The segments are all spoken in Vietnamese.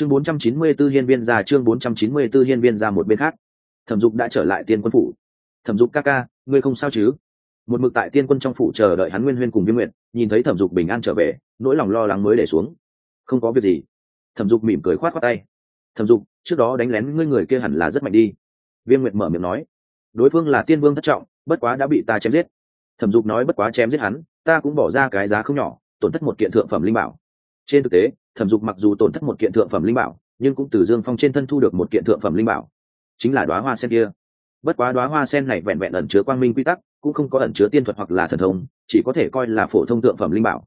chương 494 hiên viên ra, chương 494 hiên viên ra một bên khác. Thẩm dục đã trở lại tiên quân phủ. Thẩm dục ca ca, ngươi không sao chứ? Một mực tại tiên quân trong phủ chờ đợi hắn nguyên huyên cùng viêm nguyện nhìn thấy thẩm dục bình an trở về, nỗi lòng lo lắng mới để xuống. Không có việc gì. Thẩm dục mỉm cười khoát khoát tay. Thẩm dục, trước đó đánh lén ngươi người kia hẳn là rất mạnh đi. Viêm nguyệt mở miệng nói. Đối phương là tiên vương thất trọng, bất quá đã bị ta chém giết. Thẩm dục nói bất quá chém giết hắn, ta cũng bỏ ra cái giá không nhỏ, tổn thất một kiện thượng phẩm linh bảo. Trên thực tế thẩm dục mặc dù tổn thất một kiện thượng phẩm linh bảo, nhưng cũng từ dương phong trên thân thu được một kiện thượng phẩm linh bảo. Chính là đoá hoa sen kia. Bất quá đoá hoa sen này vẹn vẹn ẩn chứa quang minh quy tắc, cũng không có ẩn chứa tiên thuật hoặc là thần thông, chỉ có thể coi là phổ thông thượng phẩm linh bảo.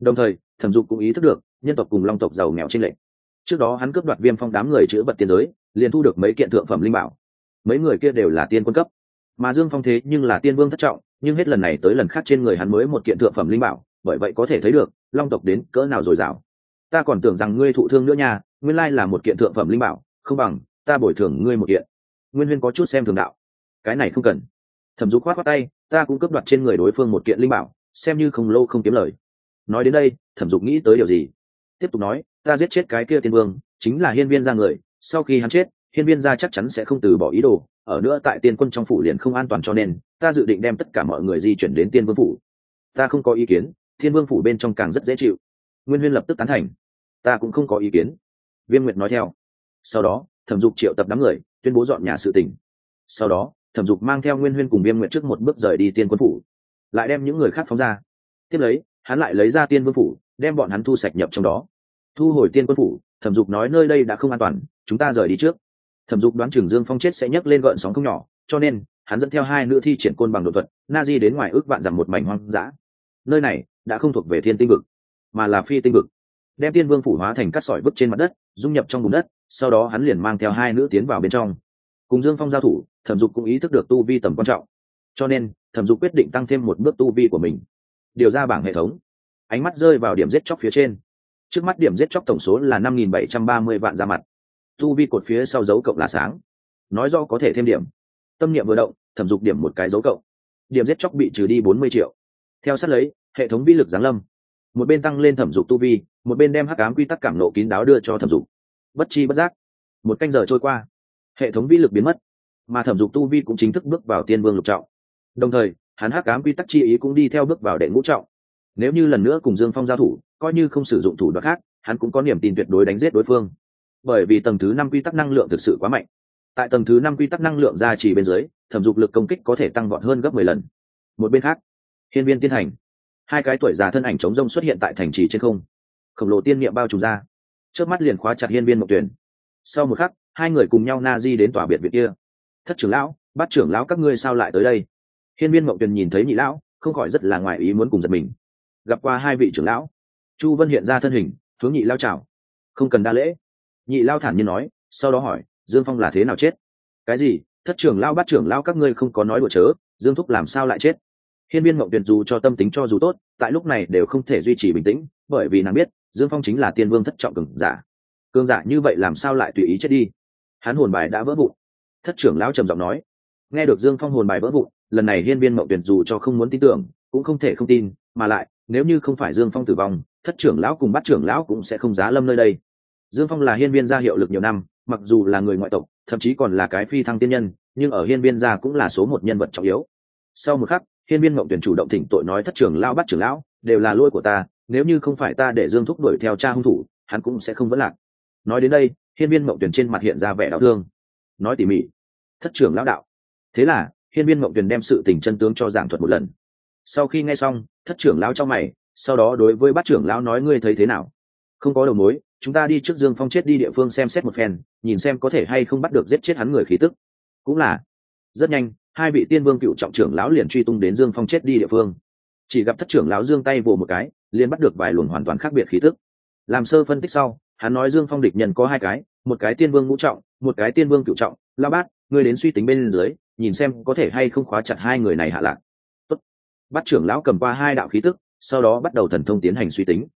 Đồng thời, thẩm dục cũng ý thức được, nhân tộc cùng long tộc giàu nghèo trên lệ. trước đó hắn cướp đoạt viêm phong đám người chữ bật tiên giới, liền thu được mấy kiện thượng phẩm linh bảo. Mấy người kia đều là tiên quân cấp. Mà dương phong thế nhưng là tiên vương thất trọng, nhưng hết lần này tới lần khác trên người hắn mới một kiện thượng phẩm linh bảo, bởi vậy có thể thấy được, long tộc đến cỡ nào dồi dào ta còn tưởng rằng ngươi thụ thương nữa nha, nguyên lai là một kiện thượng phẩm linh bảo, không bằng, ta bồi thường ngươi một kiện. Nguyên huyên có chút xem thường đạo. Cái này không cần. Thẩm dục khoát khoát tay, ta cũng cướp đoạt trên người đối phương một kiện linh bảo, xem như không lâu không kiếm lời. Nói đến đây, thẩm dục nghĩ tới điều gì? Tiếp tục nói, ta giết chết cái kia tiên vương, chính là hiên viên ra người, sau khi hắn chết, hiên viên gia chắc chắn sẽ không từ bỏ ý đồ, ở nữa tại tiên quân trong phủ liền không an toàn cho nên, ta dự định đem tất cả mọi người di chuyển đến tiên vương phủ. Ta không có ý kiến thiên vương phủ bên trong càng rất dễ chịu nguyên huyên lập tức tán thành. Ta cũng không có ý kiến. Viêm nguyệt nói theo. Sau đó, thẩm dục triệu tập đám người, tuyên bố dọn nhà sự tỉnh sau đó, thẩm dục mang theo nguyên huyên cùng viêm nguyệt trước một bước rời đi tiên quân phủ, lại đem những người khác phóng ra. Tiếp lấy, hắn lại lấy ra tiên vương phủ, đem bọn hắn thu sạch nhập trong đó. Thu hồi tiên quân phủ, thẩm dục nói nơi đây đã không an toàn, chúng ta rời đi trước. Thẩm dục đoán Trường dương phong chết sẽ nhấc lên gợn sóng không nhỏ, cho nên, hắn dẫn theo hai nữ thi triển côn bằng đột thuật, na di đến ngoài ước vạn rằng một mảnh hoang dã. Nơi này đã không thuộc về thiên tinh vực mà là phi tinh vực. Đem tiên vương phủ hóa thành cát sỏi vứt trên mặt đất, dung nhập trong bùn đất, sau đó hắn liền mang theo hai nữ tiến vào bên trong. Cùng dương phong giao thủ, thẩm dục cũng ý thức được tu vi tầm quan trọng. Cho nên, thẩm dục quyết định tăng thêm một bước tu vi của mình, điều ra bảng hệ thống. Ánh mắt rơi vào điểm giết chóc phía trên. Trước mắt điểm giết chóc tổng số là năm nghìn bảy trăm ba mươi vạn ra mặt. Tu vi cột phía sau dấu cộng là sáng. Nói do có thể thêm điểm. Tâm niệm vừa động, thẩm dục điểm một cái dấu cộng. Điểm giết chóc bị trừ đi bốn mươi triệu. Theo sát lấy, hệ thống vi lực giáng lâm một bên tăng lên thẩm dục tu vi, một bên đem hắc ám quy tắc cảm nộ kín đáo đưa cho thẩm dục. Bất chi bất giác, một canh giờ trôi qua, hệ thống vi lực biến mất, mà thẩm dục tu vi cũng chính thức bước vào tiên vương lục trọng. Đồng thời, hắn hắc ám quy tắc chi ý cũng đi theo bước vào đệ ngũ trọng. Nếu như lần nữa cùng dương phong giao thủ, coi như không sử dụng thủ đoạn khác, hắn cũng có niềm tin tuyệt đối đánh giết đối phương. Bởi vì tầng thứ năm quy tắc năng lượng thực sự quá mạnh. Tại tầng thứ năm quy tắc năng lượng ra chỉ bên dưới, thẩm dục lực công kích có thể tăng vọt hơn gấp mười lần. Một bên khác, hiên viên tiên hành hai cái tuổi già thân ảnh chống rông xuất hiện tại thành trì trên không. Khổng lồ tiên niệm bao trùm ra. Trước mắt liền khóa chặt hiên viên mộc tuyển. Sau một khắc, hai người cùng nhau na di đến tòa biệt viện kia. Thất trưởng lão bắt trưởng lão các ngươi sao lại tới đây? Hiên viên mộc tuyển nhìn thấy nhị lão, không khỏi rất là ngoài ý muốn cùng giật mình. Gặp qua hai vị trưởng lão. Chu vân hiện ra thân hình, hướng nhị lao chào. Không cần đa lễ. Nhị lao thản nhiên nói, sau đó hỏi, dương phong là thế nào chết? Cái gì? Thất trưởng lao bắt trưởng lao các ngươi không có nói đùa chớ, dương thúc làm sao lại chết? Hiên viên mộng tuyệt dù cho tâm tính cho dù tốt, tại lúc này đều không thể duy trì bình tĩnh, bởi vì nàng biết, dương phong chính là tiên vương thất trọng cường giả. Cường giả như vậy làm sao lại tùy ý chết đi? Hắn hồn bài đã vỡ vụn. Thất trưởng lão trầm giọng nói. Nghe được dương phong hồn bài vỡ vụn, lần này hiên viên mộng tuyệt dù cho không muốn tin tưởng, cũng không thể không tin, mà lại, nếu như không phải dương phong tử vong, thất trưởng lão cùng bắt trưởng lão cũng sẽ không giá lâm nơi đây. Dương phong là hiên viên gia hiệu lực nhiều năm, mặc dù là người ngoại tộc, thậm chí còn là cái phi thăng tiên nhân, nhưng ở hiên viên gia cũng là số một nhân vật trọng yếu. Sau một khắc hiên viên mộng tuyển chủ động thỉnh tội nói thất trưởng lão bắt trưởng lão, đều là lỗi của ta, nếu như không phải ta để dương thúc đuổi theo cha hung thủ, hắn cũng sẽ không vẫn lạc. Nói đến đây, hiên viên mộng tuyển trên mặt hiện ra vẻ đau thương. Nói tỉ mỉ, thất trưởng lão đạo. Thế là, hiên viên mộng tuyển đem sự tình chân tướng cho giảng thuật một lần. Sau khi nghe xong, thất trưởng lão cho mày, sau đó đối với bát trưởng lão nói, ngươi thấy thế nào? Không có đầu mối, chúng ta đi trước dương phong chết đi địa phương xem xét một phen, nhìn xem có thể hay không bắt được giết chết hắn người khí tức. Cũng là, rất nhanh hai vị tiên vương cựu trọng trưởng lão liền truy tung đến dương phong chết đi địa phương. Chỉ gặp thất trưởng lão dương tay vồ một cái, liền bắt được vài luồng hoàn toàn khác biệt khí tức. Làm sơ phân tích sau, hắn nói dương phong địch nhân có hai cái, một cái tiên vương ngũ trọng, một cái tiên vương cựu trọng. La bát, ngươi đến suy tính bên dưới, nhìn xem có thể hay không khóa chặt hai người này hạ lạc. Tốt. bắt trưởng lão cầm qua hai đạo khí tức, sau đó bắt đầu thần thông tiến hành suy tính.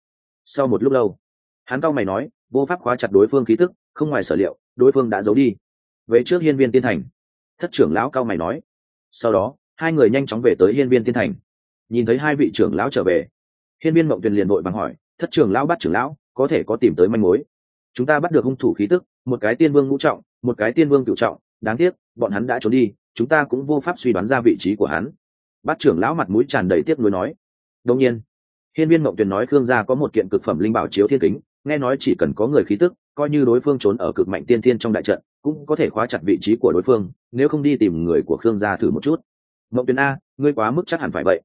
Sau một lúc lâu, hắn cao mày nói, vô pháp khóa chặt đối phương khí tức, không ngoài sở liệu, đối phương đã giấu đi. Về trước hiên viên tiên thành, thất trưởng lão cao mày nói sau đó, hai người nhanh chóng về tới hiên viên tiên thành. Nhìn thấy hai vị trưởng lão trở về, hiên viên mộng tuyền liền vội bằng hỏi, thất trưởng lão bắt trưởng lão, có thể có tìm tới manh mối? Chúng ta bắt được hung thủ khí tức, một cái tiên vương ngũ trọng, một cái tiên vương cựu trọng, đáng tiếc, bọn hắn đã trốn đi, chúng ta cũng vô pháp suy đoán ra vị trí của hắn. Bắt trưởng lão mặt mũi tràn đầy tiếc nuối nói. Đông nhiên, hiên viên mộng tuyền nói khương gia có một kiện cực phẩm linh bảo chiếu thiên kính, nghe nói chỉ cần có người khí tức coi như đối phương trốn ở cực mạnh tiên thiên trong đại trận, cũng có thể khóa chặt vị trí của đối phương, nếu không đi tìm người của khương gia thử một chút. Mộng tuyền a, ngươi quá mức chắc hẳn phải vậy.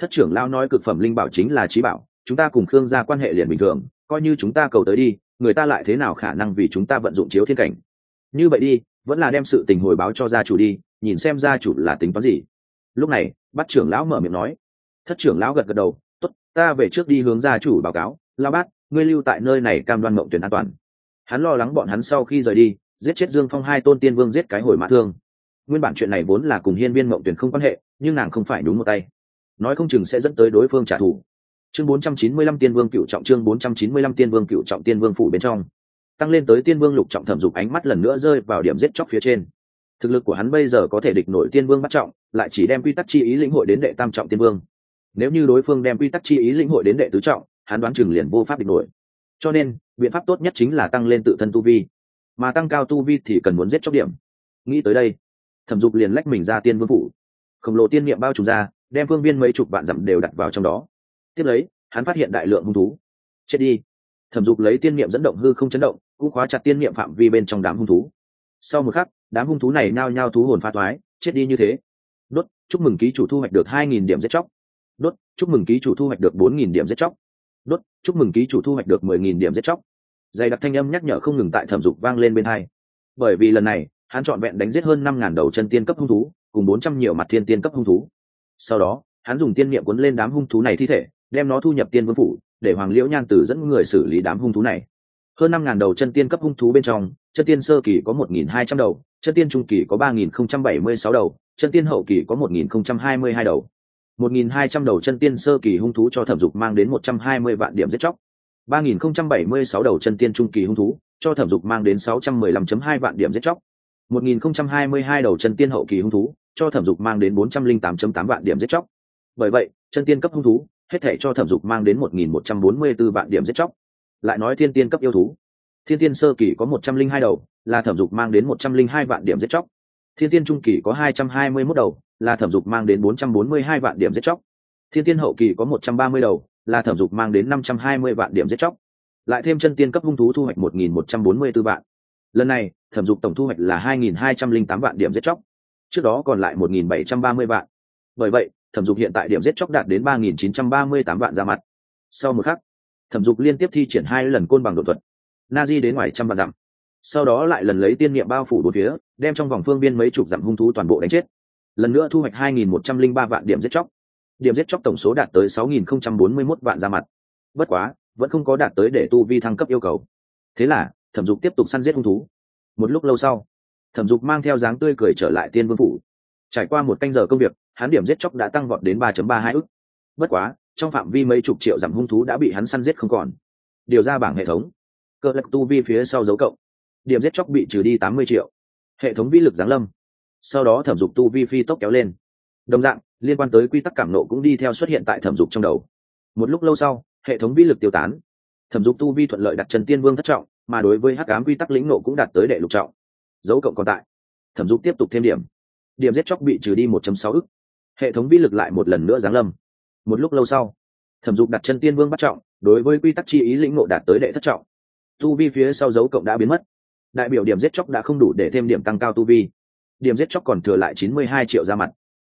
Thất trưởng lao nói cực phẩm linh bảo chính là trí bảo, chúng ta cùng khương gia quan hệ liền bình thường, coi như chúng ta cầu tới đi, người ta lại thế nào khả năng vì chúng ta vận dụng chiếu thiên cảnh? Như vậy đi, vẫn là đem sự tình hồi báo cho gia chủ đi, nhìn xem gia chủ là tính toán gì. Lúc này, bắt trưởng lão mở miệng nói. Thất trưởng lão gật gật đầu t ố t ta về trước đi hướng gia chủ báo cáo. Lao bát, ngươi lưu tại nơi này cam đoan mộng tuyển an toàn hắn lo lắng bọn hắn sau khi rời đi, giết chết dương phong hai tôn tiên vương giết cái hồi mã thương. Nguyên bản chuyện này vốn là cùng hiên viên mộng tuyển không quan hệ, nhưng nàng không phải đúng một tay. Nói không chừng sẽ dẫn tới đối phương trả thù. Chương 495 tiên vương cựu trọng, chương 495 tiên vương cựu trọng, tiên vương phủ bên trong. Tăng lên tới tiên vương lục trọng thẩm dục ánh mắt lần nữa rơi vào điểm giết chóc phía trên. Thực lực của hắn bây giờ có thể địch nổi tiên vương bắt trọng, lại chỉ đem quy tắc chi ý lĩnh hội đến đệ tam trọng tiên vương. Nếu như đối phương đem quy tắc chi ý lĩnh hội đến đệ tứ trọng, hắn đoán chừng liền vô pháp địch nổi cho nên, biện pháp tốt nhất chính là tăng lên tự thân tu vi. Mà tăng cao tu vi thì cần muốn giết chóc điểm. Nghĩ tới đây, thẩm dục liền lách mình ra tiên vương phủ. Khổng lồ tiên niệm bao trùm ra, đem phương viên mấy chục vạn dặm đều đặt vào trong đó. Tiếp lấy, hắn phát hiện đại lượng hung thú. Chết đi. Thẩm dục lấy tiên niệm dẫn động hư không chấn động, cũng khóa chặt tiên niệm phạm vi bên trong đám hung thú. Sau một khắc, đám hung thú này nao nhao thú hồn pha toái, chết đi như thế. Đốt, chúc mừng ký chủ thu hoạch được hai nghìn điểm giết chóc. Đốt, chúc mừng ký chủ thu hoạch được bốn nghìn điểm giết chóc đốt, chúc mừng ký chủ thu hoạch được mười nghìn điểm giết chóc. Dày đặc thanh âm nhắc nhở không ngừng tại thẩm dục vang lên bên hai. Bởi vì lần này, hắn chọn vẹn đánh giết hơn năm ngàn đầu chân tiên cấp hung thú, cùng bốn trăm nhiều mặt thiên tiên cấp hung thú. Sau đó, hắn dùng tiên niệm cuốn lên đám hung thú này thi thể, đem nó thu nhập tiên vương phủ, để hoàng liễu nhan tử dẫn người xử lý đám hung thú này. Hơn năm ngàn đầu chân tiên cấp hung thú bên trong, chân tiên sơ kỳ có một nghìn hai trăm đầu, chân tiên trung kỳ có ba nghìn không trăm bảy mươi sáu đầu, chân tiên hậu kỳ có một nghìn không trăm hai mươi hai đầu một nghìn hai trăm đầu chân tiên sơ kỳ hung thú cho thẩm dục mang đến một trăm hai mươi vạn điểm giết chóc. ba nghìn không trăm bảy mươi sáu đầu chân tiên trung kỳ hung thú cho thẩm dục mang đến sáu trăm mười lăm chấm hai vạn điểm giết chóc. một nghìn không trăm hai mươi hai đầu chân tiên hậu kỳ hung thú cho thẩm dục mang đến bốn trăm linh tám chấm tám vạn điểm giết chóc. Bởi vậy, chân tiên cấp hung thú hết thể cho thẩm dục mang đến một nghìn một trăm bốn mươi b ố vạn điểm giết chóc. Lại nói thiên tiên cấp yêu thú. Thiên tiên sơ kỳ có một trăm linh hai đầu là thẩm dục mang đến một trăm linh hai vạn điểm giết chóc. Thiên tiên trung kỳ có hai trăm hai mươi mốt đầu là thẩm dục mang đến bốn trăm bốn mươi hai vạn điểm giết chóc. Thiên tiên hậu kỳ có một trăm ba mươi đầu, là thẩm dục mang đến năm trăm hai mươi vạn điểm giết chóc. Lại thêm chân tiên cấp hung thú thu hoạch một nghìn một trăm bốn mươi b ố vạn. Lần này, thẩm dục tổng thu hoạch là hai nghìn hai trăm linh tám vạn điểm giết chóc. Trước đó còn lại một nghìn bảy trăm ba mươi vạn. Bởi vậy, thẩm dục hiện tại điểm giết chóc đạt đến ba nghìn chín trăm ba mươi tám vạn ra mặt. Sau một khắc, thẩm dục liên tiếp thi triển hai lần côn bằng đột thuật. Na di đến ngoài trăm vạn dặm. Sau đó lại lần lấy tiên niệm bao phủ bốn phía, đem trong vòng phương biên mấy chục dặm hung thú toàn bộ đánh chết lần nữa thu hoạch hai nghìn một trăm linh ba vạn điểm giết chóc. Điểm giết chóc tổng số đạt tới sáu nghìn không trăm bốn mươi mốt vạn ra mặt. Bất quá, vẫn không có đạt tới để tu vi thăng cấp yêu cầu. Thế là, thẩm dục tiếp tục săn giết hung thú. Một lúc lâu sau, thẩm dục mang theo dáng tươi cười trở lại tiên vương phủ. Trải qua một canh giờ công việc, hắn điểm giết chóc đã tăng vọt đến ba ba hai ức. Bất quá, trong phạm vi mấy chục triệu giảm hung thú đã bị hắn săn giết không còn. Điều ra bảng hệ thống. Cơ lực tu vi phía sau dấu cộng. Điểm giết chóc bị trừ đi tám mươi triệu. Hệ thống vi lực giáng lâm sau đó thẩm dục tu vi phi tốc kéo lên. Đồng dạng, liên quan tới quy tắc cảm nộ cũng đi theo xuất hiện tại thẩm dục trong đầu. Một lúc lâu sau, hệ thống vi lực tiêu tán. Thẩm dục tu vi thuận lợi đặt trần tiên vương thất trọng, mà đối với hắc ám quy tắc lĩnh nộ cũng đạt tới đệ lục trọng. Dấu cộng còn tại. Thẩm dục tiếp tục thêm điểm. Điểm giết chóc bị trừ đi 1 sáu ức. Hệ thống vi lực lại một lần nữa giáng lâm. Một lúc lâu sau, thẩm dục đặt chân tiên vương bắt trọng, đối với quy tắc chi ý lĩnh ngộ đạt tới đệ thất trọng. Tu vi phía sau dấu cộng đã biến mất. Đại biểu điểm giết chóc đã không đủ để thêm điểm tăng cao tu vi điểm giết chóc còn thừa lại chín mươi hai triệu ra mặt.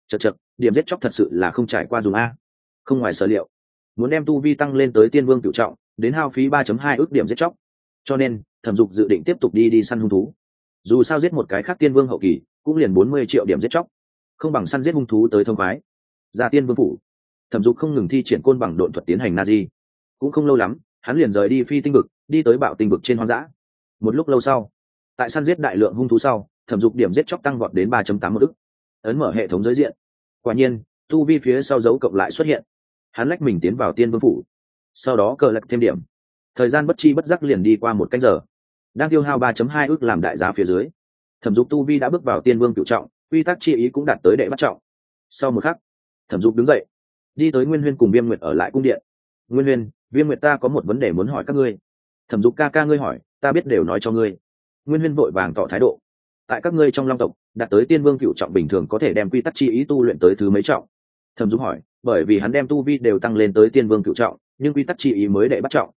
Chật chật điểm giết chóc thật sự là không trải qua dùng a. Không ngoài sở liệu. Muốn đem tu vi tăng lên tới tiên vương cựu trọng, đến hao phí ba hai ước điểm giết chóc. Cho nên, thẩm dục dự định tiếp tục đi đi săn hung thú. Dù sao giết một cái khác tiên vương hậu kỳ, cũng liền bốn mươi triệu điểm giết chóc. Không bằng săn giết hung thú tới thông khoái. Ra tiên vương phủ. Thẩm dục không ngừng thi triển côn bằng độn thuật tiến hành na di cũng không lâu lắm, hắn liền rời đi phi tinh vực, đi tới bạo tinh vực trên hoang dã. Một lúc lâu sau, tại săn giết đại lượng hung thú sau thẩm dục điểm giết chóc tăng vọt đến ba tám một ức. Ấn mở hệ thống giới diện. Quả nhiên, tu vi phía sau dấu cộng lại xuất hiện. Hắn lách mình tiến vào tiên vương phủ. Sau đó cờ lạch thêm điểm. Thời gian bất chi bất giác liền đi qua một canh giờ. Đang tiêu hao ba hai ước làm đại giá phía dưới. Thẩm dục tu vi đã bước vào tiên vương cựu trọng, quy tắc chi ý cũng đạt tới đệ bắt trọng. Sau một khắc, thẩm dục đứng dậy. Đi tới nguyên huyên cùng viêm nguyệt ở lại cung điện. Nguyên huyên, viêm nguyệt ta có một vấn đề muốn hỏi các ngươi. Thẩm dục ca ca ngươi hỏi, ta biết đều nói cho ngươi. Nguyên huyên vội vàng tỏ thái độ tại các ngươi trong long tộc, đạt tới tiên vương cựu trọng bình thường có thể đem quy tắc chi ý tu luyện tới thứ mấy trọng? Thẩm dung hỏi, bởi vì hắn đem tu vi đều tăng lên tới tiên vương cựu trọng, nhưng quy tắc chi ý mới đệ bắt trọng.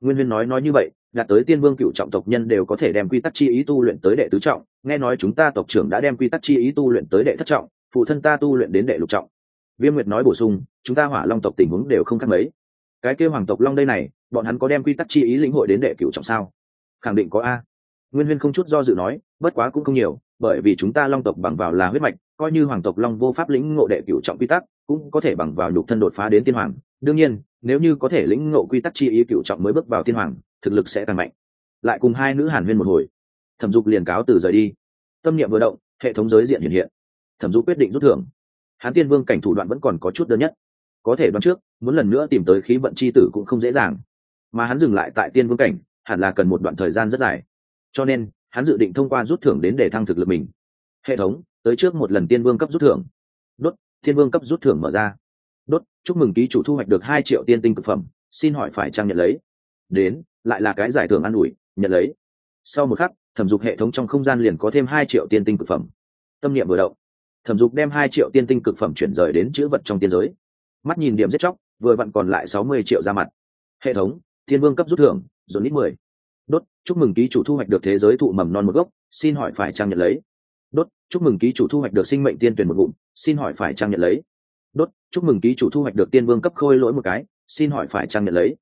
Nguyên huyên nói nói như vậy, đạt tới tiên vương cựu trọng tộc nhân đều có thể đem quy tắc chi ý tu luyện tới đệ tứ trọng. Nghe nói chúng ta tộc trưởng đã đem quy tắc chi ý tu luyện tới đệ thất trọng, phụ thân ta tu luyện đến đệ lục trọng. Viêm nguyệt nói bổ sung, chúng ta hỏa long tộc tình huống đều không khác mấy. Cái kêu hoàng tộc long đây này, bọn hắn có đem quy tắc chi ý lĩnh hội đến đệ cựu trọng sao? Khẳng định có a nguyên huyên không chút do dự nói, bất quá cũng không nhiều, bởi vì chúng ta long tộc bằng vào là huyết mạch, coi như hoàng tộc long vô pháp lĩnh ngộ đệ cựu trọng quy tắc, cũng có thể bằng vào nhục thân đột phá đến tiên hoàng. Đương nhiên, nếu như có thể lĩnh ngộ quy tắc chi ý cựu trọng mới bước vào tiên hoàng, thực lực sẽ càng mạnh. Lại cùng hai nữ hàn huyên một hồi, thẩm dục liền cáo từ rời đi. Tâm niệm vừa động, hệ thống giới diện hiện hiện. Thẩm dục quyết định rút thưởng. Hán tiên vương cảnh thủ đoạn vẫn còn có chút đơn nhất. Có thể đoán trước, muốn lần nữa tìm tới khí vận c h i tử cũng không dễ dàng. Mà hắn dừng lại tại tiên vương cảnh, hẳn là cần một đoạn thời gian rất dài cho nên, hắn dự định thông qua rút thưởng đến để thăng thực lực mình. Hệ thống, tới trước một lần tiên vương cấp rút thưởng. Đốt, tiên vương cấp rút thưởng mở ra. Đốt, chúc mừng ký chủ thu hoạch được hai triệu tiên tinh cực phẩm. Xin hỏi phải trang nhận lấy? Đến, lại là cái giải thưởng an ủi, nhận lấy. Sau một khắc, thẩm dục hệ thống trong không gian liền có thêm hai triệu tiên tinh cực phẩm. Tâm niệm vừa động. Thẩm dục đem hai triệu tiên tinh cực phẩm chuyển rời đến chữ vật trong tiên giới. Mắt nhìn điểm giết chóc, vừa vặn còn lại sáu mươi triệu ra mặt. Hệ thống thiên vương cấp rút thưởng, dồn ít mười chúc mừng ký chủ thu hoạch được thế giới thụ mầm non một gốc, xin hỏi phải trang nhận lấy? Đốt, chúc mừng ký chủ thu hoạch được sinh mệnh tiên tuyển một bụng xin hỏi phải trang nhận lấy? Đốt, chúc mừng ký chủ thu hoạch được tiên vương cấp khôi lỗi một cái, xin hỏi phải trang nhận lấy?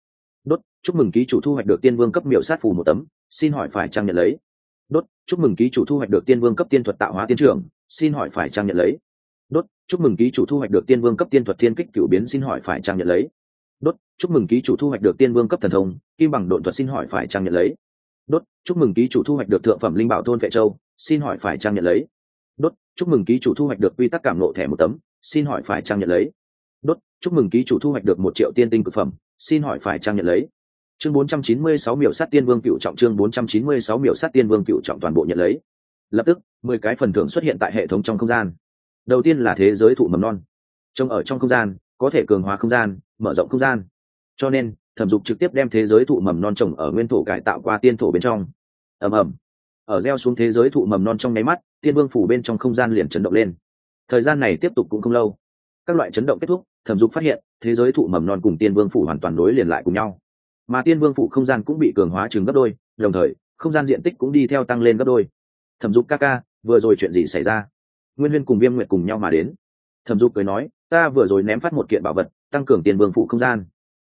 Đốt, chúc mừng ký chủ thu hoạch được tiên vương cấp miểu sát phù một tấm, xin hỏi phải trang nhận lấy? Đốt, chúc mừng ký chủ thu hoạch được tiên vương cấp tiên thuật tạo hóa tiên trưởng, xin hỏi phải trang nhận lấy? Đốt, chúc mừng ký chủ thu hoạch được tiên vương cấp tiên thuật tiên kích cửu biến, xin hỏi phải trang nhận lấy? Đốt, chúc mừng ký chủ thu hoạch được tiên vương cấp thần thông, kim bằng độn thuật xin hỏi phải trang nhận lấy? Đốt, chúc mừng ký chủ thu hoạch được thượng phẩm linh bảo thôn vệ châu, xin hỏi phải trang nhận lấy. Đốt, chúc mừng ký chủ thu hoạch được quy tắc cảm nộ thẻ một tấm, xin hỏi phải trang nhận lấy. Đốt, chúc mừng ký chủ thu hoạch được một triệu tiên tinh cực phẩm, xin hỏi phải trang nhận lấy. Chương 496 miểu sát tiên vương cựu trọng, chương 496 miểu sát tiên vương cựu trọng toàn bộ nhận lấy. Lập tức, mười cái phần thưởng xuất hiện tại hệ thống trong không gian. Đầu tiên là thế giới thụ mầm non. Trông ở trong không gian, có thể cường hóa không gian, mở rộng không gian. Cho nên thẩm dục trực tiếp đem thế giới thụ mầm non trồng ở nguyên thổ cải tạo qua tiên thổ bên trong. Ầm ầm. Ở gieo xuống thế giới thụ mầm non trong nháy mắt, tiên vương phủ bên trong không gian liền chấn động lên. Thời gian này tiếp tục cũng không lâu. Các loại chấn động kết thúc, thẩm dục phát hiện, thế giới thụ mầm non cùng tiên vương phủ hoàn toàn nối liền lại cùng nhau. Mà tiên vương phủ không gian cũng bị cường hóa chừng gấp đôi, đồng thời, không gian diện tích cũng đi theo tăng lên gấp đôi. Thẩm dục ca ca, vừa rồi chuyện gì xảy ra? Nguyên huyên cùng viêm nguyện cùng nhau mà đến. Thẩm dục cười nói, ta vừa rồi ném phát một kiện bảo vật, tăng cường tiền vương phụ không gian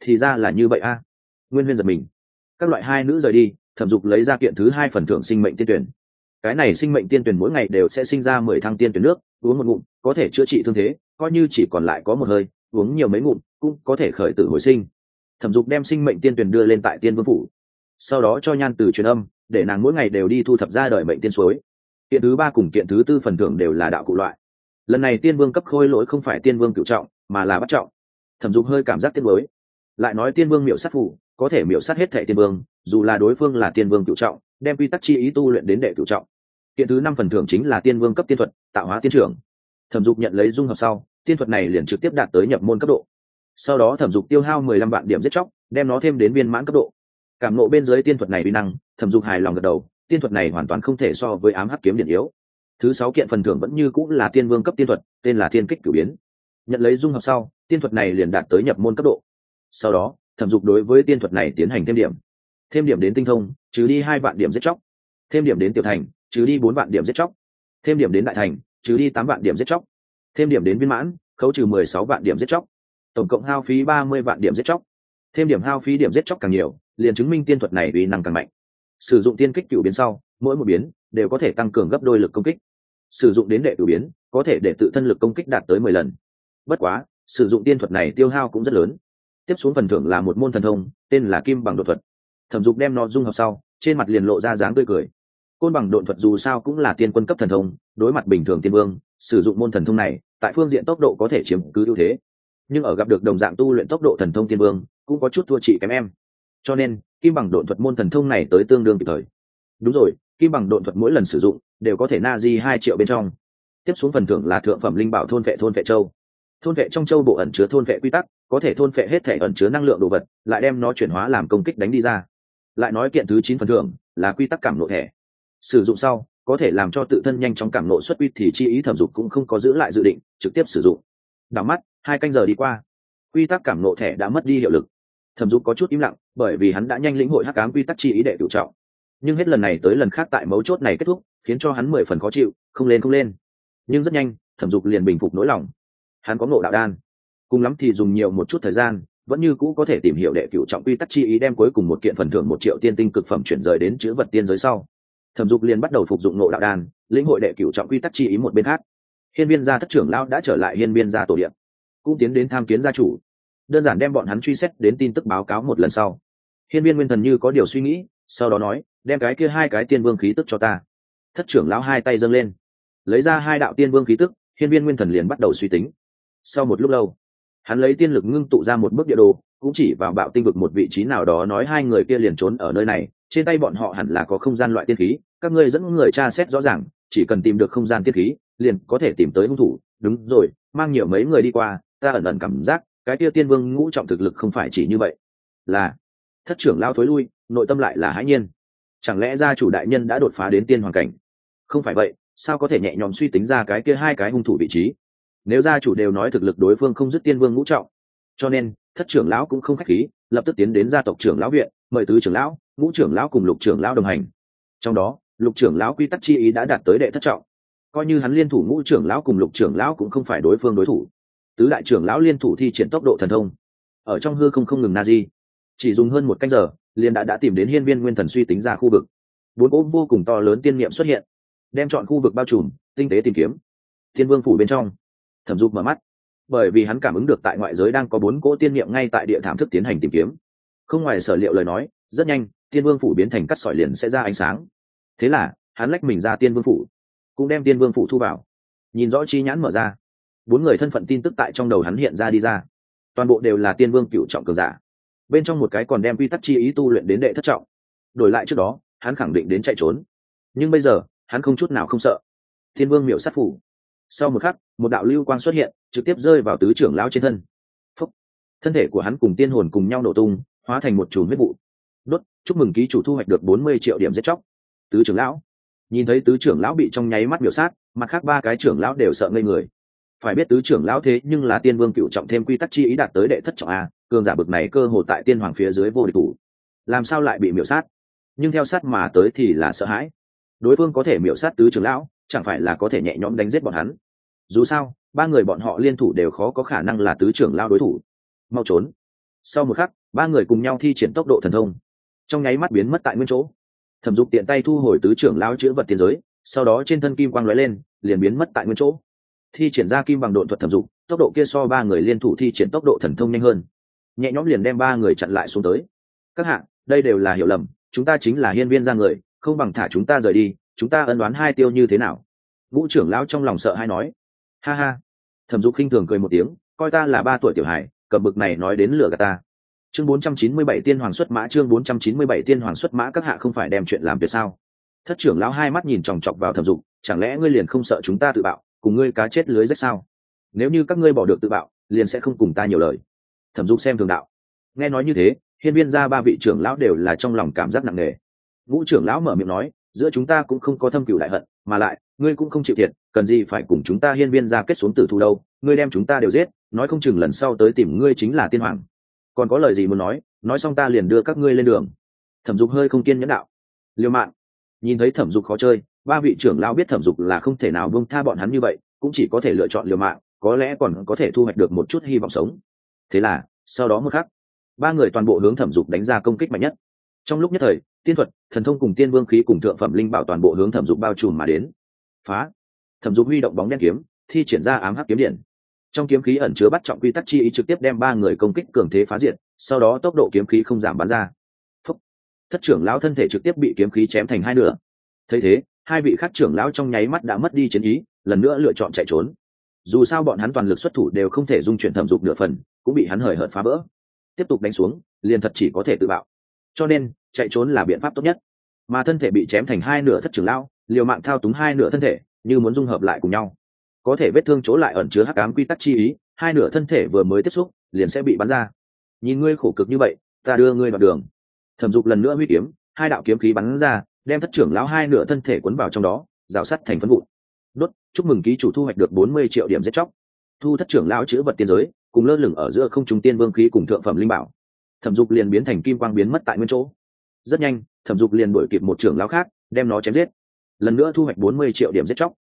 thì ra là như vậy a. Nguyên huyên giật mình. Các loại hai nữ rời đi, thẩm dục lấy ra kiện thứ hai phần thưởng sinh mệnh tiên tuyển. Cái này sinh mệnh tiên tuyển mỗi ngày đều sẽ sinh ra mười thăng tiên tuyển nước, uống một ngụm, có thể chữa trị thương thế, coi như chỉ còn lại có một hơi, uống nhiều mấy ngụm cũng có thể khởi tử hồi sinh. Thẩm dục đem sinh mệnh tiên tuyển đưa lên tại tiên vương phủ. Sau đó cho nhan từ truyền âm, để nàng mỗi ngày đều đi thu thập ra đời mệnh tiên suối. Kiện thứ ba cùng kiện thứ tư phần thưởng đều là đạo cụ loại. Lần này tiên vương cấp khôi lỗi không phải tiên vương cựu trọng, mà là bắt trọng. Thẩm dục hơi cảm giác tiên mới lại nói tiên vương miệu sát phủ, có thể miệu sát hết thệ tiên vương, dù là đối phương là tiên vương cựu trọng, đem quy tắc chi ý tu luyện đến đệ cựu trọng. Kiện thứ năm phần thưởng chính là tiên vương cấp tiên thuật, tạo hóa tiên trưởng. Thẩm dục nhận lấy dung hợp sau, tiên thuật này liền trực tiếp đạt tới nhập môn cấp độ. Sau đó thẩm dục tiêu hao mười lăm vạn điểm giết chóc, đem nó thêm đến viên mãn cấp độ. Cảm nộ bên dưới tiên thuật này vi năng, thẩm dục hài lòng gật đầu, tiên thuật này hoàn toàn không thể so với ám hắc kiếm điện yếu. Thứ sáu kiện phần thưởng vẫn như cũng là tiên vương cấp tiên thuật, tên là thiên kích cử biến. Nhận lấy dung hợp sau, tiên thuật này liền đạt tới nhập môn cấp độ sau đó, thẩm dục đối với tiên thuật này tiến hành thêm điểm. Thêm điểm đến tinh thông, trừ đi hai vạn điểm giết chóc. Thêm điểm đến tiểu thành, trừ đi bốn vạn điểm giết chóc. Thêm điểm đến đại thành, trừ đi tám vạn điểm giết chóc. Thêm điểm đến viên mãn, khấu trừ mười sáu vạn điểm giết chóc. Tổng cộng hao phí ba mươi vạn điểm giết chóc. Thêm điểm hao phí điểm giết chóc càng nhiều, liền chứng minh tiên thuật này uy năng càng mạnh. Sử dụng tiên kích cựu biến sau, mỗi một biến đều có thể tăng cường gấp đôi lực công kích. Sử dụng đến đệ cửu biến, có thể để tự thân lực công kích đạt tới mười lần. Bất quá, sử dụng tiên thuật này tiêu hao cũng rất lớn tiếp xuống phần thưởng là một môn thần thông, tên là kim bằng đột thuật. Thẩm dục đem nó dung hợp sau, trên mặt liền lộ ra dáng tươi cười. Côn bằng đột thuật dù sao cũng là tiên quân cấp thần thông, đối mặt bình thường tiên vương, sử dụng môn thần thông này, tại phương diện tốc độ có thể chiếm cứ ưu thế. Nhưng ở gặp được đồng dạng tu luyện tốc độ thần thông tiên vương, cũng có chút thua chị kém em. Cho nên, kim bằng đột thuật môn thần thông này tới tương đương kịp thời. Đúng rồi, kim bằng đột thuật mỗi lần sử dụng, đều có thể na di hai triệu bên trong. Tiếp xuống phần thưởng là thượng phẩm linh bảo thôn vệ thôn vệ châu. Thôn vệ trong châu bộ ẩn chứa thôn vệ quy tắc có thể thôn phệ hết thể ẩn chứa năng lượng đồ vật, lại đem nó chuyển hóa làm công kích đánh đi ra. Lại nói kiện thứ chín phần thưởng, là quy tắc cảm nộ thẻ. Sử dụng sau, có thể làm cho tự thân nhanh chóng cảm nộ xuất quy thì chi ý thẩm dục cũng không có giữ lại dự định, trực tiếp sử dụng. Đảo mắt, hai canh giờ đi qua. Quy tắc cảm nộ thẻ đã mất đi hiệu lực. Thẩm dục có chút im lặng, bởi vì hắn đã nhanh lĩnh hội hắc cám quy tắc chi ý đệ cựu trọng. Nhưng hết lần này tới lần khác tại mấu chốt này kết thúc, khiến cho hắn mười phần khó chịu, không lên không lên. Nhưng rất nhanh, thẩm dục liền bình phục nỗi lòng. Hắn có ngộ đạo đan cùng lắm thì dùng nhiều một chút thời gian, vẫn như cũ có thể tìm hiểu đệ cựu trọng quy tắc chi ý đem cuối cùng một kiện phần thưởng một triệu tiên tinh cực phẩm chuyển rời đến chữ vật tiên giới sau. Thẩm dục liền bắt đầu phục dụng nộ đạo đan, lĩnh hội đệ cựu trọng quy tắc chi ý một bên khác. Hiên viên gia thất trưởng lão đã trở lại hiên viên gia tổ điện, cũng tiến đến tham kiến gia chủ. Đơn giản đem bọn hắn truy xét đến tin tức báo cáo một lần sau. Hiên viên nguyên thần như có điều suy nghĩ, sau đó nói, đem cái kia hai cái tiên vương khí tức cho ta. Thất trưởng lão hai tay dâng lên. Lấy ra hai đạo tiên vương khí tức, hiên viên nguyên thần liền bắt đầu suy tính. Sau một lúc lâu hắn lấy tiên lực ngưng tụ ra một bức địa đồ, cũng chỉ vào bạo tinh vực một vị trí nào đó nói hai người kia liền trốn ở nơi này, trên tay bọn họ hẳn là có không gian loại tiên khí, các ngươi dẫn người tra xét rõ ràng, chỉ cần tìm được không gian tiên khí, liền có thể tìm tới hung thủ. Đúng rồi, mang nhiều mấy người đi qua, ta ẩn ẩn cảm giác, cái kia tiên vương ngũ trọng thực lực không phải chỉ như vậy. Là, thất trưởng lao thối lui, nội tâm lại là hãi nhiên. Chẳng lẽ gia chủ đại nhân đã đột phá đến tiên hoàn cảnh? Không phải vậy, sao có thể nhẹ nhõm suy tính ra cái kia hai cái hung thủ vị trí? Nếu gia chủ đều nói thực lực đối phương không dứt tiên vương ngũ trọng, cho nên thất trưởng lão cũng không khách khí, lập tức tiến đến gia tộc trưởng lão viện, mời tứ trưởng lão, ngũ trưởng lão cùng lục trưởng lão đồng hành. Trong đó, lục trưởng lão quy tắc chi ý đã đạt tới đệ thất trọng. Coi như hắn liên thủ ngũ trưởng lão cùng lục trưởng lão cũng không phải đối phương đối thủ. Tứ đại trưởng lão liên thủ thi triển tốc độ thần thông. Ở trong hư không không ngừng na di chỉ dùng hơn một canh giờ, liền đã đã tìm đến hiên viên nguyên thần suy tính ra khu vực. Bốn cỗ vô cùng to lớn tiên niệm xuất hiện, đem chọn khu vực bao trùm, tinh tế tìm kiếm. Thiên vương phủ bên trong thẩm dục mở mắt. Bởi vì hắn cảm ứng được tại ngoại giới đang có bốn cỗ tiên niệm ngay tại địa thảm thức tiến hành tìm kiếm. Không ngoài sở liệu lời nói, rất nhanh, tiên vương phủ biến thành cắt sỏi liền sẽ ra ánh sáng. Thế là, hắn lách mình ra tiên vương phủ, cũng đem tiên vương phủ thu vào. Nhìn rõ chi nhãn mở ra, bốn người thân phận tin tức tại trong đầu hắn hiện ra đi ra. Toàn bộ đều là tiên vương cựu trọng cường giả. Bên trong một cái còn đem quy tắc chi ý tu luyện đến đệ thất trọng. Đổi lại trước đó, hắn khẳng định đến chạy trốn. Nhưng bây giờ, hắn không chút nào không sợ. Thiên vương miệu sát phủ. Sau một khắc một đạo lưu quang xuất hiện, trực tiếp rơi vào tứ trưởng lão trên thân. Phúc. thân thể của hắn cùng tiên hồn cùng nhau nổ tung, hóa thành một chùm huyết vụ. Đốt! Chúc mừng ký chủ thu hoạch được bốn mươi triệu điểm giết chóc. Tứ trưởng lão! Nhìn thấy tứ trưởng lão bị trong nháy mắt biểu sát, mặt khác ba cái trưởng lão đều sợ ngây người. Phải biết tứ trưởng lão thế nhưng là tiên vương cựu trọng thêm quy tắc chi ý đạt tới đệ thất trọng a, cường giả bực này cơ hồ tại tiên hoàng phía dưới vô địch thủ. Làm sao lại bị miểu sát? Nhưng theo sát mà tới thì là sợ hãi. Đối phương có thể miểu sát tứ trưởng lão, chẳng phải là có thể nhẹ nhõm đánh giết bọn hắn? Dù sao, ba người bọn họ liên thủ đều khó có khả năng là tứ trưởng lao đối thủ. Mau trốn. Sau một khắc, ba người cùng nhau thi triển tốc độ thần thông. Trong nháy mắt biến mất tại nguyên chỗ. Thẩm dục tiện tay thu hồi tứ trưởng lao chữ vật tiền giới, sau đó trên thân kim quang lóe lên, liền biến mất tại nguyên chỗ. Thi triển ra kim bằng độn thuật thẩm dục, tốc độ kia so ba người liên thủ thi triển tốc độ thần thông nhanh hơn. Nhẹ nhõm liền đem ba người chặn lại xuống tới. Các hạng đây đều là hiểu lầm, chúng ta chính là hiên viên ra người, không bằng thả chúng ta rời đi, chúng ta ân đoán hai tiêu như thế nào? Vũ trưởng lão trong lòng sợ hay nói ha ha. Thẩm dục khinh thường cười một tiếng, coi ta là ba tuổi tiểu hải cầm bực này nói đến lửa gà ta. Chương 497 tiên hoàng xuất mã, chương 497 tiên hoàng xuất mã, các hạ không phải đem chuyện làm việc sao? Thất trưởng lão hai mắt nhìn chòng chọc vào thẩm dục, chẳng lẽ ngươi liền không sợ chúng ta tự bạo, cùng ngươi cá chết lưới rách sao? Nếu như các ngươi bỏ được tự bạo, liền sẽ không cùng ta nhiều lời. Thẩm dục xem thường đạo. Nghe nói như thế, hiên viên ra ba vị trưởng lão đều là trong lòng cảm giác nặng nề. Ngũ trưởng lão mở miệng nói, giữa chúng ta cũng không có thâm cửu đại hận mà lại, ngươi cũng không chịu thiệt, cần gì phải cùng chúng ta hiên viên ra kết xuống tử thu đâu, ngươi đem chúng ta đều giết, nói không chừng lần sau tới tìm ngươi chính là tiên hoàng. Còn có lời gì muốn nói nói xong ta liền đưa các ngươi lên đường. Thẩm dục hơi không kiên nhẫn đạo. Liêu mạng nhìn thấy thẩm dục khó chơi, ba vị trưởng lao biết thẩm dục là không thể nào bông tha bọn hắn như vậy, cũng chỉ có thể lựa chọn liều mạng có lẽ còn có thể thu hoạch được một chút hy vọng sống. Thế là, sau đó một khắc, ba người toàn bộ hướng thẩm dục đánh ra công kích mạnh nhất. Trong lúc nhất thời, tiên thuật thần thông cùng tiên vương khí cùng thượng phẩm linh bảo toàn bộ hướng thẩm dục bao trùm mà đến. Phá. Thẩm dục huy động bóng đen kiếm, thi triển ra ám hắc kiếm điện. Trong kiếm khí ẩn chứa bắt trọng quy tắc chi ý trực tiếp đem ba người công kích cường thế phá diệt, sau đó tốc độ kiếm khí không giảm bắn ra. Phúc. thất trưởng lão thân thể trực tiếp bị kiếm khí chém thành hai nửa. Thấy thế, hai vị khắc trưởng lão trong nháy mắt đã mất đi chiến ý, lần nữa lựa chọn chạy trốn. Dù sao bọn hắn toàn lực xuất thủ đều không thể dung chuyển thẩm dục nửa phần, cũng bị hắn hời hợt phá bỡ tiếp tục đánh xuống, liền thật chỉ có thể tự bạo cho nên, chạy trốn là biện pháp tốt nhất. Mà thân thể bị chém thành hai nửa thất trưởng lão, liều mạng thao túng hai nửa thân thể, như muốn dung hợp lại cùng nhau. Có thể vết thương chỗ lại ẩn chứa hắc ám quy tắc chi ý, hai nửa thân thể vừa mới tiếp xúc, liền sẽ bị bắn ra. Nhìn ngươi khổ cực như vậy, ta đưa ngươi vào đường. Thẩm dục lần nữa huy kiếm, hai đạo kiếm khí bắn ra, đem thất trưởng lão hai nửa thân thể cuốn vào trong đó, rào sắt thành phân vụn. Đốt, chúc mừng ký chủ thu hoạch được bốn mươi triệu điểm giết chóc. Thu thất trưởng lão chữ vật tiên giới, cùng lơ lửng ở giữa không trung tiên vương khí cùng thượng phẩm linh bảo thẩm dục liền biến thành kim quang biến mất tại nguyên chỗ. Rất nhanh, thẩm dục liền đổi kịp một trưởng lão khác, đem nó chém giết. Lần nữa thu hoạch bốn mươi triệu điểm giết chóc.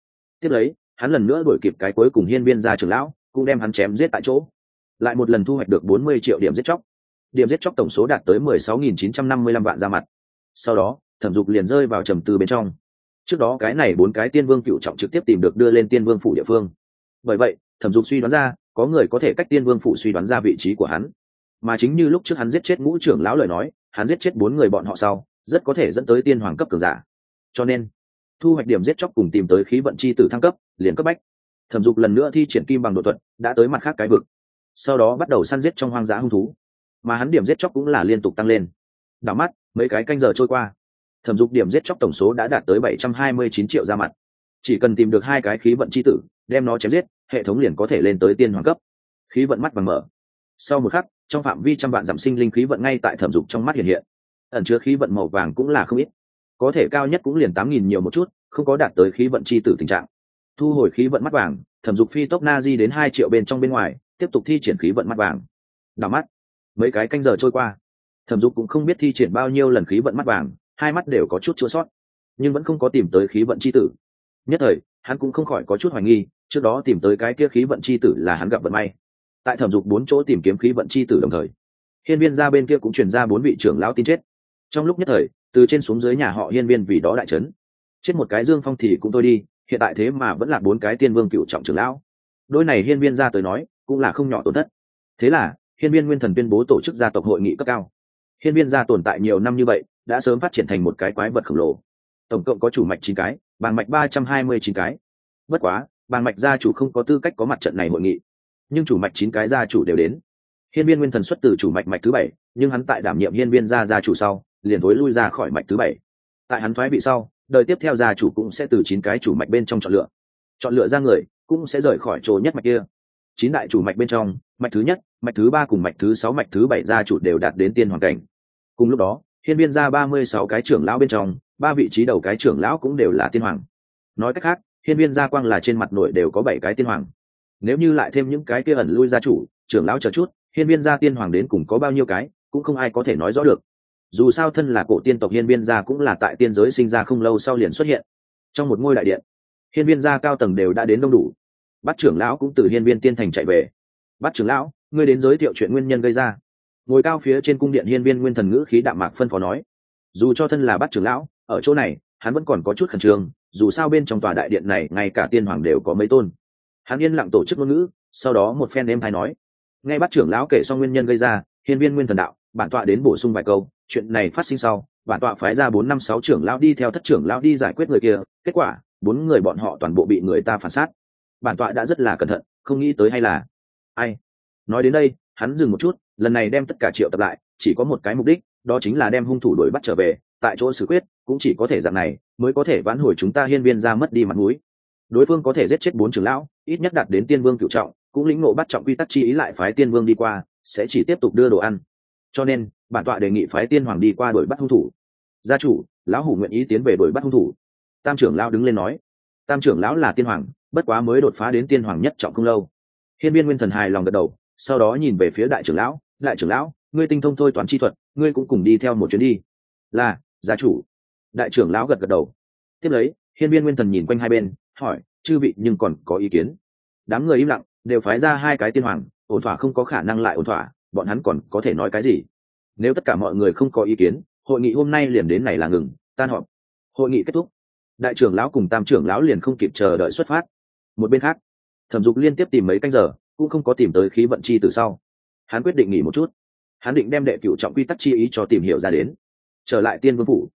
Tiếp lấy, hắn lần nữa đổi kịp cái cuối cùng hiên viên ra trưởng lão, cũng đem hắn chém giết tại chỗ. Lại một lần thu hoạch được bốn mươi triệu điểm giết chóc. Điểm giết chóc tổng số đạt tới mười sáu nghìn chín trăm năm mươi lăm vạn ra mặt. Sau đó, thẩm dục liền rơi vào trầm tư bên trong. Trước đó cái này bốn cái tiên vương cựu trọng trực tiếp tìm được đưa lên tiên vương phủ địa phương. Bởi vậy, thẩm dục suy đoán ra, có người có thể cách tiên vương phủ suy đoán ra vị trí của hắn mà chính như lúc trước hắn giết chết ngũ trưởng lão lời nói, hắn giết chết bốn người bọn họ sau, rất có thể dẫn tới tiên hoàng cấp cường giả. Cho nên, thu hoạch điểm giết chóc cùng tìm tới khí vận chi tử thăng cấp, liền cấp bách. Thẩm dục lần nữa thi triển kim bằng đột thuật, đã tới mặt khác cái vực. Sau đó bắt đầu săn giết trong hoang dã hung thú. Mà hắn điểm giết chóc cũng là liên tục tăng lên. Đảo mắt, mấy cái canh giờ trôi qua. Thẩm dục điểm giết chóc tổng số đã đạt tới bảy trăm hai mươi chín triệu ra mặt. Chỉ cần tìm được hai cái khí vận c h i tử, đem nó chém giết, hệ thống liền có thể lên tới tiên hoàng cấp. Khí vận mắt bằng mở. Sau một khắc trong phạm vi trăm vạn giảm sinh linh khí vận ngay tại thẩm dục trong mắt hiện hiện. Ẩn chứa khí vận màu vàng cũng là không ít. Có thể cao nhất cũng liền tám nghìn nhiều một chút, không có đạt tới khí vận c h i tử tình trạng. Thu hồi khí vận mắt vàng, thẩm dục phi tốc na di đến hai triệu bên trong bên ngoài, tiếp tục thi triển khí vận mắt vàng. Đào mắt. Mấy cái canh giờ trôi qua. Thẩm dục cũng không biết thi triển bao nhiêu lần khí vận mắt vàng, hai mắt đều có chút chua sót. Nhưng vẫn không có tìm tới khí vận c h i tử. Nhất thời, hắn cũng không khỏi có chút hoài nghi, trước đó tìm tới cái kia khí vận c h i tử là hắn gặp vận may tại thẩm dục bốn chỗ tìm kiếm khí vận c h i tử đồng thời. Hiên viên ra bên kia cũng chuyển ra bốn vị trưởng lão tin chết. Trong lúc nhất thời, từ trên xuống dưới nhà họ hiên viên vì đó đại trấn chết một cái dương phong thì cũng thôi đi, hiện tại thế mà vẫn là bốn cái tiên vương cựu trọng trưởng lão. Đôi này hiên viên ra tới nói, cũng là không nhỏ tổn thất. Thế là, hiên viên nguyên thần tuyên bố tổ chức gia tộc hội nghị cấp cao. Hiên viên gia tồn tại nhiều năm như vậy, đã sớm phát triển thành một cái quái vật khổng lồ. Tổng cộng có chủ mạch chín cái bàn mạch ba trăm hai mươi chín cái. Bất quá bàn mạch gia chủ không có tư cách có mặt trận này hội nghị nhưng chủ mạch chín cái gia chủ đều đến. Hiên viên nguyên thần xuất từ chủ mạch mạch thứ bảy, nhưng hắn tại đảm nhiệm hiên viên gia gia chủ sau, liền thối lui ra khỏi mạch thứ bảy. Tại hắn thoái bị sau, đời tiếp theo gia chủ cũng sẽ từ chín cái chủ mạch bên trong chọn lựa. Chọn lựa ra người, cũng sẽ rời khỏi chỗ nhất mạch kia. Chín đại chủ mạch bên trong, mạch thứ nhất, mạch thứ ba cùng mạch thứ sáu, mạch thứ bảy gia chủ đều đạt đến tiên hoàng cảnh. Cùng lúc đó, hiên viên ra ba mươi sáu cái trưởng lão bên trong, ba vị trí đầu cái trưởng lão cũng đều là tiên hoàng. Nói cách khác, hiên viên gia quang là trên mặt nội đều có bảy cái tiên hoàng nếu như lại thêm những cái kia ẩn lui gia chủ, trưởng lão chờ chút, hiên viên gia tiên hoàng đến cùng có bao nhiêu cái, cũng không ai có thể nói rõ được. Dù sao thân là cổ tiên tộc hiên viên gia cũng là tại tiên giới sinh ra không lâu sau liền xuất hiện. Trong một ngôi đại điện, hiên viên gia cao tầng đều đã đến đông đủ. Bắt trưởng lão cũng từ hiên viên tiên thành chạy về. Bắt trưởng lão, ngươi đến giới thiệu chuyện nguyên nhân gây ra. Ngồi cao phía trên cung điện hiên viên nguyên thần ngữ khí đạm mạc phân phó nói. Dù cho thân là bắt trưởng lão, ở chỗ này, hắn vẫn còn có chút khẩn trương, dù sao bên trong tòa đại điện này, ngay cả tiên hoàng đều có mấy tôn hắn yên lặng tổ chức ngôn ngữ, sau đó một phen em hay nói ngay bắt trưởng lão kể xong nguyên nhân gây ra, hiên viên nguyên thần đạo, bản tọa đến bổ sung vài câu, chuyện này phát sinh sau, bản tọa phái ra bốn năm sáu trưởng lão đi theo thất trưởng lão đi giải quyết người kia, kết quả, bốn người bọn họ toàn bộ bị người ta phản sát bản tọa đã rất là cẩn thận, không nghĩ tới hay là, ai? Nói đến đây, hắn dừng một chút, lần này đem tất cả triệu tập lại, chỉ có một cái mục đích, đó chính là đem hung thủ đuổi bắt trở về, tại chỗ xử quyết, cũng chỉ có thể dạng này, mới có thể vãn hồi chúng ta hiên viên ra mất đi mặt mũi. Đối phương có thể giết chết bốn trưởng lão ít nhất đạt đến tiên vương cựu trọng, cũng lĩnh ngộ bắt trọng quy tắc chi ý lại phái tiên vương đi qua, sẽ chỉ tiếp tục đưa đồ ăn. Cho nên, bản tọa đề nghị phái tiên hoàng đi qua đuổi bắt hung thủ. Gia chủ, lão hủ nguyện ý tiến về đuổi bắt hung thủ. Tam trưởng lão đứng lên nói. Tam trưởng lão là tiên hoàng, bất quá mới đột phá đến tiên hoàng nhất trọng không lâu. Hiên viên nguyên thần hài lòng gật đầu, sau đó nhìn về phía đại trưởng lão. Đại trưởng lão, ngươi tinh thông thôi toán chi thuật, ngươi cũng cùng đi theo một chuyến đi. Là, gia chủ. Đại trưởng lão gật gật đầu. Tiếp lấy, hiên viên nguyên thần nhìn quanh hai bên, hỏi chư vị nhưng còn có ý kiến. Đám người im lặng, đều phái ra hai cái tiên hoàng, ổn thỏa không có khả năng lại ổn thỏa, bọn hắn còn có thể nói cái gì? Nếu tất cả mọi người không có ý kiến, hội nghị hôm nay liền đến này là ngừng, tan họp. Hội nghị kết thúc. Đại trưởng lão cùng tam trưởng lão liền không kịp chờ đợi xuất phát. Một bên khác, thẩm dục liên tiếp tìm mấy canh giờ, cũng không có tìm tới khí vận chi từ sau. Hắn quyết định nghỉ một chút. Hắn định đem đệ cựu trọng quy tắc chi ý cho tìm hiểu ra đến. Trở lại tiên vương phủ.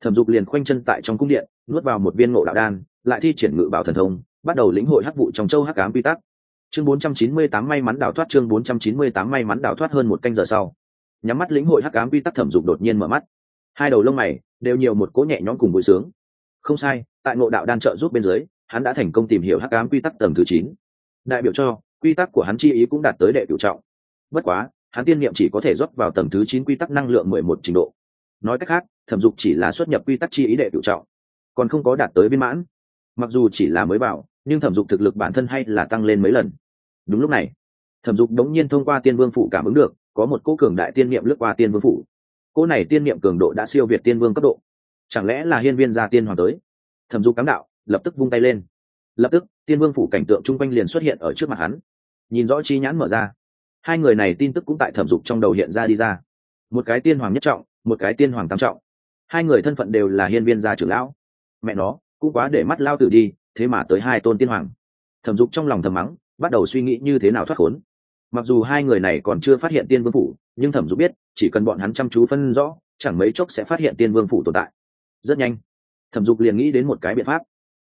Thẩm dục liền khoanh chân tại trong cung điện, nuốt vào một viên ngộ đạo đan lại thi triển ngự bảo thần thông, bắt đầu lĩnh hội hắc vụ trong châu hắc ám quy tắc. Chương 498 may mắn đào thoát, chương 498 may mắn đào thoát hơn một canh giờ sau. Nhắm mắt lĩnh hội hắc ám quy tắc thẩm dục đột nhiên mở mắt. Hai đầu lông mày đều nhiều một cỗ nhẹ nhõm cùng vui sướng. Không sai, tại ngộ đạo đan trợ giúp bên dưới, hắn đã thành công tìm hiểu hắc ám quy tắc tầng thứ chín. Đại biểu cho, quy tắc của hắn chi ý cũng đạt tới đệ cửu trọng. Bất quá, hắn tiên niệm chỉ có thể rót vào tầng thứ chín quy tắc năng lượng mười một trình độ. Nói cách khác, thẩm dục chỉ là xuất nhập quy tắc chi ý đệ cửu trọng, còn không có đạt tới viên mãn mặc dù chỉ là mới bảo, nhưng thẩm dục thực lực bản thân hay là tăng lên mấy lần. Đúng lúc này thẩm dục đống nhiên thông qua tiên vương phủ cảm ứng được có một cỗ cường đại tiên niệm lướt qua tiên vương phủ. Cỗ này tiên niệm cường độ đã siêu việt tiên vương cấp độ. Chẳng lẽ là hiên viên gia tiên hoàng tới? Thẩm dục cám đạo lập tức vung tay lên. Lập tức tiên vương phủ cảnh tượng chung quanh liền xuất hiện ở trước mặt hắn. Nhìn rõ chi nhãn mở ra. Hai người này tin tức cũng tại thẩm dục trong đầu hiện ra đi ra. Một cái tiên hoàng nhất trọng một cái tiên hoàng tam trọng. Hai người thân phận đều là hiên viên gia trưởng lão. Mẹ nó cũng quá để mắt lao tử đi, thế mà tới hai tôn tiên hoàng. Thẩm dục trong lòng thầm mắng, bắt đầu suy nghĩ như thế nào thoát khốn. Mặc dù hai người này còn chưa phát hiện tiên vương phủ, nhưng thẩm dục biết, chỉ cần bọn hắn chăm chú phân rõ, chẳng mấy chốc sẽ phát hiện tiên vương phủ tồn tại. Rất nhanh, thẩm dục liền nghĩ đến một cái biện pháp.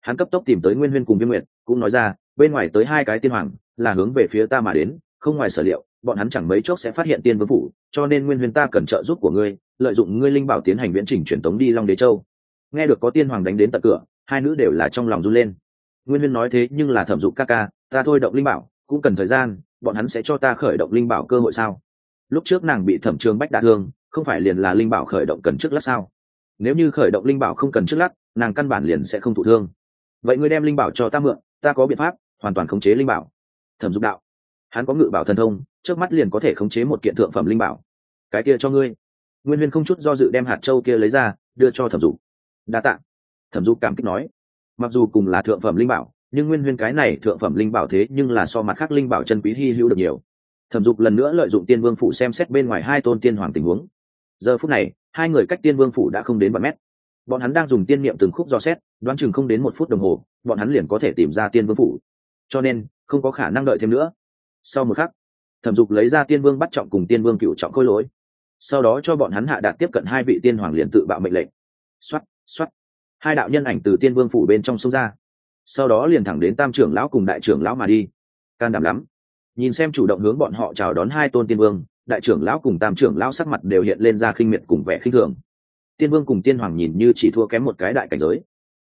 Hắn cấp tốc tìm tới nguyên huyên cùng viêm nguyệt, cũng nói ra, bên ngoài tới hai cái tiên hoàng, là hướng về phía ta mà đến, không ngoài sở liệu, bọn hắn chẳng mấy chốc sẽ phát hiện tiên vương phủ, cho nên nguyên huyên ta cần trợ giúp của ngươi, lợi dụng ngươi linh bảo tiến hành viễn trình truyền tống đi long đế châu. Nghe được có tiên hoàng đánh đến tận cửa hai nữ đều là trong lòng run lên. Nguyên huyên nói thế nhưng là thẩm dục ca ca, ta thôi động linh bảo, cũng cần thời gian, bọn hắn sẽ cho ta khởi động linh bảo cơ hội sao? Lúc trước nàng bị thẩm trường bách đả thương, không phải liền là linh bảo khởi động cần trước lắc sao? Nếu như khởi động linh bảo không cần trước lắc nàng căn bản liền sẽ không thụ thương. Vậy ngươi đem linh bảo cho ta mượn, ta có biện pháp, hoàn toàn khống chế linh bảo. Thẩm dục đạo, hắn có ngự bảo thần thông, trước mắt liền có thể khống chế một kiện thượng phẩm linh bảo. Cái kia cho ngươi. Nguyên huyên không chút do dự đem hạt châu kia lấy ra, đưa cho thẩm dục. Đa t ạ thẩm dục cảm kích nói. Mặc dù cùng là thượng phẩm linh bảo, nhưng nguyên huyên cái này thượng phẩm linh bảo thế nhưng là so mặt khác linh bảo chân quý hy hữu được nhiều. Thẩm dục lần nữa lợi dụng tiên vương phủ xem xét bên ngoài hai tôn tiên hoàng tình huống. Giờ phút này, hai người cách tiên vương phủ đã không đến vài mét. Bọn hắn đang dùng tiên niệm từng khúc do xét, đoán chừng không đến một phút đồng hồ, bọn hắn liền có thể tìm ra tiên vương phủ. Cho nên, không có khả năng đợi thêm nữa. Sau một khắc, thẩm dục lấy ra tiên vương bắt trọng cùng tiên vương cựu trọng khôi lỗi. Sau đó cho bọn hắn hạ đạt tiếp cận hai vị tiên hoàng liền tự bạo mệnh lệnh. X o á t x o á t hai đạo nhân ảnh từ tiên vương phủ bên trong sông ra. Sau đó liền thẳng đến tam trưởng lão cùng đại trưởng lão mà đi. Can đảm lắm. Nhìn xem chủ động hướng bọn họ chào đón hai tôn tiên vương, đại trưởng lão cùng tam trưởng lão sắc mặt đều hiện lên ra khinh miệt cùng vẻ khinh thường. Tiên vương cùng tiên hoàng nhìn như chỉ thua kém một cái đại cảnh giới.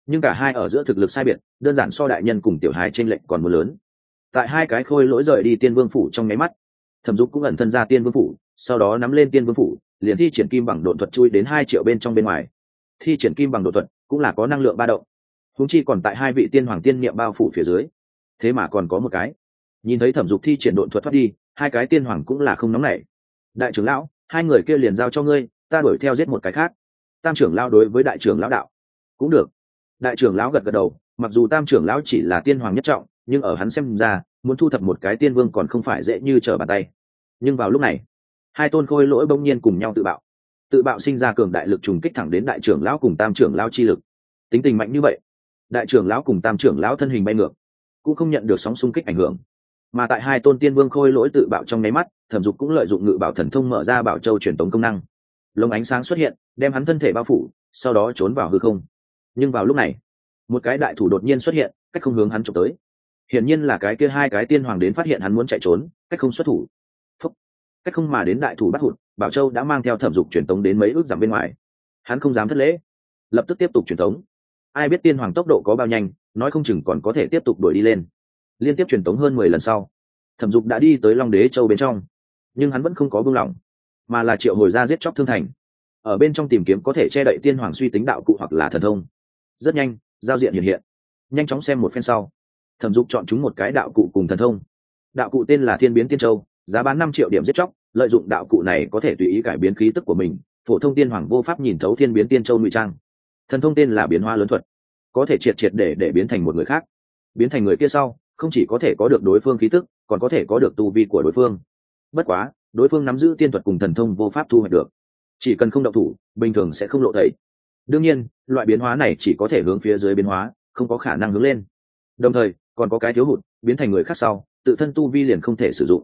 Nhưng cả hai ở giữa thực lực sai biệt, đơn giản so đại nhân cùng tiểu hài t r ê n lệch còn mưa lớn. Tại hai cái khôi lỗi rời đi tiên vương phủ trong nháy mắt, thẩm dục cũng ẩn thân ra tiên vương phủ, sau đó nắm lên tiên vương phủ, liền thi triển kim bằng đột thuật chui đến hai triệu bên trong bên ngoài. Thi triển kim bằng đột thuật cũng là có năng lượng ba động. Húng chi còn tại hai vị tiên hoàng tiên niệm bao phủ phía dưới. Thế mà còn có một cái. Nhìn thấy thẩm dục thi triển độn thuật thoát đi, hai cái tiên hoàng cũng là không nóng nảy. Đại trưởng lão, hai người kia liền giao cho ngươi, ta đuổi theo giết một cái khác. Tam trưởng lão đối với đại trưởng lão đạo. Cũng được. Đại trưởng lão gật gật đầu, mặc dù tam trưởng lão chỉ là tiên hoàng nhất trọng, nhưng ở hắn xem ra, muốn thu thập một cái tiên vương còn không phải dễ như trở bàn tay. Nhưng vào lúc này, hai tôn khôi lỗi bỗng nhiên cùng nhau tự bạo tự bạo sinh ra cường đại lực trùng kích thẳng đến đại trưởng lão cùng tam trưởng lão chi lực. Tính tình mạnh như vậy, đại trưởng lão cùng tam trưởng lão thân hình bay ngược, cũng không nhận được sóng xung kích ảnh hưởng. Mà tại hai tôn tiên vương khôi lỗi tự bạo trong nháy mắt, thẩm dục cũng lợi dụng ngự bảo thần thông mở ra bảo châu truyền tống công năng. Lồng ánh sáng xuất hiện, đem hắn thân thể bao phủ, sau đó trốn vào hư không. Nhưng vào lúc này, một cái đại thủ đột nhiên xuất hiện, cách không hướng hắn trộm tới. Hiển nhiên là cái kia hai cái tiên hoàng đến phát hiện hắn muốn chạy trốn, cách không xuất thủ. Phúc. cách không mà đến đại thủ bắt hụt bảo châu đã mang theo thẩm dục truyền tống đến mấy ước giảm bên ngoài. Hắn không dám thất lễ, lập tức tiếp tục truyền tống. Ai biết tiên hoàng tốc độ có bao nhanh, nói không chừng còn có thể tiếp tục đuổi đi lên. Liên tiếp truyền tống hơn mười lần sau, thẩm dục đã đi tới long đế châu bên trong, nhưng hắn vẫn không có buông lỏng, mà là triệu hồi ra giết chóc thương thành. Ở bên trong tìm kiếm có thể che đậy tiên hoàng suy tính đạo cụ hoặc là thần thông. Rất nhanh, giao diện hiện hiện. Nhanh chóng xem một phen sau, thẩm dục chọn chúng một cái đạo cụ cùng thần thông. Đạo cụ tên là thiên biến tiên châu, giá bán năm triệu điểm giết chóc lợi dụng đạo cụ này có thể tùy ý cải biến khí tức của mình, phổ thông tiên hoàng vô pháp nhìn thấu thiên biến tiên châu ngụy trang. Thần thông tên là biến hoa lớn thuật, có thể triệt triệt để để biến thành một người khác. Biến thành người kia sau, không chỉ có thể có được đối phương khí tức, còn có thể có được tu vi của đối phương. Bất quá, đối phương nắm giữ tiên thuật cùng thần thông vô pháp thu hoạch được. Chỉ cần không động thủ, bình thường sẽ không lộ thấy đương nhiên, loại biến hóa này chỉ có thể hướng phía dưới biến hóa, không có khả năng hướng lên. Đồng thời, còn có cái thiếu hụt, biến thành người khác sau, tự thân tu vi liền không thể sử dụng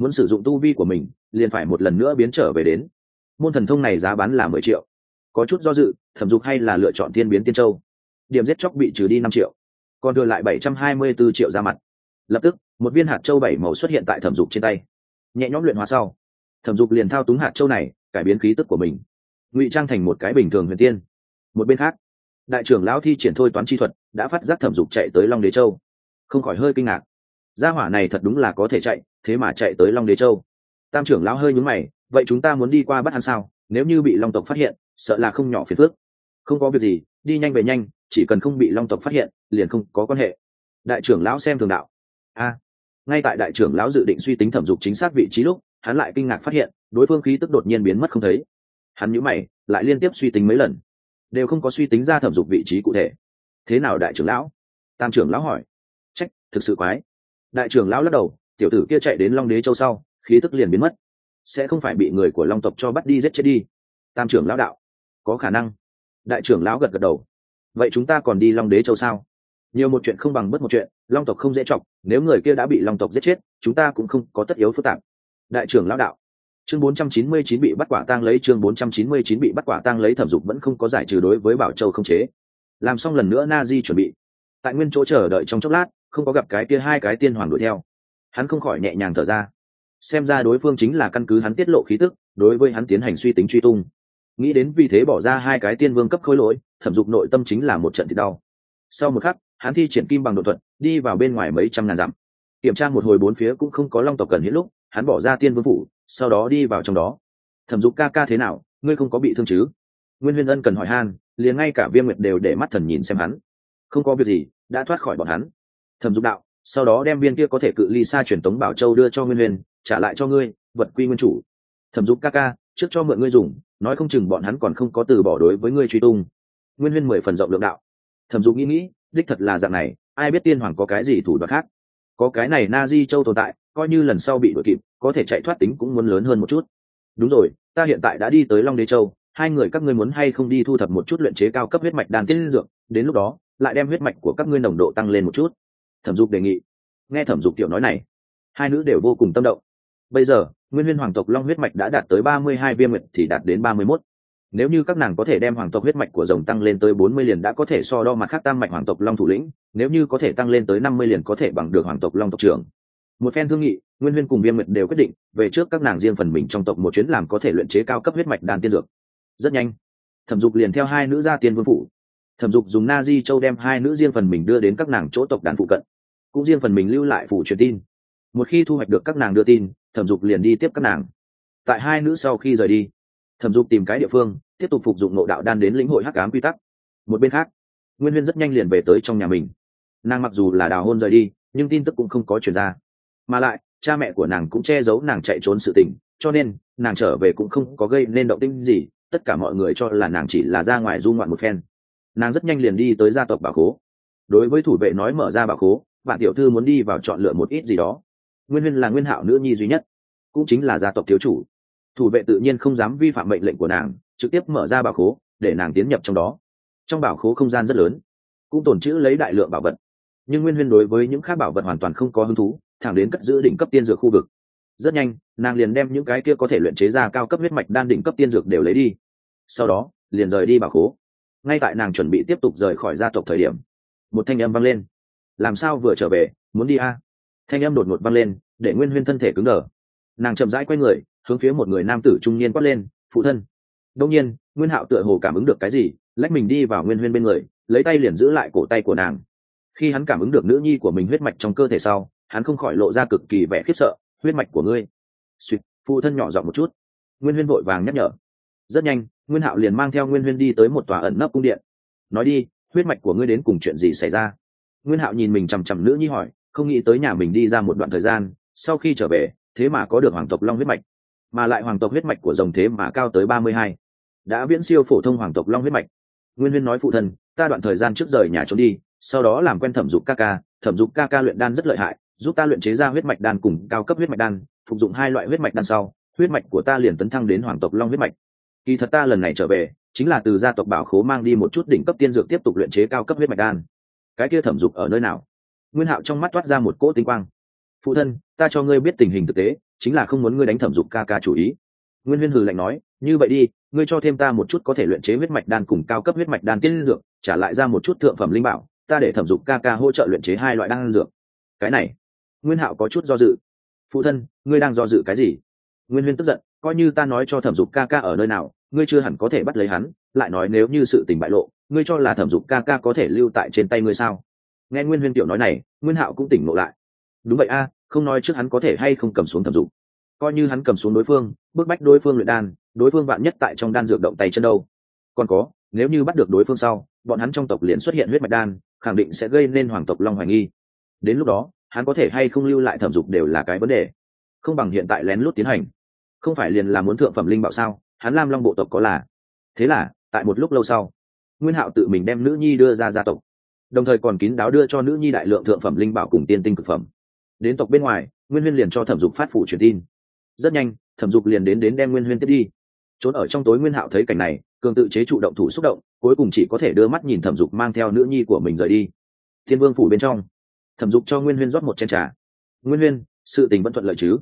muốn sử dụng tu vi của mình, liền phải một lần nữa biến trở về đến. Môn thần thông này giá bán là mười triệu. Có chút do dự, thẩm dục hay là lựa chọn tiên biến tiên châu. Điểm giết chóc bị trừ đi năm triệu. Còn đưa lại bảy trăm hai mươi bốn triệu ra mặt. Lập tức, một viên hạt châu bảy màu xuất hiện tại thẩm dục trên tay. Nhẹ nhõm luyện hóa sau, thẩm dục liền thao túng hạt châu này, cải biến khí tức của mình. Ngụy trang thành một cái bình thường huyền tiên. Một bên khác, đại trưởng lão thi triển thôi toán chi thuật đã phát giác thẩm dục chạy tới long đế châu. Không khỏi hơi kinh ngạc. Gia hỏa này thật đúng là có thể chạy thế mà chạy tới long đế châu. Tam trưởng lão hơi nhúng mày, vậy chúng ta muốn đi qua bắt hắn sao? Nếu như bị long tộc phát hiện, sợ là không nhỏ phiền phước không có việc gì, đi nhanh về nhanh, chỉ cần không bị long tộc phát hiện, liền không có quan hệ. Đại trưởng lão xem thường đạo. A. Ngay tại đại trưởng lão dự định suy tính thẩm dục chính xác vị trí lúc, hắn lại kinh ngạc phát hiện, đối phương khí tức đột nhiên biến mất không thấy. Hắn nhíu mày, lại liên tiếp suy tính mấy lần. Đều không có suy tính ra thẩm dục vị trí cụ thể. Thế nào đại trưởng lão? Tam trưởng lão hỏi. Trách, thực sự quái. Đại trưởng lão lắc đầu tiểu tử kia chạy đến long đế châu sau, khí tức liền biến mất. Sẽ không phải bị người của long tộc cho bắt đi giết chết đi. Tam trưởng lão đạo, có khả năng. Đại trưởng lão gật gật đầu. Vậy chúng ta còn đi long đế châu sao? Nhiều một chuyện không bằng bất một chuyện, long tộc không dễ chọc, nếu người kia đã bị long tộc giết chết, chúng ta cũng không có tất yếu phức tạp. Đại trưởng lão đạo, chương 499 bị bắt quả tang lấy, chương 499 bị bắt quả tang lấy thẩm dục vẫn không có giải trừ đối với bảo châu không chế. Làm xong lần nữa na di chuẩn bị. Tại nguyên chỗ chờ đợi trong chốc lát, không có gặp cái kia hai cái tiên hoàng đuổi theo hắn không khỏi nhẹ nhàng thở ra. Xem ra đối phương chính là căn cứ hắn tiết lộ khí tức, đối với hắn tiến hành suy tính truy tung. Nghĩ đến vì thế bỏ ra hai cái tiên vương cấp khối lỗi, thẩm dục nội tâm chính là một trận thì đau. Sau một khắc, hắn thi triển kim bằng đột thuật, đi vào bên ngoài mấy trăm ngàn dặm. Kiểm tra một hồi bốn phía cũng không có long tộc cần hết lúc, hắn bỏ ra tiên vương phủ, sau đó đi vào trong đó. Thẩm dục ca ca thế nào, ngươi không có bị thương chứ? Nguyên huyên ân cần hỏi han, liền ngay cả viêm nguyệt đều để mắt thần nhìn xem hắn. Không có việc gì, đã thoát khỏi bọn hắn. Thẩm dục đạo sau đó đem viên kia có thể cự ly xa truyền tống bảo châu đưa cho nguyên huyền, trả lại cho ngươi, vật quy nguyên chủ. Thẩm dục ca ca, trước cho mượn ngươi dùng, nói không chừng bọn hắn còn không có từ bỏ đối với ngươi truy tung. Nguyên huyên mười phần rộng lượng đạo. Thẩm dục nghĩ nghĩ, đích thật là dạng này, ai biết tiên hoàng có cái gì thủ đoạn khác? Có cái này na di châu tồn tại, coi như lần sau bị đuổi kịp, có thể chạy thoát tính cũng muốn lớn hơn một chút. Đúng rồi, ta hiện tại đã đi tới long đế châu, hai người các ngươi muốn hay không đi thu thập một chút luyện chế cao cấp huyết mạch đàn tiên dược, đến lúc đó, lại đem huyết mạch của các ngươi nồng độ tăng lên một chút thẩm dục đề nghị. Nghe thẩm dục tiểu nói này, hai nữ đều vô cùng tâm động. Bây giờ, nguyên huyên hoàng tộc long huyết mạch đã đạt tới ba mươi hai viên nguyệt thì đạt đến ba mươi mốt. Nếu như các nàng có thể đem hoàng tộc huyết mạch của rồng tăng lên tới bốn mươi liền đã có thể so đo mặt khác tam mạch hoàng tộc long thủ lĩnh, nếu như có thể tăng lên tới năm mươi liền có thể bằng được hoàng tộc long tộc trưởng. Một phen thương nghị, nguyên huyên cùng viêm nguyệt đều quyết định, về trước các nàng riêng phần mình trong tộc một chuyến làm có thể luyện chế cao cấp huyết mạch đan tiên dược. Rất nhanh, thẩm dục liền theo hai nữ gia tiên vương phủ thẩm dục dùng na di châu đem hai nữ riêng phần mình đưa đến các nàng chỗ tộc đàn phụ cận, cũng riêng phần mình lưu lại phủ truyền tin. Một khi thu hoạch được các nàng đưa tin, thẩm dục liền đi tiếp các nàng. Tại hai nữ sau khi rời đi, thẩm dục tìm cái địa phương, tiếp tục phục dụng nộ đạo đan đến lĩnh hội hắc cám quy tắc. Một bên khác, nguyên huyên rất nhanh liền về tới trong nhà mình. Nàng mặc dù là đào hôn rời đi, nhưng tin tức cũng không có chuyển ra. Mà lại, cha mẹ của nàng cũng che giấu nàng chạy trốn sự tình, cho nên, nàng trở về cũng không có gây nên động tinh gì, tất cả mọi người cho là nàng chỉ là ra ngoài du ngoạn một phen nàng rất nhanh liền đi tới gia tộc bảo khố. Đối với thủ vệ nói mở ra bảo khố, bạn tiểu thư muốn đi vào chọn lựa một ít gì đó. Nguyên huyên là nguyên hạo nữ nhi duy nhất, cũng chính là gia tộc thiếu chủ. Thủ vệ tự nhiên không dám vi phạm mệnh lệnh của nàng, trực tiếp mở ra bảo khố, để nàng tiến nhập trong đó. Trong bảo khố không gian rất lớn, cũng tồn trữ lấy đại lượng bảo vật. Nhưng nguyên huyên đối với những khác bảo vật hoàn toàn không có hứng thú, thẳng đến cất giữ đỉnh cấp tiên dược khu vực. Rất nhanh, nàng liền đem những cái kia có thể luyện chế ra cao cấp huyết mạch đan đỉnh cấp tiên dược đều lấy đi. Sau đó, liền rời đi bảo khố ngay tại nàng chuẩn bị tiếp tục rời khỏi gia tộc thời điểm, một thanh âm vang lên. Làm sao vừa trở về, muốn đi a? Thanh âm đột ngột vang lên, để nguyên huyên thân thể cứng đờ. Nàng chậm rãi quay người, hướng phía một người nam tử trung niên quát lên, phụ thân. Đông nhiên, nguyên hạo tựa hồ cảm ứng được cái gì, lách mình đi vào nguyên huyên bên người, lấy tay liền giữ lại cổ tay của nàng. Khi hắn cảm ứng được nữ nhi của mình huyết mạch trong cơ thể sau, hắn không khỏi lộ ra cực kỳ vẻ khiếp sợ, huyết mạch của ngươi. Suýt phụ thân nhỏ giọng một chút. Nguyên huyên vội vàng nhắc nhở. Rất nhanh nguyên hạo liền mang theo nguyên huyên đi tới một tòa ẩn nấp cung điện. Nói đi, huyết mạch của ngươi đến cùng chuyện gì xảy ra? Nguyên hạo nhìn mình chằm chằm nữ nhi hỏi, không nghĩ tới nhà mình đi ra một đoạn thời gian, sau khi trở về, thế mà có được hoàng tộc long huyết mạch. Mà lại hoàng tộc huyết mạch của dòng thế mà cao tới ba mươi hai. Đã viễn siêu phổ thông hoàng tộc long huyết mạch. Nguyên huyên nói phụ thân, ta đoạn thời gian trước rời nhà trốn đi, sau đó làm quen thẩm dục ca ca, thẩm dục ca ca luyện đan rất lợi hại, giúp ta luyện chế ra huyết mạch đan cùng cao cấp huyết mạch đan, phục dụng hai loại huyết mạch đan sau, huyết mạch của ta liền tấn thăng đến hoàng tộc long huyết mạch kỳ thật ta lần này trở về, chính là từ gia tộc bảo khố mang đi một chút đỉnh cấp tiên dược tiếp tục luyện chế cao cấp huyết mạch đan. Cái kia thẩm dục ở nơi nào? Nguyên hạo trong mắt toát ra một cỗ tinh quang. Phụ thân, ta cho ngươi biết tình hình thực tế, chính là không muốn ngươi đánh thẩm dục ca ca chủ ý. Nguyên huyên hừ lạnh nói, như vậy đi, ngươi cho thêm ta một chút có thể luyện chế huyết mạch đan cùng cao cấp huyết mạch đan tiên dược, trả lại ra một chút thượng phẩm linh bảo, ta để thẩm dục ca ca hỗ trợ luyện chế hai loại đan dược. Cái này, nguyên hạo có chút do dự. Phụ thân, ngươi đang do dự cái gì? Nguyên huyên tức giận coi như ta nói cho thẩm dục ca ca ở nơi nào, ngươi chưa hẳn có thể bắt lấy hắn, lại nói nếu như sự tình bại lộ, ngươi cho là thẩm dục ca ca có thể lưu tại trên tay ngươi sao? Nghe nguyên huyên tiểu nói này, nguyên hạo cũng tỉnh ngộ lại. Đúng vậy a, không nói trước hắn có thể hay không cầm xuống thẩm dục. Coi như hắn cầm xuống đối phương, bức bách đối phương luyện đan, đối phương vạn nhất tại trong đan dược động tay chân đâu. Còn có, nếu như bắt được đối phương sau, bọn hắn trong tộc liền xuất hiện huyết mạch đan, khẳng định sẽ gây nên hoàng tộc long hoài nghi. Đến lúc đó, hắn có thể hay không lưu lại thẩm dục đều là cái vấn đề. Không bằng hiện tại lén lút tiến hành không phải liền là muốn thượng phẩm linh bảo sao? Hắn lam long bộ tộc có là? Thế là, tại một lúc lâu sau, nguyên hạo tự mình đem nữ nhi đưa ra gia tộc, đồng thời còn kín đáo đưa cho nữ nhi đại lượng thượng phẩm linh bảo cùng tiên tinh cực phẩm. Đến tộc bên ngoài, nguyên huyên liền cho thẩm dục phát phủ truyền tin. Rất nhanh, thẩm dục liền đến đến đem nguyên huyên tiếp đi. Trốn ở trong tối nguyên hạo thấy cảnh này, cường tự chế trụ động thủ xúc động, cuối cùng chỉ có thể đưa mắt nhìn thẩm dục mang theo nữ nhi của mình rời đi. Thiên vương phủ bên trong, thẩm dục cho nguyên huyên rót một chén trà. Nguyên huyên, sự tình vẫn thuận lợi chứ?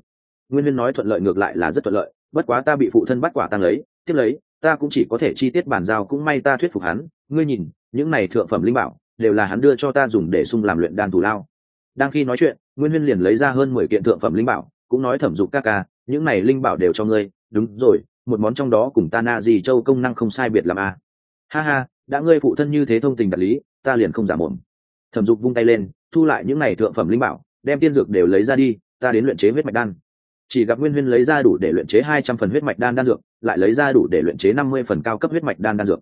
Nguyên huyên nói thuận lợi ngược lại là rất thuận lợi, bất quá ta bị phụ thân bắt quả tăng lấy, tiếp lấy, ta cũng chỉ có thể chi tiết bàn giao cũng may ta thuyết phục hắn, ngươi nhìn, những này thượng phẩm linh bảo, đều là hắn đưa cho ta dùng để sung làm luyện đan thủ lao. Đang khi nói chuyện, nguyên huyên liền lấy ra hơn mười kiện thượng phẩm linh bảo, cũng nói thẩm dục ca ca, những này linh bảo đều cho ngươi, đúng rồi, một món trong đó cùng ta na gì châu công năng không sai biệt làm a à. ha ha, đã ngươi phụ thân như thế thông tình đạt lý, ta liền không giả mồm. Thẩm dục vung tay lên, thu lại những này thượng phẩm linh bảo, đem tiên dược đều lấy ra đi, ta đến luyện chế huyết mạch đan chỉ gặp nguyên huyên lấy ra đủ để luyện chế hai trăm phần huyết mạch đan đan dược, lại lấy ra đủ để luyện chế năm mươi phần cao cấp huyết mạch đan đan dược.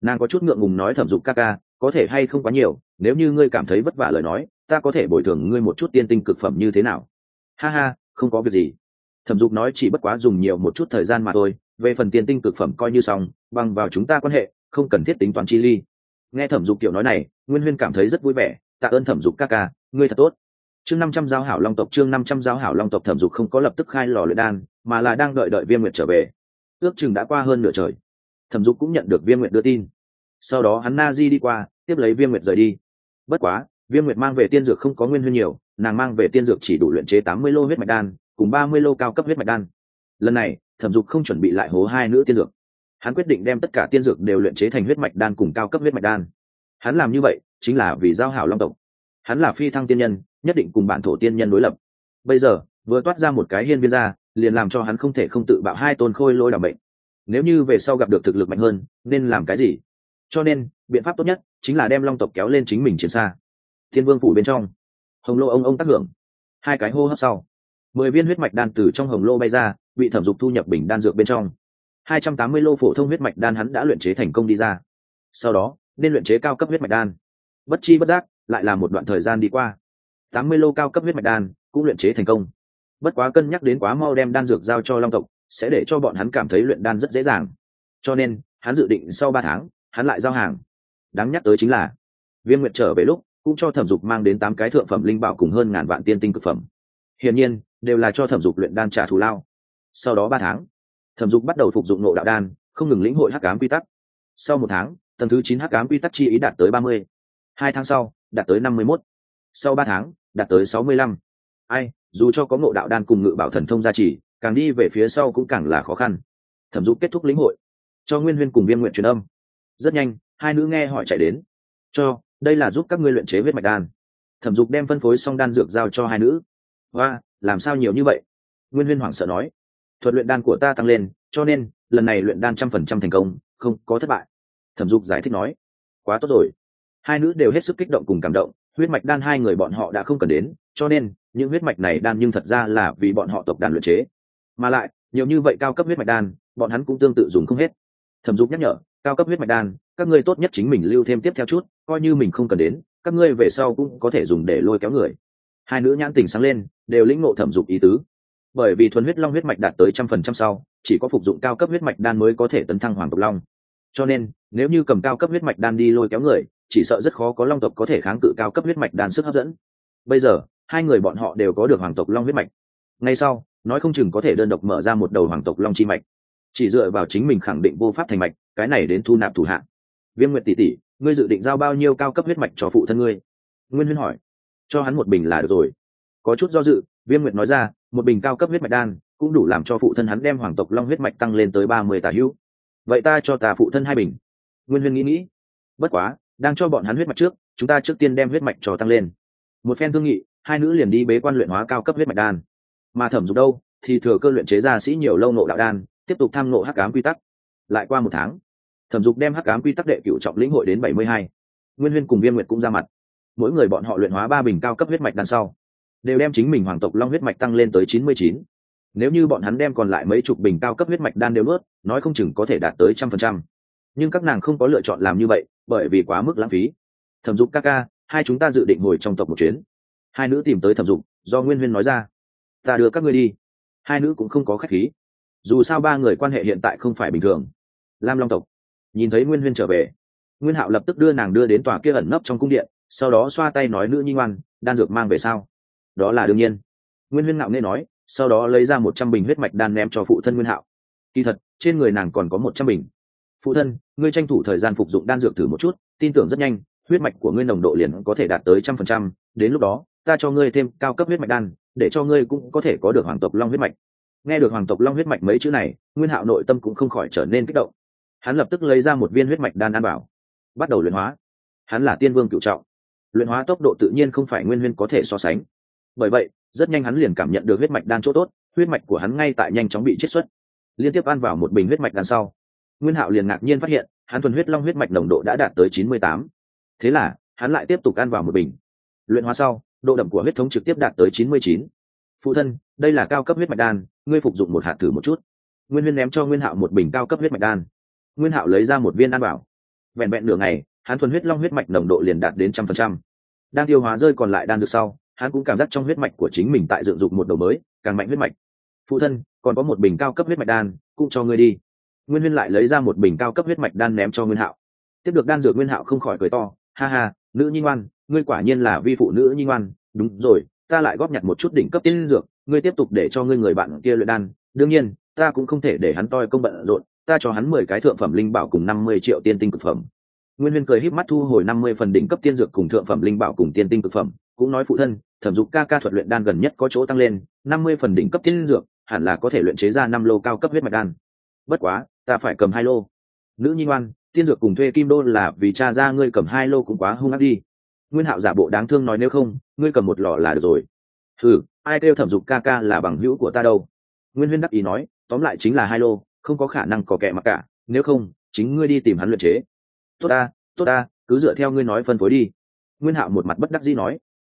Nàng có chút ngượng ngùng nói thẩm dục ca ca, có thể hay không quá nhiều, nếu như ngươi cảm thấy vất vả lời nói, ta có thể bồi thường ngươi một chút tiên tinh cực phẩm như thế nào. Ha ha, không có việc gì. Thẩm dục nói chỉ bất quá dùng nhiều một chút thời gian mà thôi, về phần tiên tinh cực phẩm coi như xong, bằng vào chúng ta quan hệ, không cần thiết tính toán chi ly. Nghe thẩm dục kiểu nói này, nguyên huyên cảm thấy rất vui vẻ, tạ ơn thẩm dục ca ca, ngươi thật tốt chương năm trăm giao hảo long tộc, chương năm trăm giao hảo long tộc thẩm dục không có lập tức khai lò luyện đan, mà là đang đợi đợi viêm nguyệt trở về. Ước chừng đã qua hơn nửa trời, thẩm dục cũng nhận được viêm nguyệt đưa tin. Sau đó hắn na di đi qua, tiếp lấy viêm nguyệt rời đi. Bất quá, viêm nguyệt mang về tiên dược không có nguyên huyên nhiều, nàng mang về tiên dược chỉ đủ luyện chế tám mươi lô huyết mạch đan, cùng ba mươi lô cao cấp huyết mạch đan. Lần này, thẩm dục không chuẩn bị lại hố hai nữ tiên dược. Hắn quyết định đem tất cả tiên dược đều luyện chế thành huyết mạch đan cùng cao cấp huyết mạch đan. Hắn làm như vậy, chính là vì giao hảo long tộc. Hắn là phi thăng tiên nhân nhất định cùng bản thổ tiên nhân đối lập. Bây giờ, vừa toát ra một cái hiên viên ra, liền làm cho hắn không thể không tự bạo hai tôn khôi lôi đảm bệnh nếu như về sau gặp được thực lực mạnh hơn, nên làm cái gì? Cho nên, biện pháp tốt nhất chính là đem long tộc kéo lên chính mình chiến xa. Thiên vương phủ bên trong, hồng lô ông ông tác hưởng. Hai cái hô hấp sau, mười viên huyết mạch đan từ trong hồng lô bay ra, bị thẩm dục thu nhập bình đan dược bên trong. Hai trăm tám mươi lô phổ thông huyết mạch đan hắn đã luyện chế thành công đi ra. Sau đó, nên luyện chế cao cấp huyết mạch đan. Bất chi bất giác, lại là một đoạn thời gian đi qua tám mươi lô cao cấp huyết mạch đan, cũng luyện chế thành công. Bất quá cân nhắc đến quá mau đem đan dược giao cho long tộc, sẽ để cho bọn hắn cảm thấy luyện đan rất dễ dàng. Cho nên, hắn dự định sau ba tháng, hắn lại giao hàng. Đáng nhắc tới chính là, viêm nguyệt trở về lúc, cũng cho thẩm dục mang đến tám cái thượng phẩm linh bảo cùng hơn ngàn vạn tiên tinh cực phẩm. Hiển nhiên, đều là cho thẩm dục luyện đan trả thù lao. Sau đó ba tháng, thẩm dục bắt đầu phục dụng nộ đạo đan, không ngừng lĩnh hội hắc cám quy tắc. Sau một tháng, tầng thứ chín hắc cám quy tắc chi ý đạt tới ba mươi. Hai tháng sau, đạt tới năm mươi mốt sau ba tháng, đạt tới sáu mươi lăm. Ai, dù cho có ngộ đạo đan cùng ngự bảo thần thông gia trì, càng đi về phía sau cũng càng là khó khăn. Thẩm dụ kết thúc lĩnh hội, cho nguyên huyên cùng viên nguyện truyền âm. Rất nhanh, hai nữ nghe hỏi chạy đến. Cho, đây là giúp các ngươi luyện chế huyết mạch đan. Thẩm dục đem phân phối xong đan dược giao cho hai nữ. Và làm sao nhiều như vậy? Nguyên huyên hoảng sợ nói. Thuật luyện đan của ta tăng lên, cho nên, lần này luyện đan trăm phần trăm thành công, không có thất bại. Thẩm dục giải thích nói. Quá tốt rồi. Hai nữ đều hết sức kích động cùng cảm động huyết mạch đan hai người bọn họ đã không cần đến, cho nên, những huyết mạch này đan nhưng thật ra là vì bọn họ tộc đàn luyện chế. Mà lại, nhiều như vậy cao cấp huyết mạch đan, bọn hắn cũng tương tự dùng không hết. Thẩm dục nhắc nhở, cao cấp huyết mạch đan, các ngươi tốt nhất chính mình lưu thêm tiếp theo chút, coi như mình không cần đến, các ngươi về sau cũng có thể dùng để lôi kéo người. Hai nữ nhãn tình sáng lên, đều lĩnh ngộ thẩm dục ý tứ. Bởi vì thuần huyết long huyết mạch đạt tới trăm phần trăm sau, chỉ có phục dụng cao cấp huyết mạch đan mới có thể tấn thăng hoàng tộc long. Cho nên, nếu như cầm cao cấp huyết mạch đan đi lôi kéo người chỉ sợ rất khó có long tộc có thể kháng cự cao cấp huyết mạch đan sức hấp dẫn. Bây giờ, hai người bọn họ đều có được hoàng tộc long huyết mạch. Ngay sau, nói không chừng có thể đơn độc mở ra một đầu hoàng tộc long chi mạch. Chỉ dựa vào chính mình khẳng định vô pháp thành mạch, cái này đến thu nạp thủ hạng viêm nguyện tỷ tỷ, ngươi dự định giao bao nhiêu cao cấp huyết mạch cho phụ thân ngươi? Nguyên huyên hỏi. Cho hắn một bình là được rồi. Có chút do dự, viêm nguyệt nói ra, một bình cao cấp huyết mạch đan cũng đủ làm cho phụ thân hắn đem hoàng tộc long huyết mạch tăng lên tới ba mươi tà hữu. Vậy ta cho tà phụ thân hai bình. Nguyên huyên nghĩ nghĩ. Bất quá đang cho bọn hắn huyết mạch trước, chúng ta trước tiên đem huyết mạch cho tăng lên. Một phen thương nghị, hai nữ liền đi bế quan luyện hóa cao cấp huyết mạch đan. Mà thẩm dục đâu, thì thừa cơ luyện chế ra sĩ nhiều lâu nộ đạo đan, tiếp tục tham nộ hắc ám quy tắc. Lại qua một tháng, thẩm dục đem hắc ám quy tắc đệ cựu trọng lĩnh hội đến bảy mươi hai. Nguyên huyên cùng viên nguyệt cũng ra mặt. Mỗi người bọn họ luyện hóa ba bình cao cấp huyết mạch đan sau, đều đem chính mình hoàng tộc long huyết mạch tăng lên tới chín mươi chín. Nếu như bọn hắn đem còn lại mấy chục bình cao cấp huyết mạch đan đều nuốt, nói không chừng có thể đạt tới trăm phần trăm. Nhưng các nàng không có lựa chọn làm như vậy bởi vì quá mức lãng phí. Thẩm dục ca ca, hai chúng ta dự định ngồi trong tộc một chuyến. Hai nữ tìm tới thẩm dục, do nguyên huyên nói ra. Ta đưa các ngươi đi. Hai nữ cũng không có khách khí. Dù sao ba người quan hệ hiện tại không phải bình thường. Lam long tộc. Nhìn thấy nguyên huyên trở về, nguyên hạo lập tức đưa nàng đưa đến tòa kia ẩn nấp trong cung điện, sau đó xoa tay nói nữ nhi ngoan, đan dược mang về sao? Đó là đương nhiên. Nguyên huyên ngạo nghe nói, sau đó lấy ra một trăm bình huyết mạch đan ném cho phụ thân nguyên hạo. Kỳ thật, trên người nàng còn có một trăm bình phụ thân, ngươi tranh thủ thời gian phục dụng đan dược thử một chút, tin tưởng rất nhanh, huyết mạch của ngươi nồng độ liền có thể đạt tới trăm phần trăm. Đến lúc đó, ta cho ngươi thêm cao cấp huyết mạch đan, để cho ngươi cũng có thể có được hoàng tộc long huyết mạch. Nghe được hoàng tộc long huyết mạch mấy chữ này, nguyên hạo nội tâm cũng không khỏi trở nên kích động. Hắn lập tức lấy ra một viên huyết mạch đan an bảo bắt đầu luyện hóa. Hắn là tiên vương cựu trọng. Luyện hóa tốc độ tự nhiên không phải nguyên huyên có thể so sánh. Bởi vậy, rất nhanh hắn liền cảm nhận được huyết mạch đan chỗ tốt, huyết mạch của hắn ngay tại nhanh chóng bị chiết xuất. Liên tiếp ăn vào một bình huyết mạch đan sau nguyên hạo liền ngạc nhiên phát hiện, hắn thuần huyết long huyết mạch nồng độ đã đạt tới chín mươi tám. Thế là, hắn lại tiếp tục ăn vào một bình. Luyện hóa sau, độ đậm của huyết thống trực tiếp đạt tới chín mươi chín. Phụ thân, đây là cao cấp huyết mạch đan, ngươi phục dụng một hạt thử một chút. Nguyên huyên ném cho nguyên hạo một bình cao cấp huyết mạch đan. Nguyên hạo lấy ra một viên ăn bảo vẹn vẹn nửa ngày, hắn thuần huyết long huyết mạch nồng độ liền đạt đến trăm phần trăm. Đang tiêu hóa rơi còn lại đan dược sau, hắn cũng cảm giác trong huyết mạch của chính mình tại dựng dục một đầu mới, càng mạnh huyết mạch. Phụ thân, còn có một bình cao cấp huyết mạch đan, cũng cho ngươi đi nguyên huyên lại lấy ra một bình cao cấp huyết mạch đan ném cho nguyên hạo. Tiếp được đan dược, nguyên hạo không khỏi cười to, ha ha, nữ nhi ngoan, ngươi quả nhiên là vi phụ nữ nhi ngoan. Đúng rồi, ta lại góp nhặt một chút đỉnh cấp tiên dược, ngươi tiếp tục để cho ngươi người bạn kia luyện đan. Đương nhiên, ta cũng không thể để hắn toi công bận rộn, ta cho hắn mười cái thượng phẩm linh bảo cùng năm mươi triệu tiên tinh cực phẩm. Nguyên huyên cười híp mắt thu hồi năm mươi phần đỉnh cấp tiên dược cùng thượng phẩm linh bảo cùng tiên tinh cực phẩm, cũng nói phụ thân, thẩm dục ca ca thuật luyện đan gần nhất có chỗ tăng lên, năm mươi phần đỉnh cấp tiên dược, hẳn là có thể luyện chế ra năm lô cao cấp huyết mạch đan. Bất quá ta phải cầm hai lô. Nữ nhi ngoan tiên dược cùng thuê kim đô là vì cha ra ngươi cầm hai lô cũng quá hung ác đi. Nguyên hạo giả bộ đáng thương nói nếu không ngươi cầm một lọ là được rồi. Thử, ai kêu thẩm dục ca ca là bằng hữu của ta đâu. Nguyên huyên đắc ý nói tóm lại chính là hai lô không có khả năng có kẻ mặc cả. Nếu không chính ngươi đi tìm hắn luyện chế. Tốt ta tốt ta cứ dựa theo ngươi nói phân phối đi. Nguyên hạo một mặt bất đắc dĩ nói.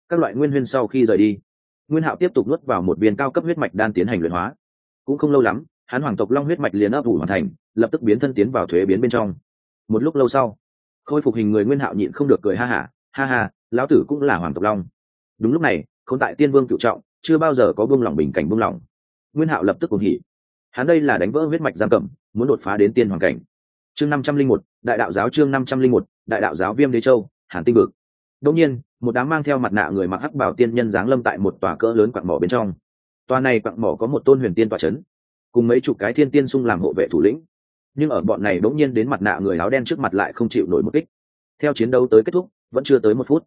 Các loại nguyên huyên sau khi rời đi nguyên hạo tiếp tục nuốt vào một viên cao cấp huyết mạch đan tiến hành luyện hóa. Cũng không lâu lắm hắn hoàng tộc long huyết mạch liền ấp ủ hoàn thành, lập tức biến thân tiến vào thuế biến bên trong. Một lúc lâu sau, khôi phục hình người nguyên hạo nhịn không được cười ha hả, ha ha, lão tử cũng là hoàng tộc long. Đúng lúc này không tại tiên vương cựu trọng, chưa bao giờ có buông lỏng bình cảnh buông lỏng. Nguyên hạo lập tức cùng hỉ. Hắn đây là đánh vỡ huyết mạch giam cầm, muốn đột phá đến tiên hoàng cảnh. Chương năm trăm linh một, đại đạo giáo chương năm trăm linh một, đại đạo giáo viêm đế châu, hàn tinh vực. Đông nhiên, một đám mang theo mặt nạ người mặc hắc bảo tiên nhân giáng lâm tại một tòa cỡ lớn quặng mỏ bên trong. Tòa này quặng mỏ có một tôn huyền tiên tòa c h ấ n cùng mấy chục cái thiên tiên sung làm hộ vệ thủ lĩnh. Nhưng ở bọn này đ ỗ n g nhiên đến mặt nạ người áo đen trước mặt lại không chịu nổi một kích. Theo chiến đấu tới kết thúc, vẫn chưa tới một phút.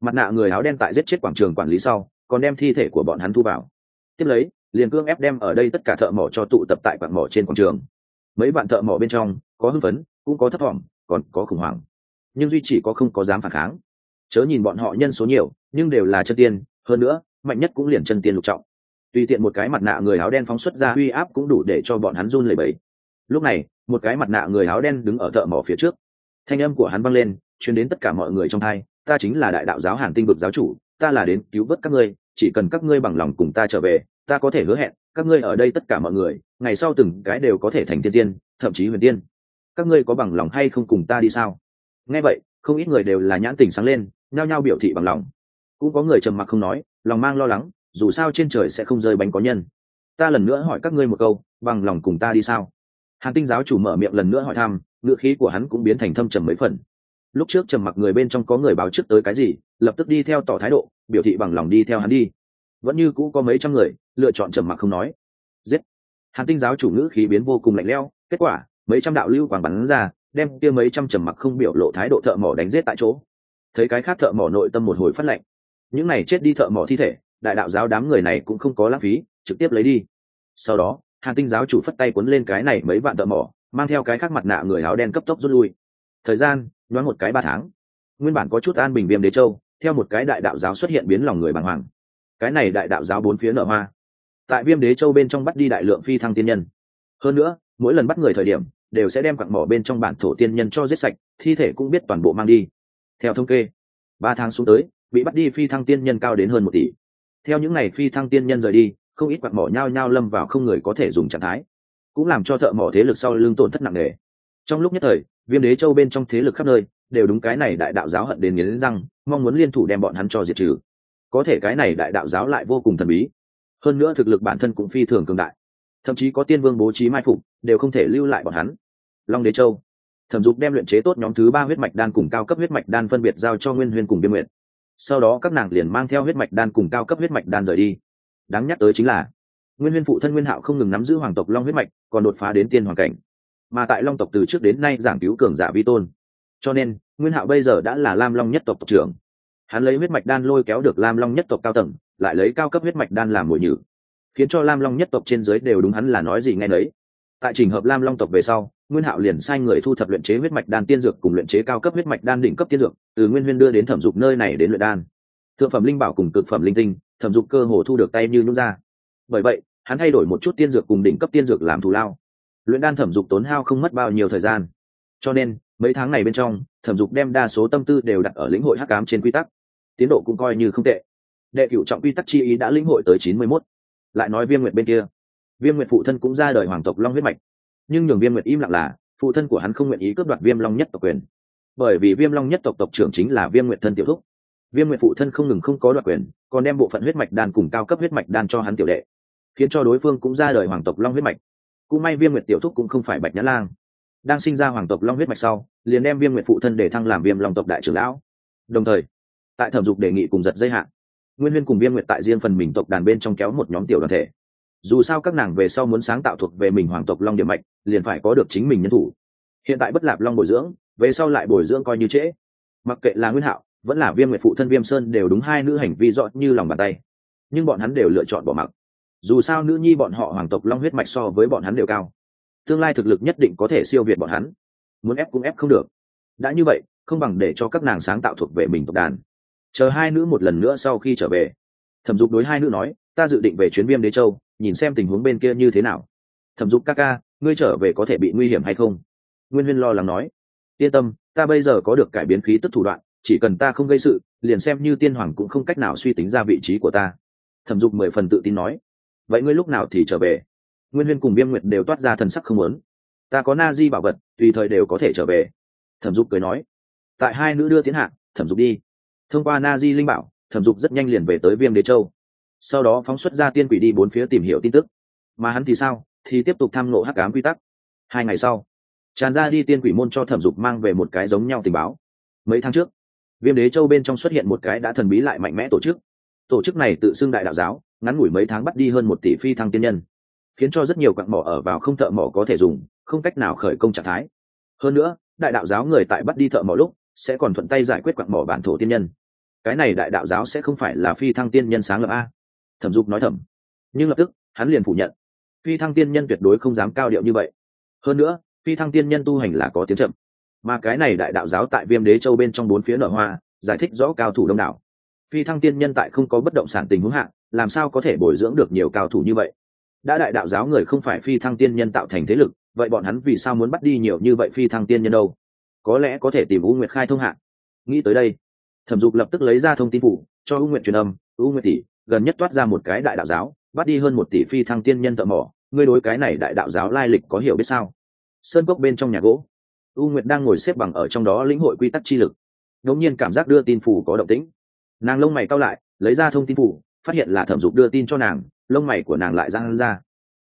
Mặt nạ người áo đen tại giết chết quảng trường quản lý sau, còn đem thi thể của bọn hắn thu vào. Tiếp lấy, liền cương ép đem ở đây tất cả thợ mỏ cho tụ tập tại quảng mỏ trên quảng trường. Mấy bạn thợ mỏ bên trong, có hưng phấn, cũng có thất vọng còn có khủng hoảng. Nhưng duy chỉ có không có dám phản kháng. Chớ nhìn bọn họ nhân số nhiều, nhưng đều là chân tiên, hơn nữa, mạnh nhất cũng liền chân tiên lục trọng tùy tiện một cái mặt nạ người áo đen phóng xuất ra uy áp cũng đủ để cho bọn hắn run lẩy bẩy. Lúc này, một cái mặt nạ người áo đen đứng ở thợ mỏ phía trước. Thanh âm của hắn vang lên chuyến đến tất cả mọi người trong thai, ta chính là đại đạo giáo hàn tinh vực giáo chủ, ta là đến cứu vớt các ngươi, chỉ cần các ngươi bằng lòng cùng ta trở về, ta có thể hứa hẹn, các ngươi ở đây tất cả mọi người, ngày sau từng cái đều có thể thành tiên tiên, thậm chí huyền tiên. Các ngươi có bằng lòng hay không cùng ta đi sao? Nghe vậy, không ít người đều là nhãn tình sáng lên, nhao nhao biểu thị bằng lòng. Cũng có người trầm mặc không nói, lòng mang lo lắng dù sao trên trời sẽ không rơi bánh có nhân. Ta lần nữa hỏi các ngươi một câu, bằng lòng cùng ta đi sao? Hàn tinh giáo chủ mở miệng lần nữa hỏi thăm ngựa khí của hắn cũng biến thành thâm trầm mấy phần. Lúc trước trầm mặc người bên trong có người báo trước tới cái gì, lập tức đi theo tỏ thái độ, biểu thị bằng lòng đi theo hắn đi. Vẫn như cũ có mấy trăm người, lựa chọn trầm mặc không nói. Giết! Hàn tinh giáo chủ ngữ khí biến vô cùng lạnh lẽo, kết quả, mấy trăm đạo lưu quảng bắn ra, đem kia mấy trăm trầm mặc không biểu lộ thái độ thợ mỏ đánh giết tại chỗ. Thấy cái khác thợ mỏ nội tâm một hồi phát lệnh những này chết đi thợ mỏ thi thể đại đạo giáo đám người này cũng không có lãng phí, trực tiếp lấy đi. Sau đó, hàn tinh giáo chủ phất tay cuốn lên cái này mấy vạn tợ mỏ, mang theo cái khác mặt nạ người áo đen cấp tốc rút lui. Thời gian nói một cái ba tháng. Nguyên bản có chút an bình viêm đế châu, theo một cái đại đạo giáo xuất hiện biến lòng người bàng hoàng. Cái này đại đạo giáo bốn phía nở hoa. Tại viêm đế châu bên trong bắt đi đại lượng phi thăng tiên nhân. Hơn nữa, mỗi lần bắt người thời điểm, đều sẽ đem quặng mỏ bên trong bản thổ tiên nhân cho giết sạch, thi thể cũng biết toàn bộ mang đi. Theo thống kê, ba tháng xuống tới, bị bắt đi phi thăng tiên nhân cao đến hơn một tỷ theo những ngày phi thăng tiên nhân rời đi, không ít quạt mỏ nhao nhao lâm vào không người có thể dùng trạng thái, cũng làm cho thợ mỏ thế lực sau lưng tổn thất nặng nề. Trong lúc nhất thời, viêm đế châu bên trong thế lực khắp nơi đều đúng cái này đại đạo giáo hận đến nghiến răng, mong muốn liên thủ đem bọn hắn cho diệt trừ. Có thể cái này đại đạo giáo lại vô cùng thần bí. Hơn nữa thực lực bản thân cũng phi thường cường đại. Thậm chí có tiên vương bố trí mai phục, đều không thể lưu lại bọn hắn. Long đế châu. Thẩm dục đem luyện chế tốt nhóm thứ ba huyết mạch đan cùng cao cấp huyết mạch đan phân biệt giao cho nguyên huyên cùng biên nguyện sau đó các nàng liền mang theo huyết mạch đan cùng cao cấp huyết mạch đan rời đi. Đáng nhắc tới chính là, nguyên huyên phụ thân nguyên hạo không ngừng nắm giữ hoàng tộc long huyết mạch, còn đột phá đến tiên hoàng cảnh. Mà tại long tộc từ trước đến nay giảng cứu cường giả vi tôn. Cho nên, nguyên hạo bây giờ đã là lam long nhất tộc tộc trưởng. Hắn lấy huyết mạch đan lôi kéo được lam long nhất tộc cao tầng, lại lấy cao cấp huyết mạch đan làm mồi nhử. Khiến cho lam long nhất tộc trên dưới đều đúng hắn là nói gì nghe đấy tại trình hợp lam long tộc về sau nguyên hạo liền sai người thu thập luyện chế huyết mạch đan tiên dược cùng luyện chế cao cấp huyết mạch đan đỉnh cấp tiên dược, từ nguyên huyên đưa đến thẩm dục nơi này đến luyện đan. Thượng phẩm linh bảo cùng cực phẩm linh tinh, thẩm dục cơ hồ thu được tay như nhút ra. Bởi vậy, hắn thay đổi một chút tiên dược cùng đỉnh cấp tiên dược làm thù lao. Luyện đan thẩm dục tốn hao không mất bao nhiêu thời gian. Cho nên, mấy tháng này bên trong, thẩm dục đem đa số tâm tư đều đặt ở lĩnh hội hắc cám trên quy tắc. Tiến độ cũng coi như không tệ. Đệ cựu trọng quy tắc chi ý đã lĩnh hội tới chín mươi mốt. Lại nói viêm nguyệt bên kia. Viêm nguyệt phụ thân cũng ra đời hoàng tộc long huyết mạch nhưng nhường viêm nguyệt im lặng là, phụ thân của hắn không nguyện ý cướp đoạt viêm long nhất tộc quyền. Bởi vì viêm long nhất tộc tộc trưởng chính là viêm nguyệt thân tiểu thúc. Viêm nguyệt phụ thân không ngừng không có đoạt quyền, còn đem bộ phận huyết mạch đan cùng cao cấp huyết mạch đan cho hắn tiểu đệ, khiến cho đối phương cũng ra đời hoàng tộc long huyết mạch. Cũng may viêm nguyệt tiểu thúc cũng không phải bạch nhã lang. Đang sinh ra hoàng tộc long huyết mạch sau, liền đem viêm nguyệt phụ thân để thăng làm viêm long tộc đại trưởng lão. Đồng thời, tại thẩm dục đề nghị cùng giật dây hạn nguyên huyên cùng viêm nguyệt tại riêng phần mình tộc đàn bên trong kéo một nhóm tiểu đoàn thể dù sao các nàng về sau muốn sáng tạo thuộc về mình hoàng tộc long điểm mạch, liền phải có được chính mình nhân thủ. Hiện tại bất lạp long bồi dưỡng, về sau lại bồi dưỡng coi như trễ. Mặc kệ là nguyên hạo, vẫn là viêm nguyệt phụ thân viêm sơn đều đúng hai nữ hành vi rõ như lòng bàn tay. Nhưng bọn hắn đều lựa chọn bỏ mặc. Dù sao nữ nhi bọn họ hoàng tộc long huyết mạch so với bọn hắn đều cao. Tương lai thực lực nhất định có thể siêu việt bọn hắn. Muốn ép cũng ép không được. Đã như vậy, không bằng để cho các nàng sáng tạo thuộc về mình tộc đàn. Chờ hai nữ một lần nữa sau khi trở về. Thẩm dục đối hai nữ nói, ta dự định về chuyến viêm đế châu nhìn xem tình huống bên kia như thế nào. Thẩm dục ca ca, ngươi trở về có thể bị nguy hiểm hay không? Nguyên huyên lo lắng nói. Yên tâm, ta bây giờ có được cải biến khí tức thủ đoạn, chỉ cần ta không gây sự, liền xem như tiên hoàng cũng không cách nào suy tính ra vị trí của ta. Thẩm dục mười phần tự tin nói. Vậy ngươi lúc nào thì trở về? Nguyên huyên cùng viêm nguyệt đều toát ra thần sắc không muốn. Ta có na di bảo vật, tùy thời đều có thể trở về. Thẩm dục cười nói. Tại hai nữ đưa tiến hạng thẩm dục đi. Thông qua na di linh bảo, thẩm dục rất nhanh liền về tới viêm đế châu sau đó phóng xuất ra tiên quỷ đi bốn phía tìm hiểu tin tức. Mà hắn thì sao? Thì tiếp tục tham nộ hắc ám quy tắc. Hai ngày sau, tràn ra đi tiên quỷ môn cho thẩm dục mang về một cái giống nhau tình báo. Mấy tháng trước, viêm đế châu bên trong xuất hiện một cái đã thần bí lại mạnh mẽ tổ chức. Tổ chức này tự xưng đại đạo giáo, ngắn ngủi mấy tháng bắt đi hơn một tỷ phi thăng tiên nhân, khiến cho rất nhiều quặng mỏ ở vào không thợ mỏ có thể dùng, không cách nào khởi công trạng thái. Hơn nữa, đại đạo giáo người tại bắt đi thợ mỏ lúc sẽ còn thuận tay giải quyết quặng mỏ bản thổ tiên nhân. Cái này đại đạo giáo sẽ không phải là phi thăng tiên nhân sáng lập a thẩm dục nói thầm. Nhưng lập tức, hắn liền phủ nhận. Phi thăng tiên nhân tuyệt đối không dám cao điệu như vậy. Hơn nữa, phi thăng tiên nhân tu hành là có tiếng chậm. Mà cái này đại đạo giáo tại viêm đế châu bên trong bốn phía nở hoa, giải thích rõ cao thủ đông đảo. Phi thăng tiên nhân tại không có bất động sản tình huống hạn làm sao có thể bồi dưỡng được nhiều cao thủ như vậy? Đã đại đạo giáo người không phải phi thăng tiên nhân tạo thành thế lực, vậy bọn hắn vì sao muốn bắt đi nhiều như vậy phi thăng tiên nhân đâu? Có lẽ có thể tìm u nguyệt khai thông hạn nghĩ tới đây, thẩm dục lập tức lấy ra thông tin phủ cho u nguyệt truyền âm. U nguyệt tỷ gần nhất toát ra một cái đại đạo giáo, bắt đi hơn một tỷ phi thăng tiên nhân thợ mỏ. Ngươi đối cái này đại đạo giáo lai lịch có hiểu biết sao? Sơn cốc bên trong nhà gỗ. U nguyệt đang ngồi xếp bằng ở trong đó lĩnh hội quy tắc chi lực. Ngẫu nhiên cảm giác đưa tin phủ có động tĩnh. Nàng lông mày cao lại, lấy ra thông tin phủ, phát hiện là thẩm dục đưa tin cho nàng, lông mày của nàng lại giang ra.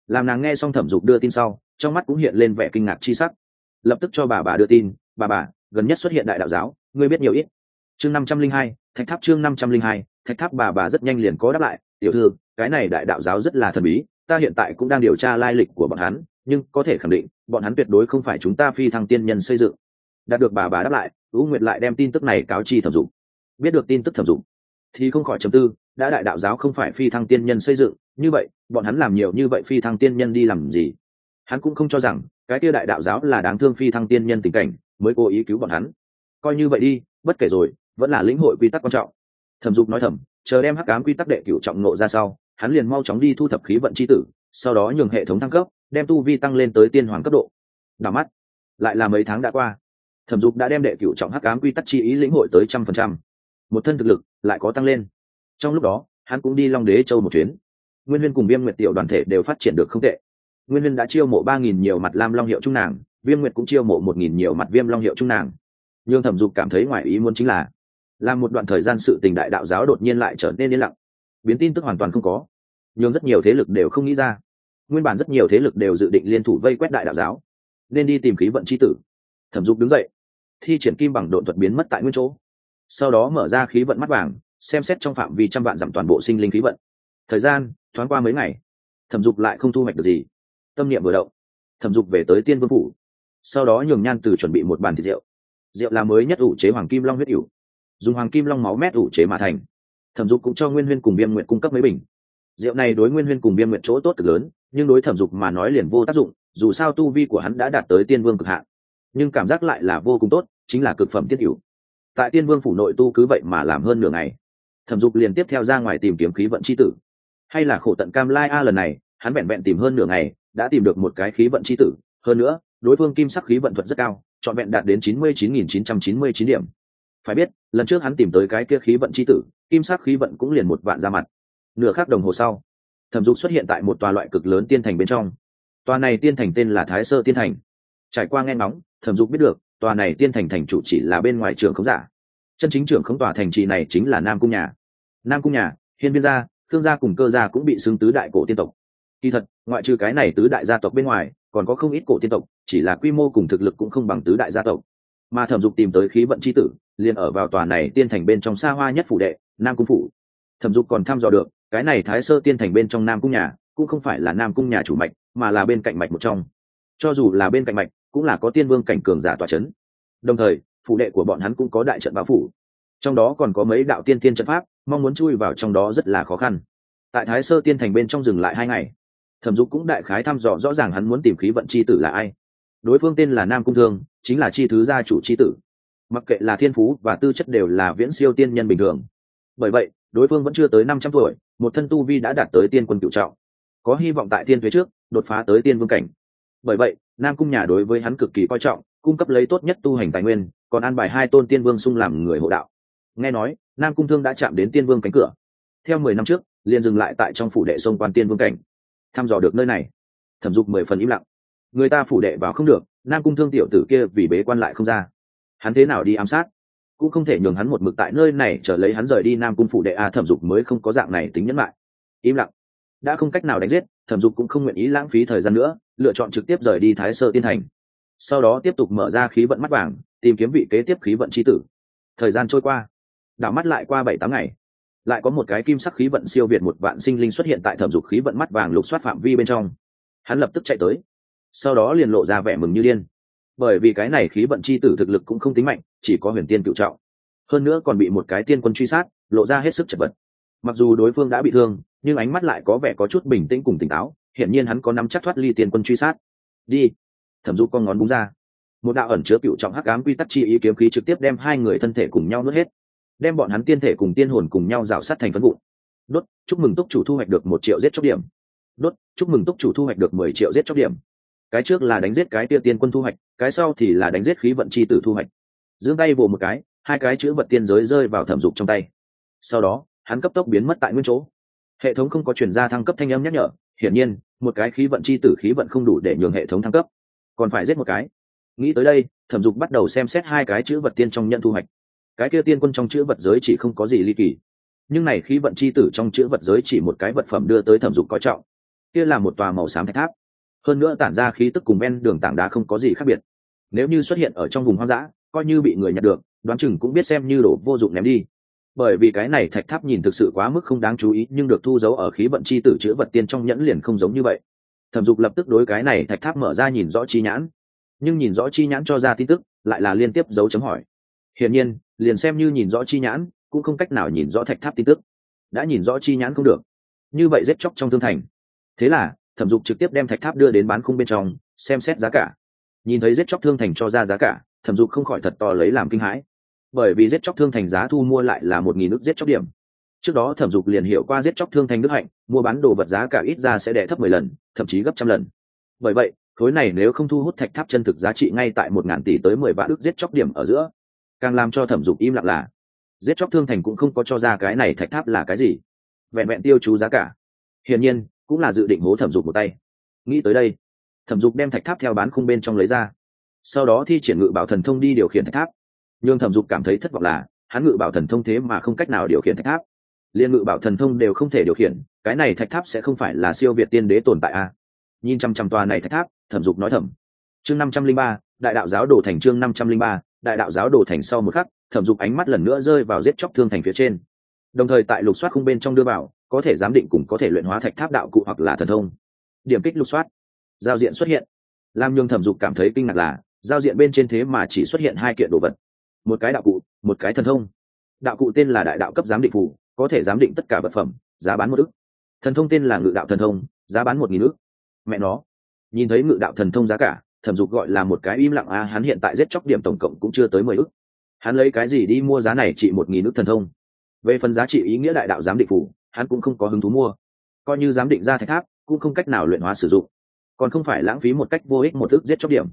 Làm nàng nghe xong thẩm dục đưa tin sau, trong mắt cũng hiện lên vẻ kinh ngạc chi sắc. Lập tức cho bà bà đưa tin, bà bà, gần nhất xuất hiện đại đạo giáo, ngươi biết nhiều ít. Chương năm trăm linh hai, thạch tháp chương năm trăm linh hai thạch tháp bà bà rất nhanh liền có đáp lại, tiểu thư, cái này đại đạo giáo rất là thần bí, ta hiện tại cũng đang điều tra lai lịch của bọn hắn, nhưng có thể khẳng định, bọn hắn tuyệt đối không phải chúng ta phi thăng tiên nhân xây dựng. Đạt được bà bà đáp lại u nguyệt lại đem tin tức này cáo chi thẩm dụng. Biết được tin tức thẩm dụng, thì không khỏi chấm tư, đã đại đạo giáo không phải phi thăng tiên nhân xây dựng, như vậy, bọn hắn làm nhiều như vậy phi thăng tiên nhân đi làm gì? Hắn cũng không cho rằng, cái kia đại đạo giáo là đáng thương phi thăng tiên nhân tình cảnh, mới cố ý cứu bọn hắn. Coi như vậy đi, bất kể rồi, vẫn là lĩnh hội quy tắc quan trọng thẩm dục nói thầm, chờ đem hắc cám quy tắc đệ cửu trọng nộ ra sau, hắn liền mau chóng đi thu thập khí vận c h i tử, sau đó nhường hệ thống thăng cấp, đem tu vi tăng lên tới tiên hoàng cấp độ. Đảo mắt, lại là mấy tháng đã qua. Thẩm dục đã đem đệ cửu trọng hắc cám quy tắc chi ý lĩnh hội tới trăm phần trăm. Một thân thực lực lại có tăng lên. Trong lúc đó, hắn cũng đi long đế châu một chuyến. Nguyên huyên cùng viêm nguyệt tiểu đoàn thể đều phát triển được không tệ. Nguyên huyên đã chiêu mộ ba nghìn nhiều mặt lam long hiệu trung nàng, viêm nguyệt cũng chiêu mộ một nghìn nhiều mặt viêm long hiệu trung nàng. Nhưng thẩm dục cảm thấy ngoài ý muốn chính là làm một đoạn thời gian sự tình đại đạo giáo đột nhiên lại trở nên yên lặng. Biến tin tức hoàn toàn không có. Nhưng rất nhiều thế lực đều không nghĩ ra. Nguyên bản rất nhiều thế lực đều dự định liên thủ vây quét đại đạo giáo. Nên đi tìm khí vận c h i tử. Thẩm dục đứng dậy. Thi triển kim bằng độn thuật biến mất tại nguyên chỗ. Sau đó mở ra khí vận mắt vàng, xem xét trong phạm vi trăm vạn giảm toàn bộ sinh linh khí vận. Thời gian, thoáng qua mấy ngày. Thẩm dục lại không thu hoạch được gì. Tâm niệm vừa động. Thẩm dục về tới tiên vương phủ. Sau đó nhường nhan từ chuẩn bị một bàn thịt rượu. Rượu là mới nhất ủ chế hoàng kim long huyết ủ dùng hoàng kim long máu mét ủ chế mà thành. Thẩm dục cũng cho nguyên huyên cùng viêm nguyện cung cấp mấy bình. Rượu này đối nguyên huyên cùng viêm nguyện chỗ tốt cực lớn, nhưng đối thẩm dục mà nói liền vô tác dụng, dù sao tu vi của hắn đã đạt tới tiên vương cực hạn. Nhưng cảm giác lại là vô cùng tốt, chính là cực phẩm tiết hữu. Tại tiên vương phủ nội tu cứ vậy mà làm hơn nửa ngày. Thẩm dục liền tiếp theo ra ngoài tìm kiếm khí vận c h i tử. Hay là khổ tận cam lai a lần này, hắn vẹn vẹn tìm hơn nửa ngày, đã tìm được một cái khí vận c h i tử. Hơn nữa, đối phương kim sắc khí vận thuật rất cao, trọn vẹn đạt đến chín mươi chín nghìn chín trăm chín mươi chín điểm phải biết, lần trước hắn tìm tới cái kia khí vận c h i tử, kim sắc khí vận cũng liền một vạn ra mặt. Nửa khắc đồng hồ sau, thẩm dục xuất hiện tại một tòa loại cực lớn tiên thành bên trong. Tòa này tiên thành tên là thái sơ tiên thành. Trải qua nghe ngóng, thẩm dục biết được, tòa này tiên thành thành chủ chỉ là bên ngoài trường khống giả. Chân chính trưởng khống tòa thành trì này chính là nam cung nhà. Nam cung nhà, hiên viên gia thương gia cùng cơ gia cũng bị xưng tứ đại cổ tiên tộc. Kỳ thật, ngoại trừ cái này tứ đại gia tộc bên ngoài, còn có không ít cổ tiên tộc, chỉ là quy mô cùng thực lực cũng không bằng tứ đại gia tộc mà thẩm dục tìm tới khí vận c h i tử, liền ở vào tòa này tiên thành bên trong xa hoa nhất phủ đệ, nam cung phủ. Thẩm dục còn thăm dò được, cái này thái sơ tiên thành bên trong nam cung nhà, cũng không phải là nam cung nhà chủ mạch, mà là bên cạnh mạch một trong. Cho dù là bên cạnh mạch, cũng là có tiên vương cảnh cường giả tòa c h ấ n đồng thời, phủ đệ của bọn hắn cũng có đại trận báo phủ. Trong đó còn có mấy đạo tiên tiên trận pháp, mong muốn chui vào trong đó rất là khó khăn. Tại thái sơ tiên thành bên trong dừng lại hai ngày. Thẩm dục cũng đại khái thăm dò rõ ràng hắn muốn tìm khí vận c h i tử là ai đối phương tên là nam cung thương, chính là chi thứ gia chủ c h i tử. Mặc kệ là thiên phú và tư chất đều là viễn siêu tiên nhân bình thường. Bởi vậy, đối phương vẫn chưa tới năm trăm tuổi, một thân tu vi đã đạt tới tiên quân cựu trọng. Có hy vọng tại tiên thuế trước, đột phá tới tiên vương cảnh. Bởi vậy, nam cung nhà đối với hắn cực kỳ coi trọng, cung cấp lấy tốt nhất tu hành tài nguyên, còn an bài hai tôn tiên vương xung làm người hộ đạo. Nghe nói, nam cung thương đã chạm đến tiên vương cánh cửa. Theo mười năm trước, liền dừng lại tại trong phủ đệ sông quan tiên vương cảnh. Thăm dò được nơi này. Thẩm dục mười phần im lặng người ta phủ đệ vào không được, nam cung thương tiểu tử kia vì bế quan lại không ra. Hắn thế nào đi ám sát? Cũng không thể nhường hắn một mực tại nơi này trở lấy hắn rời đi nam cung phủ đệ a thẩm dục mới không có dạng này tính nhẫn lại im lặng. Đã không cách nào đánh giết, thẩm dục cũng không nguyện ý lãng phí thời gian nữa, lựa chọn trực tiếp rời đi thái sơ tiên thành. Sau đó tiếp tục mở ra khí vận mắt vàng, tìm kiếm vị kế tiếp khí vận c h i tử. Thời gian trôi qua. Đảo mắt lại qua bảy tám ngày. Lại có một cái kim sắc khí vận siêu việt một vạn sinh linh xuất hiện tại thẩm dục khí vận mắt vàng lục soát phạm vi bên trong. Hắn lập tức chạy tới sau đó liền lộ ra vẻ mừng như điên. Bởi vì cái này khí vận chi tử thực lực cũng không tính mạnh, chỉ có huyền tiên cựu trọng. Hơn nữa còn bị một cái tiên quân truy sát, lộ ra hết sức chật vật. Mặc dù đối phương đã bị thương, nhưng ánh mắt lại có vẻ có chút bình tĩnh cùng tỉnh táo, hiển nhiên hắn có nắm chắc thoát ly tiên quân truy sát. Đi. Thẩm dụ con ngón búng ra. Một đạo ẩn chứa cựu trọng hắc ám quy tắc chi ý kiếm khí trực tiếp đem hai người thân thể cùng nhau nuốt hết, đem bọn hắn tiên thể cùng tiên hồn cùng nhau rào sát thành phân vụn. Đốt, chúc mừng túc chủ thu hoạch được một triệu giết chóc điểm. Đốt, chúc mừng túc chủ thu hoạch được mười triệu giết chóc điểm cái trước là đánh giết cái tia tiên quân thu hoạch, cái sau thì là đánh giết khí vận chi tử thu hoạch. Giương tay vồ một cái, hai cái chữ vật tiên giới rơi vào thẩm dục trong tay. Sau đó, hắn cấp tốc biến mất tại nguyên chỗ. Hệ thống không có chuyển ra thăng cấp thanh âm nhắc nhở, hiển nhiên, một cái khí vận chi tử khí vận không đủ để nhường hệ thống thăng cấp. Còn phải giết một cái. Nghĩ tới đây, thẩm dục bắt đầu xem xét hai cái chữ vật tiên trong nhận thu hoạch. Cái kia tiên quân trong chữ vật giới chỉ không có gì ly kỳ. Nhưng này khí vận c h i tử trong chữ vật giới chỉ một cái vật phẩm đưa tới thẩm dục coi trọng. Kia là một tòa màu xám thạch tháp hơn nữa tản ra khí tức cùng ven đường tảng đá không có gì khác biệt. Nếu như xuất hiện ở trong vùng hoang dã, coi như bị người nhặt được, đoán chừng cũng biết xem như đổ vô dụng ném đi. Bởi vì cái này thạch tháp nhìn thực sự quá mức không đáng chú ý, nhưng được thu giấu ở khí vận c h i tử chữ vật tiên trong nhẫn liền không giống như vậy. Thẩm dục lập tức đối cái này thạch tháp mở ra nhìn rõ chi nhãn. Nhưng nhìn rõ chi nhãn cho ra tin tức, lại là liên tiếp dấu chấm hỏi. Hiển nhiên, liền xem như nhìn rõ chi nhãn, cũng không cách nào nhìn rõ thạch tháp tin tức. Đã nhìn rõ chi nhãn không được. Như vậy giết chóc trong thương thành. Thế là thẩm dục trực tiếp đem thạch tháp đưa đến bán khung bên trong, xem xét giá cả. Nhìn thấy giết chóc thương thành cho ra giá cả, thẩm dục không khỏi thật to lấy làm kinh hãi. Bởi vì giết chóc thương thành giá thu mua lại là một nghìn nước giết chóc điểm. Trước đó thẩm dục liền hiểu qua giết chóc thương thành đức hạnh, mua bán đồ vật giá cả ít ra sẽ đẻ thấp mười lần, thậm chí gấp trăm lần. Bởi vậy, khối này nếu không thu hút thạch tháp chân thực giá trị ngay tại một ngàn tỷ tới mười vạn ước giết chóc điểm ở giữa. Càng làm cho thẩm dục im lặng là, giết chóc thương thành cũng không có cho ra cái này thạch tháp là cái gì. Vẹn vẹn tiêu chú giá cả. Hiển nhiên cũng là dự định hố thẩm dục một tay. Nghĩ tới đây, thẩm dục đem thạch tháp theo bán khung bên trong lấy ra. Sau đó thi triển ngự bảo thần thông đi điều khiển thạch tháp. Nhưng thẩm dục cảm thấy thất vọng là, hắn ngự bảo thần thông thế mà không cách nào điều khiển thạch tháp. Liên ngự bảo thần thông đều không thể điều khiển, cái này thạch tháp sẽ không phải là siêu việt tiên đế tồn tại a à? nhìn chăm chăm tòa này thạch tháp, thẩm dục nói thẩm chương năm trăm linh ba, đại đạo giáo đồ thành chương năm trăm linh ba, đại đạo giáo đồ thành sau một khắc, thẩm dục ánh mắt lần nữa rơi vào giết chóc thương thành phía trên. Đồng thời tại lục soát khung bên trong đưa vào có thể giám định cùng có thể luyện hóa thạch tháp đạo cụ hoặc là thần thông. Điểm kích lục soát. Giao diện xuất hiện. Làm nhường thẩm dục cảm thấy kinh ngạc là, giao diện bên trên thế mà chỉ xuất hiện hai kiện đồ vật. Một cái đạo cụ, một cái thần thông. Đạo cụ tên là đại đạo cấp giám định phủ có thể giám định tất cả vật phẩm, giá bán một ức. Thần thông tên là ngự đạo thần thông, giá bán một nghìn ức. Mẹ nó. Nhìn thấy ngự đạo thần thông giá cả, thẩm dục gọi là một cái im lặng, a, hắn hiện tại giết chóc điểm tổng cộng cũng chưa tới mười ức. Hắn lấy cái gì đi mua giá này chỉ một nghìn ức thần thông? Về phần giá trị ý nghĩa đại đạo giám định phủ hắn cũng không có hứng thú mua. Coi như giám định ra thạch tháp, cũng không cách nào luyện hóa sử dụng. Còn không phải lãng phí một cách vô ích một thức giết chóc điểm.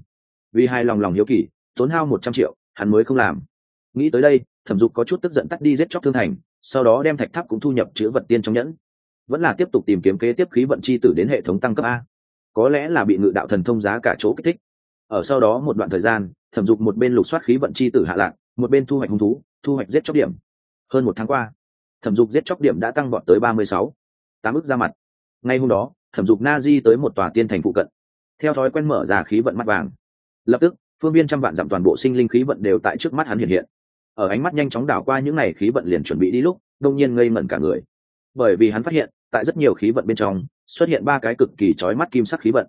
Vì hai lòng lòng hiếu kỳ, tốn hao một trăm triệu, hắn mới không làm. Nghĩ tới đây, thẩm dục có chút tức giận tắt đi giết chóc thương thành, sau đó đem thạch tháp cũng thu nhập chữ vật tiên trong nhẫn. Vẫn là tiếp tục tìm kiếm kế tiếp khí vận chi tử đến hệ thống tăng cấp a. Có lẽ là bị ngự đạo thần thông giá cả chỗ kích thích. Ở sau đó một đoạn thời gian, thẩm dục một bên lục soát khí vận chi tử hạ lạc, một bên thu hoạch hung thú, thu hoạch giết chóc điểm. Hơn một tháng qua thẩm dục giết chóc điểm đã tăng vọt tới ba mươi sáu, tám ức ra mặt. Ngay hôm đó, thẩm dục na di tới một tòa tiên thành phụ cận. Theo thói quen mở ra khí vận mắt vàng. Lập tức, phương viên trăm vạn dặm toàn bộ sinh linh khí vận đều tại trước mắt hắn hiện hiện. Ở ánh mắt nhanh chóng đảo qua những n à y khí vận liền chuẩn bị đi lúc, đông nhiên ngây mẩn cả người. Bởi vì hắn phát hiện, tại rất nhiều khí vận bên trong, xuất hiện ba cái cực kỳ trói mắt kim sắc khí vận.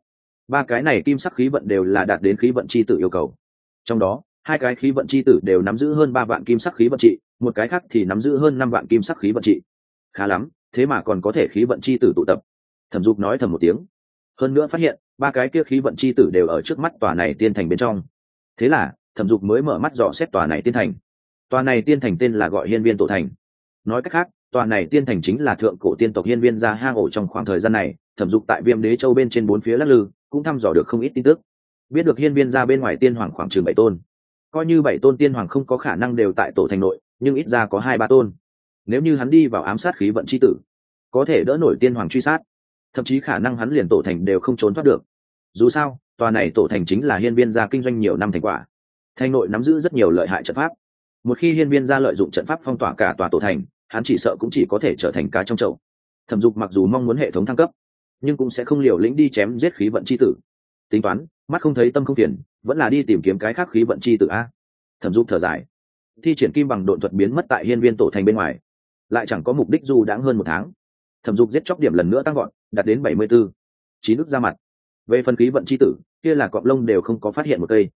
Ba cái này kim sắc khí vận đều là đạt đến khí vận c h i tử yêu cầu. Trong đó, hai cái khí vận c h i tử đều nắm giữ hơn ba vạn kim sắc khí vận trị một cái khác thì nắm giữ hơn năm vạn kim sắc khí vận trị khá lắm, thế mà còn có thể khí vận chi tử tụ tập. Thẩm dục nói thầm một tiếng. Hơn nữa phát hiện, ba cái kia khí vận chi tử đều ở trước mắt tòa này tiên thành bên trong. Thế là, thẩm dục mới mở mắt dò xét tòa này tiên thành. Tòa này tiên thành tên là gọi hiên viên tổ thành. Nói cách khác, tòa này tiên thành chính là thượng cổ tiên tộc hiên viên ra hang ổ trong khoảng thời gian này, thẩm dục tại viêm đế châu bên trên bốn phía lắc lư, cũng thăm dò được không ít tin tức. Biết được hiên viên ra bên ngoài tiên hoàng khoảng chừng bảy tôn. Coi như bảy tôn tiên hoàng không có khả năng đều tại tổ thành nội nhưng ít ra có hai ba tôn. Nếu như hắn đi vào ám sát khí vận c h i tử, có thể đỡ nổi tiên hoàng truy sát. Thậm chí khả năng hắn liền tổ thành đều không trốn thoát được. Dù sao, tòa này tổ thành chính là hiên viên gia kinh doanh nhiều năm thành quả. Thành nội nắm giữ rất nhiều lợi hại trận pháp. Một khi hiên viên gia lợi dụng trận pháp phong tỏa cả tòa tổ thành, hắn chỉ sợ cũng chỉ có thể trở thành cá trong chậu. Thẩm dục mặc dù mong muốn hệ thống thăng cấp, nhưng cũng sẽ không liều lĩnh đi chém giết khí vận c h i tử. Tính toán, mắt không thấy tâm không phiền, vẫn là đi tìm kiếm cái khác khí vận c h i tử a. Thẩm dục thở dài thi triển kim bằng độn thuật biến mất tại hiên viên tổ thành bên ngoài. Lại chẳng có mục đích du đãng hơn một tháng. Thẩm dục giết chóc điểm lần nữa tăng gọn đạt đến bảy mươi b ố chín ước ra mặt. Về phần khí vận c h i tử, kia là cọp lông đều không có phát hiện một cây.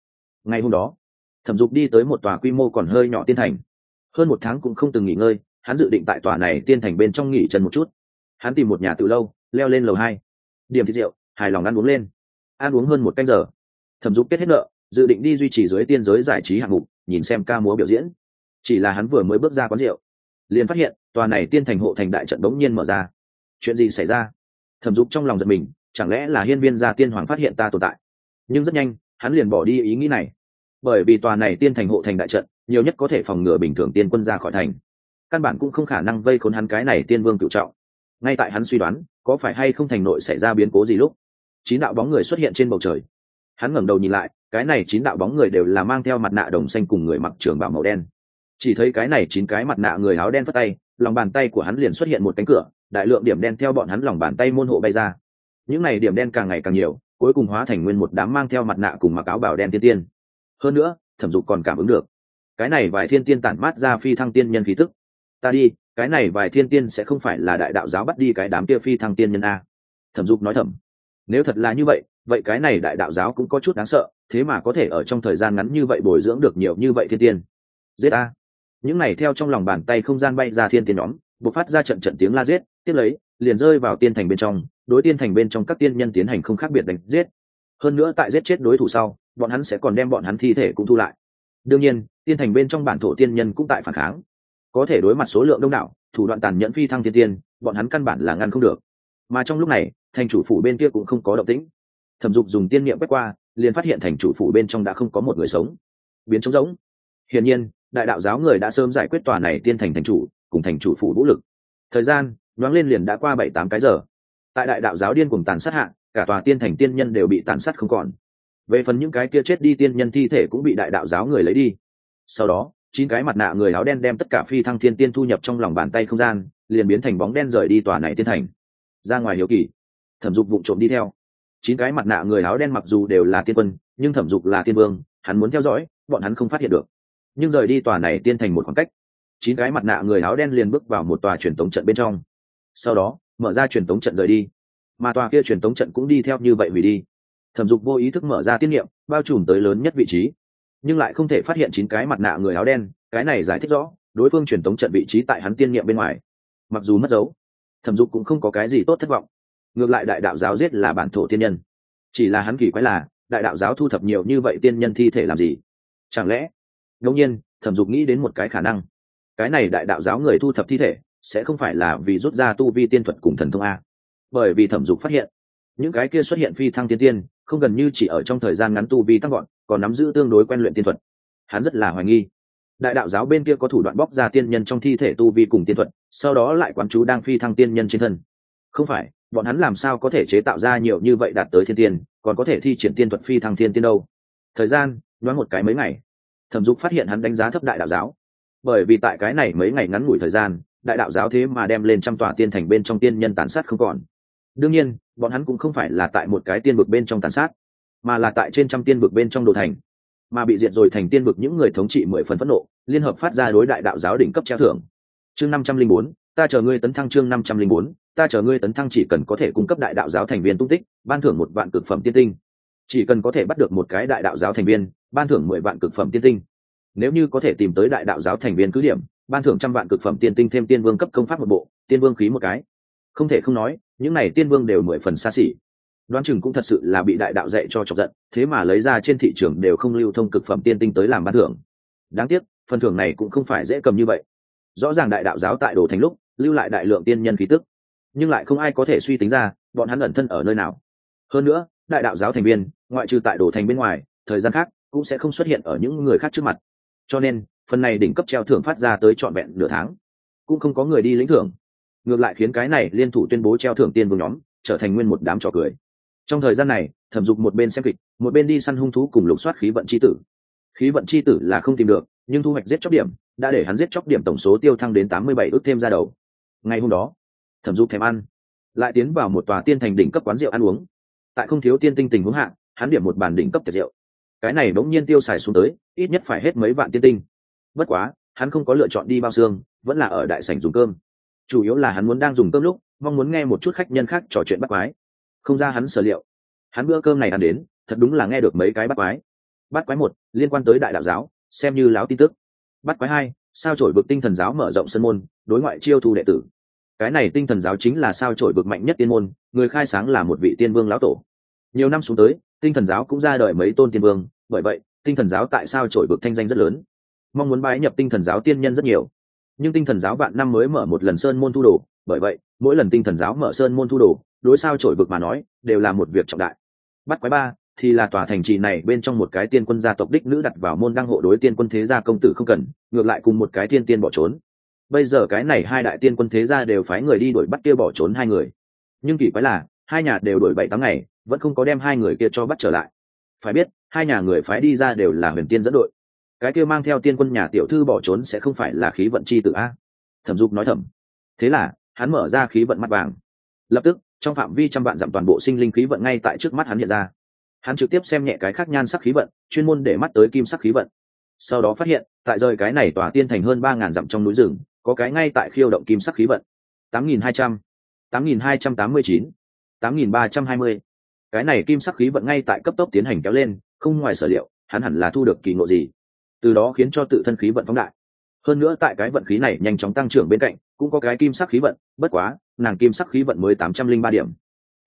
Ngày hôm đó, thẩm dục đi tới một tòa quy mô còn hơi nhỏ tiên thành. Hơn một tháng cũng không từng nghỉ ngơi, hắn dự định tại tòa này tiên thành bên trong nghỉ chân một chút. Hắn tìm một nhà từ lâu, leo lên lầu hai. Điểm thịt rượu, hài lòng ăn uống lên. Ăn uống hơn một canh giờ. Thẩm dục kết hết nợ dự định đi duy trì dưới tiên giới giải trí hạng mục, nhìn xem ca múa biểu diễn. Chỉ là hắn vừa mới bước ra quán rượu, liền phát hiện, tòa này tiên thành hộ thành đại trận đống nhiên mở ra. Chuyện gì xảy ra? Thẩm dục trong lòng giật mình, chẳng lẽ là hiên viên gia tiên hoàng phát hiện ta tồn tại? Nhưng rất nhanh, hắn liền bỏ đi ý nghĩ này. Bởi vì tòa này tiên thành hộ thành đại trận, nhiều nhất có thể phòng ngừa bình thường tiên quân ra khỏi thành. Căn bản cũng không khả năng vây khốn hắn cái này tiên vương cựu trọng. Ngay tại hắn suy đoán, có phải hay không thành nội xảy ra biến cố gì lúc, chín đạo bóng người xuất hiện trên bầu trời. Hắn ngẩng đầu nhìn lại cái này chín đạo bóng người đều là mang theo mặt nạ đồng xanh cùng người mặc trường bảo màu đen. Chỉ thấy cái này chín cái mặt nạ người áo đen phất tay, lòng bàn tay của hắn liền xuất hiện một cánh cửa, đại lượng điểm đen theo bọn hắn lòng bàn tay môn hộ bay ra. Những này điểm đen càng ngày càng nhiều, cuối cùng hóa thành nguyên một đám mang theo mặt nạ cùng mặc áo bảo đen tiên tiên. Hơn nữa, thẩm dục còn cảm ứng được. Cái này vài thiên tiên tản mát ra phi thăng tiên nhân khí tức. Ta đi, cái này vài thiên tiên sẽ không phải là đại đạo giáo bắt đi cái đám kia phi thăng tiên nhân a. Thẩm dục nói thầm. Nếu thật là như vậy vậy cái này đại đạo giáo cũng có chút đáng sợ, thế mà có thể ở trong thời gian ngắn như vậy bồi dưỡng được nhiều như vậy thiên tiên. Giết a. Những này theo trong lòng bàn tay không gian bay ra thiên tiên nhóm b ộ c phát ra trận trận tiếng la giết, tiếp lấy, liền rơi vào tiên thành bên trong, đối tiên thành bên trong các tiên nhân tiến hành không khác biệt đánh giết. Hơn nữa tại giết chết đối thủ sau, bọn hắn sẽ còn đem bọn hắn thi thể cũng thu lại. Đương nhiên, tiên thành bên trong bản thổ tiên nhân cũng tại phản kháng. Có thể đối mặt số lượng đông đảo, thủ đoạn tàn nhẫn phi thăng thiên tiên, bọn hắn căn bản là ngăn không được. Mà trong lúc này, thành chủ phủ bên kia cũng không có động tĩnh thẩm dục dùng tiên niệm quét qua, liền phát hiện thành chủ phủ bên trong đã không có một người sống. Biến trống rỗng. Hiển nhiên, đại đạo giáo người đã sớm giải quyết tòa này tiên thành thành chủ, cùng thành chủ phủ vũ lực. Thời gian, nhoáng lên liền đã qua bảy tám cái giờ. Tại đại đạo giáo điên cùng tàn sát hạ, cả tòa tiên thành tiên nhân đều bị tàn sát không còn. Về phần những cái kia chết đi tiên nhân thi thể cũng bị đại đạo giáo người lấy đi. Sau đó, chín cái mặt nạ người áo đen đem tất cả phi thăng thiên tiên thu nhập trong lòng bàn tay không gian, liền biến thành bóng đen rời đi tòa này tiên thành. Ra ngoài hiếu kỳ, thẩm dục vụ trộm đi theo chín cái mặt nạ người áo đen mặc dù đều là tiên quân, nhưng thẩm dục là tiên vương, hắn muốn theo dõi, bọn hắn không phát hiện được. Nhưng rời đi tòa này tiên thành một khoảng cách, chín cái mặt nạ người áo đen liền bước vào một tòa truyền tống trận bên trong. Sau đó, mở ra truyền tống trận rời đi. Mà tòa kia truyền tống trận cũng đi theo như vậy hủy đi. Thẩm dục vô ý thức mở ra tiết niệm, bao trùm tới lớn nhất vị trí. Nhưng lại không thể phát hiện chín cái mặt nạ người áo đen, cái này giải thích rõ, đối phương truyền tống trận vị trí tại hắn tiên niệm bên ngoài. Mặc dù mất dấu, thẩm dục cũng không có cái gì tốt thất vọng ngược lại đại đạo giáo giết là bản thổ tiên nhân. Chỉ là hắn kỳ quái là, đại đạo giáo thu thập nhiều như vậy tiên nhân thi thể làm gì? Chẳng lẽ ngẫu nhiên, thẩm dục nghĩ đến một cái khả năng. Cái này đại đạo giáo người thu thập thi thể, sẽ không phải là vì rút ra tu vi tiên thuật cùng thần thông a. Bởi vì thẩm dục phát hiện, những cái kia xuất hiện phi thăng tiên tiên, không gần như chỉ ở trong thời gian ngắn tu vi tăng gọn còn nắm giữ tương đối quen luyện tiên thuật. Hắn rất là hoài nghi. Đại đạo giáo bên kia có thủ đoạn bóc ra tiên nhân trong thi thể tu vi cùng tiên thuật, sau đó lại quán chú đang phi thăng tiên nhân trên thân. Không phải bọn hắn làm sao có thể chế tạo ra nhiều như vậy đạt tới thiên tiên, còn có thể thi triển tiên thuật phi thăng thiên tiên đâu? Thời gian nói một cái mấy ngày. Thẩm dục phát hiện hắn đánh giá thấp đại đạo giáo. Bởi vì tại cái này mấy ngày ngắn ngủi thời gian, đại đạo giáo thế mà đem lên trăm tòa tiên thành bên trong tiên nhân tàn sát không còn. Đương nhiên, bọn hắn cũng không phải là tại một cái tiên vực bên trong tàn sát, mà là tại trên trăm tiên vực bên trong đồ thành. Mà bị diệt rồi thành tiên vực những người thống trị mười phần phẫn nộ, liên hợp phát ra đối đại đạo giáo đỉnh cấp treo thưởng. Chương năm trăm linh bốn ta chờ ngươi tấn thăng chương năm trăm linh bốn, ta chờ ngươi tấn thăng chỉ cần có thể cung cấp đại đạo giáo thành viên tung tích, ban thưởng một vạn cực phẩm tiên tinh. Chỉ cần có thể bắt được một cái đại đạo giáo thành viên, ban thưởng mười vạn cực phẩm tiên tinh. Nếu như có thể tìm tới đại đạo giáo thành viên cứ điểm, ban thưởng trăm vạn cực phẩm tiên tinh thêm tiên vương cấp công pháp một bộ, tiên vương khí một cái. Không thể không nói, những này tiên vương đều mười phần xa xỉ. Đoán chừng cũng thật sự là bị đại đạo dạy cho chọc giận, thế mà lấy ra trên thị trường đều không lưu thông cực phẩm tiên tinh tới làm ban thưởng. Đáng tiếc, phần thưởng này cũng không phải dễ cầm như vậy. Rõ ràng đại đạo giáo tại đồ thành lúc lưu lại đại lượng tiên nhân khí tức. Nhưng lại không ai có thể suy tính ra, bọn hắn ẩn thân ở nơi nào. Hơn nữa, đại đạo giáo thành viên, ngoại trừ tại đồ thành bên ngoài, thời gian khác cũng sẽ không xuất hiện ở những người khác trước mặt. Cho nên, phần này đỉnh cấp treo thưởng phát ra tới trọn vẹn nửa tháng, cũng không có người đi lĩnh thưởng. Ngược lại khiến cái này liên thủ tuyên bố treo thưởng tiên vương nhóm, trở thành nguyên một đám trò cười. Trong thời gian này, thẩm dục một bên xem kịch, một bên đi săn hung thú cùng lục soát khí vận c h i tử. Khí vận c h i tử là không tìm được, nhưng thu hoạch giết chóc điểm, đã để hắn giết chóc điểm tổng số tiêu thăng đến tám mươi bảy ước thêm ra đầu ngày hôm đó, thẩm dục thèm ăn, lại tiến vào một tòa tiên thành đỉnh cấp quán rượu ăn uống. Tại không thiếu tiên tinh tình huống hạn hắn điểm một bàn đỉnh cấp tiệc rượu. Cái này bỗng nhiên tiêu xài xuống tới, ít nhất phải hết mấy vạn tiên tinh. Bất quá, hắn không có lựa chọn đi bao xương, vẫn là ở đại sảnh dùng cơm. Chủ yếu là hắn muốn đang dùng cơm lúc, mong muốn nghe một chút khách nhân khác trò chuyện bắt quái. Không ra hắn sở liệu. Hắn bữa cơm này ăn đến, thật đúng là nghe được mấy cái bắt quái. Bắt quái một, liên quan tới đại đạo giáo, xem như láo tin tức. Bắt quái hai, sao trổi vực tinh thần giáo mở rộng sân môn, đối ngoại chiêu thu đệ tử cái này tinh thần giáo chính là sao trổi bực mạnh nhất tiên môn, người khai sáng là một vị tiên vương lão tổ. Nhiều năm xuống tới, tinh thần giáo cũng ra đời mấy tôn tiên vương, bởi vậy, tinh thần giáo tại sao trổi bực thanh danh rất lớn. Mong muốn bái nhập tinh thần giáo tiên nhân rất nhiều. Nhưng tinh thần giáo vạn năm mới mở một lần sơn môn thu đồ, bởi vậy, mỗi lần tinh thần giáo mở sơn môn thu đồ, đối sao trổi bực mà nói, đều là một việc trọng đại. Bắt quái ba, thì là tòa thành trì này bên trong một cái tiên quân gia tộc đích nữ đặt vào môn đăng hộ đối tiên quân thế gia công tử không cần, ngược lại cùng một cái tiên tiên bỏ trốn bây giờ cái này hai đại tiên quân thế gia đều phái người đi đuổi bắt kia bỏ trốn hai người. Nhưng kỳ quái là, hai nhà đều đuổi bảy tám ngày, vẫn không có đem hai người kia cho bắt trở lại. Phải biết, hai nhà người phái đi ra đều là huyền tiên dẫn đội. Cái kia mang theo tiên quân nhà tiểu thư bỏ trốn sẽ không phải là khí vận chi tự a? Thẩm dục nói thầm. Thế là, hắn mở ra khí vận mắt vàng. Lập tức, trong phạm vi trăm vạn dặm toàn bộ sinh linh khí vận ngay tại trước mắt hắn hiện ra. Hắn trực tiếp xem nhẹ cái khác nhan sắc khí vận, chuyên môn để mắt tới kim sắc khí vận. Sau đó phát hiện, tại rời cái này tòa tiên thành hơn ba ngàn dặm trong núi rừng có cái ngay tại khiêu động kim sắc khí vận. tám nghìn hai trăm, tám nghìn hai trăm tám mươi chín, tám nghìn ba trăm hai mươi. Cái này kim sắc khí vận ngay tại cấp tốc tiến hành kéo lên, không ngoài sở liệu, hắn hẳn là thu được kỳ ngộ gì. Từ đó khiến cho tự thân khí vận phóng đại. Hơn nữa tại cái vận khí này nhanh chóng tăng trưởng bên cạnh, cũng có cái kim sắc khí vận, bất quá, nàng kim sắc khí vận mới tám trăm linh ba điểm.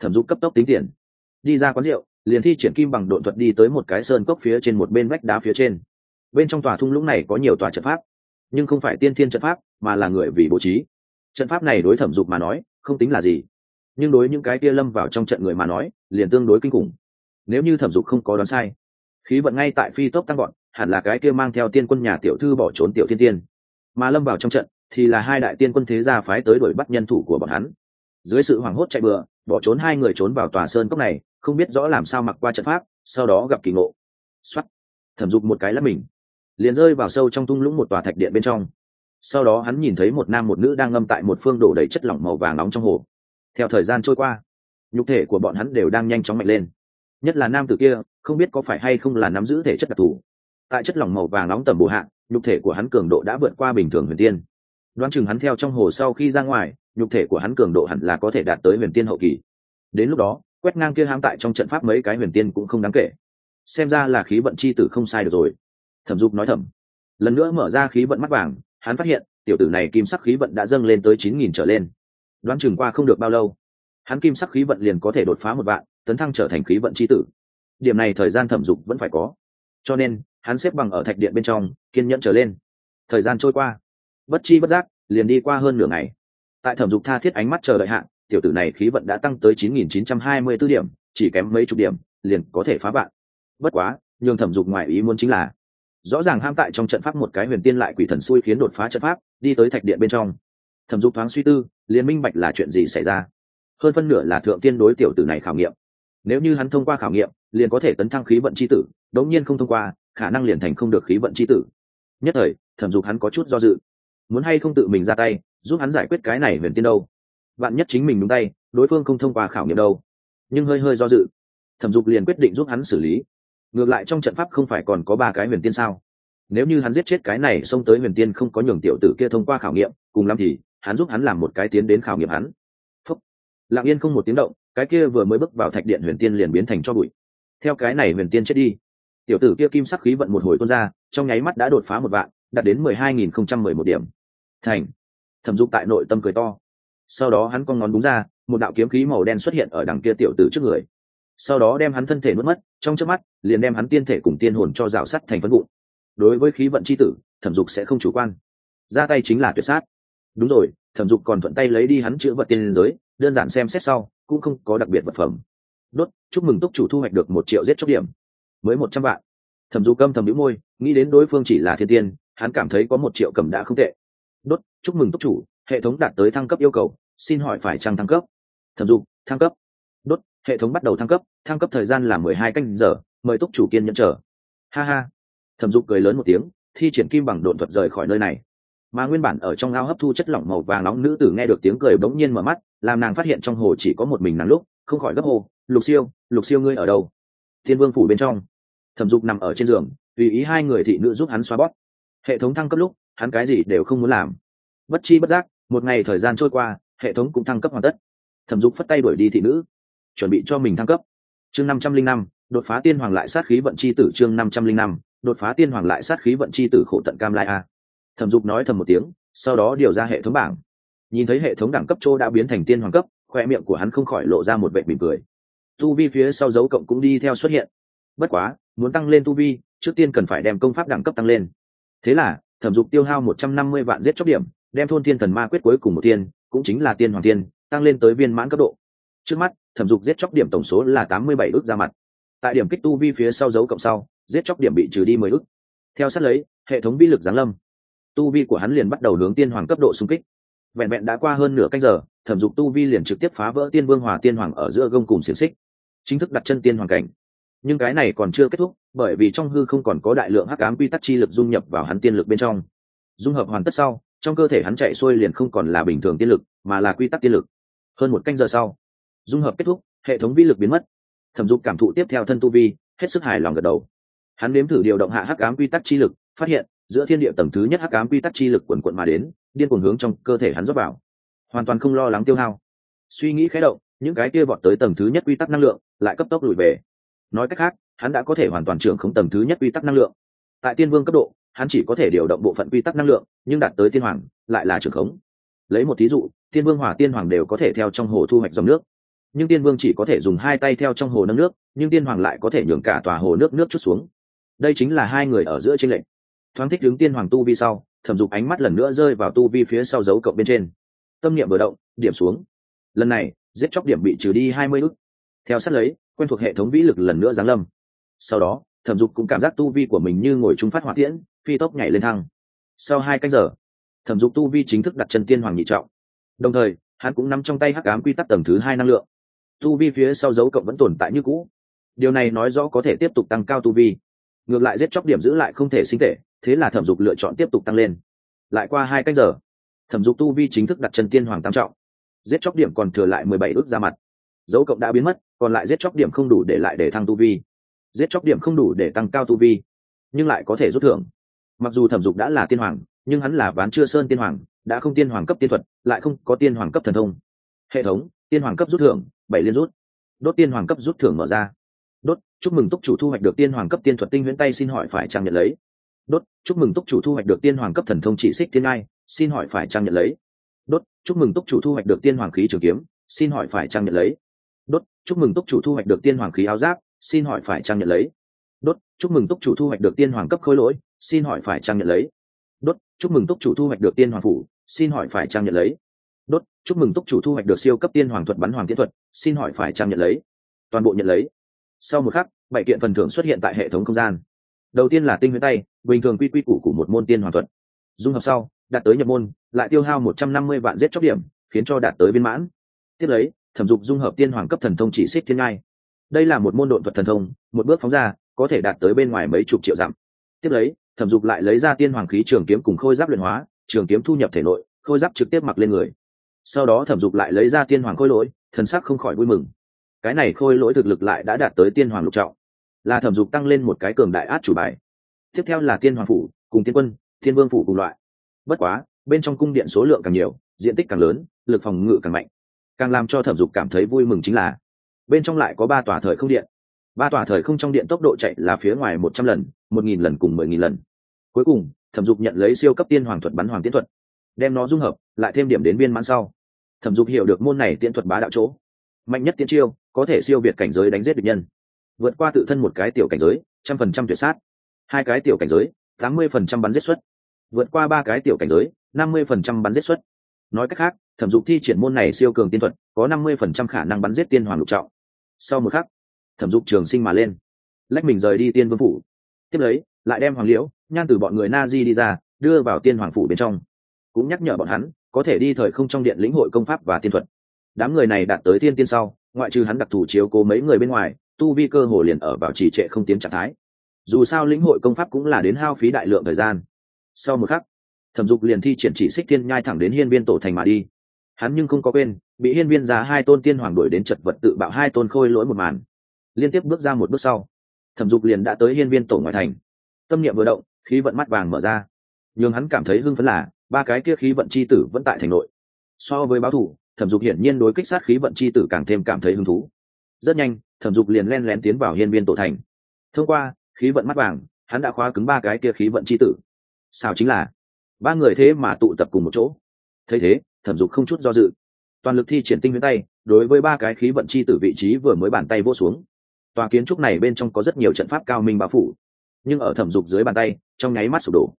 Thẩm dục cấp tốc tính tiền. Đi ra quán rượu, liền thi triển kim bằng độn thuật đi tới một cái sơn cốc phía trên một bên vách đá phía trên. Bên trong tòa thung lũng này có nhiều tòa trận pháp nhưng không phải tiên thiên trận pháp, mà là người vì bố trí. Trận pháp này đối thẩm dục mà nói, không tính là gì. Nhưng đối những cái kia lâm vào trong trận người mà nói, liền tương đối kinh khủng. Nếu như thẩm dục không có đoán sai, khí vận ngay tại phi tốc tăng gọn hẳn là cái kia mang theo tiên quân nhà tiểu thư bỏ trốn tiểu thiên tiên. Mà lâm vào trong trận, thì là hai đại tiên quân thế gia phái tới đuổi bắt nhân thủ của bọn hắn. Dưới sự hoảng hốt chạy bừa, bỏ trốn hai người trốn vào tòa sơn cốc này, không biết rõ làm sao mặc qua trận pháp, sau đó gặp kỳ ngộ. Xuất thẩm dục một cái lắp mình liền rơi vào sâu trong tung lũng một tòa thạch điện bên trong. Sau đó hắn nhìn thấy một nam một nữ đang ngâm tại một phương đổ đầy chất lỏng màu vàng nóng trong hồ. Theo thời gian trôi qua, nhục thể của bọn hắn đều đang nhanh chóng mạnh lên. Nhất là nam tử kia, không biết có phải hay không là nắm giữ thể chất đặc thù. Tại chất lỏng màu vàng nóng tầm bổ hạ, nhục thể của hắn cường độ đã vượt qua bình thường huyền tiên. Đoán chừng hắn theo trong hồ sau khi ra ngoài, nhục thể của hắn cường độ hẳn là có thể đạt tới huyền tiên hậu kỳ. Đến lúc đó, quét ngang kia hãm tại trong trận pháp mấy cái huyền tiên cũng không đáng kể. Xem ra là khí vận c h i tử không sai được rồi thẩm dục nói thầm. Lần nữa mở ra khí vận mắt vàng, hắn phát hiện, tiểu tử này kim sắc khí vận đã dâng lên tới chín nghìn trở lên. Đoán chừng qua không được bao lâu, hắn kim sắc khí vận liền có thể đột phá một vạn, tấn thăng trở thành khí vận c h i tử. Điểm này thời gian thẩm dục vẫn phải có. Cho nên, hắn xếp bằng ở thạch điện bên trong, kiên nhẫn trở lên. Thời gian trôi qua, bất chi bất giác, liền đi qua hơn nửa ngày. Tại thẩm dục tha thiết ánh mắt chờ đợi hạn tiểu tử này khí vận đã tăng tới chín nghìn chín trăm hai mươi b ố điểm, chỉ kém mấy chục điểm, liền có thể phá vạn. Bất quá, nhường thẩm dục ngoài ý muốn chính là rõ ràng ham tại trong trận pháp một cái huyền tiên lại quỷ thần xui khiến đột phá trận pháp, đi tới thạch điện bên trong. Thẩm dục thoáng suy tư, liền minh bạch là chuyện gì xảy ra. Hơn phân nửa là thượng tiên đối tiểu tử này khảo nghiệm. Nếu như hắn thông qua khảo nghiệm, liền có thể tấn thăng khí vận c h i tử, đống nhiên không thông qua, khả năng liền thành không được khí vận c h i tử. Nhất thời, thẩm dục hắn có chút do dự. Muốn hay không tự mình ra tay, giúp hắn giải quyết cái này huyền tiên đâu? Bạn nhất chính mình đúng tay, đối phương không thông qua khảo nghiệm đâu? Nhưng hơi hơi do dự. Thẩm dục liền quyết định giúp hắn xử lý ngược lại trong trận pháp không phải còn có ba cái huyền tiên sao? Nếu như hắn giết chết cái này xông tới huyền tiên không có nhường tiểu tử kia thông qua khảo nghiệm, cùng lắm thì, hắn giúp hắn làm một cái tiến đến khảo nghiệm hắn. Phúc. Lặng yên không một tiếng động, cái kia vừa mới bước vào thạch điện huyền tiên liền biến thành cho bụi. Theo cái này huyền tiên chết đi, tiểu tử kia kim sắc khí vận một hồi tuôn ra, trong nháy mắt đã đột phá một vạn, đạt đến mười hai nghìn không trăm mười một điểm. Thành. Thẩm dục tại nội tâm cười to. Sau đó hắn con ngón đúng ra, một đạo kiếm khí màu đen xuất hiện ở đằng kia tiểu tử trước người sau đó đem hắn thân thể nuốt mất, trong trước mắt, liền đem hắn tiên thể cùng tiên hồn cho rào sắt thành phân vụn. Đối với khí vận c h i tử, thẩm dục sẽ không chủ quan. Ra tay chính là tuyệt sát. Đúng rồi, thẩm dục còn thuận tay lấy đi hắn chữ vật tiên giới, đơn giản xem xét sau, cũng không có đặc biệt vật phẩm. Đốt, chúc mừng túc chủ thu hoạch được một triệu giết chóc điểm. Mới một trăm vạn. Thẩm dục câm thầm đĩu môi, nghĩ đến đối phương chỉ là thiên tiên, hắn cảm thấy có một triệu cầm đã không tệ. Đốt, chúc mừng túc chủ, hệ thống đạt tới thăng cấp yêu cầu, xin hỏi phải trăng thăng cấp. Thẩm dục, thăng cấp hệ thống bắt đầu thăng cấp thăng cấp thời gian là mười hai canh giờ, mời túc chủ kiên nhẫn chờ. Ha ha. Thẩm dục cười lớn một tiếng, thi triển kim bằng độn thuật rời khỏi nơi này. Mà nguyên bản ở trong ao hấp thu chất lỏng màu vàng nóng nữ tử nghe được tiếng cười bỗng nhiên mở mắt, làm nàng phát hiện trong hồ chỉ có một mình nàng lúc, không khỏi gấp hồ lục siêu lục siêu ngươi ở đâu? Thiên vương phủ bên trong. Thẩm dục nằm ở trên giường, tùy ý hai người thị nữ giúp hắn xoa bót hệ thống thăng cấp lúc, hắn cái gì đều không muốn làm. Bất chi bất giác, một ngày thời gian trôi qua, hệ thống cũng thăng cấp hoàn tất. Thẩm dục phất tay đuổi đi thị nữ chuẩn bị cho mình thăng cấp. Chương năm trăm linh năm, đột phá tiên hoàng lại sát khí vận c h i tử chương năm trăm linh năm, đột phá tiên hoàng lại sát khí vận c h i tử khổ tận cam lai a. Thẩm dục nói thầm một tiếng, sau đó điều ra hệ thống bảng. Nhìn thấy hệ thống đẳng cấp châu đã biến thành tiên hoàng cấp, khoe miệng của hắn không khỏi lộ ra một vệ mỉm cười. Tu vi phía sau dấu cộng cũng đi theo xuất hiện. Bất quá, muốn tăng lên tu vi, trước tiên cần phải đem công pháp đẳng cấp tăng lên. Thế là, thẩm dục tiêu hao một trăm năm mươi vạn giết chóc điểm, đem thôn thiên thần ma quyết cuối cùng một tiên, cũng chính là tiên hoàng tiên, tăng lên tới viên mãn cấp độ trước mắt, thẩm dục giết chóc điểm tổng số là tám mươi bảy ước ra mặt. Tại điểm kích tu vi phía sau dấu cộng sau, giết chóc điểm bị trừ đi mười ước. Theo sát lấy, hệ thống vi lực giáng lâm. Tu vi của hắn liền bắt đầu hướng tiên hoàng cấp độ xung kích. Vẹn vẹn đã qua hơn nửa canh giờ, thẩm dục tu vi liền trực tiếp phá vỡ tiên vương hòa tiên hoàng ở giữa gông cùng xiềng xích. Chính thức đặt chân tiên hoàng cảnh. Nhưng cái này còn chưa kết thúc, bởi vì trong hư không còn có đại lượng hắc ám quy tắc chi lực dung nhập vào hắn tiên lực bên trong. Dung hợp hoàn tất sau, trong cơ thể hắn chạy xuôi liền không còn là bình thường tiên lực, mà là quy tắc tiên lực. Hơn một canh giờ sau dung hợp kết thúc, hệ thống vi lực biến mất. Thẩm dục cảm thụ tiếp theo thân tu vi, hết sức hài lòng gật đầu. Hắn nếm thử điều động hạ hắc ám quy tắc chi lực, phát hiện, giữa thiên địa tầng thứ nhất hắc ám quy tắc chi lực quần quận mà đến, điên cuồng hướng trong cơ thể hắn rót vào. Hoàn toàn không lo lắng tiêu hao. Suy nghĩ khé động, những cái kia vọt tới tầng thứ nhất quy tắc năng lượng, lại cấp tốc lùi về. Nói cách khác, hắn đã có thể hoàn toàn trưởng không tầng thứ nhất quy tắc năng lượng. Tại tiên vương cấp độ, hắn chỉ có thể điều động bộ phận quy tắc năng lượng, nhưng đạt tới tiên hoàng, lại là trưởng khống. Lấy một thí dụ, tiên vương hỏa tiên hoàng đều có thể theo trong hồ thu hoạch dòng nước nhưng tiên vương chỉ có thể dùng hai tay theo trong hồ nâng nước, nhưng tiên hoàng lại có thể nhường cả tòa hồ nước nước chút xuống. Đây chính là hai người ở giữa tranh lệch. Thoáng thích đứng tiên hoàng tu vi sau, thẩm dục ánh mắt lần nữa rơi vào tu vi phía sau dấu cộng bên trên. Tâm niệm vừa động, điểm xuống. Lần này, giết chóc điểm bị trừ đi hai mươi ức. Theo sát lấy, quen thuộc hệ thống vĩ lực lần nữa giáng lâm. Sau đó, thẩm dục cũng cảm giác tu vi của mình như ngồi trung phát hỏa tiễn, phi tốc nhảy lên thăng sau hai canh giờ, thẩm dục tu vi chính thức đặt chân tiên hoàng nhị trọng. Đồng thời, hắn cũng nắm trong tay hắc ám quy tắc tầng thứ hai năng lượng tu vi phía sau dấu cộng vẫn tồn tại như cũ. Điều này nói rõ có thể tiếp tục tăng cao tu vi. Ngược lại giết chóc điểm giữ lại không thể sinh tệ, thế là thẩm dục lựa chọn tiếp tục tăng lên. Lại qua hai cách giờ, thẩm dục tu vi chính thức đặt chân tiên hoàng tam trọng. Giết chóc điểm còn thừa lại mười bảy ước ra mặt. Dấu cộng đã biến mất, còn lại giết chóc điểm không đủ để lại để thăng tu vi. Giết chóc điểm không đủ để tăng cao tu vi, nhưng lại có thể rút thưởng. Mặc dù thẩm dục đã là tiên hoàng, nhưng hắn là ván chưa sơn tiên hoàng, đã không tiên hoàng cấp tiên thuật, lại không có tiên hoàng cấp thần thông. Hệ thống, tiên hoàng cấp rút thưởng bảy liên rút. Đốt tiên hoàng cấp rút thưởng mở ra. Đốt, chúc mừng túc chủ thu hoạch được tiên hoàng cấp tiên thuật tinh huyễn tay xin hỏi phải trang nhận lấy. Đốt, chúc mừng túc chủ thu hoạch được tiên hoàng cấp thần thông chỉ xích thiên ai xin hỏi phải trang nhận lấy. Đốt, chúc mừng túc chủ thu hoạch được tiên hoàng khí trường kiếm, xin hỏi phải trang nhận lấy. Đốt, chúc mừng túc chủ thu hoạch được tiên hoàng khí áo giáp, xin hỏi phải trang nhận lấy. Đốt, chúc mừng túc chủ thu hoạch được tiên hoàng cấp khối lỗi, xin hỏi phải trang nhận lấy. Đốt, chúc mừng túc chủ thu hoạch được tiên hoàng phủ, xin hỏi phải trang nhận lấy đốt, chúc mừng túc chủ thu hoạch được siêu cấp tiên hoàng thuật bắn hoàng tiến thuật, xin hỏi phải trang nhận lấy? Toàn bộ nhận lấy. Sau một khắc, bảy kiện phần thưởng xuất hiện tại hệ thống không gian. Đầu tiên là tinh huyễn tay, bình thường quy quy củ của một môn tiên hoàng thuật. Dung hợp sau, đạt tới nhập môn, lại tiêu hao một trăm năm mươi vạn giết chóc điểm, khiến cho đạt tới viên mãn. Tiếp lấy, thẩm dục dung hợp tiên hoàng cấp thần thông chỉ xích thiên ngai. Đây là một môn độn thuật thần thông, một bước phóng ra, có thể đạt tới bên ngoài mấy chục triệu dặm. Tiếp lấy, thẩm dục lại lấy ra tiên hoàng khí trường kiếm cùng khôi giáp luyện hóa, trường kiếm thu nhập thể nội, khôi giáp trực tiếp mặc lên người sau đó thẩm dục lại lấy ra tiên hoàng khôi lỗi, thần sắc không khỏi vui mừng. Cái này khôi lỗi thực lực lại đã đạt tới tiên hoàng lục trọng. Là thẩm dục tăng lên một cái cường đại át chủ bài. Tiếp theo là tiên hoàng phủ, cùng tiên quân thiên vương phủ cùng loại. Bất quá, bên trong cung điện số lượng càng nhiều, diện tích càng lớn, lực phòng ngự càng mạnh. Càng làm cho thẩm dục cảm thấy vui mừng chính là, bên trong lại có ba tòa thời không điện. Ba tòa thời không trong điện tốc độ chạy là phía ngoài một trăm lần, một nghìn lần cùng mười nghìn lần. Cuối cùng, thẩm dục nhận lấy siêu cấp tiên hoàng thuật bắn hoàng tiến thuật. Đem nó dung hợp, lại thêm điểm đến viên mãn sau thẩm dục hiểu được môn này tiễn thuật bá đạo chỗ. Mạnh nhất tiến chiêu, có thể siêu việt cảnh giới đánh giết địch nhân. Vượt qua tự thân một cái tiểu cảnh giới, trăm phần trăm tuyệt sát. Hai cái tiểu cảnh giới, tám mươi phần trăm bắn giết xuất vượt qua ba cái tiểu cảnh giới, năm mươi phần trăm bắn giết xuất nói cách khác, thẩm dục thi triển môn này siêu cường tiên thuật, có năm mươi phần trăm khả năng bắn giết tiên hoàng lục trọng. Sau một khắc, thẩm dục trường sinh mà lên. Lách mình rời đi tiên vương phủ. Tiếp lấy, lại đem hoàng liễu, nhan từ bọn người na di đi ra, đưa vào tiên hoàng phủ bên trong. Cũng nhắc nhở bọn hắn có thể đi thời không trong điện lĩnh hội công pháp và tiên thuật. Đám người này đạt tới tiên tiên sau, ngoại trừ hắn đặc thù chiếu cố mấy người bên ngoài, tu vi cơ hồ liền ở vào trì trệ không tiến trạng thái. Dù sao lĩnh hội công pháp cũng là đến hao phí đại lượng thời gian. Sau một khắc, thẩm dục liền thi triển chỉ xích thiên nhai thẳng đến hiên viên tổ thành mà đi. Hắn nhưng không có quên, bị hiên viên giá hai tôn tiên hoàng đuổi đến chật vật tự bạo hai tôn khôi lỗi một màn. Liên tiếp bước ra một bước sau, thẩm dục liền đã tới hiên viên tổ ngoại thành. Tâm niệm vừa động, khí vận mắt vàng mở ra. Nhưng hắn cảm thấy hưng phấn là ba cái kia khí vận chi tử vẫn tại thành nội. So với báo thủ, thẩm dục hiển nhiên đối kích sát khí vận chi tử càng thêm cảm thấy hứng thú. Rất nhanh, thẩm dục liền len lén tiến vào hiên viên tổ thành. Thông qua, khí vận mắt vàng, hắn đã khóa cứng ba cái kia khí vận chi tử. Sao chính là, ba người thế mà tụ tập cùng một chỗ. Thấy thế, thẩm dục không chút do dự. Toàn lực thi triển tinh huyễn tay, đối với ba cái khí vận chi tử vị trí vừa mới bàn tay vô xuống. Tòa kiến trúc này bên trong có rất nhiều trận pháp cao minh bao phủ. Nhưng ở thẩm dục dưới bàn tay, trong nháy mắt sụp đổ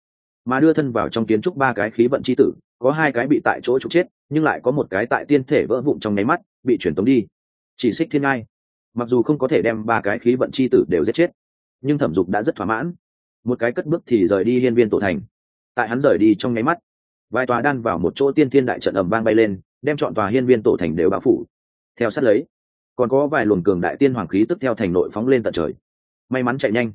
mà đưa thân vào trong kiến trúc ba cái khí vận chi tử, có hai cái bị tại chỗ trục chết, nhưng lại có một cái tại tiên thể vỡ vụn trong nháy mắt, bị chuyển tống đi. Chỉ xích thiên ngai. Mặc dù không có thể đem ba cái khí vận chi tử đều giết chết, nhưng thẩm dục đã rất thỏa mãn. Một cái cất bước thì rời đi hiên viên tổ thành. Tại hắn rời đi trong nháy mắt, vài tòa đan vào một chỗ tiên thiên đại trận ầm vang bay lên, đem chọn tòa hiên viên tổ thành đều bao phủ. Theo sát lấy, còn có vài luồng cường đại tiên hoàng khí tức theo thành nội phóng lên tận trời. May mắn chạy nhanh.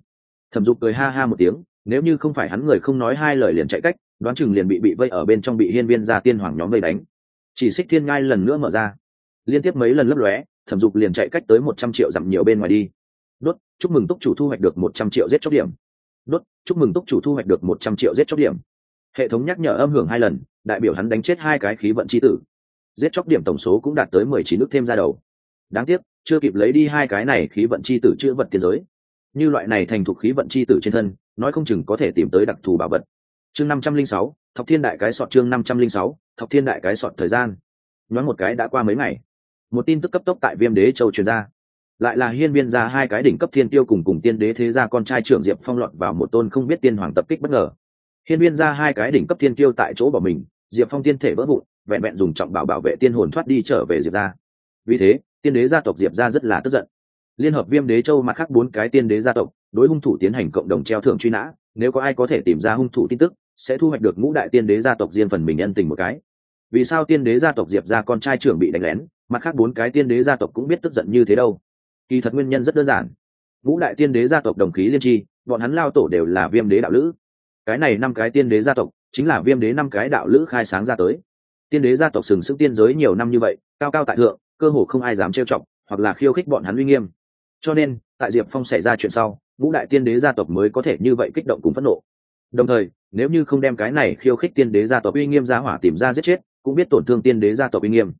Thẩm dục cười ha ha một tiếng nếu như không phải hắn người không nói hai lời liền chạy cách, đoán chừng liền bị bị vây ở bên trong bị hiên viên gia tiên hoàng nhóm vây đánh. Chỉ xích thiên ngai lần nữa mở ra. Liên tiếp mấy lần lấp lóe, thẩm dục liền chạy cách tới một trăm triệu dặm nhiều bên ngoài đi. Đốt, chúc mừng túc chủ thu hoạch được một trăm triệu giết chóc điểm. Đốt, chúc mừng túc chủ thu hoạch được một trăm triệu giết chóc điểm. Hệ thống nhắc nhở âm hưởng hai lần, đại biểu hắn đánh chết hai cái khí vận c h i tử. Giết chóc điểm tổng số cũng đạt tới mười chín nước thêm ra đầu. Đáng tiếc, chưa kịp lấy đi hai cái này khí vận c h i tử chữ vật tiến giới. Như loại này thành thục khí vận c h i tử trên thân nói không chừng có thể tìm tới đặc thù bảo vật. Chương năm trăm linh sáu, thọc thiên đại cái sọt chương năm trăm linh sáu, thọc thiên đại cái sọt thời gian. Nói một cái đã qua mấy ngày. Một tin tức cấp tốc tại viêm đế châu truyền ra. Lại là hiên viên ra hai cái đỉnh cấp thiên tiêu cùng cùng tiên đế thế gia con trai trưởng diệp phong lọt vào một tôn không biết tiên hoàng tập kích bất ngờ. Hiên viên ra hai cái đỉnh cấp thiên tiêu tại chỗ bỏ mình, diệp phong tiên thể vỡ vụn, vẹn vẹn dùng trọng bảo bảo vệ tiên hồn thoát đi trở về diệp ra vì thế, tiên đế gia tộc diệp ra rất là tức giận. Liên hợp viêm đế châu mặt khác bốn cái tiên đế gia tộc đối hung thủ tiến hành cộng đồng treo thưởng truy nã, nếu có ai có thể tìm ra hung thủ tin tức, sẽ thu hoạch được ngũ đại tiên đế gia tộc riêng phần mình nhân tình một cái. Vì sao tiên đế gia tộc diệp ra con trai trưởng bị đánh lén, mặt khác bốn cái tiên đế gia tộc cũng biết tức giận như thế đâu? Kỳ thật nguyên nhân rất đơn giản. Ngũ đại tiên đế gia tộc đồng khí liên tri, bọn hắn lao tổ đều là viêm đế đạo lữ. Cái này năm cái tiên đế gia tộc, chính là viêm đế năm cái đạo lữ khai sáng ra tới. Tiên đế gia tộc sừng sững tiên giới nhiều năm như vậy, cao cao tại thượng, cơ hồ không ai dám trêu chọc, hoặc là khiêu khích bọn hắn uy nghiêm. Cho nên, tại diệp phong xảy ra chuyện sau ngũ đại tiên đế gia tộc mới có thể như vậy kích động cùng phẫn nộ. Đồng thời, nếu như không đem cái này khiêu khích tiên đế gia tộc uy nghiêm gia hỏa tìm ra giết chết, cũng biết tổn thương tiên đế gia tộc uy nghiêm.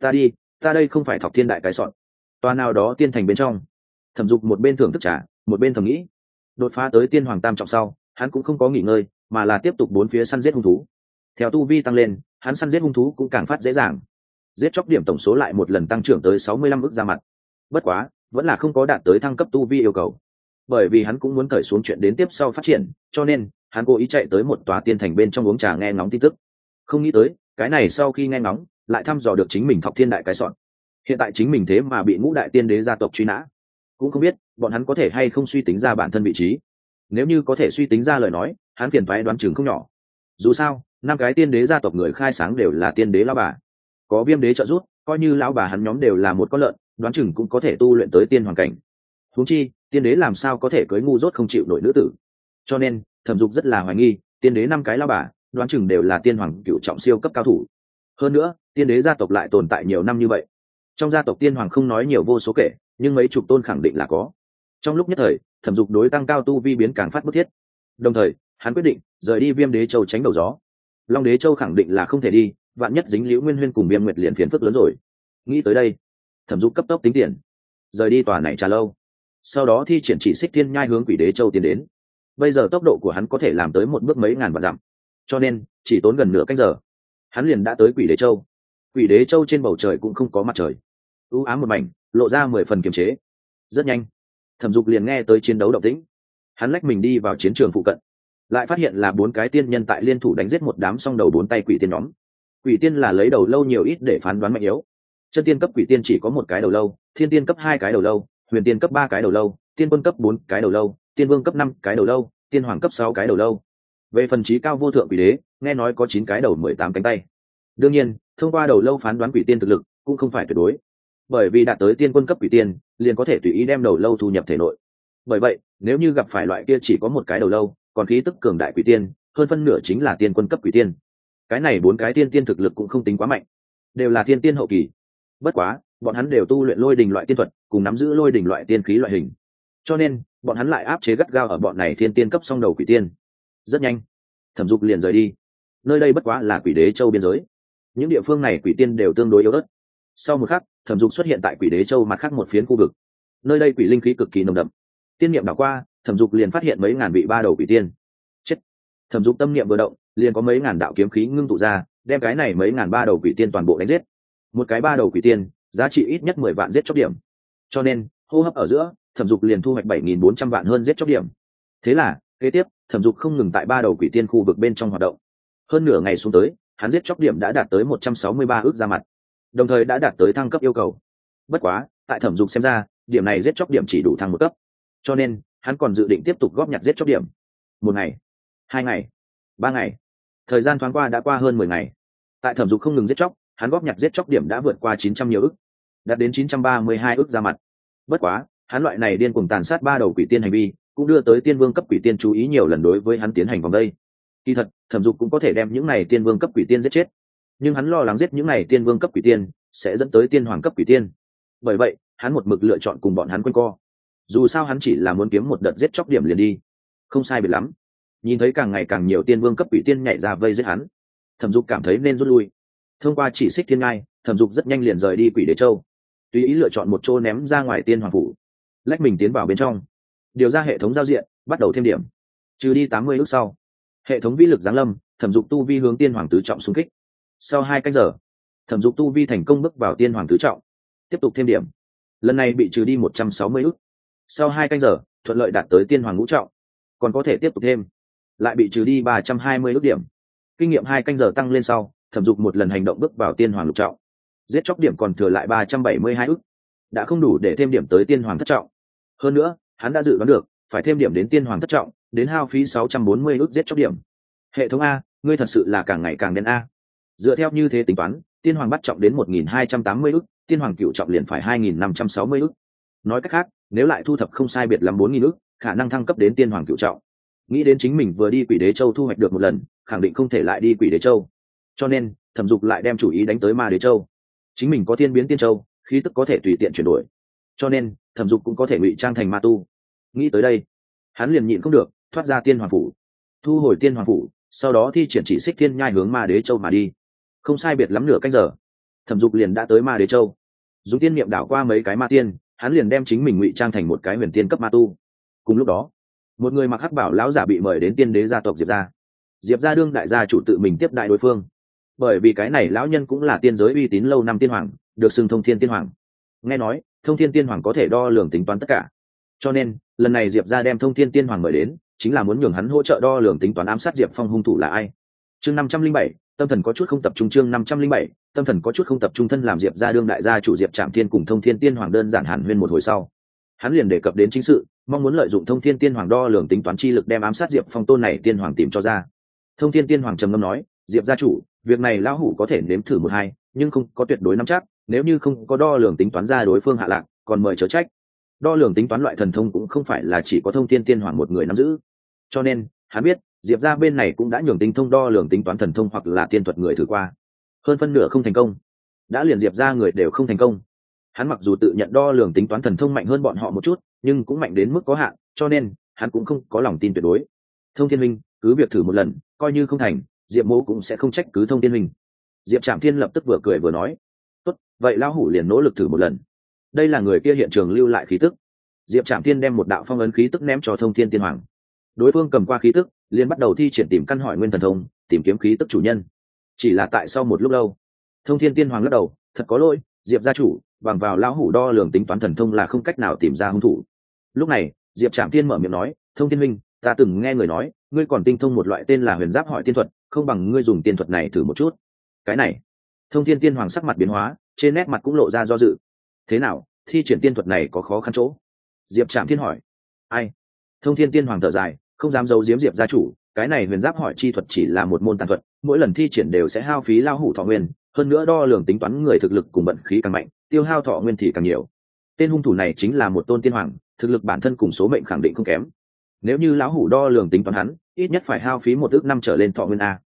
Ta đi, ta đây không phải thọc thiên đại cái sọn. Toa nào đó tiên thành bên trong. Thẩm dục một bên thưởng thức trả một bên thầm nghĩ. Đột phá tới tiên hoàng tam trọng sau, hắn cũng không có nghỉ ngơi, mà là tiếp tục bốn phía săn giết hung thú. Theo tu vi tăng lên, hắn săn giết hung thú cũng càng phát dễ dàng. Giết chóc điểm tổng số lại một lần tăng trưởng tới sáu mươi lăm ước ra mặt. Bất quá, vẫn là không có đạt tới thăng cấp tu vi yêu cầu bởi vì hắn cũng muốn cởi xuống chuyện đến tiếp sau phát triển, cho nên, hắn cố ý chạy tới một tòa tiên thành bên trong uống trà nghe ngóng tin tức. Không nghĩ tới, cái này sau khi nghe ngóng, lại thăm dò được chính mình thọc thiên đại cái sọn. Hiện tại chính mình thế mà bị ngũ đại tiên đế gia tộc truy nã. Cũng không biết, bọn hắn có thể hay không suy tính ra bản thân vị trí. Nếu như có thể suy tính ra lời nói, hắn phiền thoái đoán chừng không nhỏ. Dù sao, năm cái tiên đế gia tộc người khai sáng đều là tiên đế lao bà. Có viêm đế trợ giúp, coi như lão bà hắn nhóm đều là một con lợn, đoán chừng cũng có thể tu luyện tới tiên hoàng cảnh huống chi, tiên đế làm sao có thể cưới ngu dốt không chịu nổi nữ tử? Cho nên, thẩm dục rất là hoài nghi, tiên đế năm cái lao bà, đoán chừng đều là tiên hoàng cựu trọng siêu cấp cao thủ. Hơn nữa, tiên đế gia tộc lại tồn tại nhiều năm như vậy. Trong gia tộc tiên hoàng không nói nhiều vô số kể, nhưng mấy chục tôn khẳng định là có. Trong lúc nhất thời, thẩm dục đối tăng cao tu vi biến càng phát bức thiết. Đồng thời, hắn quyết định rời đi viêm đế châu tránh đầu gió. Long đế châu khẳng định là không thể đi, vạn nhất dính liễu nguyên huyên cùng viêm nguyệt liền phiền phức lớn rồi. Nghĩ tới đây, thẩm dục cấp tốc tính tiền. Rời đi tòa này trả lâu sau đó thi triển chỉ xích thiên nhai hướng quỷ đế châu tiến đến. Bây giờ tốc độ của hắn có thể làm tới một bước mấy ngàn vạn dặm. Cho nên, chỉ tốn gần nửa canh giờ, hắn liền đã tới quỷ đế châu. Quỷ đế châu trên bầu trời cũng không có mặt trời. Ưu ám một mảnh, lộ ra mười phần kiềm chế. Rất nhanh, thẩm dục liền nghe tới chiến đấu động tĩnh. Hắn lách mình đi vào chiến trường phụ cận, lại phát hiện là bốn cái tiên nhân tại liên thủ đánh giết một đám song đầu bốn tay quỷ tiên nhóm. Quỷ tiên là lấy đầu lâu nhiều ít để phán đoán mạnh yếu. Chân tiên cấp quỷ tiên chỉ có một cái đầu lâu, thiên tiên cấp hai cái đầu lâu huyền tiên cấp ba cái đầu lâu, tiên quân cấp bốn cái đầu lâu, tiên vương cấp năm cái đầu lâu, tiên hoàng cấp sáu cái đầu lâu. Về phần trí cao vô thượng quỷ đế, nghe nói có chín cái đầu mười tám cánh tay. Đương nhiên, thông qua đầu lâu phán đoán quỷ tiên thực lực cũng không phải tuyệt đối. Bởi vì đạt tới tiên quân cấp quỷ tiên, liền có thể tùy ý đem đầu lâu thu nhập thể nội. Bởi vậy, nếu như gặp phải loại kia chỉ có một cái đầu lâu, còn khí tức cường đại quỷ tiên, hơn phân nửa chính là tiên quân cấp quỷ tiên. Cái này bốn cái tiên tiên thực lực cũng không tính quá mạnh. Đều là tiên tiên hậu kỳ. Bất quá, bọn hắn đều tu luyện lôi đình loại tiên thuật cùng nắm giữ lôi đỉnh loại tiên khí loại hình. Cho nên, bọn hắn lại áp chế gắt gao ở bọn này thiên tiên cấp song đầu quỷ tiên. Rất nhanh, thẩm dục liền rời đi. Nơi đây bất quá là quỷ đế châu biên giới. Những địa phương này quỷ tiên đều tương đối yếu ớt. Sau một khắc, thẩm dục xuất hiện tại quỷ đế châu mặt khác một phiến khu vực. Nơi đây quỷ linh khí cực kỳ nồng đậm. Tiên niệm đảo qua, thẩm dục liền phát hiện mấy ngàn vị ba đầu quỷ tiên. Chết! Thẩm dục tâm niệm vừa động, liền có mấy ngàn đạo kiếm khí ngưng tụ ra, đem cái này mấy ngàn ba đầu quỷ tiên toàn bộ đánh giết. Một cái ba đầu quỷ tiên, giá trị ít nhất mười vạn giết chóc điểm cho nên, hô hấp ở giữa, thẩm dục liền thu hoạch bảy nghìn bốn trăm vạn hơn giết chóc điểm. Thế là, kế tiếp, thẩm dục không ngừng tại ba đầu quỷ tiên khu vực bên trong hoạt động. Hơn nửa ngày xuống tới, hắn giết chóc điểm đã đạt tới một trăm sáu mươi ba ước ra mặt, đồng thời đã đạt tới thăng cấp yêu cầu. Bất quá, tại thẩm dục xem ra, điểm này giết chóc điểm chỉ đủ thăng một cấp. Cho nên, hắn còn dự định tiếp tục góp nhặt giết chóc điểm. Một ngày, hai ngày, ba ngày. Thời gian thoáng qua đã qua hơn mười ngày. Tại thẩm dục không ngừng giết chóc, hắn góp nhặt giết chóc điểm đã vượt qua chín trăm nhiều ức đạt đến chín trăm ba mươi hai ra mặt. Bất quá, hắn loại này điên cuồng tàn sát ba đầu quỷ tiên hành vi, cũng đưa tới tiên vương cấp quỷ tiên chú ý nhiều lần đối với hắn tiến hành vòng đây. Kỳ thật, thẩm dục cũng có thể đem những này tiên vương cấp quỷ tiên giết chết. Nhưng hắn lo lắng giết những này tiên vương cấp quỷ tiên sẽ dẫn tới tiên hoàng cấp quỷ tiên. Bởi vậy, hắn một mực lựa chọn cùng bọn hắn quân co. Dù sao hắn chỉ là muốn kiếm một đợt giết chóc điểm liền đi. Không sai biệt lắm. Nhìn thấy càng ngày càng nhiều tiên vương cấp quỷ tiên nhảy ra vây giết hắn, thẩm dục cảm thấy nên rút lui. Thông qua chỉ xích thiên ngai, thẩm dục rất nhanh liền rời đi quỷ đế châu tùy ý lựa chọn một chỗ ném ra ngoài tiên hoàng phủ. Lách mình tiến vào bên trong. Điều ra hệ thống giao diện, bắt đầu thêm điểm. Trừ đi tám mươi lúc sau, hệ thống vi lực giáng lâm, thẩm dục tu vi hướng tiên hoàng tứ trọng xung kích. Sau hai cách giờ, thẩm dục tu vi thành công bước vào tiên hoàng tứ trọng. Tiếp tục thêm điểm. Lần này bị trừ đi một trăm sáu mươi ước. Sau hai canh giờ, thuận lợi đạt tới tiên hoàng ngũ trọng. Còn có thể tiếp tục thêm. Lại bị trừ đi ba trăm hai mươi ước điểm. Kinh nghiệm hai canh giờ tăng lên sau, thẩm dục một lần hành động bước vào tiên hoàng lục trọng giết chóc điểm còn thừa lại ba trăm bảy mươi hai ức, đã không đủ để thêm điểm tới tiên hoàng thất trọng. Hơn nữa hắn đã dự đoán được phải thêm điểm đến tiên hoàng thất trọng đến hao phí sáu trăm bốn mươi ức giết chóc điểm. Hệ thống a ngươi thật sự là càng ngày càng đen a. Dựa theo như thế tính toán tiên hoàng bắt trọng đến một nghìn hai trăm tám mươi ức, tiên hoàng cựu trọng liền phải hai nghìn năm trăm sáu mươi ức. Nói cách khác nếu lại thu thập không sai biệt lắm bốn nghìn ức khả năng thăng cấp đến tiên hoàng cựu trọng. Nghĩ đến chính mình vừa đi quỷ đế châu thu hoạch được một lần khẳng định không thể lại đi quỷ đế châu. Cho nên thẩm dục lại đem chủ ý đánh tới ma đế châu chính mình có tiên biến tiên châu, khí tức có thể tùy tiện chuyển đổi. Cho nên, thẩm dục cũng có thể ngụy trang thành ma tu. Nghĩ tới đây, hắn liền nhịn không được, thoát ra tiên hoàng phủ. Thu hồi tiên hoàng phủ, sau đó thi triển chỉ xích thiên nhai hướng ma đế châu mà đi. Không sai biệt lắm nửa canh giờ, thẩm dục liền đã tới ma đế châu. Dùng tiên niệm đảo qua mấy cái ma tiên, hắn liền đem chính mình ngụy trang thành một cái huyền tiên cấp ma tu. Cùng lúc đó, một người mặc hắc bảo lão giả bị mời đến tiên đế gia tộc diệp gia. Diệp gia đương đại gia chủ tự mình tiếp đại đối phương bởi vì cái này lão nhân cũng là tiên giới uy tín lâu năm tiên hoàng, được xưng thông thiên tiên hoàng. Nghe nói, thông thiên tiên hoàng có thể đo lường tính toán tất cả. Cho nên, lần này diệp gia đem thông thiên tiên hoàng mời đến, chính là muốn nhường hắn hỗ trợ đo lường tính toán ám sát diệp phong hung thủ là ai. Chương năm trăm linh bảy, tâm thần có chút không tập trung chương năm trăm linh bảy, tâm thần có chút không tập trung thân làm diệp gia đương đại gia chủ diệp trạm thiên cùng thông thiên tiên hoàng đơn giản hàn huyên một hồi sau. Hắn liền đề cập đến chính sự, mong muốn lợi dụng thông thiên tiên hoàng đo lường tính toán chi lực đem ám sát diệp phong tôn này tiên hoàng tìm cho ra. Thông thiên tiên hoàng trầm ngâm nói, diệp gia chủ việc này lão hủ có thể nếm thử một hai, nhưng không có tuyệt đối nắm chắc, nếu như không có đo lường tính toán ra đối phương hạ lạc, còn mời chớ trách. Đo lường tính toán loại thần thông cũng không phải là chỉ có thông thiên tiên hoàng một người nắm giữ. Cho nên, hắn biết, diệp ra bên này cũng đã nhường tinh thông đo lường tính toán thần thông hoặc là tiên thuật người thử qua. Hơn phân nửa không thành công. Đã liền diệp ra người đều không thành công. Hắn mặc dù tự nhận đo lường tính toán thần thông mạnh hơn bọn họ một chút, nhưng cũng mạnh đến mức có hạn, cho nên, hắn cũng không có lòng tin tuyệt đối. Thông thiên minh cứ việc thử một lần, coi như không thành diệp mô cũng sẽ không trách cứ thông thiên minh diệp trạm thiên lập tức vừa cười vừa nói, tốt, vậy lão hủ liền nỗ lực thử một lần. Đây là người kia hiện trường lưu lại khí tức. Diệp trạm thiên đem một đạo phong ấn khí tức ném cho thông thiên tiên hoàng. Đối phương cầm qua khí tức, liền bắt đầu thi triển tìm căn hỏi nguyên thần thông, tìm kiếm khí tức chủ nhân. Chỉ là tại sau một lúc lâu, thông thiên tiên hoàng lắc đầu, thật có lỗi, diệp gia chủ, bằng vào lão hủ đo lường tính toán thần thông là không cách nào tìm ra hung thủ. Lúc này, diệp trạm tiên mở miệng nói, thông thiên minh ta từng nghe người nói, ngươi còn tinh thông một loại tên là huyền giáp hỏi tiên thuật không bằng ngươi dùng tiên thuật này thử một chút. Cái này, thông thiên tiên hoàng sắc mặt biến hóa, trên nét mặt cũng lộ ra do dự. Thế nào, thi triển tiên thuật này có khó khăn chỗ? Diệp trạm thiên hỏi. Ai? Thông thiên tiên hoàng thở dài, không dám giấu diếm diệp gia chủ, cái này huyền giáp hỏi chi thuật chỉ là một môn tàn thuật, mỗi lần thi triển đều sẽ hao phí lao hủ thọ nguyên, hơn nữa đo lường tính toán người thực lực cùng bận khí càng mạnh, tiêu hao thọ nguyên thì càng nhiều. Tên hung thủ này chính là một tôn tiên hoàng, thực lực bản thân cùng số mệnh khẳng định không kém nếu như lão hủ đo lường tính toán hắn, ít nhất phải hao phí một ước năm trở lên thọ nguyên a.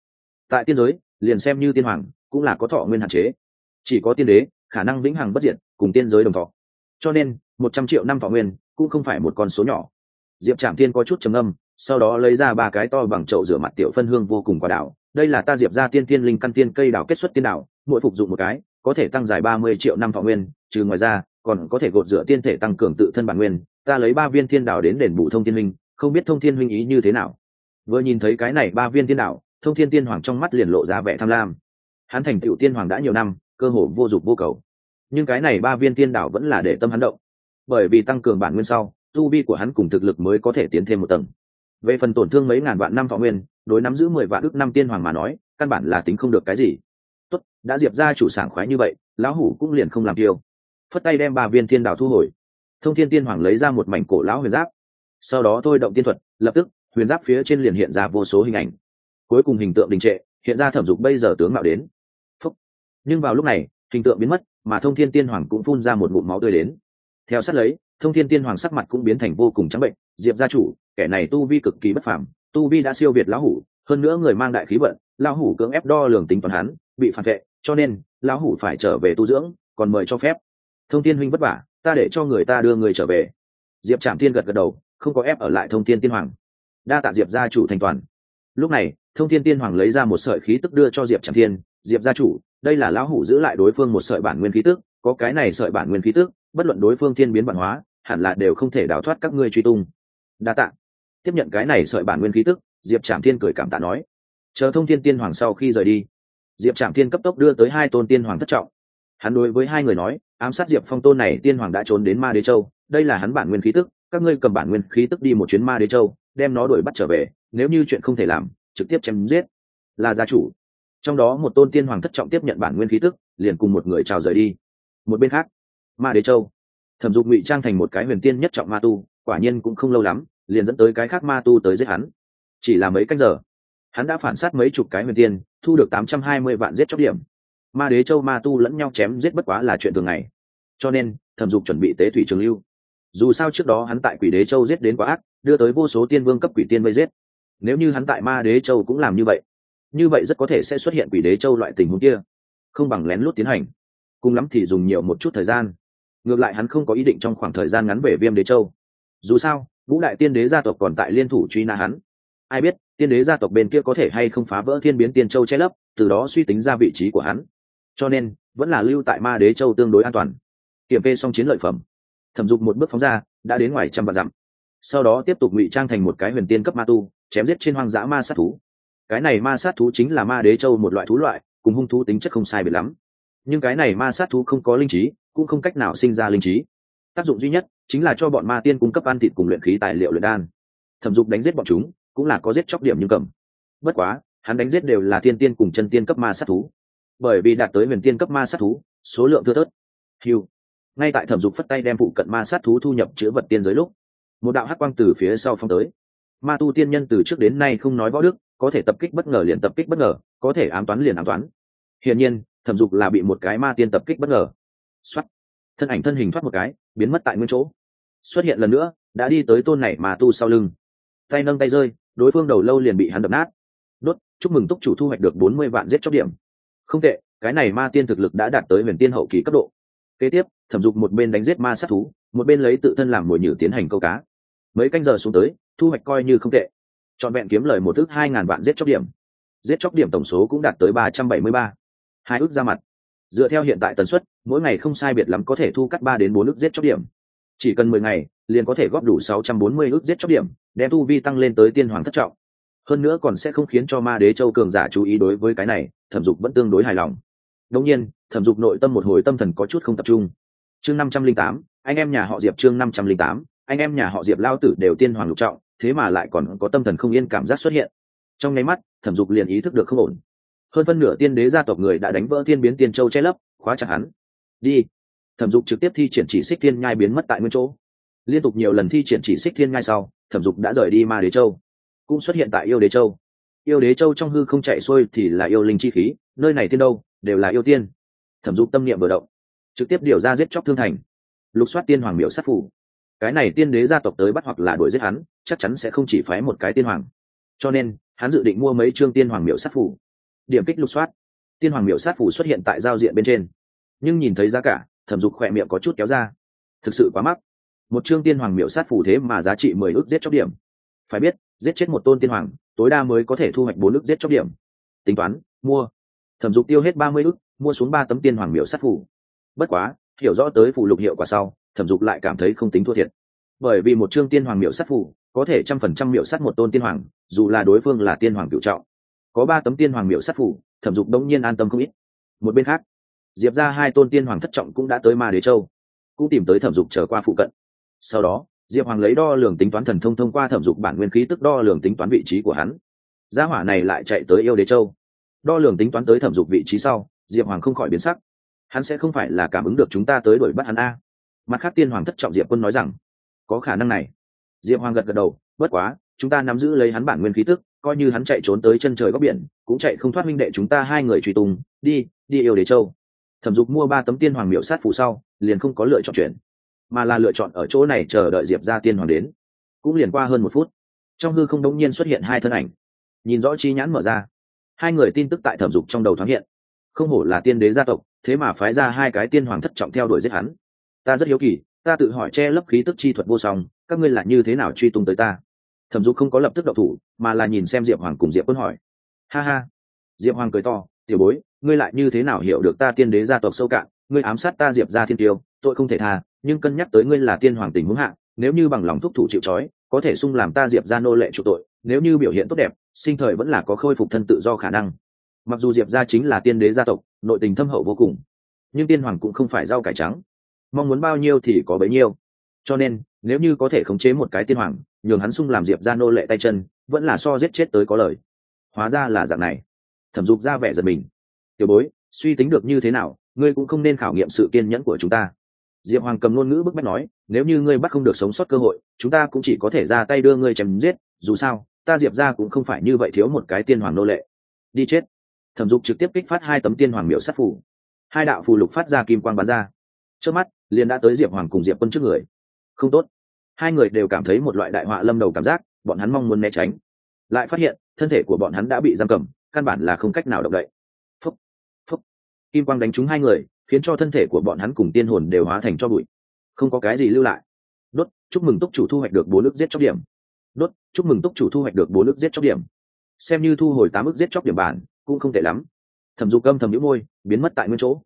Tại tiên giới, liền xem như tiên hoàng, cũng là có thọ nguyên hạn chế. Chỉ có tiên đế, khả năng vĩnh hằng bất diệt, cùng tiên giới đồng thọ. Cho nên, một trăm triệu năm thọ nguyên, cũng không phải một con số nhỏ. Diệp trạm tiên có chút trầm âm sau đó lấy ra ba cái to bằng chậu rửa mặt tiểu phân hương vô cùng quả đảo. Đây là ta diệp ra tiên tiên linh căn tiên cây đảo kết xuất tiên đảo, mỗi phục dụng một cái, có thể tăng dài ba mươi triệu năm thọ nguyên, trừ ngoài ra, còn có thể gột rửa tiên thể tăng cường tự thân bản nguyên. Ta lấy ba viên thiên đảo đến đền bù thông tiên linh không biết thông thiên huynh ý như thế nào. Vừa nhìn thấy cái này ba viên tiên đảo thông thiên tiên hoàng trong mắt liền lộ ra vẻ tham lam. Hắn thành tựu tiên hoàng đã nhiều năm, cơ hồ vô dụng vô cầu. Nhưng cái này ba viên tiên đảo vẫn là để tâm hắn động. Bởi vì tăng cường bản nguyên sau, tu vi của hắn cùng thực lực mới có thể tiến thêm một tầng. Về phần tổn thương mấy ngàn vạn năm thọ nguyên, đối nắm giữ mười vạn ước năm tiên hoàng mà nói, căn bản là tính không được cái gì. Tốt, đã diệp ra chủ sảng khoái như vậy, lão hủ cũng liền không làm tiêu. Phất tay đem ba viên thiên đảo thu hồi. Thông thiên tiên hoàng lấy ra một mảnh cổ lão huyền giáp sau đó thôi động tiên thuật, lập tức, huyền giáp phía trên liền hiện ra vô số hình ảnh. Cuối cùng hình tượng đình trệ, hiện ra thẩm dục bây giờ tướng mạo đến. Phúc. nhưng vào lúc này, hình tượng biến mất, mà thông thiên tiên hoàng cũng phun ra một ngụm máu tươi đến. Theo sát lấy, thông thiên tiên hoàng sắc mặt cũng biến thành vô cùng trắng bệnh, diệp gia chủ, kẻ này tu vi cực kỳ bất phàm, tu vi đã siêu việt lão hủ, hơn nữa người mang đại khí vận, lão hủ cưỡng ép đo lường tính toán hắn, bị phản vệ, cho nên, lão hủ phải trở về tu dưỡng, còn mời cho phép. Thông thiên huynh vất vả, ta để cho người ta đưa người trở về. Diệp trạm tiên gật gật đầu không có ép ở lại thông thiên tiên hoàng. Đa tạ diệp gia chủ thành toàn. Lúc này, thông thiên tiên hoàng lấy ra một sợi khí tức đưa cho diệp trạm thiên, diệp gia chủ, đây là lão hủ giữ lại đối phương một sợi bản nguyên khí tức, có cái này sợi bản nguyên khí tức, bất luận đối phương thiên biến bản hóa, hẳn là đều không thể đào thoát các ngươi truy tung. Đa tạ. Tiếp nhận cái này sợi bản nguyên khí tức, diệp trạm thiên cười cảm tạ nói, chờ thông thiên tiên hoàng sau khi rời đi. Diệp trạm thiên cấp tốc đưa tới hai tôn tiên hoàng thất trọng. Hắn đối với hai người nói, ám sát diệp phong tôn này, tiên hoàng đã trốn đến ma đế châu, đây là hắn bản nguyên khí tức các ngươi cầm bản nguyên khí tức đi một chuyến ma đế châu, đem nó đuổi bắt trở về, nếu như chuyện không thể làm, trực tiếp chém giết. Là gia chủ. Trong đó một tôn tiên hoàng thất trọng tiếp nhận bản nguyên khí tức, liền cùng một người chào rời đi. Một bên khác, ma đế châu. Thẩm dục ngụy trang thành một cái huyền tiên nhất trọng ma tu, quả nhiên cũng không lâu lắm, liền dẫn tới cái khác ma tu tới giết hắn. Chỉ là mấy cách giờ, hắn đã phản sát mấy chục cái huyền tiên, thu được tám trăm hai mươi vạn giết chóc điểm. Ma đế châu ma tu lẫn nhau chém giết bất quá là chuyện thường ngày. Cho nên, thẩm dục chuẩn bị tế thủy trường lưu dù sao trước đó hắn tại quỷ đế châu giết đến quá ác, đưa tới vô số tiên vương cấp quỷ tiên vây giết. Nếu như hắn tại ma đế châu cũng làm như vậy như vậy rất có thể sẽ xuất hiện quỷ đế châu loại tình huống kia. Không bằng lén lút tiến hành. Cùng lắm thì dùng nhiều một chút thời gian. Ngược lại hắn không có ý định trong khoảng thời gian ngắn về viêm đế châu. Dù sao vũ đại tiên đế gia tộc còn tại liên thủ truy nã hắn. Ai biết, tiên đế gia tộc bên kia có thể hay không phá vỡ thiên biến tiên châu che lấp, từ đó suy tính ra vị trí của hắn. Cho nên, vẫn là lưu tại ma đế châu tương đối an toàn. Kiểm kê xong chiến lợi phẩm thẩm dục một bước phóng ra, đã đến ngoài trăm vạn dặm. Sau đó tiếp tục ngụy trang thành một cái huyền tiên cấp ma tu, chém giết trên hoang dã ma sát thú. Cái này ma sát thú chính là ma đế châu một loại thú loại, cùng hung thú tính chất không sai biệt lắm. Nhưng cái này ma sát thú không có linh trí, cũng không cách nào sinh ra linh trí. Tác dụng duy nhất chính là cho bọn ma tiên cung cấp ăn thịt cùng luyện khí tài liệu luyện đan. Thẩm dục đánh giết bọn chúng, cũng là có giết chóc điểm nhưng cầm. Bất quá, hắn đánh giết đều là thiên tiên cùng chân tiên cấp ma sát thú. Bởi vì đạt tới huyền tiên cấp ma sát thú, số lượng thưa thớt. Hiu ngay tại thẩm dục phất tay đem phụ cận ma sát thú thu nhập chữa vật tiên giới lúc, một đạo hát quang từ phía sau phong tới. Ma tu tiên nhân từ trước đến nay không nói võ đức, có thể tập kích bất ngờ liền tập kích bất ngờ, có thể ám toán liền ám toán. Hiển nhiên, thẩm dục là bị một cái ma tiên tập kích bất ngờ. Xuất thân ảnh thân hình thoát một cái, biến mất tại nguyên chỗ. Xuất hiện lần nữa, đã đi tới tôn này mà tu sau lưng. Tay nâng tay rơi, đối phương đầu lâu liền bị hắn đập nát. Đốt, chúc mừng túc chủ thu hoạch được bốn mươi vạn giết chóc điểm. Không tệ, cái này ma tiên thực lực đã đạt tới huyền tiên hậu kỳ cấp độ. Kế tiếp thẩm dục một bên đánh giết ma sát thú, một bên lấy tự thân làm mồi nhử tiến hành câu cá. Mấy canh giờ xuống tới, thu hoạch coi như không tệ. Trọn vẹn kiếm lời một thước hai ngàn vạn giết chóc điểm. Giết chóc điểm tổng số cũng đạt tới ba trăm bảy mươi ba. Hai ước ra mặt. Dựa theo hiện tại tần suất, mỗi ngày không sai biệt lắm có thể thu cắt ba đến bốn ước giết chóc điểm. Chỉ cần mười ngày, liền có thể góp đủ sáu trăm bốn mươi ước giết chóc điểm, đem tu vi tăng lên tới tiên hoàng thất trọng. Hơn nữa còn sẽ không khiến cho ma đế châu cường giả chú ý đối với cái này, thẩm dục vẫn tương đối hài lòng. Đông nhiên, thẩm dục nội tâm một hồi tâm thần có chút không tập trung chương năm trăm linh tám, anh em nhà họ diệp chương năm trăm linh tám, anh em nhà họ diệp lao tử đều tiên hoàng lục trọng, thế mà lại còn có tâm thần không yên cảm giác xuất hiện. Trong nháy mắt, thẩm dục liền ý thức được không ổn. Hơn phân nửa tiên đế gia tộc người đã đánh vỡ thiên biến tiên châu che lấp, khóa chặt hắn. Đi. Thẩm dục trực tiếp thi triển chỉ xích thiên nhai biến mất tại nguyên chỗ. Liên tục nhiều lần thi triển chỉ xích thiên nhai sau, thẩm dục đã rời đi ma đế châu. Cũng xuất hiện tại yêu đế châu. Yêu đế châu trong hư không chạy xuôi thì là yêu linh chi khí, nơi này tiên đâu, đều là yêu tiên. Thẩm dục tâm niệm vừa động trực tiếp điều ra giết chóc thương thành. Lục soát tiên hoàng miệu sát phủ. Cái này tiên đế gia tộc tới bắt hoặc là đuổi giết hắn, chắc chắn sẽ không chỉ phái một cái tiên hoàng. Cho nên, hắn dự định mua mấy chương tiên hoàng miệu sát phủ. Điểm kích lục soát. Tiên hoàng miệu sát phủ xuất hiện tại giao diện bên trên. Nhưng nhìn thấy giá cả, thẩm dục khỏe miệng có chút kéo ra. Thực sự quá mắc. Một chương tiên hoàng miệu sát phủ thế mà giá trị mười ước giết chóc điểm. Phải biết, giết chết một tôn tiên hoàng, tối đa mới có thể thu hoạch bốn ước giết chóc điểm. Tính toán, mua. Thẩm dục tiêu hết ba mươi ước, mua xuống ba tấm tiên hoàng miệu sát phủ bất quá, hiểu rõ tới phụ lục hiệu quả sau, thẩm dục lại cảm thấy không tính thua thiệt. Bởi vì một chương tiên hoàng miệu sát phụ có thể trăm phần trăm miệu sát một tôn tiên hoàng, dù là đối phương là tiên hoàng cựu trọng. Có ba tấm tiên hoàng miệu sát phụ thẩm dục đống nhiên an tâm không ít. Một bên khác, diệp ra hai tôn tiên hoàng thất trọng cũng đã tới ma đế châu, cũng tìm tới thẩm dục trở qua phụ cận. Sau đó, diệp hoàng lấy đo lường tính toán thần thông thông qua thẩm dục bản nguyên khí tức đo lường tính toán vị trí của hắn. Gia hỏa này lại chạy tới yêu đế châu. Đo lường tính toán tới thẩm dục vị trí sau, diệp hoàng không khỏi biến sắc hắn sẽ không phải là cảm ứng được chúng ta tới đuổi bắt hắn a. Mặt khác tiên hoàng thất trọng diệp quân nói rằng, có khả năng này. Diệp hoàng gật gật đầu, bất quá, chúng ta nắm giữ lấy hắn bản nguyên khí tức, coi như hắn chạy trốn tới chân trời góc biển, cũng chạy không thoát minh đệ chúng ta hai người truy tùng đi đi yêu đế châu. Thẩm dục mua ba tấm tiên hoàng miệu sát phù sau, liền không có lựa chọn chuyển mà là lựa chọn ở chỗ này chờ đợi diệp ra tiên hoàng đến. Cũng liền qua hơn một phút, trong hư không đống nhiên xuất hiện hai thân ảnh. Nhìn rõ chi nhãn mở ra, hai người tin tức tại thẩm dục trong đầu thoáng hiện. Không hổ là tiên đế gia tộc thế mà phái ra hai cái tiên hoàng thất trọng theo đuổi giết hắn. Ta rất hiếu kỳ, ta tự hỏi che lấp khí tức chi thuật vô song, các ngươi là như thế nào truy tung tới ta? Thẩm dục không có lập tức đậu thủ, mà là nhìn xem diệp hoàng cùng diệp quân hỏi. Ha ha. Diệp hoàng cười to, tiểu bối, ngươi lại như thế nào hiểu được ta tiên đế gia tộc sâu cạn? Ngươi ám sát ta diệp ra thiên tiêu, tội không thể tha, nhưng cân nhắc tới ngươi là tiên hoàng tình huống hạ, nếu như bằng lòng thúc thủ chịu trói, có thể sung làm ta diệp ra nô lệ chủ tội, nếu như biểu hiện tốt đẹp, sinh thời vẫn là có khôi phục thân tự do khả năng mặc dù diệp gia chính là tiên đế gia tộc, nội tình thâm hậu vô cùng, nhưng tiên hoàng cũng không phải rau cải trắng. Mong muốn bao nhiêu thì có bấy nhiêu. Cho nên, nếu như có thể khống chế một cái tiên hoàng, nhường hắn sung làm diệp ra nô lệ tay chân, vẫn là so giết chết tới có lời. Hóa ra là dạng này. Thẩm dục ra vẻ giật mình. Tiểu bối, suy tính được như thế nào, ngươi cũng không nên khảo nghiệm sự kiên nhẫn của chúng ta. Diệp hoàng cầm ngôn ngữ bức bách nói, nếu như ngươi bắt không được sống sót cơ hội, chúng ta cũng chỉ có thể ra tay đưa ngươi chém giết, dù sao, ta diệp ra cũng không phải như vậy thiếu một cái tiên hoàng nô lệ. Đi chết thẩm dục trực tiếp kích phát hai tấm tiên hoàng miệu sát phủ hai đạo phù lục phát ra kim quang bắn ra. Trước mắt, liền đã tới diệp hoàng cùng diệp quân trước người. Không tốt. Hai người đều cảm thấy một loại đại họa lâm đầu cảm giác, bọn hắn mong muốn né tránh. Lại phát hiện, thân thể của bọn hắn đã bị giam cầm, căn bản là không cách nào động đậy. Phúc phúc. Kim quang đánh trúng hai người, khiến cho thân thể của bọn hắn cùng tiên hồn đều hóa thành cho bụi. Không có cái gì lưu lại. Đốt, chúc mừng túc chủ thu hoạch được bốn ước giết chóc điểm. Đốt, chúc mừng túc chủ thu hoạch được bốn ước giết chóc điểm. Xem như thu hồi tám ước giết chóc điểm bản cũng không tệ lắm. Thẩm dục âm thầm nhũ môi, biến mất tại nguyên chỗ.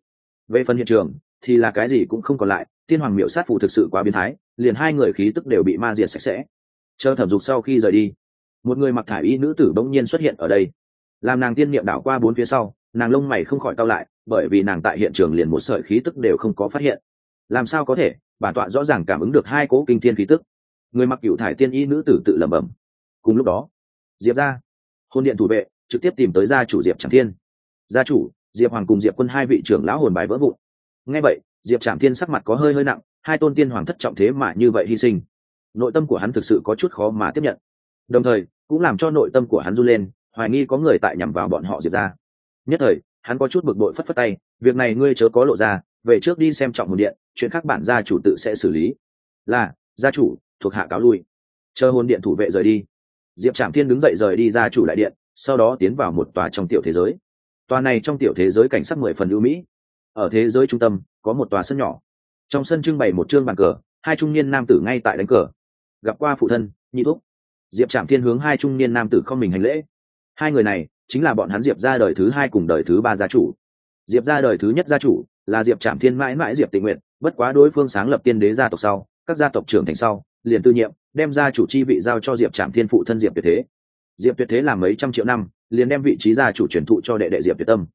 Về phần hiện trường, thì là cái gì cũng không còn lại, tiên hoàng miệu sát phụ thực sự quá biến thái, liền hai người khí tức đều bị ma diệt sạch sẽ. Chờ thẩm dục sau khi rời đi, một người mặc thải y nữ tử bỗng nhiên xuất hiện ở đây. Làm nàng tiên niệm đảo qua bốn phía sau, nàng lông mày không khỏi cao lại, bởi vì nàng tại hiện trường liền một sợi khí tức đều không có phát hiện. Làm sao có thể, bản tọa rõ ràng cảm ứng được hai cố kinh thiên khí tức. Người mặc cựu thải tiên y nữ tử tự lẩm bẩm. Cùng lúc đó, diệp ra hôn điện thủ vệ trực tiếp tìm tới gia chủ diệp tràng thiên. Gia chủ, diệp hoàng cùng diệp quân hai vị trưởng lão hồn bài vỡ vụn. Ngay vậy, diệp trạm thiên sắc mặt có hơi hơi nặng, hai tôn tiên hoàng thất trọng thế mà như vậy hy sinh. Nội tâm của hắn thực sự có chút khó mà tiếp nhận. Đồng thời, cũng làm cho nội tâm của hắn run lên, hoài nghi có người tại nhằm vào bọn họ diệp ra nhất thời, hắn có chút bực bội phất phất tay, việc này ngươi chớ có lộ ra, về trước đi xem trọng hồn điện, chuyện khác bản gia chủ tự sẽ xử lý. Là, gia chủ, thuộc hạ cáo lui. Chờ hồn điện thủ vệ rời đi. Diệp trạm thiên đứng dậy rời đi ra chủ đại điện sau đó tiến vào một tòa trong tiểu thế giới. Tòa này trong tiểu thế giới cảnh sắc mười phần ưu mỹ. Ở thế giới trung tâm, có một tòa sân nhỏ. Trong sân trưng bày một trương bàn cờ, hai trung niên nam tử ngay tại đánh cờ. Gặp qua phụ thân, nhị thúc. Diệp trạm thiên hướng hai trung niên nam tử không mình hành lễ. Hai người này, chính là bọn hắn diệp ra đời thứ hai cùng đời thứ ba gia chủ. Diệp ra đời thứ nhất gia chủ là diệp trạm thiên mãi mãi diệp tình nguyện bất quá đối phương sáng lập tiên đế gia tộc sau, các gia tộc trưởng thành sau, liền tư nhiệm, đem gia chủ chi vị giao cho diệp trạm thiên phụ thân diệp tuyệt thế diệp tuyệt thế làm mấy trăm triệu năm, liền đem vị trí gia chủ truyền thụ cho đệ đệ diệp tuyệt tâm.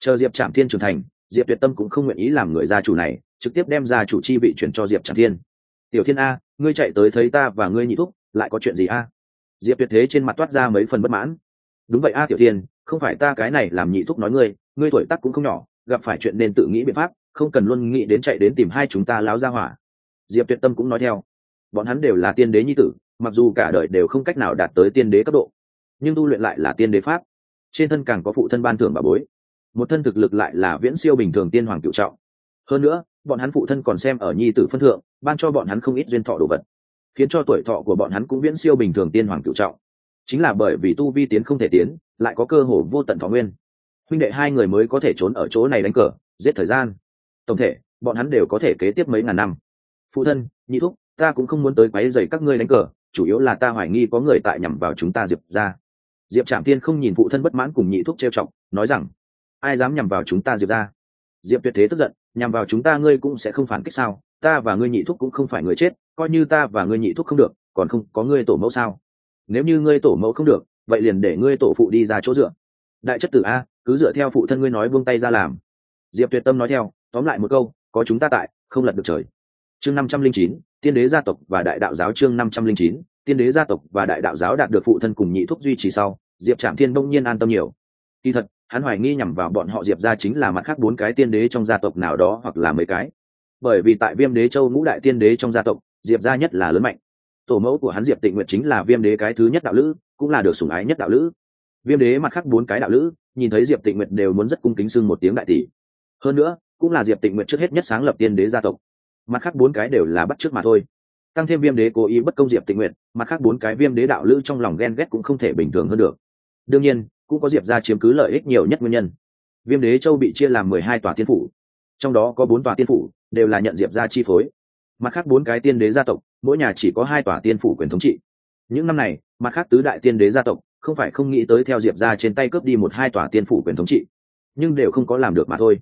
Chờ diệp trạm thiên trưởng thành, diệp tuyệt tâm cũng không nguyện ý làm người gia chủ này, trực tiếp đem gia chủ chi vị chuyển cho diệp trạm thiên. Tiểu thiên a, ngươi chạy tới thấy ta và ngươi nhị thúc, lại có chuyện gì a? Diệp tuyệt thế trên mặt toát ra mấy phần bất mãn. Đúng vậy a tiểu thiên, không phải ta cái này làm nhị thúc nói ngươi ngươi tuổi tác cũng không nhỏ, gặp phải chuyện nên tự nghĩ biện pháp, không cần luôn nghĩ đến chạy đến tìm hai chúng ta láo ra hỏa. Diệp tuyệt tâm cũng nói theo. Bọn hắn đều là tiên đế nhi tử, mặc dù cả đời đều không cách nào đạt tới tiên đế cấp độ nhưng tu luyện lại là tiên đế pháp. Trên thân càng có phụ thân ban thưởng bà bối. Một thân thực lực lại là viễn siêu bình thường tiên hoàng cựu trọng. Hơn nữa, bọn hắn phụ thân còn xem ở nhi tử phân thượng, ban cho bọn hắn không ít duyên thọ đồ vật, khiến cho tuổi thọ của bọn hắn cũng viễn siêu bình thường tiên hoàng cựu trọng. Chính là bởi vì tu vi tiến không thể tiến, lại có cơ hồ vô tận thọ nguyên. Huynh đệ hai người mới có thể trốn ở chỗ này đánh cờ, giết thời gian. Tổng thể, bọn hắn đều có thể kế tiếp mấy ngàn năm. Phụ thân, nhị thúc, ta cũng không muốn tới quáy dày các ngươi đánh cờ, chủ yếu là ta hoài nghi có người tại nhằm vào chúng ta diệp ra diệp trạm tiên không nhìn phụ thân bất mãn cùng nhị thúc trêu chọc, nói rằng, ai dám nhằm vào chúng ta diệp ra diệp tuyệt thế tức giận, nhằm vào chúng ta ngươi cũng sẽ không phản kích sao? Ta và ngươi nhị thúc cũng không phải người chết, coi như ta và ngươi nhị thúc không được, còn không có ngươi tổ mẫu sao? Nếu như ngươi tổ mẫu không được, vậy liền để ngươi tổ phụ đi ra chỗ dựa. Đại chất tử a, cứ dựa theo phụ thân ngươi nói buông tay ra làm. Diệp tuyệt tâm nói theo, tóm lại một câu, có chúng ta tại, không lật được trời. Chương năm trăm linh chín, tiên đế gia tộc và đại đạo giáo chương năm trăm linh chín tiên đế gia tộc và đại đạo giáo đạt được phụ thân cùng nhị thúc duy trì sau, diệp trạm thiên đông nhiên an tâm nhiều. Kỳ thật, hắn hoài nghi nhằm vào bọn họ diệp ra chính là mặt khác bốn cái tiên đế trong gia tộc nào đó hoặc là mấy cái. Bởi vì tại viêm đế châu ngũ đại tiên đế trong gia tộc, diệp gia nhất là lớn mạnh. Tổ mẫu của hắn diệp tịnh nguyện chính là viêm đế cái thứ nhất đạo lữ, cũng là được sủng ái nhất đạo lữ. Viêm đế mặt khác bốn cái đạo lữ, nhìn thấy diệp tịnh nguyện đều muốn rất cung kính sưng một tiếng đại tỷ. Hơn nữa, cũng là diệp tịnh nguyện trước hết nhất sáng lập tiên đế gia tộc. Mặt khác bốn cái đều là bắt trước mà thôi tăng thêm viêm đế cố ý bất công diệp tịnh nguyện mặt khác bốn cái viêm đế đạo lữ trong lòng ghen ghét cũng không thể bình thường hơn được. Đương nhiên, cũng có diệp ra chiếm cứ lợi ích nhiều nhất nguyên nhân. Viêm đế châu bị chia làm mười hai tòa tiên phủ. Trong đó có bốn tòa tiên phủ, đều là nhận diệp ra chi phối. Mặt khác bốn cái tiên đế gia tộc, mỗi nhà chỉ có hai tòa tiên phủ quyền thống trị. Những năm này, mặt khác tứ đại tiên đế gia tộc, không phải không nghĩ tới theo diệp ra trên tay cướp đi một hai tòa tiên phủ quyền thống trị, nhưng đều không có làm được mà thôi.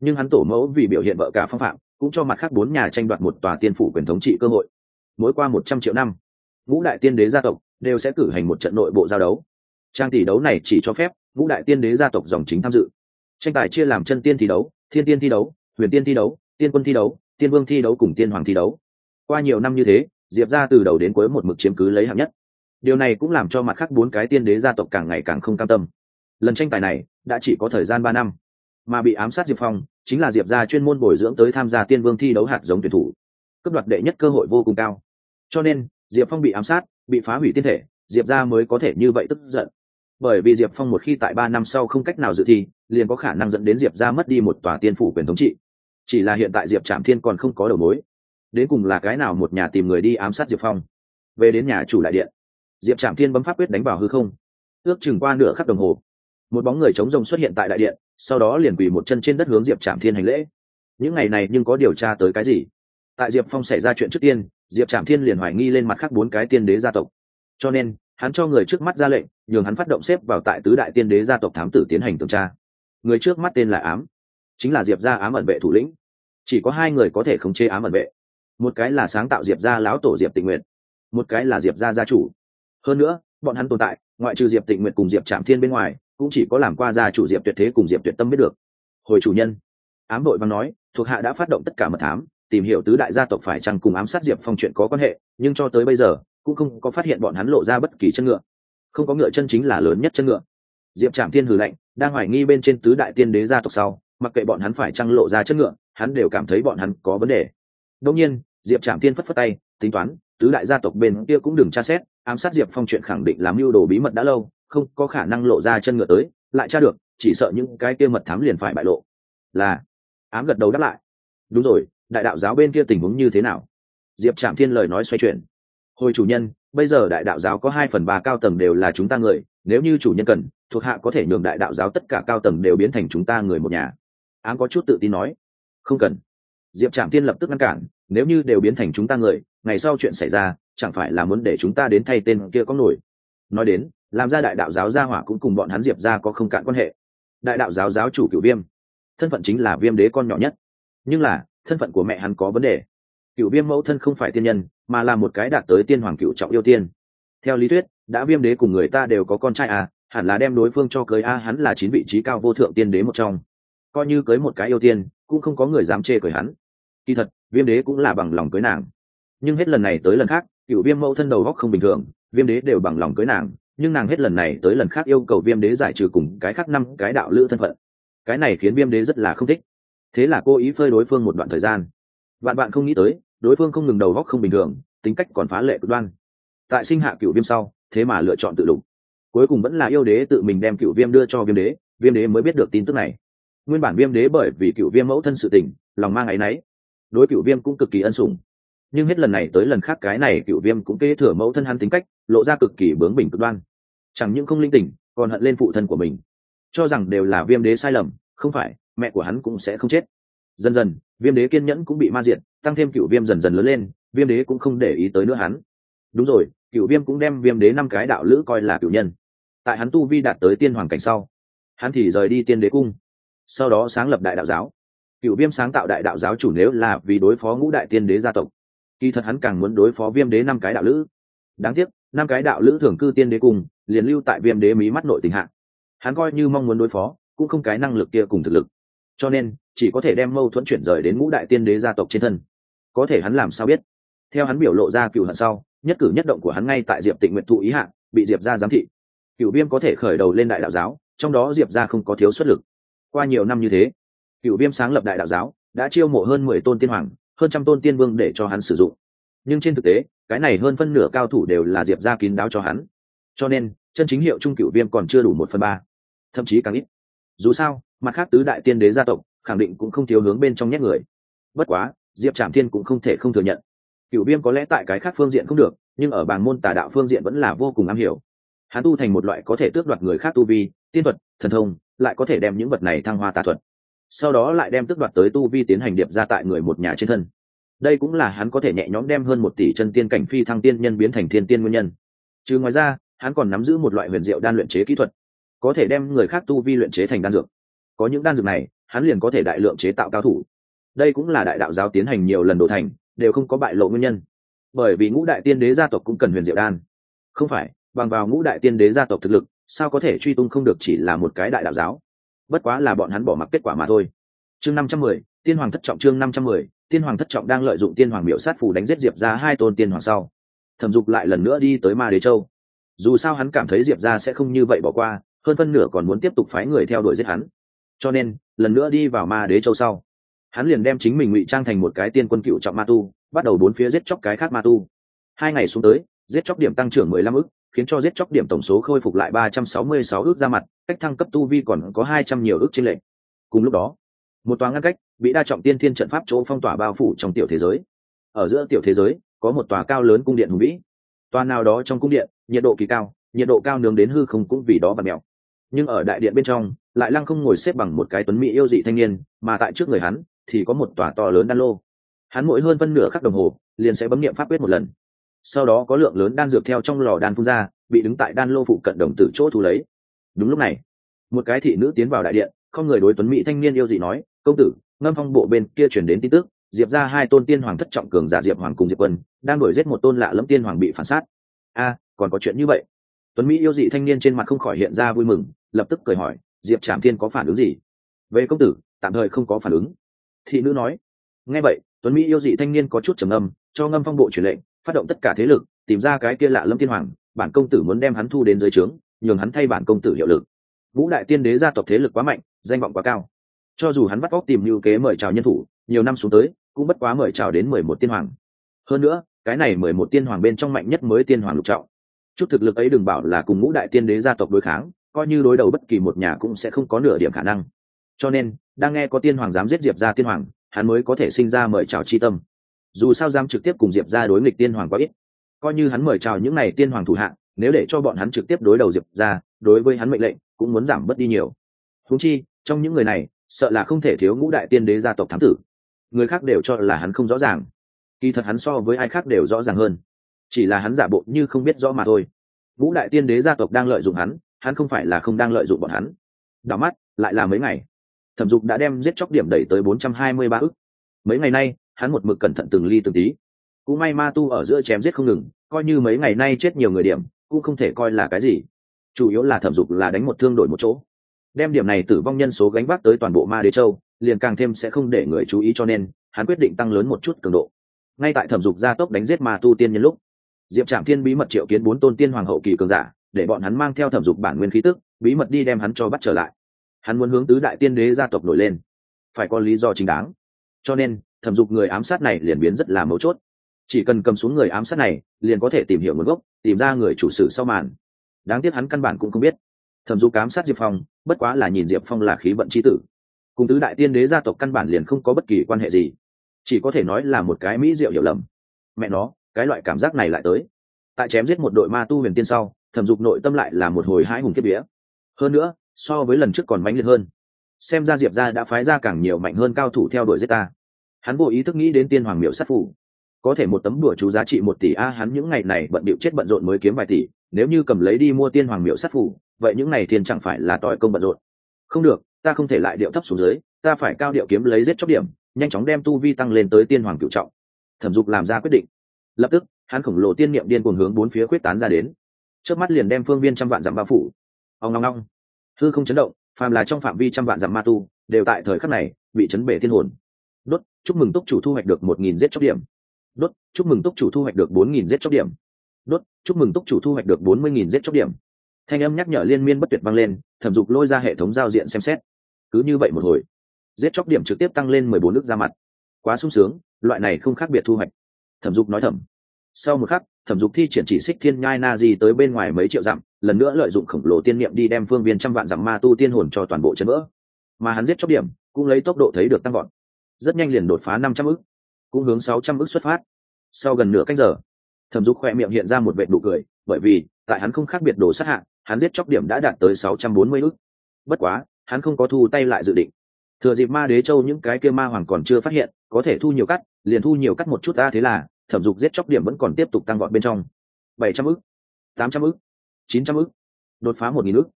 Nhưng hắn tổ mẫu vì biểu hiện vợ cả phong phạm, cũng cho mặt khác bốn nhà tranh đoạt một tòa tiên phủ quyền thống trị cơ hội mỗi qua một trăm triệu năm, ngũ đại tiên đế gia tộc đều sẽ cử hành một trận nội bộ giao đấu. Trang tỷ đấu này chỉ cho phép ngũ đại tiên đế gia tộc dòng chính tham dự. Tranh tài chia làm chân tiên thi đấu, thiên tiên thi đấu, huyền tiên thi đấu, tiên quân thi đấu, tiên vương thi đấu cùng tiên hoàng thi đấu. Qua nhiều năm như thế, diệp ra từ đầu đến cuối một mực chiếm cứ lấy hạng nhất. Điều này cũng làm cho mặt khác bốn cái tiên đế gia tộc càng ngày càng không cam tâm. Lần tranh tài này đã chỉ có thời gian ba năm, mà bị ám sát diệp phong chính là diệp ra chuyên môn bồi dưỡng tới tham gia tiên vương thi đấu hạt giống tuyển thủ cấp đoạt đệ nhất cơ hội vô cùng cao. Cho nên, diệp phong bị ám sát, bị phá hủy tiên thể, diệp ra mới có thể như vậy tức giận. Bởi vì diệp phong một khi tại ba năm sau không cách nào dự thi, liền có khả năng dẫn đến diệp ra mất đi một tòa tiên phủ quyền thống trị. Chỉ là hiện tại diệp trạm thiên còn không có đầu mối. Đến cùng là cái nào một nhà tìm người đi ám sát diệp phong? Về đến nhà chủ lại điện, diệp trạm thiên bấm pháp quyết đánh vào hư không. Ước chừng qua nửa khắc đồng hồ, một bóng người chống rồng xuất hiện tại đại điện, sau đó liền quỳ một chân trên đất hướng diệp trạm thiên hành lễ. Những ngày này nhưng có điều tra tới cái gì? Tại diệp phong xảy ra chuyện trước tiên, diệp trạm thiên liền hoài nghi lên mặt khác bốn cái tiên đế gia tộc. Cho nên, hắn cho người trước mắt ra lệnh, nhường hắn phát động xếp vào tại tứ đại tiên đế gia tộc thám tử tiến hành tuần tra. Người trước mắt tên là ám, chính là diệp gia ám ẩn vệ thủ lĩnh. Chỉ có hai người có thể khống chế ám ẩn vệ. Một cái là sáng tạo diệp gia lão tổ diệp tịnh nguyện một cái là diệp gia gia chủ. Hơn nữa, bọn hắn tồn tại, ngoại trừ diệp tịnh nguyện cùng diệp trạm thiên bên ngoài, cũng chỉ có làm qua gia chủ diệp tuyệt thế cùng diệp tuyệt tâm biết được. Hồi chủ nhân, ám đội văn nói, thuộc hạ đã phát động tất cả mật thám tìm hiểu tứ đại gia tộc phải chăng cùng ám sát diệp phong chuyện có quan hệ, nhưng cho tới bây giờ, cũng không có phát hiện bọn hắn lộ ra bất kỳ chân ngựa. Không có ngựa chân chính là lớn nhất chân ngựa. Diệp trạm thiên hử lạnh, đang hoài nghi bên trên tứ đại tiên đế gia tộc sau, mặc kệ bọn hắn phải chăng lộ ra chân ngựa, hắn đều cảm thấy bọn hắn có vấn đề. Đông nhiên, diệp trạm thiên phất phất tay, tính toán, tứ đại gia tộc bên kia cũng đừng tra xét, ám sát diệp phong chuyện khẳng định làm mưu đồ bí mật đã lâu, không có khả năng lộ ra chân ngựa tới, lại tra được, chỉ sợ những cái kia mật thám liền phải bại lộ. Là, ám gật đầu đáp lại. Đúng rồi đại đạo giáo bên kia tình huống như thế nào? Diệp trạm thiên lời nói xoay chuyển. Hồi chủ nhân, bây giờ đại đạo giáo có hai phần ba cao tầng đều là chúng ta người, nếu như chủ nhân cần, thuộc hạ có thể nhường đại đạo giáo tất cả cao tầng đều biến thành chúng ta người một nhà. Ám có chút tự tin nói. Không cần. Diệp trạm tiên lập tức ngăn cản, nếu như đều biến thành chúng ta người, ngày sau chuyện xảy ra, chẳng phải là muốn để chúng ta đến thay tên kia có nổi. Nói đến, làm ra đại đạo giáo gia hỏa cũng cùng bọn hắn diệp ra có không cạn quan hệ. Đại đạo giáo giáo chủ cựu viêm. Thân phận chính là viêm đế con nhỏ nhất. Nhưng là thân phận của mẹ hắn có vấn đề. Cựu viêm mẫu thân không phải tiên nhân, mà là một cái đạt tới tiên hoàng cựu trọng yêu tiên. Theo lý thuyết, đã viêm đế cùng người ta đều có con trai à hẳn là đem đối phương cho cưới a, hắn là chín vị trí cao vô thượng tiên đế một trong. Coi như cưới một cái yêu tiên, cũng không có người dám chê cười hắn. Kỳ thật, viêm đế cũng là bằng lòng cưới nàng. Nhưng hết lần này tới lần khác, cựu viêm mẫu thân đầu góc không bình thường, viêm đế đều bằng lòng cưới nàng. Nhưng nàng hết lần này tới lần khác yêu cầu viêm đế giải trừ cùng cái khác năm cái đạo lữ thân phận. Cái này khiến viêm đế rất là không thích thế là cô ý phơi đối phương một đoạn thời gian. Bạn bạn không nghĩ tới, đối phương không ngừng đầu góc không bình thường, tính cách còn phá lệ cực đoan. Tại sinh hạ cựu viêm sau, thế mà lựa chọn tự lục. Cuối cùng vẫn là yêu đế tự mình đem cựu viêm đưa cho viêm đế viêm đế mới biết được tin tức này. Nguyên bản viêm đế bởi vì cựu viêm mẫu thân sự tình, lòng mang áy náy, đối cựu viêm cũng cực kỳ ân sủng. Nhưng hết lần này tới lần khác cái này cựu viêm cũng kế thừa mẫu thân hắn tính cách, lộ ra cực kỳ bướng bỉnh cực đoan. Chẳng những không linh tỉnh, còn hận lên phụ thân của mình. Cho rằng đều là viêm đế sai lầm, không phải mẹ của hắn cũng sẽ không chết. Dần dần, viêm đế kiên nhẫn cũng bị ma diệt, tăng thêm cựu viêm dần dần lớn lên, viêm đế cũng không để ý tới nữa hắn. Đúng rồi, cựu viêm cũng đem viêm đế năm cái đạo lữ coi là cựu nhân. Tại hắn tu vi đạt tới tiên hoàng cảnh sau, hắn thì rời đi tiên đế cung. Sau đó sáng lập đại đạo giáo. Cựu viêm sáng tạo đại đạo giáo chủ nếu là vì đối phó ngũ đại tiên đế gia tộc, kỳ thật hắn càng muốn đối phó viêm đế năm cái đạo lữ. Đáng tiếc, năm cái đạo lữ thường cư tiên đế cung, liền lưu tại viêm đế mí mắt nội tình hạng hắn coi như mong muốn đối phó, cũng không cái năng lực kia cùng thực lực cho nên, chỉ có thể đem mâu thuẫn chuyển rời đến ngũ đại tiên đế gia tộc trên thân. Có thể hắn làm sao biết? Theo hắn biểu lộ ra cựu hận sau, nhất cử nhất động của hắn ngay tại diệp tịnh nguyện thụ ý hạng bị diệp ra giám thị. Cựu viêm có thể khởi đầu lên đại đạo giáo, trong đó diệp ra không có thiếu xuất lực. Qua nhiều năm như thế cựu viêm sáng lập đại đạo giáo, đã chiêu mộ hơn mười tôn tiên hoàng, hơn trăm tôn tiên vương để cho hắn sử dụng. Nhưng trên thực tế, cái này hơn phân nửa cao thủ đều là diệp ra kín đáo cho hắn. Cho nên, chân chính hiệu trung cựu viêm còn chưa đủ một phần ba, thậm chí càng ít. Dù sao mặt khác tứ đại tiên đế gia tộc, khẳng định cũng không thiếu hướng bên trong nhét người. Bất quá, diệp trạm thiên cũng không thể không thừa nhận. Cựu viêm có lẽ tại cái khác phương diện không được, nhưng ở bảng môn tà đạo phương diện vẫn là vô cùng am hiểu. Hắn tu thành một loại có thể tước đoạt người khác tu vi, tiên thuật, thần thông, lại có thể đem những vật này thăng hoa tà thuật. Sau đó lại đem tước đoạt tới tu vi tiến hành điệp ra tại người một nhà trên thân. Đây cũng là hắn có thể nhẹ nhõm đem hơn một tỷ chân tiên cảnh phi thăng tiên nhân biến thành thiên tiên nguyên nhân. Chứ ngoài ra, hắn còn nắm giữ một loại huyền diệu đan luyện chế kỹ thuật, có thể đem người khác tu vi luyện chế thành đan dược có những đan dược này, hắn liền có thể đại lượng chế tạo cao thủ. Đây cũng là đại đạo giáo tiến hành nhiều lần đổ thành, đều không có bại lộ nguyên nhân. Bởi vì ngũ đại tiên đế gia tộc cũng cần huyền diệu đan. Không phải, bằng vào ngũ đại tiên đế gia tộc thực lực, sao có thể truy tung không được chỉ là một cái đại đạo giáo? Bất quá là bọn hắn bỏ mặc kết quả mà thôi. Chương năm trăm mười, tiên hoàng thất trọng chương năm trăm mười, tiên hoàng thất trọng đang lợi dụng tiên hoàng miệu sát phù đánh giết diệp ra hai tôn tiên hoàng sau, thẩm dục lại lần nữa đi tới ma đế châu. Dù sao hắn cảm thấy diệp ra sẽ không như vậy bỏ qua, hơn phân nửa còn muốn tiếp tục phái người theo đuổi giết hắn cho nên, lần nữa đi vào ma đế châu sau, hắn liền đem chính mình ngụy trang thành một cái tiên quân cựu trọng ma tu, bắt đầu bốn phía giết chóc cái khác ma tu. Hai ngày xuống tới, giết chóc điểm tăng trưởng mười lăm ức, khiến cho giết chóc điểm tổng số khôi phục lại ba trăm sáu mươi sáu ước ra mặt, cách thăng cấp tu vi còn có hai trăm nhiều ước trên lệ cùng lúc đó, một tòa ngăn cách bị đa trọng tiên thiên trận pháp chỗ phong tỏa bao phủ trong tiểu thế giới. Ở giữa tiểu thế giới, có một tòa cao lớn cung điện hùng vĩ. Tòa nào đó trong cung điện, nhiệt độ kỳ cao, nhiệt độ cao nướng đến hư không cũng vì đó và mèo nhưng ở đại điện bên trong, lại lăng không ngồi xếp bằng một cái tuấn mỹ yêu dị thanh niên, mà tại trước người hắn, thì có một tòa to lớn đan lô. Hắn mỗi hơn phân nửa khắc đồng hồ, liền sẽ bấm nghiệm pháp quyết một lần. Sau đó có lượng lớn đan dược theo trong lò đan phun ra, bị đứng tại đan lô phụ cận đồng tử chỗ thu lấy. Đúng lúc này, một cái thị nữ tiến vào đại điện, không người đối tuấn mỹ thanh niên yêu dị nói, công tử, ngâm phong bộ bên kia chuyển đến tin tức, diệp ra hai tôn tiên hoàng thất trọng cường giả diệp hoàng cùng diệp quân, đang đuổi giết một tôn lạ lẫm tiên hoàng bị phản sát. A, còn có chuyện như vậy? Tuấn mỹ yêu dị thanh niên trên mặt không khỏi hiện ra vui mừng lập tức cười hỏi, diệp trạm thiên có phản ứng gì? Về công tử, tạm thời không có phản ứng. Thị nữ nói, nghe vậy, tuấn mỹ yêu dị thanh niên có chút trầm âm cho ngâm phong bộ truyền lệnh, phát động tất cả thế lực, tìm ra cái kia lạ lâm tiên hoàng, bản công tử muốn đem hắn thu đến dưới trướng, nhường hắn thay bản công tử hiệu lực. Vũ đại tiên đế gia tộc thế lực quá mạnh, danh vọng quá cao. Cho dù hắn bắt cóc tìm lưu kế mời chào nhân thủ, nhiều năm xuống tới, cũng bất quá mời chào đến mười một tiên hoàng. Hơn nữa, cái này mười một tiên hoàng bên trong mạnh nhất mới tiên hoàng lục trọng. Chút thực lực ấy đừng bảo là cùng ngũ đại tiên đế gia tộc đối kháng coi như đối đầu bất kỳ một nhà cũng sẽ không có nửa điểm khả năng. Cho nên đang nghe có tiên hoàng dám giết diệp ra tiên hoàng hắn mới có thể sinh ra mời chào chi tâm. Dù sao dám trực tiếp cùng diệp ra đối nghịch tiên hoàng quá ít. Coi như hắn mời chào những n à y tiên hoàng thủ hạ, nếu để cho bọn hắn trực tiếp đối đầu diệp ra đối với hắn mệnh lệnh cũng muốn giảm bớt đi nhiều. Húng chi trong những người này sợ là không thể thiếu ngũ đại tiên đế gia tộc thám tử. Người khác đều cho là hắn không rõ ràng. Kỳ thật hắn so với ai khác đều rõ ràng hơn. Chỉ là hắn giả bộ như không biết rõ mà thôi. Ngũ đại tiên đế gia tộc đang lợi dụng hắn hắn không phải là không đang lợi dụng bọn hắn. Đảo mắt, lại là mấy ngày. Thẩm dục đã đem giết chóc điểm đẩy tới bốn trăm hai mươi ba ức. Mấy ngày nay, hắn một mực cẩn thận từng ly từng tí. Cũng may ma tu ở giữa chém giết không ngừng, coi như mấy ngày nay chết nhiều người điểm, cũng không thể coi là cái gì. Chủ yếu là thẩm dục là đánh một thương đổi một chỗ. Đem điểm này tử vong nhân số gánh vác tới toàn bộ ma đế châu, liền càng thêm sẽ không để người chú ý cho nên, hắn quyết định tăng lớn một chút cường độ. Ngay tại thẩm dục gia tốc đánh giết ma tu tiên nhân lúc, diệp trạm thiên bí mật triệu kiến bốn tôn tiên hoàng hậu kỳ cường giả để bọn hắn mang theo thẩm dục bản nguyên khí tức, bí mật đi đem hắn cho bắt trở lại. Hắn muốn hướng tứ đại tiên đế gia tộc nổi lên. Phải có lý do chính đáng. Cho nên, thẩm dục người ám sát này liền biến rất là mấu chốt. Chỉ cần cầm xuống người ám sát này, liền có thể tìm hiểu nguồn gốc, tìm ra người chủ sử sau màn. Đáng tiếc hắn căn bản cũng không biết. Thẩm dục ám sát diệp phong, bất quá là nhìn diệp phong là khí vận c h i tử. Cùng tứ đại tiên đế gia tộc căn bản liền không có bất kỳ quan hệ gì. Chỉ có thể nói là một cái mỹ diệu hiểu lầm. Mẹ nó, cái loại cảm giác này lại tới. Tại chém giết một đội ma tu huyền tiên sau thẩm dục nội tâm lại là một hồi hãi hùng kiếp vía. Hơn nữa, so với lần trước còn mãnh liệt hơn. Xem ra diệp ra đã phái ra càng nhiều mạnh hơn cao thủ theo đuổi giết ta. Hắn vô ý thức nghĩ đến tiên hoàng miệu sát phủ có thể một tấm đùa chú giá trị một tỷ a, hắn những ngày này bận bịu chết bận rộn mới kiếm vài tỷ. Nếu như cầm lấy đi mua tiên hoàng miệu sát phủ vậy những ngày tiền chẳng phải là tỏi công bận rộn. Không được, ta không thể lại điệu thấp xuống dưới, ta phải cao điệu kiếm lấy giết chóc điểm, nhanh chóng đem tu vi tăng lên tới tiên hoàng cựu trọng. Thẩm dục làm ra quyết định. Lập tức, hắn khổng lồ tiên niệm điên cuồng hướng bốn phía quyết tán ra đến trước mắt liền đem phương viên trăm vạn dặm bao phủ. Ông ngong ngong. Hư không chấn động, phàm là trong phạm vi trăm vạn dặm ma tu, đều tại thời khắc này bị chấn bể thiên hồn. Đốt, chúc mừng túc chủ thu hoạch được một nghìn giết chóc điểm. Đốt, chúc mừng túc chủ thu hoạch được bốn nghìn giết chóc điểm. Đốt, chúc mừng túc chủ thu hoạch được bốn mươi nghìn giết chóc điểm. Thanh âm nhắc nhở liên miên bất tuyệt vang lên, thẩm dục lôi ra hệ thống giao diện xem xét. Cứ như vậy một hồi, giết chóc điểm trực tiếp tăng lên mười bốn nước ra mặt. Quá sung sướng, loại này không khác biệt thu hoạch. Thẩm dục nói thầm. Sau một khắc thẩm dục thi triển chỉ xích thiên nhai na di tới bên ngoài mấy triệu dặm lần nữa lợi dụng khổng lồ tiên niệm đi đem phương viên trăm vạn dặm ma tu tiên hồn cho toàn bộ chân vỡ. Mà hắn giết chóc điểm cũng lấy tốc độ thấy được tăng vọt, rất nhanh liền đột phá năm trăm ức cũng hướng sáu trăm ức xuất phát. Sau gần nửa canh giờ thẩm dục khoe miệng hiện ra một vệ nụ cười bởi vì tại hắn không khác biệt đồ sát hạng hắn giết chóc điểm đã đạt tới sáu trăm bốn mươi ức. Bất quá hắn không có thu tay lại dự định. Thừa dịp ma đế châu những cái kia ma hoàng còn chưa phát hiện có thể thu nhiều cắt liền thu nhiều cắt một chút ta thế là thẩm dục giết chóc điểm vẫn còn tiếp tục tăng vọt bên trong. Bảy trăm ức, tám trăm ức, chín trăm ức, đột phá một nghìn ức.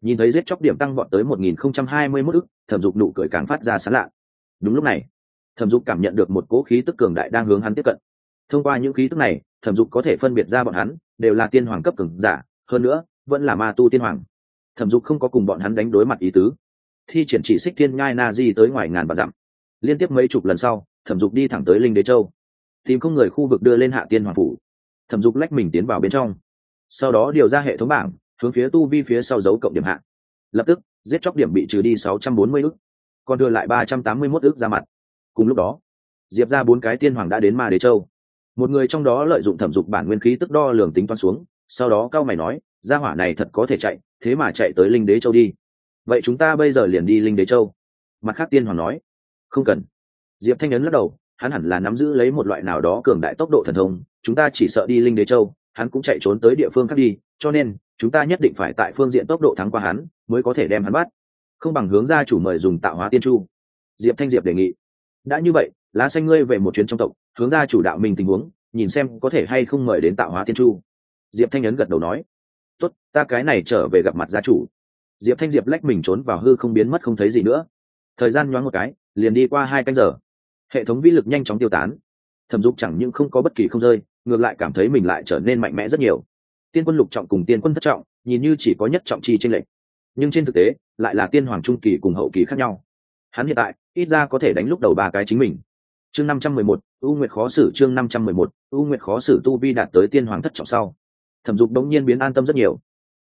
Nhìn thấy giết chóc điểm tăng vọt tới một nghìn không trăm hai mươi mốt ức, thẩm dục nụ cười càng phát ra sán lạ. Đúng lúc này, thẩm dục cảm nhận được một cố khí tức cường đại đang hướng hắn tiếp cận. Thông qua những khí tức này, thẩm dục có thể phân biệt ra bọn hắn, đều là tiên hoàng cấp cường giả, hơn nữa, vẫn là ma tu tiên hoàng. Thẩm dục không có cùng bọn hắn đánh đối mặt ý tứ. Thi triển chỉ xích thiên nhai na di tới ngoài ngàn và dặm. Liên tiếp mấy chục lần sau, thẩm dục đi thẳng tới linh đế châu tìm không người khu vực đưa lên hạ tiên hoàng phủ. Thẩm dục lách mình tiến vào bên trong. Sau đó điều ra hệ thống bảng, hướng phía tu vi phía sau dấu cộng điểm hạ. Lập tức, giết chóc điểm bị trừ đi sáu trăm bốn mươi ước còn đưa lại ba trăm tám mươi mốt ước ra mặt. Cùng lúc đó, diệp ra bốn cái tiên hoàng đã đến ma đế châu. Một người trong đó lợi dụng thẩm dục bản nguyên khí tức đo lường tính toán xuống, sau đó cao mày nói, gia hỏa này thật có thể chạy, thế mà chạy tới linh đế châu đi. Vậy chúng ta bây giờ liền đi linh đế châu. Mặt khác tiên hoàng nói, không cần. Diệp thanh ấn lắc đầu hắn hẳn là nắm giữ lấy một loại nào đó cường đại tốc độ thần thông, chúng ta chỉ sợ đi linh đế châu, hắn cũng chạy trốn tới địa phương khác đi, cho nên, chúng ta nhất định phải tại phương diện tốc độ thắng qua hắn, mới có thể đem hắn bắt. Không bằng hướng ra chủ mời dùng tạo hóa tiên chu. Diệp thanh diệp đề nghị. Đã như vậy, lá xanh ngươi về một chuyến trong tộc, hướng ra chủ đạo mình tình huống, nhìn xem có thể hay không mời đến tạo hóa tiên chu. Diệp thanh ấn gật đầu nói. Tốt, ta cái này trở về gặp mặt gia chủ. Diệp thanh diệp lách mình trốn vào hư không biến mất không thấy gì nữa. Thời gian nhoáng một cái, liền đi qua hai canh giờ hệ thống vĩ lực nhanh chóng tiêu tán. Thẩm dục chẳng những không có bất kỳ không rơi, ngược lại cảm thấy mình lại trở nên mạnh mẽ rất nhiều. Tiên quân lục trọng cùng tiên quân thất trọng, nhìn như chỉ có nhất trọng chi tranh lệch. Nhưng trên thực tế, lại là tiên hoàng trung kỳ cùng hậu kỳ khác nhau. Hắn hiện tại, ít ra có thể đánh lúc đầu ba cái chính mình. Chương năm trăm mười một, u nguyệt khó xử chương năm trăm mười một, u nguyệt khó xử tu vi đạt tới tiên hoàng thất trọng sau. Thẩm dục đống nhiên biến an tâm rất nhiều.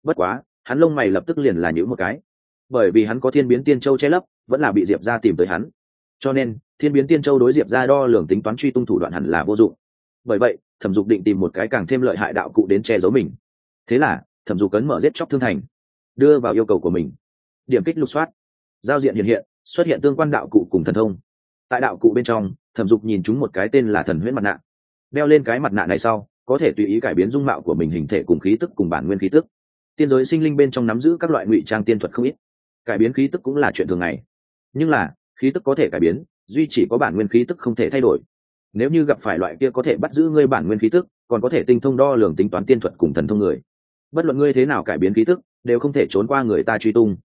Bất quá, hắn lông mày lập tức liền là nhữ một cái. Bởi vì hắn có thiên biến tiên châu che lấp, vẫn là bị diệp ra tìm tới hắn. Cho nên thiên biến tiên châu đối diệp ra đo lường tính toán truy tung thủ đoạn hẳn là vô dụng. Bởi vậy, thẩm dục định tìm một cái càng thêm lợi hại đạo cụ đến che giấu mình. Thế là, thẩm dục cấn mở giết chóc thương thành, đưa vào yêu cầu của mình. Điểm kích lục soát. Giao diện hiện hiện, xuất hiện tương quan đạo cụ cùng thần thông. Tại đạo cụ bên trong, thẩm dục nhìn chúng một cái tên là thần huyễn mặt nạ. Đeo lên cái mặt nạ này sau, có thể tùy ý cải biến dung mạo của mình hình thể cùng khí tức cùng bản nguyên khí tức. Tiên giới sinh linh bên trong nắm giữ các loại ngụy trang tiên thuật không ít. Cải biến khí tức cũng là chuyện thường ngày. Nhưng là, khí tức có thể cải biến duy chỉ có bản nguyên khí tức không thể thay đổi. Nếu như gặp phải loại kia có thể bắt giữ ngươi bản nguyên khí tức, còn có thể tinh thông đo lường tính toán tiên thuật cùng thần thông người. Bất luận ngươi thế nào cải biến khí tức, đều không thể trốn qua người ta truy tung.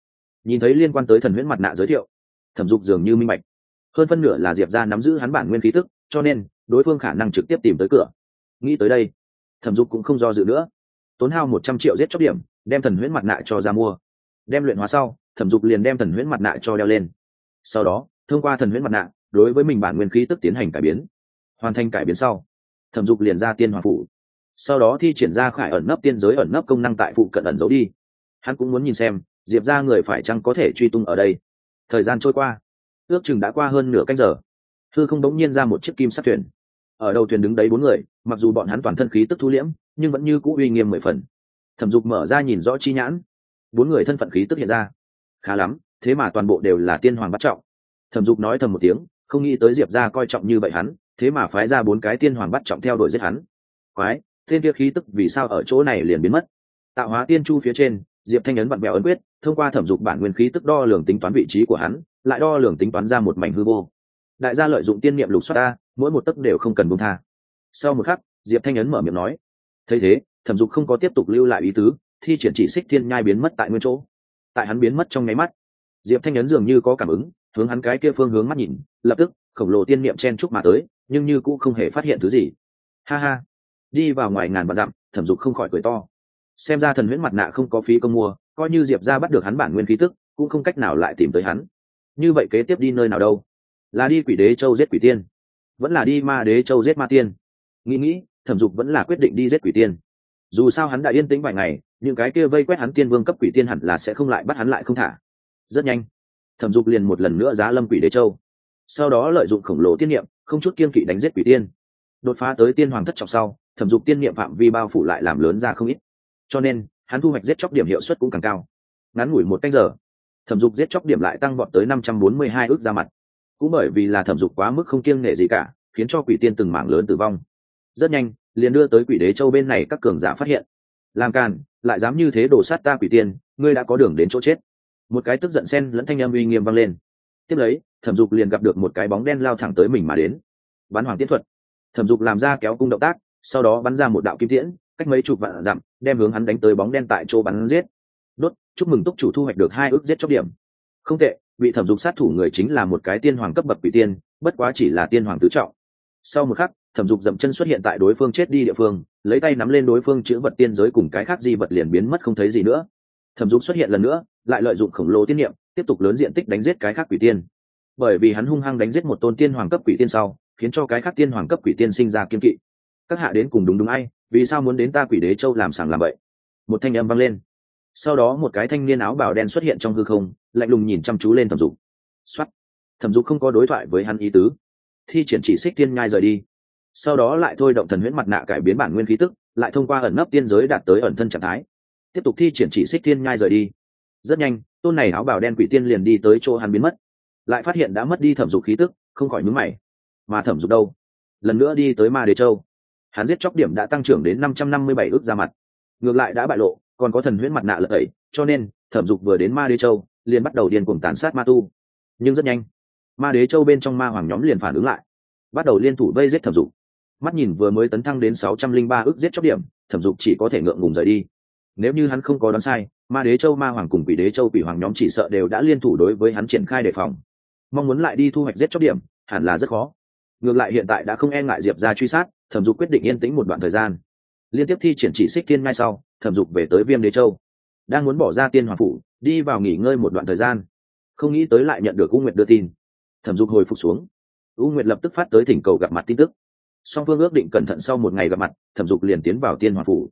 Nhìn thấy liên quan tới thần huyễn mặt nạ giới thiệu, thẩm dục dường như minh bạch. Hơn phân nửa là diệp ra nắm giữ hắn bản nguyên khí tức, cho nên, đối phương khả năng trực tiếp tìm tới cửa. Nghĩ tới đây, thẩm dục cũng không do dự nữa. Tốn hao một trăm triệu giết chóc điểm, đem thần huyễn mặt nạ cho ra mua. Đem luyện hóa sau, thẩm dục liền đem thần huyễn mặt nạ cho đeo lên. Sau đó thông qua thần huyễn mặt nạ, đối với mình bản nguyên khí tức tiến hành cải biến, hoàn thành cải biến sau, thẩm dục liền ra tiên hoàng phủ. Sau đó thi triển ra khải ẩn nấp tiên giới ẩn nấp công năng tại phụ cận ẩn giấu đi. Hắn cũng muốn nhìn xem, diệp ra người phải chăng có thể truy tung ở đây. Thời gian trôi qua, ước chừng đã qua hơn nửa canh giờ. Thư không đống nhiên ra một chiếc kim sắt thuyền. Ở đầu thuyền đứng đấy bốn người, mặc dù bọn hắn toàn thân khí tức thu liễm, nhưng vẫn như cũ uy nghiêm mười phần. Thẩm dục mở ra nhìn rõ chi nhãn. Bốn người thân phận khí tức hiện ra. Khá lắm, thế mà toàn bộ đều là tiên hoàng bắt trọng thẩm dục nói thầm một tiếng, không nghĩ tới diệp ra coi trọng như vậy hắn, thế mà phái ra bốn cái tiên hoàng bắt trọng theo đuổi giết hắn. Quái, tên kia khí tức vì sao ở chỗ này liền biến mất? Tạo hóa tiên chu phía trên, diệp thanh ấn vặn bèo ấn quyết, thông qua thẩm dục bản nguyên khí tức đo lường tính toán vị trí của hắn, lại đo lường tính toán ra một mảnh hư vô. Đại gia lợi dụng tiên niệm lục xoát ta, mỗi một tấc đều không cần buông tha. Sau một khắc, diệp thanh ấn mở miệng nói, thấy thế, thẩm dục không có tiếp tục lưu lại ý tứ, thi triển chỉ xích thiên nhai biến mất tại nguyên chỗ. Tại hắn biến mất trong nháy mắt, diệp thanh ấn dường như có cảm ứng hướng hắn cái kia phương hướng mắt nhìn, lập tức, khổng lồ tiên niệm chen chúc mà tới, nhưng như cũng không hề phát hiện thứ gì. Ha ha. Đi vào ngoài ngàn vạn dặm, thẩm dục không khỏi cười to. Xem ra thần huyễn mặt nạ không có phí công mua, coi như diệp ra bắt được hắn bản nguyên khí tức, cũng không cách nào lại tìm tới hắn. Như vậy kế tiếp đi nơi nào đâu? Là đi quỷ đế châu giết quỷ tiên. Vẫn là đi ma đế châu giết ma tiên. Nghĩ nghĩ, thẩm dục vẫn là quyết định đi giết quỷ tiên. Dù sao hắn đã yên tĩnh vài ngày, những cái kia vây quét hắn tiên vương cấp quỷ tiên hẳn là sẽ không lại bắt hắn lại không thả. Rất nhanh thẩm dục liền một lần nữa giá lâm quỷ đế châu. Sau đó lợi dụng khổng lồ tiên niệm, không chút kiên kỵ đánh giết quỷ tiên. Đột phá tới tiên hoàng thất trọng sau, thẩm dục tiên niệm phạm vi bao phủ lại làm lớn ra không ít. Cho nên, hắn thu hoạch giết chóc điểm hiệu suất cũng càng cao. Ngắn ngủi một cách giờ, thẩm dục giết chóc điểm lại tăng vọt tới năm trăm bốn mươi hai ước ra mặt. Cũng bởi vì là thẩm dục quá mức không kiêng nể gì cả, khiến cho quỷ tiên từng mảng lớn tử vong. Rất nhanh, liền đưa tới quỷ đế châu bên này các cường giả phát hiện. Làm càn, lại dám như thế đổ sát ta quỷ tiên, ngươi đã có đường đến chỗ chết một cái tức giận sen lẫn thanh âm uy nghiêm vang lên. Tiếp lấy, thẩm dục liền gặp được một cái bóng đen lao thẳng tới mình mà đến. Bắn hoàng tiễn thuật. Thẩm dục làm ra kéo cung động tác, sau đó bắn ra một đạo kim tiễn, cách mấy chục vạn dặm, đem hướng hắn đánh tới bóng đen tại chỗ bắn giết. Đốt, chúc mừng túc chủ thu hoạch được hai ước giết chóc điểm. Không tệ, vị thẩm dục sát thủ người chính là một cái tiên hoàng cấp bậc quỷ tiên, bất quá chỉ là tiên hoàng tứ trọng. Sau một khắc, thẩm dục dậm chân xuất hiện tại đối phương chết đi địa phương, lấy tay nắm lên đối phương chữ vật tiên giới cùng cái khác di vật liền biến mất không thấy gì nữa thẩm dục xuất hiện lần nữa, lại lợi dụng khổng lồ tiên niệm, tiếp tục lớn diện tích đánh giết cái khác quỷ tiên. Bởi vì hắn hung hăng đánh giết một tôn tiên hoàng cấp quỷ tiên sau, khiến cho cái khác tiên hoàng cấp quỷ tiên sinh ra kiên kỵ. Các hạ đến cùng đúng đúng ai, vì sao muốn đến ta quỷ đế châu làm sàng làm vậy một thanh âm vang lên. Sau đó một cái thanh niên áo bào đen xuất hiện trong hư không, lạnh lùng nhìn chăm chú lên thẩm dục. Xuất thẩm dục không có đối thoại với hắn ý tứ. Thi triển chỉ xích tiên nhai rời đi. Sau đó lại thôi động thần huyễn mặt nạ cải biến bản nguyên khí tức, lại thông qua ẩn nấp tiên giới đạt tới ẩn thân trạng thái tiếp tục thi triển chỉ xích thiên nhai rời đi. Rất nhanh, tôn này áo bào đen quỷ tiên liền đi tới chỗ hắn biến mất. Lại phát hiện đã mất đi thẩm dục khí tức, không khỏi nhúng mày. Mà thẩm dục đâu? Lần nữa đi tới ma đế châu. Hắn giết chóc điểm đã tăng trưởng đến năm trăm năm mươi bảy ước ra mặt. Ngược lại đã bại lộ, còn có thần huyễn mặt nạ lật tẩy cho nên, thẩm dục vừa đến ma đế châu, liền bắt đầu điên cuồng tàn sát ma tu. Nhưng rất nhanh, ma đế châu bên trong ma hoàng nhóm liền phản ứng lại. Bắt đầu liên thủ vây giết thẩm dục. Mắt nhìn vừa mới tấn thăng đến sáu trăm linh ba ước giết chóc điểm, thẩm dục chỉ có thể ngượng ngùng rời đi nếu như hắn không có đoán sai, ma đế châu, ma hoàng cùng quỷ đế châu, quỷ hoàng nhóm chỉ sợ đều đã liên thủ đối với hắn triển khai đề phòng. Mong muốn lại đi thu hoạch giết chóc điểm, hẳn là rất khó. Ngược lại hiện tại đã không e ngại diệp ra truy sát, thẩm dục quyết định yên tĩnh một đoạn thời gian. Liên tiếp thi triển chỉ xích thiên ngay sau, thẩm dục về tới viêm đế châu. Đang muốn bỏ ra tiên hoàng phủ, đi vào nghỉ ngơi một đoạn thời gian. Không nghĩ tới lại nhận được u nguyệt đưa tin. Thẩm dục hồi phục xuống. U nguyệt lập tức phát tới thỉnh cầu gặp mặt tin tức. Song phương ước định cẩn thận sau một ngày gặp mặt, thẩm dục liền tiến vào tiên hoàng phủ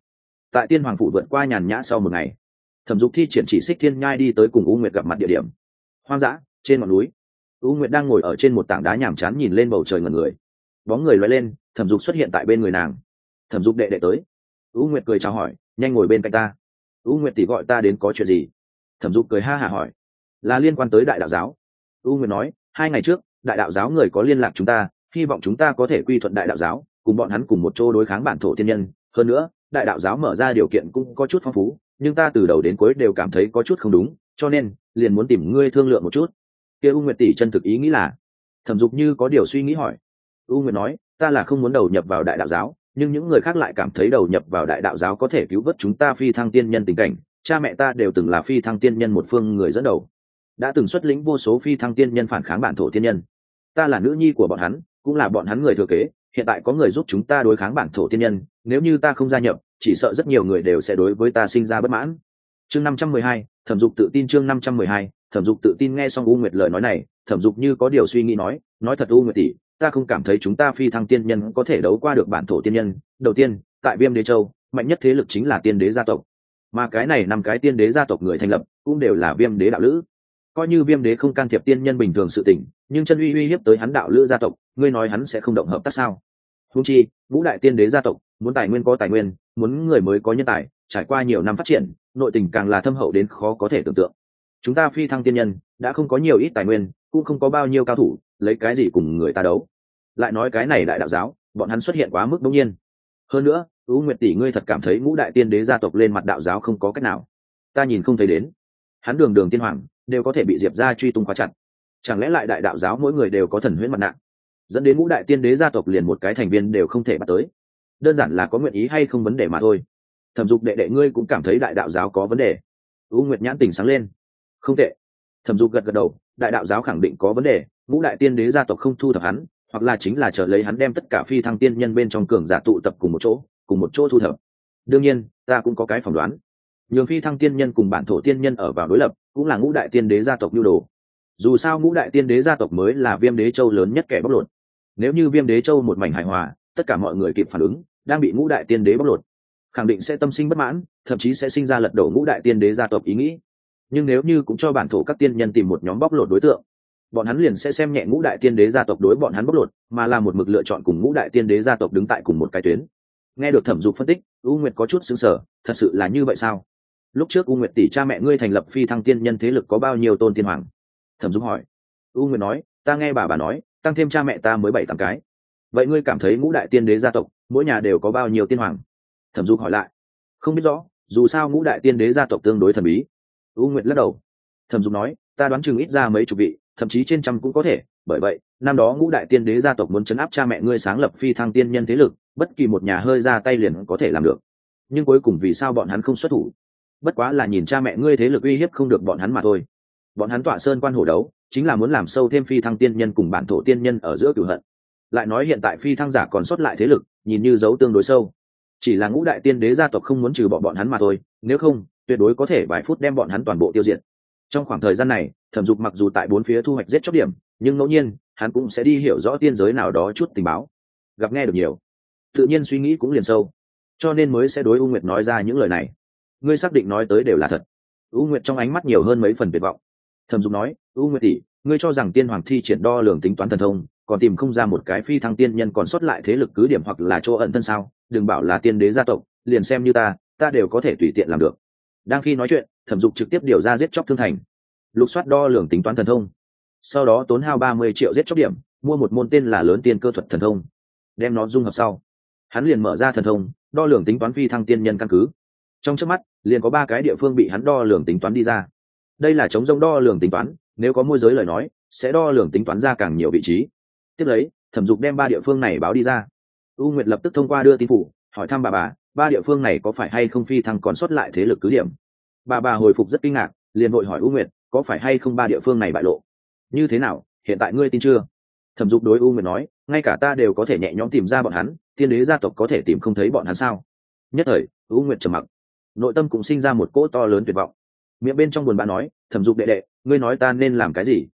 tại tiên hoàng phủ vượt qua nhàn nhã sau một ngày. Thẩm dục thi triển chỉ xích thiên nhai đi tới cùng u nguyệt gặp mặt địa điểm. Hoang dã, trên ngọn núi. U nguyệt đang ngồi ở trên một tảng đá nhàm chán nhìn lên bầu trời ngần người. Bóng người loay lên, thẩm dục xuất hiện tại bên người nàng. Thẩm dục đệ đệ tới. U nguyệt cười chào hỏi, nhanh ngồi bên cạnh ta. U nguyệt tỷ gọi ta đến có chuyện gì? Thẩm dục cười ha hả hỏi, là liên quan tới đại đạo giáo. U nguyệt nói, hai ngày trước, đại đạo giáo người có liên lạc chúng ta, hy vọng chúng ta có thể quy thuận đại đạo giáo, cùng bọn hắn cùng một chỗ đối kháng bản thổ thiên nhân. Hơn nữa đại đạo giáo mở ra điều kiện cũng có chút phong phú, nhưng ta từ đầu đến cuối đều cảm thấy có chút không đúng, cho nên liền muốn tìm ngươi thương lượng một chút. Kia u nguyệt tỷ chân thực ý nghĩ là, thẩm dục như có điều suy nghĩ hỏi. U nguyệt nói, ta là không muốn đầu nhập vào đại đạo giáo, nhưng những người khác lại cảm thấy đầu nhập vào đại đạo giáo có thể cứu vớt chúng ta phi thăng tiên nhân tình cảnh, cha mẹ ta đều từng là phi thăng tiên nhân một phương người dẫn đầu, đã từng xuất lĩnh vô số phi thăng tiên nhân phản kháng bản thổ tiên nhân. Ta là nữ nhi của bọn hắn, cũng là bọn hắn người thừa kế hiện tại có người giúp chúng ta đối kháng bản thổ tiên nhân, nếu như ta không gia nhập, chỉ sợ rất nhiều người đều sẽ đối với ta sinh ra bất mãn. Chương năm trăm mười hai, thẩm dục tự tin chương năm trăm mười hai, thẩm dục tự tin nghe xong u nguyệt lời nói này, thẩm dục như có điều suy nghĩ nói nói thật u nguyệt tỷ, ta không cảm thấy chúng ta phi thăng tiên nhân có thể đấu qua được bản thổ tiên nhân. Đầu tiên, tại viêm đế châu, mạnh nhất thế lực chính là tiên đế gia tộc. Mà cái này năm cái tiên đế gia tộc người thành lập cũng đều là viêm đế đạo lữ. Coi như viêm đế không can thiệp tiên nhân bình thường sự tình nhưng chân uy uy hiếp tới hắn đạo lữ gia tộc, ngươi nói hắn sẽ không động hợp tác sao? Húng chi, ngũ đại tiên đế gia tộc, muốn tài nguyên có tài nguyên, muốn người mới có nhân tài, trải qua nhiều năm phát triển, nội tình càng là thâm hậu đến khó có thể tưởng tượng. Chúng ta phi thăng tiên nhân, đã không có nhiều ít tài nguyên, cũng không có bao nhiêu cao thủ, lấy cái gì cùng người ta đấu? Lại nói cái này đại đạo giáo, bọn hắn xuất hiện quá mức đông nhiên. Hơn nữa u nguyệt tỷ ngươi thật cảm thấy ngũ đại tiên đế gia tộc lên mặt đạo giáo không có cách nào. Ta nhìn không thấy đến. Hắn đường đường tiên hoàng, đều có thể bị diệp ra truy tung quá chặt chẳng lẽ lại đại đạo giáo mỗi người đều có thần huyễn mặt nạ? Dẫn đến ngũ đại tiên đế gia tộc liền một cái thành viên đều không thể bắt tới. Đơn giản là có nguyện ý hay không vấn đề mà thôi. Thẩm dục đệ đệ ngươi cũng cảm thấy đại đạo giáo có vấn đề. U nguyệt nhãn tình sáng lên. Không tệ. Thẩm dục gật gật đầu, đại đạo giáo khẳng định có vấn đề, ngũ đại tiên đế gia tộc không thu thập hắn, hoặc là chính là chờ lấy hắn đem tất cả phi thăng tiên nhân bên trong cường giả tụ tập cùng một chỗ, cùng một chỗ thu thập. Đương nhiên, ta cũng có cái phỏng đoán. Nhường phi thăng tiên nhân cùng bản thổ tiên nhân ở vào đối lập, cũng là ngũ đại tiên đế gia tộc nhu đồ dù sao ngũ đại tiên đế gia tộc mới là viêm đế châu lớn nhất kẻ bóc lột. Nếu như viêm đế châu một mảnh hài hòa, tất cả mọi người kịp phản ứng, đang bị ngũ đại tiên đế bóc lột, khẳng định sẽ tâm sinh bất mãn, thậm chí sẽ sinh ra lật đổ ngũ đại tiên đế gia tộc ý nghĩ. Nhưng nếu như cũng cho bản thổ các tiên nhân tìm một nhóm bóc lột đối tượng, bọn hắn liền sẽ xem nhẹ ngũ đại tiên đế gia tộc đối bọn hắn bóc lột, mà là một mực lựa chọn cùng ngũ đại tiên đế gia tộc đứng tại cùng một cái tuyến. Nghe được thẩm dục phân tích, u nguyệt có chút xứng sở thật sự là như vậy sao? Lúc trước u nguyệt tỷ cha mẹ ngươi thành lập phi thăng tiên nhân thế lực có bao nhiêu tôn tiên hoàng? Thẩm Dung hỏi. U nguyệt nói, ta nghe bà bà nói, tăng thêm cha mẹ ta mới bảy tám cái. Vậy ngươi cảm thấy ngũ đại tiên đế gia tộc, mỗi nhà đều có bao nhiêu tiên hoàng? Thẩm Dung hỏi lại. Không biết rõ, dù sao ngũ đại tiên đế gia tộc tương đối thần bí. U nguyệt lắc đầu. Thẩm Dung nói, ta đoán chừng ít ra mấy chục vị, thậm chí trên trăm cũng có thể. Bởi vậy, năm đó ngũ đại tiên đế gia tộc muốn chấn áp cha mẹ ngươi sáng lập phi thăng tiên nhân thế lực, bất kỳ một nhà hơi ra tay liền có thể làm được. Nhưng cuối cùng vì sao bọn hắn không xuất thủ? Bất quá là nhìn cha mẹ ngươi thế lực uy hiếp không được bọn hắn mà thôi bọn hắn tọa sơn quan hổ đấu, chính là muốn làm sâu thêm phi thăng tiên nhân cùng bản thổ tiên nhân ở giữa cửu hận. Lại nói hiện tại phi thăng giả còn sót lại thế lực, nhìn như dấu tương đối sâu. Chỉ là ngũ đại tiên đế gia tộc không muốn trừ bỏ bọn hắn mà thôi, nếu không, tuyệt đối có thể vài phút đem bọn hắn toàn bộ tiêu diệt. Trong khoảng thời gian này, thẩm dục mặc dù tại bốn phía thu hoạch giết chóc điểm, nhưng ngẫu nhiên, hắn cũng sẽ đi hiểu rõ tiên giới nào đó chút tình báo. Gặp nghe được nhiều, tự nhiên suy nghĩ cũng liền sâu. Cho nên mới sẽ đối u nguyệt nói ra những lời này. Ngươi xác định nói tới đều là thật. U nguyệt trong ánh mắt nhiều hơn mấy phần tuyệt vọng thẩm dục nói, u nguyệt tỷ, ngươi cho rằng tiên hoàng thi triển đo lường tính toán thần thông, còn tìm không ra một cái phi thăng tiên nhân còn xuất lại thế lực cứ điểm hoặc là chỗ ẩn thân sao? Đừng bảo là tiên đế gia tộc, liền xem như ta ta đều có thể tùy tiện làm được. Đang khi nói chuyện, thẩm dục trực tiếp điều ra giết chóc thương thành. Lục soát đo lường tính toán thần thông. Sau đó tốn hao ba mươi triệu giết chóc điểm, mua một môn tên là lớn tiên cơ thuật thần thông. Đem nó dung hợp sau, hắn liền mở ra thần thông, đo lường tính toán phi thăng tiên nhân căn cứ. Trong trước mắt, liền có ba cái địa phương bị hắn đo lường tính toán đi ra đây là chống rông đo lường tính toán, nếu có môi giới lời nói, sẽ đo lường tính toán ra càng nhiều vị trí. Tiếp lấy, thẩm dục đem ba địa phương này báo đi ra. U nguyệt lập tức thông qua đưa tin phủ, hỏi thăm bà bà, ba địa phương này có phải hay không phi thăng còn sót lại thế lực cứ điểm? Bà bà hồi phục rất kinh ngạc, liền vội hỏi u nguyệt, có phải hay không ba địa phương này bại lộ? Như thế nào, hiện tại ngươi tin chưa? Thẩm dục đối u nguyệt nói, ngay cả ta đều có thể nhẹ nhõm tìm ra bọn hắn, tiên đế gia tộc có thể tìm không thấy bọn hắn sao? Nhất thời, u nguyệt trầm mặc. Nội tâm cũng sinh ra một cỗ to lớn tuyệt vọng miệng bên trong buồn bã nói, thẩm dục đệ đệ, ngươi nói ta nên làm cái gì?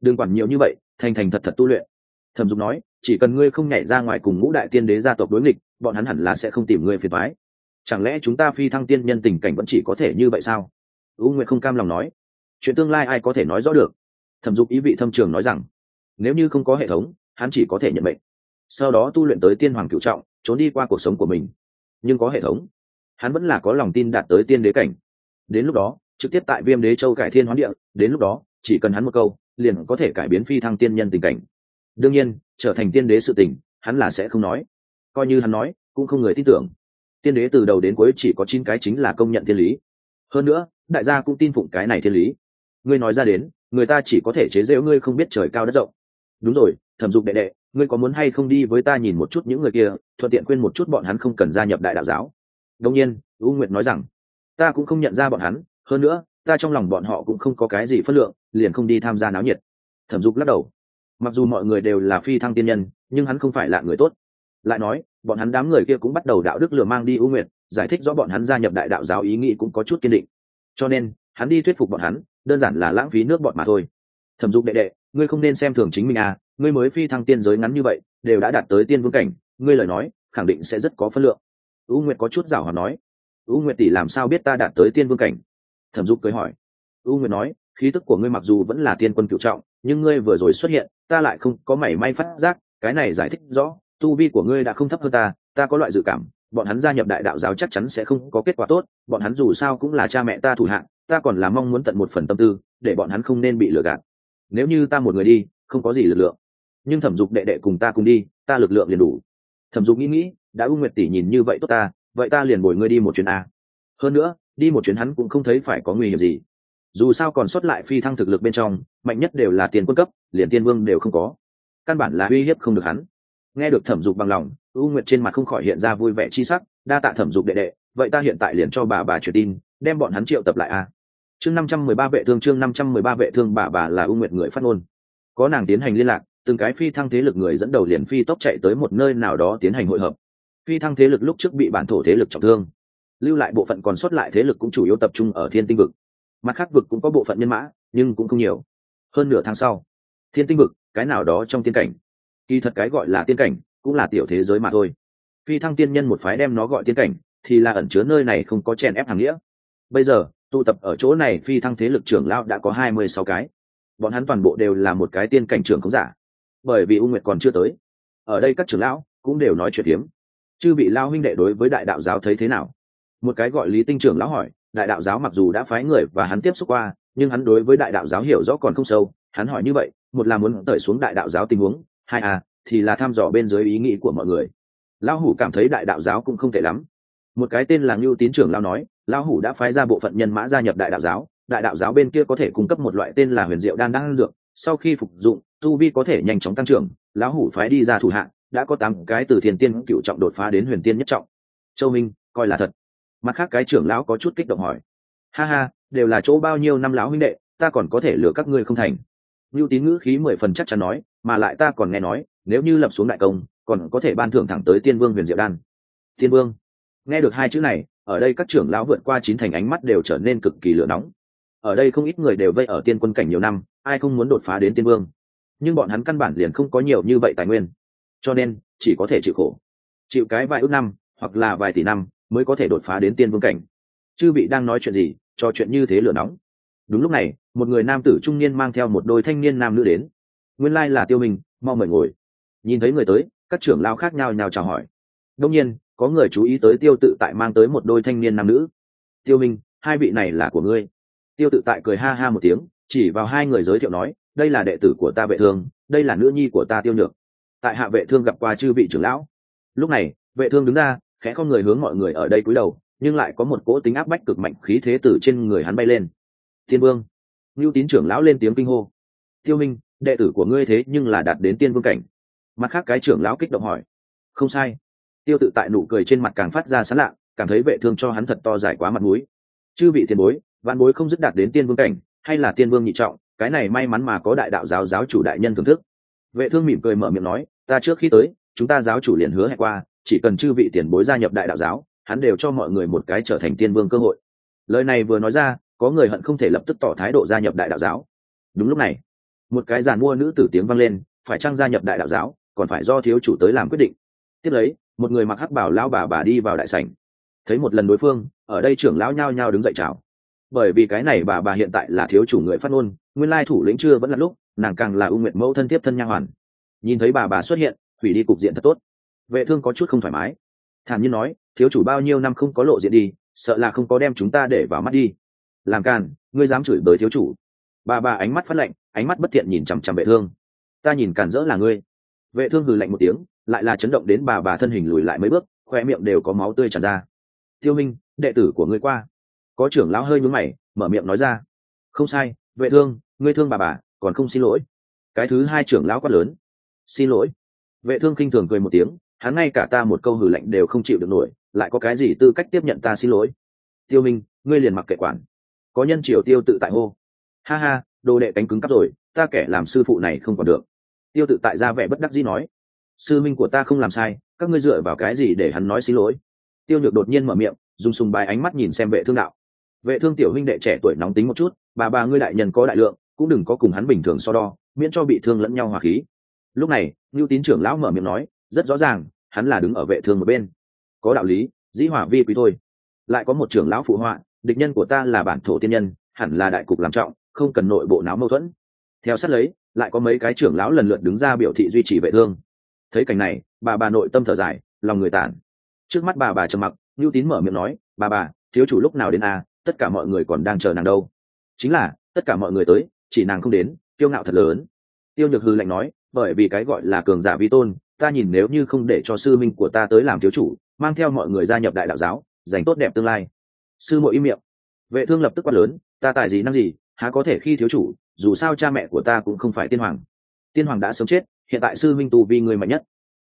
Đừng quản nhiều như vậy, thành thành thật thật tu luyện. Thẩm dục nói, chỉ cần ngươi không nhảy ra ngoài cùng ngũ đại tiên đế gia tộc đối nghịch, bọn hắn hẳn là sẽ không tìm ngươi phiền thoái chẳng lẽ chúng ta phi thăng tiên nhân tình cảnh vẫn chỉ có thể như vậy sao? U nguyệt không cam lòng nói. Chuyện tương lai ai có thể nói rõ được? Thẩm dục ý vị thâm trường nói rằng, nếu như không có hệ thống, hắn chỉ có thể nhận mệnh. Sau đó tu luyện tới tiên hoàng cựu trọng, trốn đi qua cuộc sống của mình. Nhưng có hệ thống, hắn vẫn là có lòng tin đạt tới tiên đế cảnh. Đến lúc đó trực tiếp tại viêm đế châu cải thiên hoán địa, đến lúc đó, chỉ cần hắn một câu, liền có thể cải biến phi thăng tiên nhân tình cảnh. Đương nhiên, trở thành tiên đế sự tình, hắn là sẽ không nói. Coi như hắn nói, cũng không người tin tưởng. Tiên đế từ đầu đến cuối chỉ có chín cái chính là công nhận thiên lý. Hơn nữa, đại gia cũng tin phụng cái này thiên lý. Ngươi nói ra đến, người ta chỉ có thể chế giễu ngươi không biết trời cao đất rộng. Đúng rồi, thẩm dục đệ đệ, ngươi có muốn hay không đi với ta nhìn một chút những người kia, thuận tiện khuyên một chút bọn hắn không cần gia nhập đại đạo giáo? Đông nhiên, u nguyệt nói rằng, ta cũng không nhận ra bọn hắn hơn nữa, ta trong lòng bọn họ cũng không có cái gì phất lượng, liền không đi tham gia náo nhiệt. Thẩm dục lắc đầu. Mặc dù mọi người đều là phi thăng tiên nhân, nhưng hắn không phải là người tốt. Lại nói, bọn hắn đám người kia cũng bắt đầu đạo đức lừa mang đi ưu nguyệt, giải thích rõ bọn hắn gia nhập đại đạo giáo ý nghĩ cũng có chút kiên định. Cho nên, hắn đi thuyết phục bọn hắn, đơn giản là lãng phí nước bọn mà thôi. Thẩm dục đệ đệ, ngươi không nên xem thường chính mình à ngươi mới phi thăng tiên giới ngắn như vậy, đều đã đạt tới tiên vương cảnh, ngươi lời nói, khẳng định sẽ rất có phân lượng. Ưu nguyệt có chút giảo hòa nói. Ưu nguyệt tỷ làm sao biết ta đạt tới tiên vương cảnh? Thẩm dục cưới hỏi. Ưu nguyệt nói, khí tức của ngươi mặc dù vẫn là tiên quân cựu trọng, nhưng ngươi vừa rồi xuất hiện, ta lại không có mảy may phát giác, cái này giải thích rõ, tu vi của ngươi đã không thấp hơn ta ta có loại dự cảm, bọn hắn gia nhập đại đạo giáo chắc chắn sẽ không có kết quả tốt, bọn hắn dù sao cũng là cha mẹ ta thủ hạng, ta còn là mong muốn tận một phần tâm tư, để bọn hắn không nên bị lừa gạt. Nếu như ta một người đi, không có gì lực lượng. Nhưng thẩm dục đệ đệ cùng ta cùng đi, ta lực lượng liền đủ. Thẩm dục nghĩ nghĩ, đã u nguyệt tỷ nhìn như vậy tốt ta, vậy ta liền bồi ngươi đi một chuyến a. Hơn nữa đi một chuyến hắn cũng không thấy phải có nguy hiểm gì. Dù sao còn sót lại phi thăng thực lực bên trong, mạnh nhất đều là tiền quân cấp, liền tiên vương đều không có. Căn bản là uy hiếp không được hắn. Nghe được thẩm dục bằng lòng, u nguyệt trên mặt không khỏi hiện ra vui vẻ chi sắc, đa tạ thẩm dục đệ đệ, vậy ta hiện tại liền cho bà bà truyền tin, đem bọn hắn triệu tập lại a. Chương năm trăm mười ba vệ thương, chương năm trăm mười ba vệ thương, bà bà là u nguyệt người phát ngôn. Có nàng tiến hành liên lạc, từng cái phi thăng thế lực người dẫn đầu liền phi tốc chạy tới một nơi nào đó tiến hành hội hợp. Phi thăng thế lực lúc trước bị bản thổ thế lực trọng thương lưu lại bộ phận còn sót lại thế lực cũng chủ yếu tập trung ở thiên tinh vực. Mặt khác vực cũng có bộ phận nhân mã, nhưng cũng không nhiều. Hơn nửa tháng sau, thiên tinh vực, cái nào đó trong tiên cảnh. Kỳ thật cái gọi là tiên cảnh cũng là tiểu thế giới mà thôi. Phi thăng tiên nhân một phái đem nó gọi tiên cảnh thì là ẩn chứa nơi này không có chèn ép hàng nghĩa. Bây giờ, tụ tập ở chỗ này phi thăng thế lực trưởng lao đã có hai mươi sáu cái. Bọn hắn toàn bộ đều là một cái tiên cảnh trưởng không giả. Bởi vì u nguyệt còn chưa tới. Ở đây các trưởng lão cũng đều nói chuyện hiếm chư bị lao huynh đệ đối với đại đạo giáo thấy thế nào? Một cái gọi lý tinh trưởng lão hỏi, đại đạo giáo mặc dù đã phái người và hắn tiếp xúc qua, nhưng hắn đối với đại đạo giáo hiểu rõ còn không sâu. Hắn hỏi như vậy, một là muốn tởi xuống đại đạo giáo tình huống, hai à thì là thăm dò bên dưới ý nghĩ của mọi người. Lão hủ cảm thấy đại đạo giáo cũng không tệ lắm. Một cái tên là ngưu tín trưởng lão nói, lão hủ đã phái ra bộ phận nhân mã gia nhập đại đạo giáo, đại đạo giáo bên kia có thể cung cấp một loại tên là huyền diệu đan đan dược, sau khi phục dụng, tu vi có thể nhanh chóng tăng trưởng, lão hủ phái đi ra thủ hạng đã có tám cái từ thiền tiên cựu trọng đột phá đến huyền tiên nhất trọng. Châu minh, coi là thật mặt khác cái trưởng lão có chút kích động hỏi. Ha ha, đều là chỗ bao nhiêu năm lão huynh đệ, ta còn có thể lừa các ngươi không thành. Lưu tín ngữ khí mười phần chắc chắn nói, mà lại ta còn nghe nói, nếu như lập xuống đại công, còn có thể ban thưởng thẳng tới tiên vương huyền diệu đan. Tiên vương. Nghe được hai chữ này, ở đây các trưởng lão vượt qua chín thành ánh mắt đều trở nên cực kỳ lửa nóng. Ở đây không ít người đều vây ở tiên quân cảnh nhiều năm, ai không muốn đột phá đến tiên vương. Nhưng bọn hắn căn bản liền không có nhiều như vậy tài nguyên. Cho nên, chỉ có thể chịu khổ. Chịu cái vài ước năm, hoặc là vài tỷ năm mới có thể đột phá đến tiên vương cảnh. Chư vị đang nói chuyện gì cho chuyện như thế lửa nóng. Đúng lúc này, một người nam tử trung niên mang theo một đôi thanh niên nam nữ đến. Nguyên lai là tiêu minh, mau mời ngồi. Nhìn thấy người tới, các trưởng lao khác nhau nhào chào hỏi. Đông nhiên, có người chú ý tới tiêu tự tại mang tới một đôi thanh niên nam nữ. Tiêu minh, hai vị này là của ngươi. Tiêu tự tại cười ha ha một tiếng, chỉ vào hai người giới thiệu nói, đây là đệ tử của ta vệ thương, đây là nữ nhi của ta tiêu nhược. Tại hạ vệ thương gặp qua chư vị trưởng lão. Lúc này, vệ thương đứng ra khẽ không người hướng mọi người ở đây cúi đầu, nhưng lại có một cỗ tính áp bách cực mạnh khí thế từ trên người hắn bay lên. Tiên vương. Ngưu tín trưởng lão lên tiếng kinh hô. Tiêu minh, đệ tử của ngươi thế nhưng là đạt đến tiên vương cảnh. Mặt khác cái trưởng lão kích động hỏi. Không sai. Tiêu tự tại nụ cười trên mặt càng phát ra sán lạ, cảm thấy vệ thương cho hắn thật to dài quá mặt mũi. Chư vị tiền bối văn bối không dứt đạt đến tiên vương cảnh, hay là tiên vương nhị trọng, cái này may mắn mà có đại đạo giáo giáo chủ đại nhân thưởng thức. Vệ thương mỉm cười mở miệng nói, ta trước khi tới, chúng ta giáo chủ liền hứa hẹn qua chỉ cần chư vị tiền bối gia nhập đại đạo giáo, hắn đều cho mọi người một cái trở thành tiên vương cơ hội. Lời này vừa nói ra, có người hận không thể lập tức tỏ thái độ gia nhập đại đạo giáo. Đúng lúc này, một cái giàn mua nữ tử tiếng vang lên, phải chăng gia nhập đại đạo giáo, còn phải do thiếu chủ tới làm quyết định. Tiếp lấy, một người mặc hắc bảo lao bà bà đi vào đại sảnh. Thấy một lần đối phương, ở đây trưởng lão nhao nhao đứng dậy chào. Bởi vì cái này bà bà hiện tại là thiếu chủ người phát ngôn, nguyên lai thủ lĩnh chưa vẫn là lúc, nàng càng là ưu nguyện mẫu thân tiếp thân nha hoàn. Nhìn thấy bà bà xuất hiện, hủy đi cục diện thật tốt vệ thương có chút không thoải mái. Thản nhiên nói, thiếu chủ bao nhiêu năm không có lộ diện đi, sợ là không có đem chúng ta để vào mắt đi. Làm càn, ngươi dám chửi bới thiếu chủ. Bà bà ánh mắt phát lạnh, ánh mắt bất thiện nhìn chằm chằm vệ thương. Ta nhìn càn rỡ là ngươi. Vệ thương hừ lạnh một tiếng, lại là chấn động đến bà bà thân hình lùi lại mấy bước, khoe miệng đều có máu tươi tràn ra. Tiêu minh, đệ tử của ngươi qua. Có trưởng lão hơi nhướng mày, mở miệng nói ra. Không sai, vệ thương, ngươi thương bà bà, còn không xin lỗi. Cái thứ hai trưởng lão quát lớn. Xin lỗi. Vệ thương khinh thường cười một tiếng hắn ngay cả ta một câu hử lạnh đều không chịu được nổi, lại có cái gì tư cách tiếp nhận ta xin lỗi? Tiêu minh, ngươi liền mặc kệ quản. Có nhân triều tiêu tự tại hô. Ha ha, đồ đệ cánh cứng cắp rồi, ta kẻ làm sư phụ này không còn được. Tiêu tự tại ra vẻ bất đắc dĩ nói. Sư minh của ta không làm sai, các ngươi dựa vào cái gì để hắn nói xin lỗi? Tiêu nhược đột nhiên mở miệng, dùng sùng bài ánh mắt nhìn xem vệ thương đạo. Vệ thương tiểu huynh đệ trẻ tuổi nóng tính một chút, bà bà ngươi đại nhân có đại lượng, cũng đừng có cùng hắn bình thường so đo, miễn cho bị thương lẫn nhau hòa khí. Lúc này, ngưu tín trưởng lão mở miệng nói, rất rõ ràng hắn là đứng ở vệ thương một bên. Có đạo lý, dĩ hỏa vi quý thôi. Lại có một trưởng lão phụ họa, địch nhân của ta là bản thổ tiên nhân, hẳn là đại cục làm trọng, không cần nội bộ náo mâu thuẫn. Theo sát lấy, lại có mấy cái trưởng lão lần lượt đứng ra biểu thị duy trì vệ thương. Thấy cảnh này, bà bà nội tâm thở dài, lòng người tản. Trước mắt bà bà trầm mặc ngưu tín mở miệng nói, bà bà, thiếu chủ lúc nào đến a tất cả mọi người còn đang chờ nàng đâu. Chính là, tất cả mọi người tới, chỉ nàng không đến tiêu ngạo thật lớn. Tiêu nhược hư lạnh nói, bởi vì cái gọi là cường giả vi tôn ta nhìn nếu như không để cho sư minh của ta tới làm thiếu chủ, mang theo mọi người gia nhập đại đạo giáo dành tốt đẹp tương lai. Sư muội im miệng. Vệ thương lập tức quát lớn, ta tài gì năm gì, há có thể khi thiếu chủ, dù sao cha mẹ của ta cũng không phải tiên hoàng. Tiên hoàng đã sống chết, hiện tại sư minh tu vi người mạnh nhất.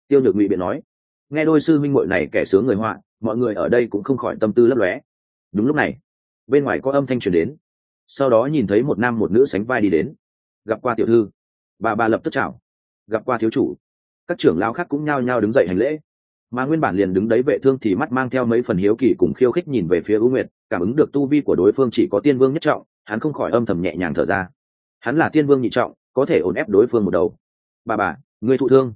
Tiêu nhược ngụy biện nói. Nghe đôi sư minh muội này kẻ sướng người họa, mọi người ở đây cũng không khỏi tâm tư lấp lóe. Đúng lúc này, bên ngoài có âm thanh truyền đến. Sau đó nhìn thấy một nam một nữ sánh vai đi đến. Gặp qua tiểu thư. Bà bà lập tức chào. Gặp qua thiếu chủ các trưởng lão khác cũng nhao nhao đứng dậy hành lễ. Mà nguyên bản liền đứng đấy vệ thương thì mắt mang theo mấy phần hiếu kỳ cùng khiêu khích nhìn về phía ưu nguyệt, cảm ứng được tu vi của đối phương chỉ có tiên vương nhất trọng, hắn không khỏi âm thầm nhẹ nhàng thở ra. Hắn là tiên vương nhị trọng, có thể ổn ép đối phương một đầu. Bà bà, người thụ thương.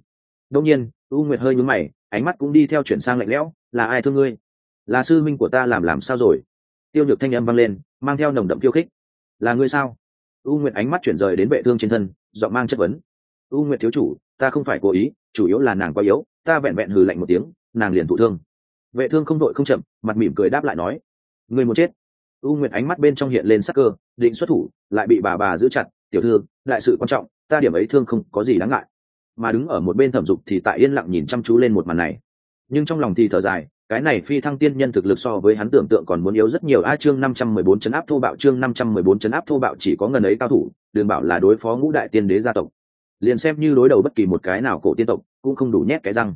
Đông nhiên, u nguyệt hơi nhúng mày, ánh mắt cũng đi theo chuyển sang lạnh lẽo, là ai thương ngươi? Là sư minh của ta làm làm sao rồi? Tiêu nhược thanh âm vang lên, mang theo nồng đậm khiêu khích. Là ngươi sao? U nguyệt ánh mắt chuyển rời đến vệ thương trên thân, giọng mang chất vấn u nguyệt thiếu chủ, ta không phải cố ý, chủ yếu là nàng quá yếu, ta vẹn vẹn hừ lạnh một tiếng, nàng liền thụ thương. Vệ thương không đội không chậm, mặt mỉm cười đáp lại nói người muốn chết? U nguyệt ánh mắt bên trong hiện lên sắc cơ, định xuất thủ, lại bị bà bà giữ chặt, tiểu thư, đại sự quan trọng, ta điểm ấy thương không có gì đáng ngại. Mà đứng ở một bên thẩm dục thì tại yên lặng nhìn chăm chú lên một màn này. Nhưng trong lòng thì thở dài, cái này phi thăng tiên nhân thực lực so với hắn tưởng tượng còn muốn yếu rất nhiều. A chương năm trăm mười bốn chấn áp thô bạo, chương năm trăm mười bốn chấn áp thô bạo chỉ có ngần ấy cao thủ, đừng bảo là đối phó ngũ đại tiên đế gia tộc liền xem như đối đầu bất kỳ một cái nào cổ tiên tộc, cũng không đủ nhét cái răng.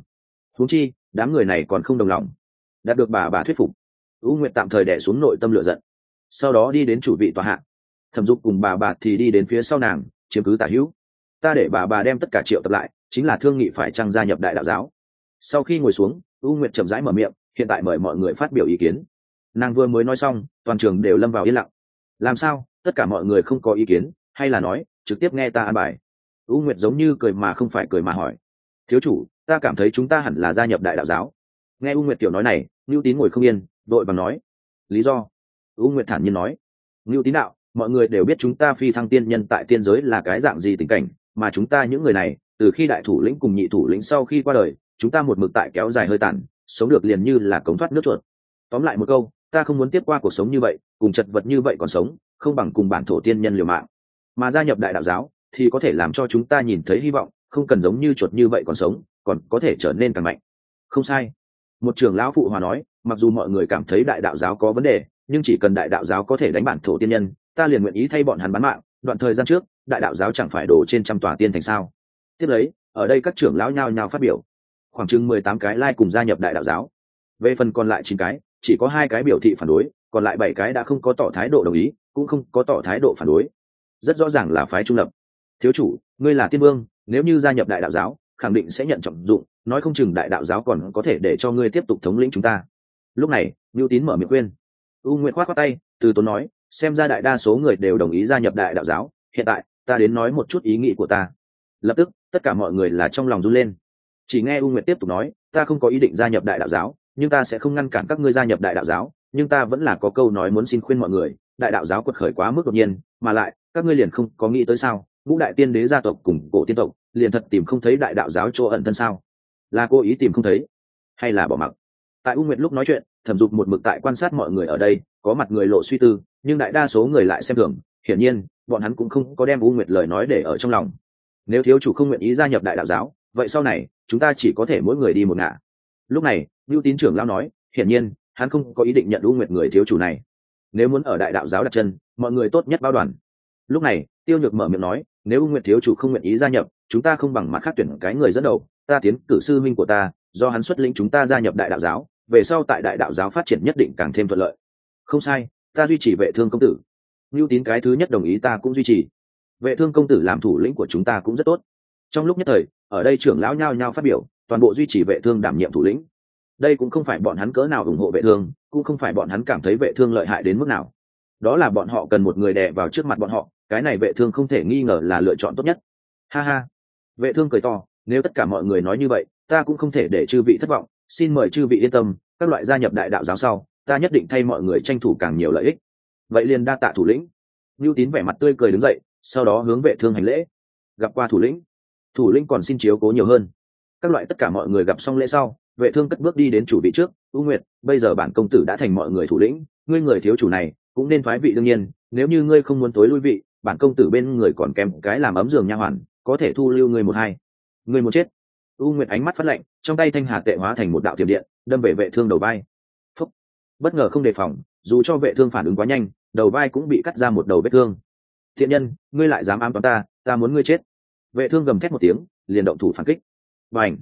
Huống chi, đám người này còn không đồng lòng. Đạt được bà bà thuyết phục u nguyệt tạm thời đẻ xuống nội tâm lựa giận. Sau đó đi đến chủ vị tòa hạ. Thẩm dục cùng bà bà thì đi đến phía sau nàng, chiếm cứ tả hữu. Ta để bà bà đem tất cả triệu tập lại, chính là thương nghị phải trăng gia nhập đại đạo giáo. Sau khi ngồi xuống u nguyệt chậm rãi mở miệng, hiện tại mời mọi người phát biểu ý kiến. Nàng vừa mới nói xong, toàn trường đều lâm vào yên lặng. Làm sao, tất cả mọi người không có ý kiến, hay là nói, trực tiếp nghe ta an bài? U nguyệt giống như cười mà không phải cười mà hỏi, thiếu chủ, ta cảm thấy chúng ta hẳn là gia nhập đại đạo giáo. Nghe u nguyệt tiểu nói này ngưu tín ngồi không yên, đội bằng nói, lý do? U nguyệt thản nhiên nói ngưu tín đạo, mọi người đều biết chúng ta phi thăng tiên nhân tại tiên giới là cái dạng gì tình cảnh, mà chúng ta những người này, từ khi đại thủ lĩnh cùng nhị thủ lĩnh sau khi qua đời, chúng ta một mực tại kéo dài hơi tàn, sống được liền như là cống thoát nước chuột. Tóm lại một câu, ta không muốn tiếp qua cuộc sống như vậy, cùng chật vật như vậy còn sống, không bằng cùng bản thổ tiên nhân liều mạng. Mà gia nhập đại đạo giáo thì có thể làm cho chúng ta nhìn thấy hy vọng, không cần giống như chuột như vậy còn sống, còn có thể trở nên càng mạnh. Không sai. Một trưởng lão phụ hòa nói, mặc dù mọi người cảm thấy đại đạo giáo có vấn đề, nhưng chỉ cần đại đạo giáo có thể đánh bản thổ tiên nhân, ta liền nguyện ý thay bọn hắn bán mạng. Đoạn thời gian trước, đại đạo giáo chẳng phải đổ trên trăm tòa tiên thành sao? Tiếp lấy, ở đây các trưởng lão nhao nhao phát biểu. Khoảng chừng mười tám cái lai cùng gia nhập đại đạo giáo. Về phần còn lại chín cái, chỉ có hai cái biểu thị phản đối, còn lại bảy cái đã không có tỏ thái độ đồng ý, cũng không có tỏ thái độ phản đối. Rất rõ ràng là phái trung lập thiếu chủ, ngươi là tiên vương, nếu như gia nhập đại đạo giáo, khẳng định sẽ nhận trọng dụng, nói không chừng đại đạo giáo còn có thể để cho ngươi tiếp tục thống lĩnh chúng ta. Lúc này ngưu tín mở miệng khuyên. U nguyện khoát khoát tay, từ tốn nói, xem ra đại đa số người đều đồng ý gia nhập đại đạo giáo, hiện tại, ta đến nói một chút ý nghĩ của ta. Lập tức, tất cả mọi người là trong lòng run lên. Chỉ nghe u nguyện tiếp tục nói, ta không có ý định gia nhập đại đạo giáo, nhưng ta sẽ không ngăn cản các ngươi gia nhập đại đạo giáo, nhưng ta vẫn là có câu nói muốn xin khuyên mọi người, đại đạo giáo quật khởi quá mức đột nhiên, mà lại, các ngươi liền không có nghĩ tới sao? Vũ đại tiên đế gia tộc cùng cổ tiên tộc, liền thật tìm không thấy đại đạo giáo chỗ ẩn thân sao? Là cô ý tìm không thấy, hay là bỏ mặc? Tại u nguyệt lúc nói chuyện, thẩm dục một mực tại quan sát mọi người ở đây, có mặt người lộ suy tư, nhưng đại đa số người lại xem thường. Hiển nhiên, bọn hắn cũng không có đem u nguyệt lời nói để ở trong lòng. Nếu thiếu chủ không nguyện ý gia nhập đại đạo giáo, vậy sau này, chúng ta chỉ có thể mỗi người đi một ngả. Lúc này lưu tín trưởng lao nói, hiển nhiên, hắn không có ý định nhận u nguyệt người thiếu chủ này. Nếu muốn ở đại đạo giáo đặt chân, mọi người tốt nhất bao đoàn lúc này, tiêu nhược mở miệng nói, nếu ung nguyệt thiếu chủ không nguyện ý gia nhập, chúng ta không bằng mặt khác tuyển cái người dẫn đầu. Ta tiến cử sư minh của ta, do hắn xuất lĩnh chúng ta gia nhập đại đạo giáo, về sau tại đại đạo giáo phát triển nhất định càng thêm thuận lợi. Không sai, ta duy trì vệ thương công tử. Ngưu tín cái thứ nhất đồng ý, ta cũng duy trì. Vệ thương công tử làm thủ lĩnh của chúng ta cũng rất tốt. Trong lúc nhất thời, ở đây trưởng lão nhao nhao phát biểu, toàn bộ duy trì vệ thương đảm nhiệm thủ lĩnh. Đây cũng không phải bọn hắn cỡ nào ủng hộ vệ thương, cũng không phải bọn hắn cảm thấy vệ thương lợi hại đến mức nào. Đó là bọn họ cần một người đè vào trước mặt bọn họ cái này vệ thương không thể nghi ngờ là lựa chọn tốt nhất. Ha ha. Vệ thương cười to, nếu tất cả mọi người nói như vậy, ta cũng không thể để chư vị thất vọng. Xin mời chư vị yên tâm, các loại gia nhập đại đạo giáo sau, ta nhất định thay mọi người tranh thủ càng nhiều lợi ích. Vậy liền đa tạ thủ lĩnh. Lưu tín vẻ mặt tươi cười đứng dậy, sau đó hướng vệ thương hành lễ. Gặp qua thủ lĩnh. Thủ lĩnh còn xin chiếu cố nhiều hơn. Các loại tất cả mọi người gặp xong lễ sau, vệ thương cất bước đi đến chủ vị trước. Ưu nguyệt, bây giờ bản công tử đã thành mọi người thủ lĩnh, ngươi người thiếu chủ này, cũng nên thoái vị đương nhiên, nếu như ngươi không muốn tối lui vị bản công tử bên người còn kèm cái làm ấm giường nha hoàn, có thể thu lưu người một hai. Người một chết. U nguyệt ánh mắt phát lạnh, trong tay thanh hà tệ hóa thành một đạo tiềm điện, đâm về vệ thương đầu vai. Phúc. bất ngờ không đề phòng, dù cho vệ thương phản ứng quá nhanh, đầu vai cũng bị cắt ra một đầu vết thương. Thiện nhân, ngươi lại dám ám toán ta ta muốn ngươi chết. Vệ thương gầm thét một tiếng, liền động thủ phản kích. Và ảnh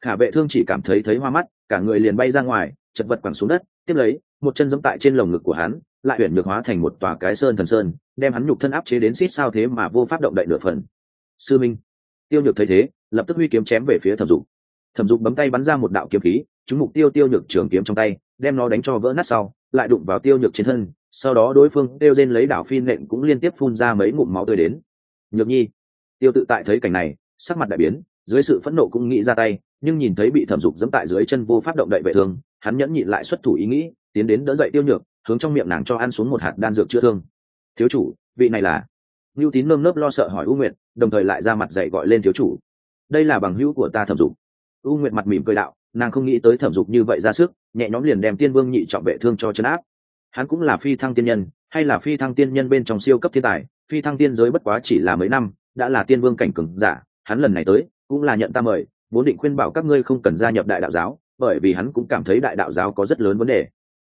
khả vệ thương chỉ cảm thấy thấy hoa mắt, cả người liền bay ra ngoài, chật vật quẳng xuống đất, tiếp lấy, một chân giẫm tại trên lồng ngực của hắn, lại chuyển được hóa thành một tòa cái sơn thần sơn đem hắn nhục thân áp chế đến xít sao thế mà vô pháp động đậy nửa phần. Sư minh, tiêu nhược thấy thế, lập tức huy kiếm chém về phía thẩm dục. Thẩm dục bấm tay bắn ra một đạo kiếm khí, trúng mục tiêu tiêu nhược trường kiếm trong tay, đem nó đánh cho vỡ nát sau, lại đụng vào tiêu nhược trên thân, sau đó đối phương tiêu rên lấy đảo phi nện cũng liên tiếp phun ra mấy ngụm máu tươi đến. Nhược nhi, tiêu tự tại thấy cảnh này, sắc mặt đại biến, dưới sự phẫn nộ cũng nghĩ ra tay, nhưng nhìn thấy bị thẩm dục dẫm tại dưới chân vô pháp động đậy vệ thương, hắn nhẫn nhịn lại xuất thủ ý nghĩ, tiến đến đỡ dậy tiêu nhược, hướng trong miệng nàng cho ăn xuống một hạt đan dược chữa thương thiếu chủ, vị này là? Ngưu tín nơm nớp lo sợ hỏi u nguyệt, đồng thời lại ra mặt dạy gọi lên thiếu chủ. Đây là bằng hữu của ta thẩm dục. U nguyệt mặt mỉm cười đạo, nàng không nghĩ tới thẩm dục như vậy ra sức, nhẹ nhõm liền đem tiên vương nhị trọng vệ thương cho chấn áp. Hắn cũng là phi thăng tiên nhân, hay là phi thăng tiên nhân bên trong siêu cấp thiên tài, phi thăng tiên giới bất quá chỉ là mấy năm, đã là tiên vương cảnh cừng giả, hắn lần này tới, cũng là nhận ta mời, vốn định khuyên bảo các ngươi không cần gia nhập đại đạo giáo, bởi vì hắn cũng cảm thấy đại đạo giáo có rất lớn vấn đề.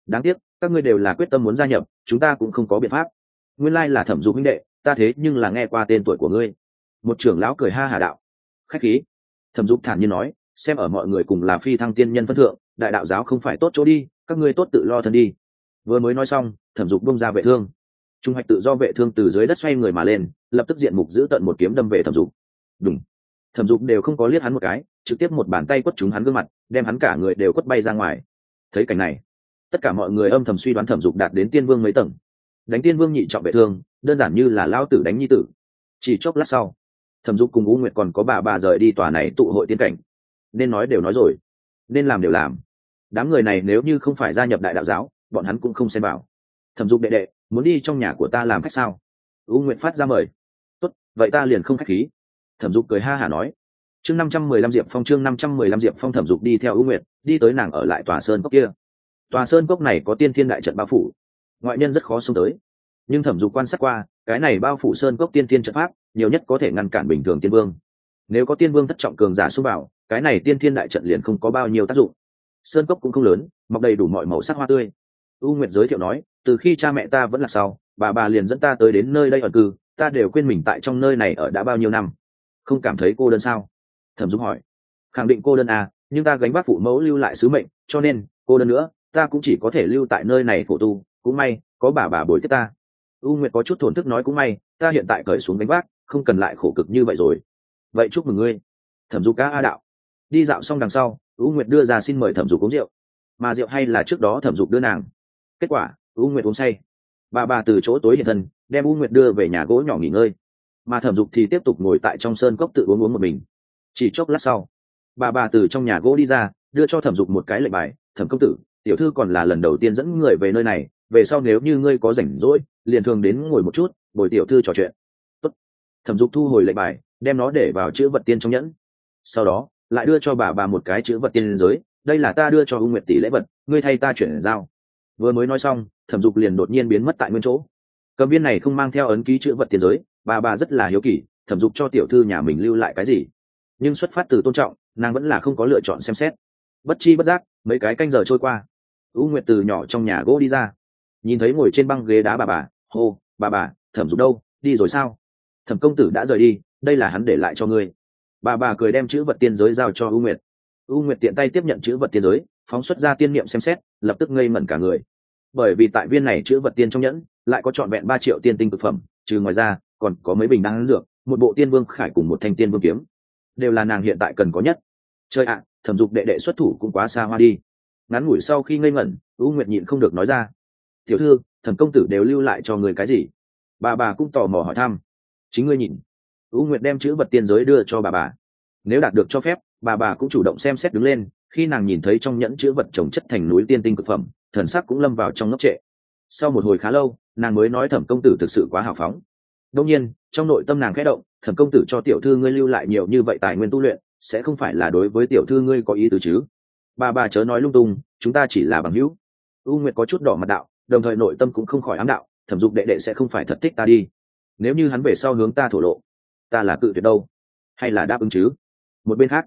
Đáng tiếc, các ngươi đều là quyết tâm muốn gia nhập, chúng ta cũng không có biện pháp nguyên lai là thẩm dục huynh đệ, ta thế nhưng là nghe qua tên tuổi của ngươi. Một trưởng lão cười ha hà đạo. Khách khí. Thẩm dục thản nhiên nói, xem ở mọi người cùng là phi thăng tiên nhân phân thượng, đại đạo giáo không phải tốt chỗ đi, các ngươi tốt tự lo thân đi. Vừa mới nói xong, thẩm dục bông ra vệ thương. Trung hoạch tự do vệ thương từ dưới đất xoay người mà lên, lập tức diện mục giữ tận một kiếm đâm về thẩm dục. Đúng thẩm dục đều không có liếc hắn một cái, trực tiếp một bàn tay quất trúng hắn gương mặt, đem hắn cả người đều quất bay ra ngoài. Thấy cảnh này, tất cả mọi người âm thầm suy đoán thẩm dục đạt đến tiên vương mấy tầng đánh tiên vương nhị trọng vệ thương, đơn giản như là lao tử đánh nhi tử. Chỉ chốc lát sau, thẩm dục cùng u nguyệt còn có bà bà rời đi tòa này tụ hội tiên cảnh. Nên nói đều nói rồi, nên làm đều làm. Đám người này nếu như không phải gia nhập đại đạo giáo, bọn hắn cũng không xem vào. Thẩm dục đệ đệ, muốn đi trong nhà của ta làm khách sao? U nguyện phát ra mời. Tốt, vậy ta liền không khách khí. Thẩm dục cười ha hả nói. Chương năm trăm mười lăm diệp phong, chương năm trăm mười lăm diệp phong thẩm dục đi theo u nguyệt, đi tới nàng ở lại tòa sơn cốc kia. Tòa sơn cốc này có tiên thiên đại trận bao phủ ngoại nhân rất khó xông tới. Nhưng thẩm dục quan sát qua cái này bao phủ sơn cốc tiên thiên trận pháp nhiều nhất có thể ngăn cản bình thường tiên vương. Nếu có tiên vương thất trọng cường giả xung vào, cái này tiên thiên đại trận liền không có bao nhiêu tác dụng. Sơn cốc cũng không lớn mọc đầy đủ mọi màu sắc hoa tươi. U nguyệt giới thiệu nói từ khi cha mẹ ta vẫn là sau bà bà liền dẫn ta tới đến nơi đây ở cư ta đều quên mình tại trong nơi này ở đã bao nhiêu năm. Không cảm thấy cô đơn sao? Thẩm dung hỏi. Khẳng định cô đơn à nhưng ta gánh vác phụ mẫu lưu lại sứ mệnh cho nên cô đơn nữa ta cũng chỉ có thể lưu tại nơi này khổ tu cũng may, có bà bà bồi tiếp ta. U nguyệt có chút thổn thức nói cũng may, ta hiện tại cởi xuống đánh vác, không cần lại khổ cực như vậy rồi. Vậy chúc mừng ngươi. Thẩm dục ca a đạo. Đi dạo xong đằng sau, u nguyệt đưa ra xin mời thẩm dục uống rượu. Mà rượu hay là trước đó thẩm dục đưa nàng. Kết quả, u nguyệt uống say. Bà bà từ chỗ tối hiện thân, đem u nguyệt đưa về nhà gỗ nhỏ nghỉ ngơi. Mà thẩm dục thì tiếp tục ngồi tại trong sơn cốc tự uống uống một mình. Chỉ chốc lát sau, bà bà từ trong nhà gỗ đi ra, đưa cho thẩm dục một cái lệnh bài. Thẩm công tử, tiểu thư còn là lần đầu tiên dẫn người về nơi này về sau nếu như ngươi có rảnh rỗi, liền thường đến ngồi một chút, bồi tiểu thư trò chuyện. Tốt. thẩm dục thu hồi lệnh bài, đem nó để vào chữ vật tiên trong nhẫn. Sau đó, lại đưa cho bà bà một cái chữ vật tiên giới đây là ta đưa cho u nguyệt tỷ lễ vật, ngươi thay ta chuyển giao. Vừa mới nói xong, thẩm dục liền đột nhiên biến mất tại nguyên chỗ. Cầm viên này không mang theo ấn ký chữ vật tiên giới, bà bà rất là hiếu kỳ, thẩm dục cho tiểu thư nhà mình lưu lại cái gì. Nhưng xuất phát từ tôn trọng, nàng vẫn là không có lựa chọn xem xét. Bất chi bất giác, mấy cái canh giờ trôi qua. U nguyệt từ nhỏ trong nhà gỗ đi ra nhìn thấy ngồi trên băng ghế đá bà bà, hô, bà bà, thẩm dục đâu? Đi rồi sao? Thẩm công tử đã rời đi, đây là hắn để lại cho ngươi. Bà bà cười đem chữ vật tiên giới giao cho u nguyệt. U nguyệt tiện tay tiếp nhận chữ vật tiên giới, phóng xuất ra tiên niệm xem xét, lập tức ngây mẩn cả người. Bởi vì tại viên này chữ vật tiên trong nhẫn, lại có trọn vẹn ba triệu tiên tinh thực phẩm, trừ ngoài ra, còn có mấy bình đan dược, một bộ tiên vương khải cùng một thanh tiên vương kiếm. Đều là nàng hiện tại cần có nhất. Chơi ạ, thẩm dục đệ đệ xuất thủ cũng quá xa hoa đi. Ngắn ngủi sau khi ngây ngẩn, u nguyệt nhịn không được nói ra tiểu thư thẩm công tử đều lưu lại cho người cái gì? Bà bà cũng tò mò hỏi thăm. Chính ngươi nhìn. U nguyệt đem chữ vật tiên giới đưa cho bà bà. Nếu đạt được cho phép, bà bà cũng chủ động xem xét đứng lên, khi nàng nhìn thấy trong nhẫn chữ vật trồng chất thành núi tiên tinh cực phẩm, thần sắc cũng lâm vào trong ngốc trệ. Sau một hồi khá lâu, nàng mới nói thẩm công tử thực sự quá hào phóng. Đông nhiên, trong nội tâm nàng khẽ động, thẩm công tử cho tiểu thư ngươi lưu lại nhiều như vậy tài nguyên tu luyện, sẽ không phải là đối với tiểu thư ngươi có ý tứ chứ? Bà bà chớ nói lung tung, chúng ta chỉ là bằng hữu. U nguyệt có chút đỏ mặt đạo đồng thời nội tâm cũng không khỏi ám đạo, thẩm dục đệ đệ sẽ không phải thật thích ta đi. Nếu như hắn về sau hướng ta thổ lộ, ta là cự tuyệt đâu? Hay là đáp ứng chứ? Một bên khác,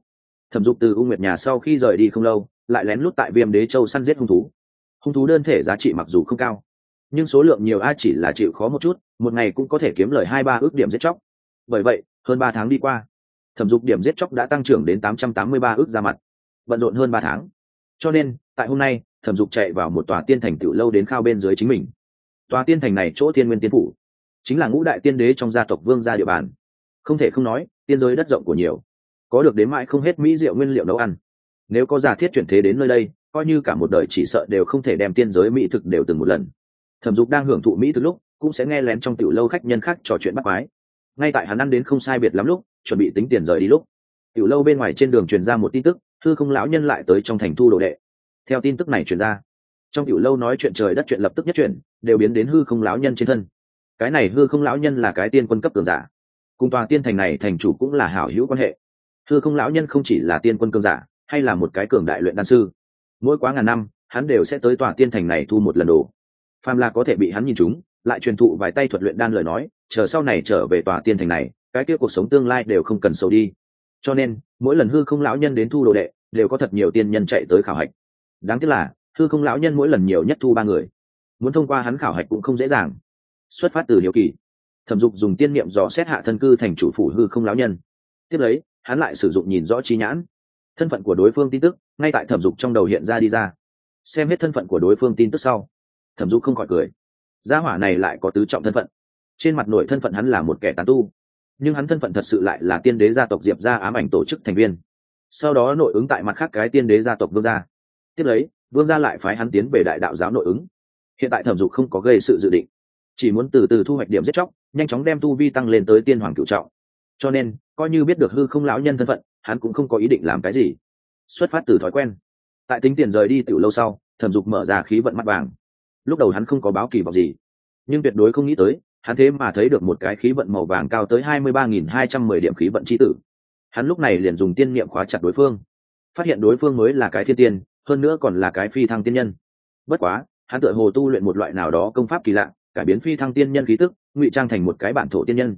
thẩm dục từ u nguyệt nhà sau khi rời đi không lâu, lại lén lút tại viêm đế châu săn giết hung thú. Hung thú đơn thể giá trị mặc dù không cao, nhưng số lượng nhiều a chỉ là chịu khó một chút, một ngày cũng có thể kiếm lời hai ba ước điểm giết chóc. Bởi vậy, hơn ba tháng đi qua, thẩm dục điểm giết chóc đã tăng trưởng đến tám trăm tám mươi ba ước ra mặt, bận rộn hơn ba tháng. Cho nên, tại hôm nay thẩm dục chạy vào một tòa tiên thành tiểu lâu đến khao bên dưới chính mình. Tòa tiên thành này chỗ thiên nguyên tiên phủ, chính là ngũ đại tiên đế trong gia tộc vương gia địa bàn. Không thể không nói, tiên giới đất rộng của nhiều, có được đến mãi không hết mỹ rượu nguyên liệu nấu ăn. Nếu có giả thiết chuyển thế đến nơi đây, coi như cả một đời chỉ sợ đều không thể đem tiên giới mỹ thực đều từng một lần. Thẩm dục đang hưởng thụ mỹ từ lúc, cũng sẽ nghe lén trong tiểu lâu khách nhân khác trò chuyện bắt mái ngay tại hắn ăn đến không sai biệt lắm lúc, chuẩn bị tính tiền rời đi lúc, tiểu lâu bên ngoài trên đường truyền ra một tin tức, thư không lão nhân lại tới trong thành thu đồ đệ theo tin tức này truyền ra, trong tiểu lâu nói chuyện trời đất chuyện lập tức nhất chuyện đều biến đến hư không lão nhân trên thân. Cái này hư không lão nhân là cái tiên quân cấp cường giả. Cùng tòa tiên thành này thành chủ cũng là hảo hữu quan hệ. Hư không lão nhân không chỉ là tiên quân cường giả, hay là một cái cường đại luyện đan sư. Mỗi quá ngàn năm, hắn đều sẽ tới tòa tiên thành này thu một lần đồ. Phàm là có thể bị hắn nhìn chúng lại truyền thụ vài tay thuật luyện đan lời nói, chờ sau này trở về tòa tiên thành này, cái kia cuộc sống tương lai đều không cần sầu đi. Cho nên, mỗi lần hư không lão nhân đến thu đồ đệ, đều có thật nhiều tiên nhân chạy tới khảo hạch đáng tiếc là hư không lão nhân mỗi lần nhiều nhất thu ba người. Muốn thông qua hắn khảo hạch cũng không dễ dàng. Xuất phát từ hiếu kỳ. Thẩm dục dùng tiên niệm dò xét hạ thân cư thành chủ phủ hư không lão nhân. Tiếp lấy, hắn lại sử dụng nhìn rõ trí nhãn. Thân phận của đối phương tin tức, ngay tại thẩm dục trong đầu hiện ra đi ra. Xem hết thân phận của đối phương tin tức sau, thẩm dục không khỏi cười. Gia hỏa này lại có tứ trọng thân phận. Trên mặt nội thân phận hắn là một kẻ tán tu, nhưng hắn thân phận thật sự lại là tiên đế gia tộc diệp gia ám ảnh tổ chức thành viên. Sau đó nội ứng tại mặt khác cái tiên đế gia tộc vương gia tiếp lấy, vương gia lại phái hắn tiến về đại đạo giáo nội ứng. Hiện tại thẩm dục không có gây sự dự định, chỉ muốn từ từ thu hoạch điểm giết chóc, nhanh chóng đem tu vi tăng lên tới tiên hoàng cựu trọng. Cho nên, coi như biết được hư không lão nhân thân phận, hắn cũng không có ý định làm cái gì. Xuất phát từ thói quen. Tại tính tiền rời đi tiểu lâu sau, thẩm dục mở ra khí vận mắt vàng. Lúc đầu hắn không có báo kỳ vọng gì, nhưng tuyệt đối không nghĩ tới, hắn thế mà thấy được một cái khí vận màu vàng cao tới hai mươi ba nghìn hai trăm mười điểm khí vận c h i tử. Hắn lúc này liền dùng tiên niệm khóa chặt đối phương. Phát hiện đối phương mới là cái thiên tiên hơn nữa còn là cái phi thăng tiên nhân. Bất quá, hắn tựa hồ tu luyện một loại nào đó công pháp kỳ lạ, cải biến phi thăng tiên nhân khí tức, ngụy trang thành một cái bản thổ tiên nhân.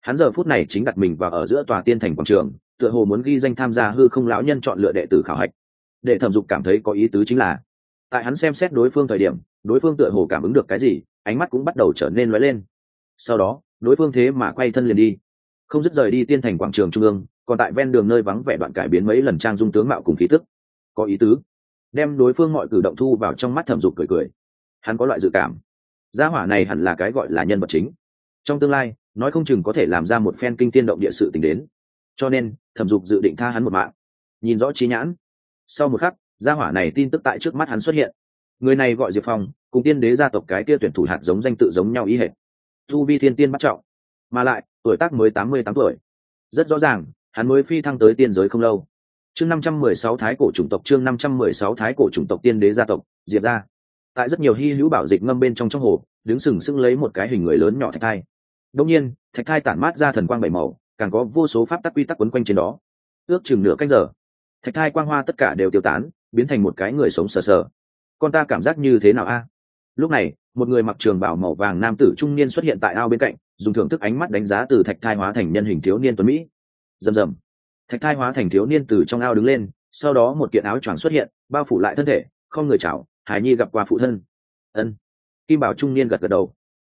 Hắn giờ phút này chính đặt mình vào ở giữa tòa tiên thành quảng trường, tựa hồ muốn ghi danh tham gia hư không lão nhân chọn lựa đệ tử khảo hạch. Để thẩm dục cảm thấy có ý tứ chính là, tại hắn xem xét đối phương thời điểm, đối phương tựa hồ cảm ứng được cái gì, ánh mắt cũng bắt đầu trở nên lóe lên. Sau đó, đối phương thế mà quay thân liền đi. Không dứt rời đi tiên thành quảng trường trung ương, còn tại ven đường nơi vắng vẻ đoạn cải biến mấy lần trang dung tướng mạo cùng khí tức. Có ý tứ đem đối phương mọi cử động thu vào trong mắt thẩm dục cười cười. Hắn có loại dự cảm. Gia hỏa này hẳn là cái gọi là nhân vật chính. Trong tương lai, nói không chừng có thể làm ra một phen kinh tiên động địa sự t ì n h đến. Cho nên, thẩm dục dự định tha hắn một mạng. Nhìn rõ trí nhãn. Sau một khắc, gia hỏa này tin tức tại trước mắt hắn xuất hiện. Người này gọi diệp phong, cùng tiên đế gia tộc cái kia tuyển thủ hạt giống danh tự giống nhau ý hệ thu vi thiên tiên bắt trọng. Mà lại, tuổi tác mới tám mươi tám tuổi. Rất rõ ràng, hắn mới phi thăng tới tiên giới không lâu chương năm trăm mười sáu thái cổ chủng tộc, chương năm trăm mười sáu thái cổ chủng tộc tiên đế gia tộc, diệp ra tại rất nhiều hy hữu bảo dịch ngâm bên trong trong hồ, đứng sừng sững lấy một cái hình người lớn nhỏ thạch thai. Đông nhiên, thạch thai tản mát ra thần quang bảy màu, càng có vô số pháp tắc quy tắc quấn quanh trên đó. Ước chừng nửa canh giờ, thạch thai quang hoa tất cả đều tiêu tán, biến thành một cái người sống sờ sờ. Con ta cảm giác như thế nào a? Lúc này, một người mặc trường bảo màu vàng nam tử trung niên xuất hiện tại ao bên cạnh, dùng thưởng thức ánh mắt đánh giá từ thạch thai hóa thành nhân hình thiếu niên tuấn mỹ. Rầm rầm thạch thai hóa thành thiếu niên từ trong ao đứng lên, sau đó một kiện áo choàng xuất hiện, bao phủ lại thân thể, không người chào, hải nhi gặp qua phụ thân. Ân. Kim bảo trung niên gật gật đầu.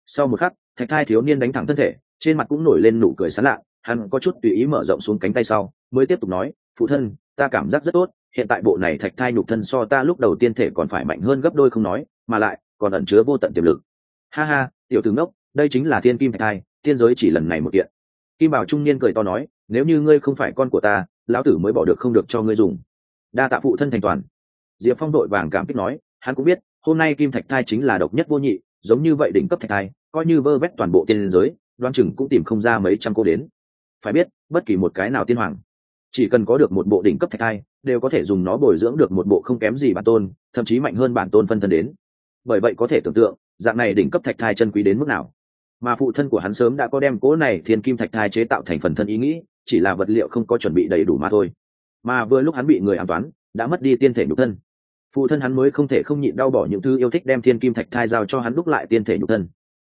Sau một khắc, thạch thai thiếu niên đánh thẳng thân thể, trên mặt cũng nổi lên nụ cười sán lạ, hắn có chút tùy ý mở rộng xuống cánh tay sau, mới tiếp tục nói, phụ thân, ta cảm giác rất tốt, hiện tại bộ này thạch thai nhục thân so ta lúc đầu tiên thể còn phải mạnh hơn gấp đôi không nói, mà lại còn ẩn chứa vô tận tiềm lực. Ha ha, tiểu tướng đốc đây chính là thiên kim thạch thai tiên giới chỉ lần này một kiện kim bảo trung niên cười to nói, nếu như ngươi không phải con của ta, lão tử mới bỏ được không được cho ngươi dùng. Đa tạ phụ thân thành toàn. Diệp phong đội vàng cảm kích nói, hắn cũng biết, hôm nay kim thạch thai chính là độc nhất vô nhị, giống như vậy đỉnh cấp thạch thai, coi như vơ vét toàn bộ tiên giới, đoan chừng cũng tìm không ra mấy trăm cô đến. Phải biết, bất kỳ một cái nào tiên hoàng, chỉ cần có được một bộ đỉnh cấp thạch thai, đều có thể dùng nó bồi dưỡng được một bộ không kém gì bản tôn, thậm chí mạnh hơn bản tôn phân thân đến. Bởi vậy có thể tưởng tượng, dạng này đỉnh cấp thạch thai chân quý đến mức nào mà phụ thân của hắn sớm đã có đem cố này thiên kim thạch thai chế tạo thành phần thân ý nghĩ, chỉ là vật liệu không có chuẩn bị đầy đủ mà thôi. Mà vừa lúc hắn bị người an toán, đã mất đi tiên thể nhục thân. Phụ thân hắn mới không thể không nhịn đau bỏ những thứ yêu thích đem thiên kim thạch thai giao cho hắn đúc lại tiên thể nhục thân.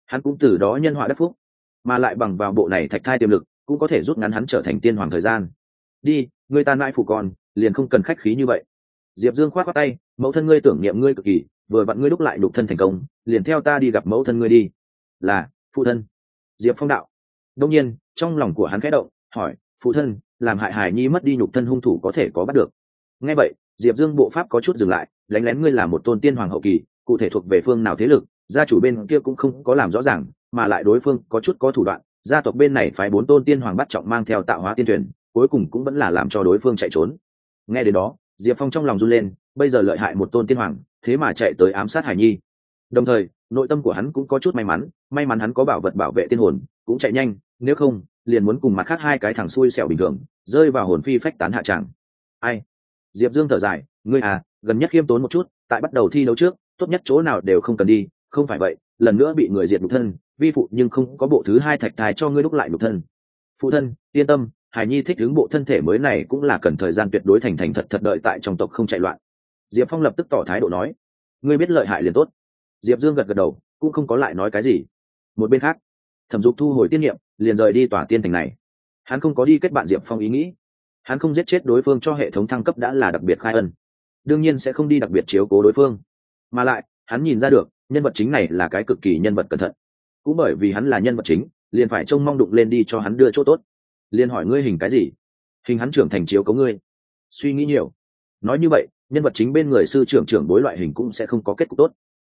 Hắn cũng từ đó nhân họa đất phúc, mà lại bằng vào bộ này thạch thai tiềm lực, cũng có thể rút ngắn hắn trở thành tiên hoàng thời gian. Đi người ta mãi phụ còn liền không cần khách khí như vậy. Diệp dương khoát qua tay, mẫu thân ngươi tưởng niệm ngươi cực kỳ, vừa vặn ngươi đúc lại đục thân thành công, liền theo ta đi gặp mẫu thân ngươi đi. Là phụ thân. Diệp phong đạo. Đông nhiên, trong lòng của hắn khẽ động, hỏi, phụ thân, làm hại hải nhi mất đi nhục thân hung thủ có thể có bắt được? Nghe vậy, diệp dương bộ pháp có chút dừng lại lánh lén ngươi là một tôn tiên hoàng hậu kỳ, cụ thể thuộc về phương nào thế lực, gia chủ bên kia cũng không có làm rõ ràng, mà lại đối phương có chút có thủ đoạn, gia tộc bên này phái bốn tôn tiên hoàng bắt trọng mang theo tạo hóa tiên thuyền, cuối cùng cũng vẫn là làm cho đối phương chạy trốn. Nghe đến đó, diệp phong trong lòng run lên, bây giờ lợi hại một tôn tiên hoàng, thế mà chạy tới ám sát hải nhi. Đồng thời nội tâm của hắn cũng có chút may mắn may mắn hắn có bảo vật bảo vệ tiên hồn, cũng chạy nhanh, nếu không, liền muốn cùng mặt khác hai cái thằng xui xẻo bình thường, rơi vào hồn phi phách tán hạ tràng ai? Diệp dương thở dài, ngươi à gần nhất khiêm tốn một chút, tại bắt đầu thi đấu trước, tốt nhất chỗ nào đều không cần đi, không phải vậy, lần nữa bị người diệt nhục thân, vi phụ nhưng không có bộ thứ hai thạch thai cho ngươi đúc lại nhục thân. Phụ thân, yên tâm, hải nhi thích hướng bộ thân thể mới này cũng là cần thời gian tuyệt đối thành thành thật thật đợi tại trong tộc không chạy loạn. Diệp phong lập tức tỏ thái độ nói, ngươi biết lợi hại liền tốt diệp dương gật gật đầu cũng không có lại nói cái gì. Một bên khác thẩm dục thu hồi tiên niệm, liền rời đi tòa tiên thành này. Hắn không có đi kết bạn diệp phong ý nghĩ. Hắn không giết chết đối phương cho hệ thống thăng cấp đã là đặc biệt khai ân. Đương nhiên sẽ không đi đặc biệt chiếu cố đối phương. Mà lại hắn nhìn ra được nhân vật chính này là cái cực kỳ nhân vật cẩn thận. Cũng bởi vì hắn là nhân vật chính liền phải trông mong đụng lên đi cho hắn đưa chỗ tốt. Liền hỏi ngươi hình cái gì? Hình hắn trưởng thành chiếu cấu ngươi. Suy nghĩ nhiều. Nói như vậy nhân vật chính bên người sư trưởng trưởng bối loại hình cũng sẽ không có kết cục tốt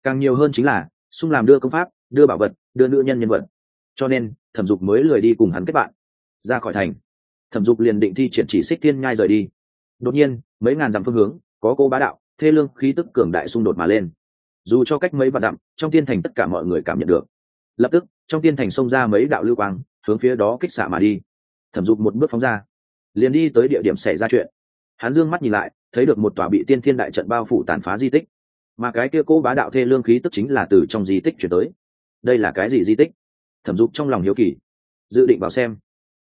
càng nhiều hơn chính là xung làm đưa công pháp, đưa bảo vật, đưa nữ nhân nhân vật. Cho nên, thẩm dục mới lười đi cùng hắn kết bạn. Ra khỏi thành, thẩm dục liền định thi triển chỉ xích tiên nhai rời đi. Đột nhiên, mấy ngàn dặm phương hướng, có cô bá đạo, thê lương khí tức cường đại xung đột mà lên. Dù cho cách mấy vạn dặm, trong tiên thành tất cả mọi người cảm nhận được. Lập tức, trong tiên thành xông ra mấy đạo lưu quang, hướng phía đó kích xạ mà đi. Thẩm dục một bước phóng ra, liền đi tới địa điểm xảy ra chuyện. Hắn dương mắt nhìn lại, thấy được một tòa bị tiên thiên đại trận bao phủ tàn phá di tích mà cái kia cô bá đạo thê lương khí tức chính là từ trong di tích chuyển tới. Đây là cái gì di tích? Thẩm dục trong lòng hiếu kỳ, dự định vào xem.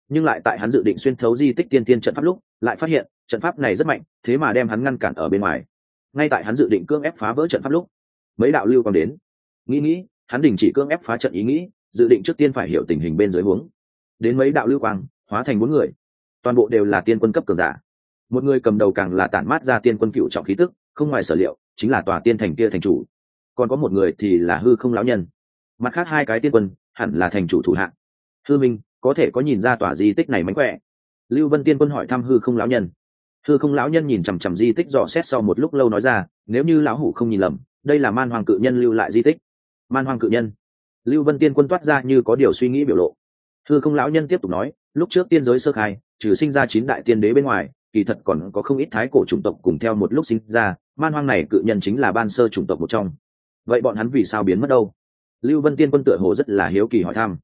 Nhưng lại tại hắn dự định xuyên thấu di tích tiên tiên trận pháp lúc, lại phát hiện, trận pháp này rất mạnh, thế mà đem hắn ngăn cản ở bên ngoài. Ngay tại hắn dự định cưỡng ép phá vỡ trận pháp lúc, mấy đạo lưu còn đến. Nghĩ nghĩ, hắn đình chỉ cưỡng ép phá trận ý nghĩ, dự định trước tiên phải hiểu tình hình bên dưới huống. Đến mấy đạo lưu quang, hóa thành bốn người. Toàn bộ đều là tiên quân cấp cường giả. Một người cầm đầu càng là tản mát ra tiên quân cựu trọng khí tức, không ngoài sở liệu chính là tòa tiên thành kia thành chủ. Còn có một người thì là hư không lão nhân. Mặt khác hai cái tiên quân, hẳn là thành chủ thủ hạng hư minh, có thể có nhìn ra tòa di tích này mánh khỏe? Lưu vân tiên quân hỏi thăm hư không lão nhân. Hư không lão nhân nhìn chằm chằm di tích dò xét sau một lúc lâu nói ra, nếu như lão hủ không nhìn lầm, đây là man hoàng cự nhân lưu lại di tích. Man hoàng cự nhân. Lưu vân tiên quân toát ra như có điều suy nghĩ biểu lộ. Hư không lão nhân tiếp tục nói, lúc trước tiên giới sơ khai, trừ sinh ra chín đại tiên đế bên ngoài kỳ thật còn có không ít thái cổ chủng tộc cùng theo một lúc sinh ra, man hoang này cự nhân chính là ban sơ chủng tộc một trong. Vậy bọn hắn vì sao biến mất đâu? Lưu vân tiên quân tựa hồ rất là hiếu kỳ hỏi thăm.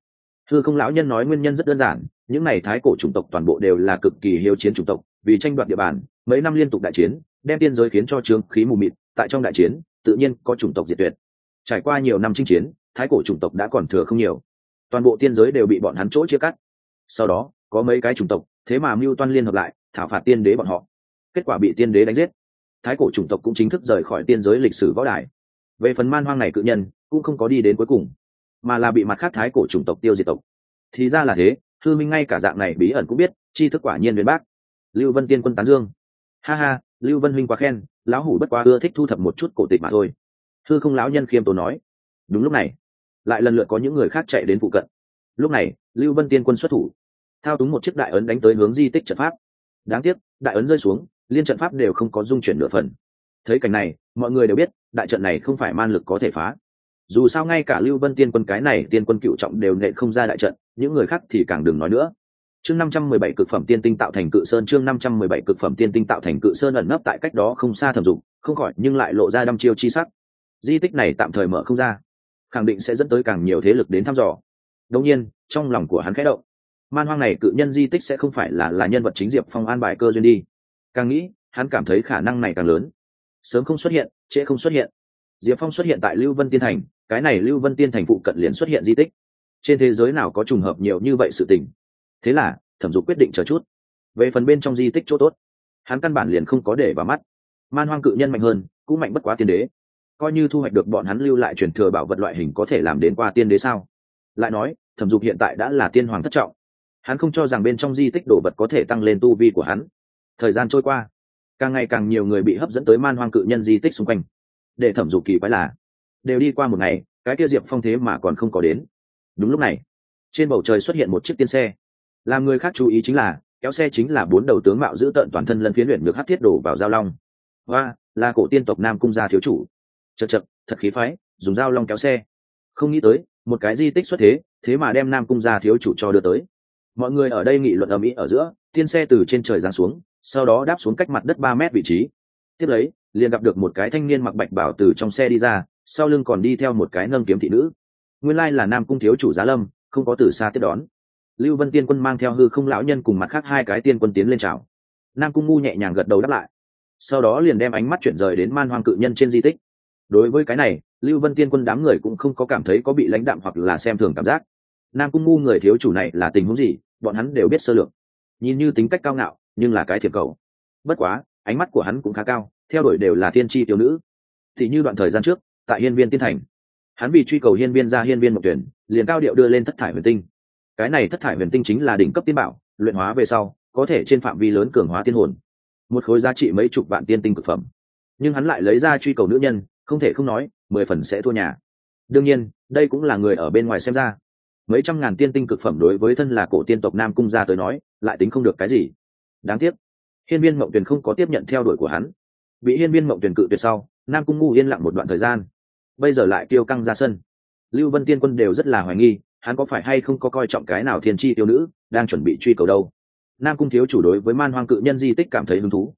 Thư không lão nhân nói nguyên nhân rất đơn giản, những n à y thái cổ chủng tộc toàn bộ đều là cực kỳ hiếu chiến chủng tộc, vì tranh đoạt địa bàn, mấy năm liên tục đại chiến, đem tiên giới khiến cho trường khí mù mịt, tại trong đại chiến, tự nhiên có chủng tộc diệt tuyệt. Trải qua nhiều năm chinh chiến, thái cổ chủng tộc đã còn thừa không nhiều. Toàn bộ tiên giới đều bị bọn hắn chỗ chia cắt. Sau đó, có mấy cái chủng tộc, thế mà mưu toan liên hợp lại thảo phạt tiên đế bọn họ. Kết quả bị tiên đế đánh giết. Thái cổ chủng tộc cũng chính thức rời khỏi tiên giới lịch sử võ đài. Về phần man hoang này cự nhân, cũng không có đi đến cuối cùng, mà là bị mặt khác thái cổ chủng tộc tiêu diệt tộc. Thì ra là thế, thư minh ngay cả dạng này bí ẩn cũng biết chi thức quả nhiên biến bác. Lưu vân tiên quân tán dương. Ha ha, lưu vân huynh quá khen, lão hủ bất quá ưa thích thu thập một chút cổ tịch mà thôi. Thư không lão nhân khiêm tốn nói. Đúng lúc này, lại lần lượt có những người khác chạy đến phụ cận. Lúc này, lưu vân tiên quân xuất thủ, thao túng một chiếc đại ấn đánh tới hướng di tích trận pháp đáng tiếc, đại ấn rơi xuống, liên trận pháp đều không có dung chuyển nửa phần. Thấy cảnh này, mọi người đều biết, đại trận này không phải man lực có thể phá. Dù sao ngay cả lưu vân tiên quân cái này, tiên quân cựu trọng đều nện không ra đại trận, những người khác thì càng đừng nói nữa. Chương năm trăm mười bảy cực phẩm tiên tinh tạo thành cự sơn, chương năm trăm mười bảy cực phẩm tiên tinh tạo thành cự sơn ẩn nấp tại cách đó không xa thẩm dụng không khỏi nhưng lại lộ ra đăm chiêu chi sắc. Di tích này tạm thời mở không ra, khẳng định sẽ dẫn tới càng nhiều thế lực đến thăm dò. Đông nhiên, trong lòng của hắn khẽ động man hoang này cự nhân di tích sẽ không phải là là nhân vật chính diệp phong an bài cơ duyên đi. Càng nghĩ, hắn cảm thấy khả năng này càng lớn. Sớm không xuất hiện, trễ không xuất hiện. Diệp phong xuất hiện tại lưu vân tiên thành, cái này lưu vân tiên thành phụ cận liền xuất hiện di tích. Trên thế giới nào có trùng hợp nhiều như vậy sự tình? Thế là, thẩm dục quyết định chờ chút. Về phần bên trong di tích chỗ tốt, hắn căn bản liền không có để vào mắt. Man hoang cự nhân mạnh hơn, cũng mạnh bất quá tiên đế. Coi như thu hoạch được bọn hắn lưu lại truyền thừa bảo vật loại hình có thể làm đến qua tiên đế sao? Lại nói, thẩm dục hiện tại đã là tiên hoàng thất trọng hắn không cho rằng bên trong di tích đồ vật có thể tăng lên tu vi của hắn. Thời gian trôi qua, càng ngày càng nhiều người bị hấp dẫn tới man hoang cự nhân di tích xung quanh. Để thẩm dục kỳ quái là, đều đi qua một ngày, cái kia diệp phong thế mà còn không có đến. Đúng lúc này, trên bầu trời xuất hiện một chiếc tiên xe. Làm người khác chú ý chính là, kéo xe chính là bốn đầu tướng mạo giữ tợn toàn thân lân phiến luyện được hát thiết đổ vào giao long. Và là cổ tiên tộc nam cung gia thiếu chủ. Chật chật, thật khí phái, dùng dao long kéo xe. Không nghĩ tới, một cái di tích xuất thế thế mà đem nam cung gia thiếu chủ cho đưa tới mọi người ở đây nghị luận ầm ĩ ở giữa, tiên xe từ trên trời giáng xuống, sau đó đáp xuống cách mặt đất ba mét vị trí. Tiếp lấy, liền gặp được một cái thanh niên mặc bạch bảo từ trong xe đi ra, sau lưng còn đi theo một cái nâng kiếm thị nữ. Nguyên lai là nam cung thiếu chủ giá lâm, không có từ xa tiếp đón. Lưu vân tiên quân mang theo hư không lão nhân cùng mặt khác hai cái tiên quân tiến lên chào. Nam cung ngu nhẹ nhàng gật đầu đáp lại. Sau đó liền đem ánh mắt chuyển rời đến man hoang cự nhân trên di tích. Đối với cái này, lưu vân tiên quân đám người cũng không có cảm thấy có bị lãnh đạm hoặc là xem thường cảm giác. Nam cung ngu người thiếu chủ này là tình huống gì? Bọn hắn đều biết sơ lược. Nhìn như tính cách cao ngạo, nhưng là cái thiệp cầu. Bất quá, ánh mắt của hắn cũng khá cao, theo đuổi đều là thiên tri tiểu nữ. Thì như đoạn thời gian trước, tại hiên viên tiên thành, hắn vì truy cầu hiên viên ra hiên viên mộc tuyển, liền cao điệu đưa lên thất thải huyền tinh. Cái này thất thải huyền tinh chính là đỉnh cấp tiên bảo, luyện hóa về sau, có thể trên phạm vi lớn cường hóa tiên hồn. Một khối giá trị mấy chục vạn tiên tinh cực phẩm. Nhưng hắn lại lấy ra truy cầu nữ nhân, không thể không nói, mười phần sẽ thua nhà. Đương nhiên, đây cũng là người ở bên ngoài xem ra mấy trăm ngàn tiên tinh cực phẩm đối với thân là cổ tiên tộc nam cung gia tới nói, lại tính không được cái gì. Đáng tiếc, hiên viên mộng tuyền không có tiếp nhận theo đuổi của hắn. Bị hiên viên mộng tuyền cự tuyệt sau, nam cung ngu yên lặng một đoạn thời gian. Bây giờ lại tiêu căng ra sân. Lưu vân tiên quân đều rất là hoài nghi, hắn có phải hay không có coi trọng cái nào thiên tri tiêu nữ, đang chuẩn bị truy cầu đâu? Nam cung thiếu chủ đối với man hoang cự nhân di tích cảm thấy hứng thú.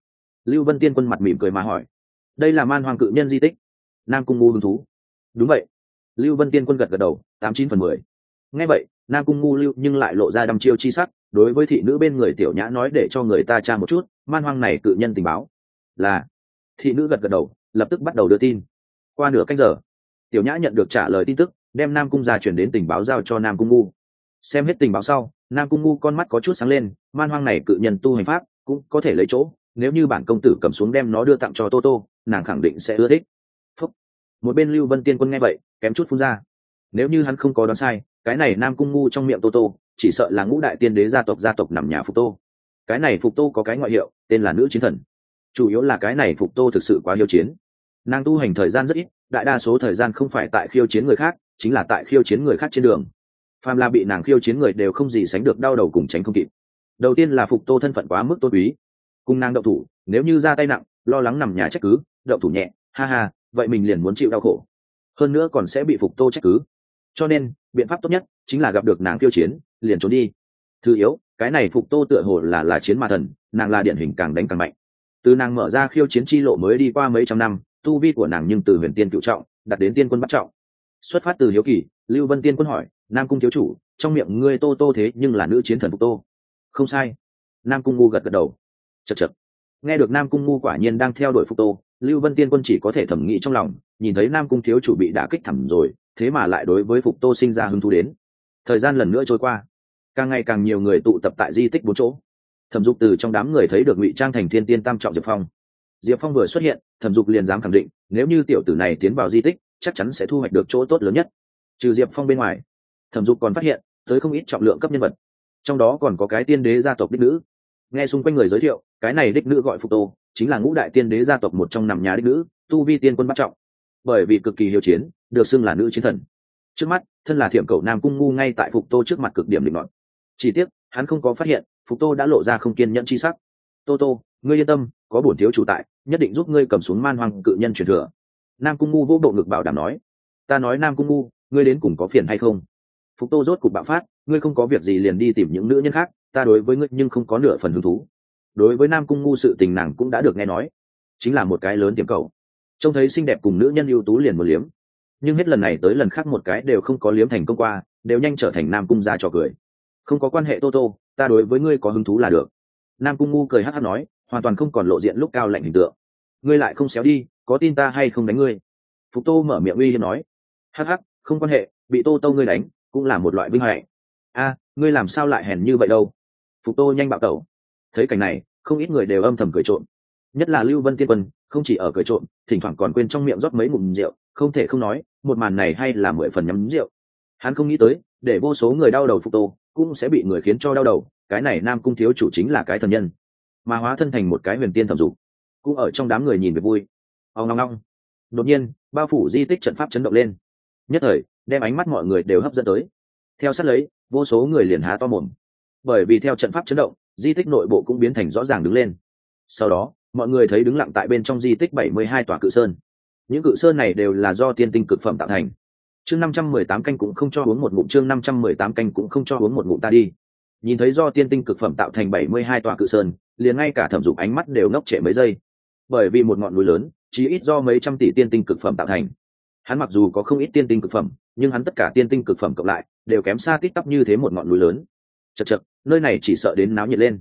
Lưu vân tiên quân mặt mỉm cười mà hỏi, đây là man hoang cự nhân di tích? Nam cung ngu hứng thú, đúng vậy. Lưu vân tiên quân gật gật đầu, tám chín phần mười ngay vậy, nam cung ngu lưu nhưng lại lộ ra đăm chiêu chi sắc, đối với thị nữ bên người tiểu nhã nói để cho người ta tra một chút, man hoang này cự nhân tình báo. Là, thị nữ gật gật đầu, lập tức bắt đầu đưa tin. Qua nửa canh giờ, tiểu nhã nhận được trả lời tin tức, đem nam cung gia chuyển đến tình báo giao cho nam cung ngu. Xem hết tình báo sau, nam cung ngu con mắt có chút sáng lên, man hoang này cự nhân tu hành pháp cũng có thể lấy chỗ, nếu như bản công tử cầm xuống đem nó đưa tặng cho tô tô, nàng khẳng định sẽ ưa thích. Phúc. một bên lưu vân tiên quân nghe vậy, kém chút phun ra. Nếu như hắn không có đoán sai cái này nam cung ngu trong miệng tô tô, chỉ sợ là ngũ đại tiên đế gia tộc gia tộc nằm nhà phục tô. Cái này phục tô có cái ngoại hiệu, tên là nữ chiến thần. Chủ yếu là cái này phục tô thực sự quá hiếu chiến. Nàng tu hành thời gian rất ít, đại đa số thời gian không phải tại khiêu chiến người khác, chính là tại khiêu chiến người khác trên đường. Phàm là bị nàng khiêu chiến người đều không gì sánh được đau đầu cùng tránh không kịp. Đầu tiên là phục tô thân phận quá mức tôn quý. Cùng nàng đậu thủ, nếu như ra tay nặng, lo lắng nằm nhà trách cứ đậu thủ nhẹ, ha ha, vậy mình liền muốn chịu đau khổ. Hơn nữa còn sẽ bị phục tô trách cứ. Cho nên biện pháp tốt nhất chính là gặp được nàng kiêu chiến, liền trốn đi. Thứ yếu, cái này phục tô tựa hồ là là chiến ma thần, nàng là điển hình càng đánh càng mạnh. Từ nàng mở ra khiêu chiến chi lộ mới đi qua mấy trăm năm, tu vi của nàng nhưng từ huyền tiên cựu trọng đặt đến tiên quân bắt trọng. Xuất phát từ hiếu kỳ, lưu vân tiên quân hỏi, nam cung thiếu chủ, trong miệng ngươi tô tô thế nhưng là nữ chiến thần phục tô? Không sai. Nam cung ngu gật gật đầu. Chật chật nghe được nam cung ngu quả nhiên đang theo đuổi phục tô, lưu vân tiên quân chỉ có thể thẩm nghĩ trong lòng, nhìn thấy nam cung thiếu chủ bị đả kích thẳm rồi thế mà lại đối với phục tô sinh ra hứng thú đến. Thời gian lần nữa trôi qua, càng ngày càng nhiều người tụ tập tại di tích bốn chỗ. Thẩm dục từ trong đám người thấy được ngụy trang thành thiên tiên tam trọng diệp phong. Diệp phong vừa xuất hiện, thẩm dục liền dám khẳng định, nếu như tiểu tử này tiến vào di tích, chắc chắn sẽ thu hoạch được chỗ tốt lớn nhất. Trừ diệp phong bên ngoài, thẩm dục còn phát hiện, tới không ít trọng lượng cấp nhân vật. Trong đó còn có cái tiên đế gia tộc đích nữ. Nghe xung quanh người giới thiệu, cái này đích nữ gọi phục tô, chính là ngũ đại tiên đế gia tộc một trong năm nhà đích nữ, tu vi tiên quân bắt trọng. Bởi vì cực kỳ hiệu chiến được xưng là nữ chiến thần. Trước mắt, thân là thiệm cầu nam cung ngu ngay tại phục tô trước mặt cực điểm định luận chỉ tiếc, hắn không có phát hiện, phục tô đã lộ ra không kiên nhẫn chi sắc. Tô tô, ngươi yên tâm, có bổn thiếu chủ tại, nhất định giúp ngươi cầm xuống man hoang cự nhân truyền thừa. Nam cung ngu vỗ bộ ngực bảo đảm nói. Ta nói nam cung ngu, ngươi đến cùng có phiền hay không? Phục tô rốt cục bạo phát. Ngươi không có việc gì liền đi tìm những nữ nhân khác, ta đối với ngươi nhưng không có nửa phần hứng thú. Đối với nam cung ngu sự tình nàng cũng đã được nghe nói. Chính là một cái lớn tiềm cầu. Trông thấy xinh đẹp cùng nữ nhân ưu tú liền một liếm nhưng hết lần này tới lần khác một cái đều không có liếm thành công qua, đều nhanh trở thành nam cung ra trò cười. Không có quan hệ tô tô, ta đối với ngươi có hứng thú là được. Nam cung ngu cười hát hát nói, hoàn toàn không còn lộ diện lúc cao lạnh hình tượng. Ngươi lại không xéo đi, có tin ta hay không đánh ngươi? Phục tô mở miệng uy hiếp nói. Hát hát không quan hệ, bị tô tô ngươi đánh, cũng là một loại vinh hoại a, ngươi làm sao lại hèn như vậy đâu? Phục tô nhanh bạo tẩu. Thấy cảnh này, không ít người đều âm thầm cười trộm. Nhất là lưu vân tiên quân, không chỉ ở cười trộm, thỉnh thoảng còn quên trong miệng rót mấy ngụm rượu, không thể không nói một màn này hay là mười phần nhắm rượu. Hắn không nghĩ tới, để vô số người đau đầu phục tô, cũng sẽ bị người khiến cho đau đầu, cái này nam cung thiếu chủ chính là cái thần nhân. Mà hóa thân thành một cái huyền tiên thẩm dục. Cũng ở trong đám người nhìn về vui. Ông ngong ngong đột nhiên, bao phủ di tích trận pháp chấn động lên. Nhất thời, đem ánh mắt mọi người đều hấp dẫn tới. Theo sát lấy, vô số người liền há to mồm. Bởi vì theo trận pháp chấn động, di tích nội bộ cũng biến thành rõ ràng đứng lên. Sau đó, mọi người thấy đứng lặng tại bên trong di tích bảy mươi hai tòa cự sơn những cự sơn này đều là do tiên tinh cực phẩm tạo thành. Chương năm trăm mười tám canh cũng không cho uống một ngụm, chương năm trăm mười tám canh cũng không cho uống một ngụm ta đi. Nhìn thấy do tiên tinh cực phẩm tạo thành bảy mươi hai tòa cự sơn, liền ngay cả thẩm dục ánh mắt đều ngốc trệ mấy giây. Bởi vì một ngọn núi lớn chỉ ít do mấy trăm tỷ tiên tinh cực phẩm tạo thành. Hắn mặc dù có không ít tiên tinh cực phẩm, nhưng hắn tất cả tiên tinh cực phẩm cộng lại, đều kém xa tít tắp như thế một ngọn núi lớn. Chật chật nơi này chỉ sợ đến náo nhiệt lên.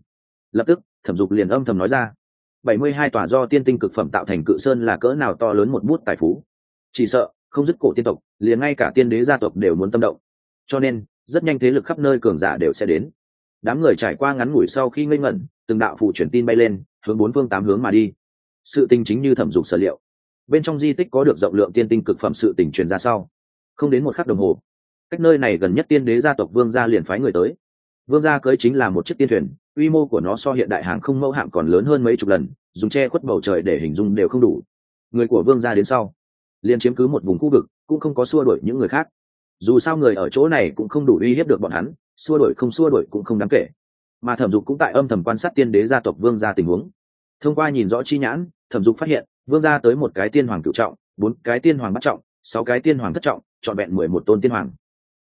Lập tức, thẩm dục liền âm thầm nói ra bảy mươi hai tòa do tiên tinh cực phẩm tạo thành cự sơn là cỡ nào to lớn một bút tài phú. Chỉ sợ, không dứt cổ tiên tộc, liền ngay cả tiên đế gia tộc đều muốn tâm động. Cho nên, rất nhanh thế lực khắp nơi cường giả đều sẽ đến. Đám người trải qua ngắn ngủi sau khi ngây ngẩn, từng đạo phụ truyền tin bay lên, hướng bốn phương tám hướng mà đi. Sự tình chính như thẩm dục sở liệu. Bên trong di tích có được rộng lượng tiên tinh cực phẩm sự tình truyền ra sau. Không đến một khắc đồng hồ, cách nơi này gần nhất tiên đế gia tộc vương gia liền phái người tới. Vương gia cưới chính là một chiếc tiên thuyền quy mô của nó so hiện đại hàng không mẫu hạm còn lớn hơn mấy chục lần, dùng che khuất bầu trời để hình dung đều không đủ. Người của vương gia đến sau, liền chiếm cứ một vùng khu vực, cũng không có xua đuổi những người khác. Dù sao người ở chỗ này cũng không đủ uy hiếp được bọn hắn, xua đuổi không xua đuổi cũng không đáng kể. Mà thẩm dục cũng tại âm thầm quan sát tiên đế gia tộc vương gia tình huống. Thông qua nhìn rõ chi nhãn, thẩm dục phát hiện, vương gia tới một cái tiên hoàng cựu trọng, bốn cái tiên hoàng bắt trọng, sáu cái tiên hoàng thất trọng, trọn vẹn mười một tôn tiên hoàng.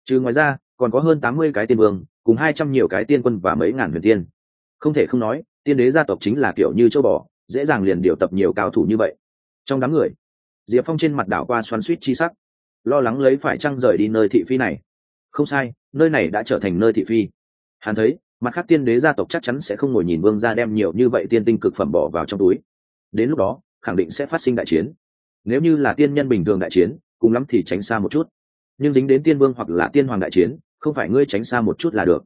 Trừ ngoài ra, còn có hơn tám mươi cái tiên vương, cùng hai trăm nhiều cái tiên quân và mấy ngàn huyền tiên không thể không nói, tiên đế gia tộc chính là kiểu như châu bò, dễ dàng liền điều tập nhiều cao thủ như vậy. Trong đám người, diệp phong trên mặt đảo qua xoắn suýt chi sắc, lo lắng lấy phải trăng rời đi nơi thị phi này. Không sai, nơi này đã trở thành nơi thị phi. Hắn thấy, mặt khác tiên đế gia tộc chắc chắn sẽ không ngồi nhìn vương gia đem nhiều như vậy tiên tinh cực phẩm bỏ vào trong túi. Đến lúc đó, khẳng định sẽ phát sinh đại chiến. Nếu như là tiên nhân bình thường đại chiến, cùng lắm thì tránh xa một chút. Nhưng dính đến tiên vương hoặc là tiên hoàng đại chiến, không phải ngươi tránh xa một chút là được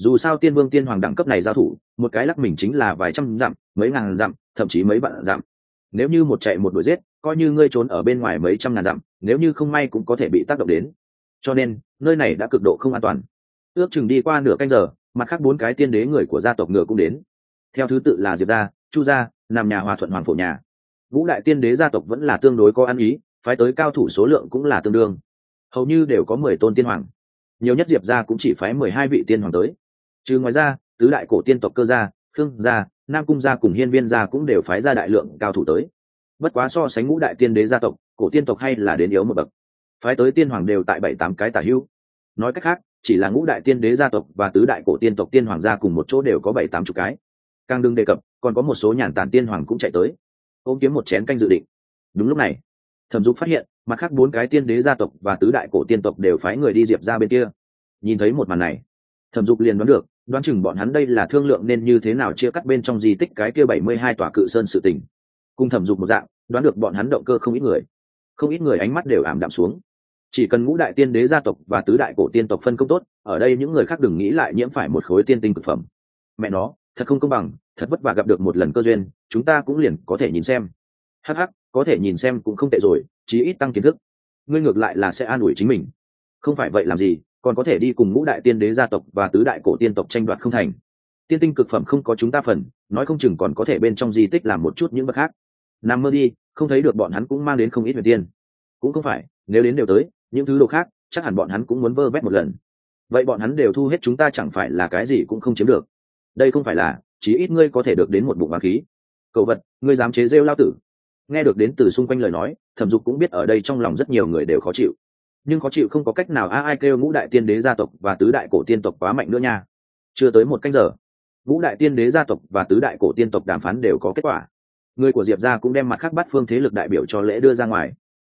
dù sao tiên vương tiên hoàng đẳng cấp này giao thủ, một cái lắc mình chính là vài trăm dặm, mấy ngàn dặm, thậm chí mấy vạn dặm. Nếu như một chạy một đuổi giết, coi như ngươi trốn ở bên ngoài mấy trăm ngàn dặm, nếu như không may cũng có thể bị tác động đến. Cho nên, nơi này đã cực độ không an toàn. Ước chừng đi qua nửa canh giờ, mặt khác bốn cái tiên đế người của gia tộc ngựa cũng đến. Theo thứ tự là diệp gia, chu gia nằm nhà hòa thuận hoàng phổ nhà. Vũ đại tiên đế gia tộc vẫn là tương đối có ăn ý, phái tới cao thủ số lượng cũng là tương đương. Hầu như đều có mười tôn tiên hoàng. Nhiều nhất diệp gia cũng chỉ phái mười hai vị tiên hoàng tới trừ ngoài ra, tứ đại cổ tiên tộc cơ gia, khương gia, nam cung gia cùng hiên viên gia cũng đều phái ra đại lượng cao thủ tới. Bất quá so sánh ngũ đại tiên đế gia tộc, cổ tiên tộc hay là đến yếu một bậc. Phái tới tiên hoàng đều tại bảy tám cái tả hưu nói cách khác, chỉ là ngũ đại tiên đế gia tộc và tứ đại cổ tiên tộc tiên hoàng gia cùng một chỗ đều có bảy tám chục cái. Càng đừng đề cập, còn có một số nhàn tản tiên hoàng cũng chạy tới. Ôm kiếm một chén canh dự định. Đúng lúc này, thẩm dục phát hiện, mặt khác bốn cái tiên đế gia tộc và tứ đại cổ tiên tộc đều phái người đi diệp ra bên kia. Nhìn thấy một màn này thẩm dục liền đoán được, đoán chừng bọn hắn đây là thương lượng nên như thế nào chia cắt bên trong di tích cái kia bảy mươi hai tòa cự sơn sự tình. Cùng thẩm dục một dạng, đoán được bọn hắn động cơ không ít người. Không ít người ánh mắt đều ảm đạm xuống. Chỉ cần ngũ đại tiên đế gia tộc và tứ đại cổ tiên tộc phân công tốt, ở đây những người khác đừng nghĩ lại nhiễm phải một khối tiên tinh cực phẩm. Mẹ nó, thật không công bằng, thật vất vả gặp được một lần cơ duyên, chúng ta cũng liền có thể nhìn xem. Hắc hắc, có thể nhìn xem cũng không tệ rồi, chí ít tăng kiến thức. Ngươi ngược lại là sẽ an ủi chính mình. Không phải vậy làm gì còn có thể đi cùng ngũ đại tiên đế gia tộc và tứ đại cổ tiên tộc tranh đoạt không thành. Tiên tinh cực phẩm không có chúng ta phần, nói không chừng còn có thể bên trong di tích làm một chút những bậc khác. Nằm mơ đi, không thấy được bọn hắn cũng mang đến không ít huyền tiên. Cũng không phải, nếu đến đều tới, những thứ đồ khác, chắc hẳn bọn hắn cũng muốn vơ vét một lần. Vậy bọn hắn đều thu hết chúng ta chẳng phải là cái gì cũng không chiếm được. Đây không phải là chỉ ít ngươi có thể được đến một bụng hoàng khí. Cậu vật, ngươi dám chế rêu lao tử. Nghe được đến từ xung quanh lời nói, thẩm dục cũng biết ở đây trong lòng rất nhiều người đều khó chịu nhưng khó chịu không có cách nào a ai kêu ngũ đại tiên đế gia tộc và tứ đại cổ tiên tộc quá mạnh nữa nha. Chưa tới một cách giờ, ngũ đại tiên đế gia tộc và tứ đại cổ tiên tộc đàm phán đều có kết quả. Người của diệp gia cũng đem mặt khác bắt phương thế lực đại biểu cho lễ đưa ra ngoài.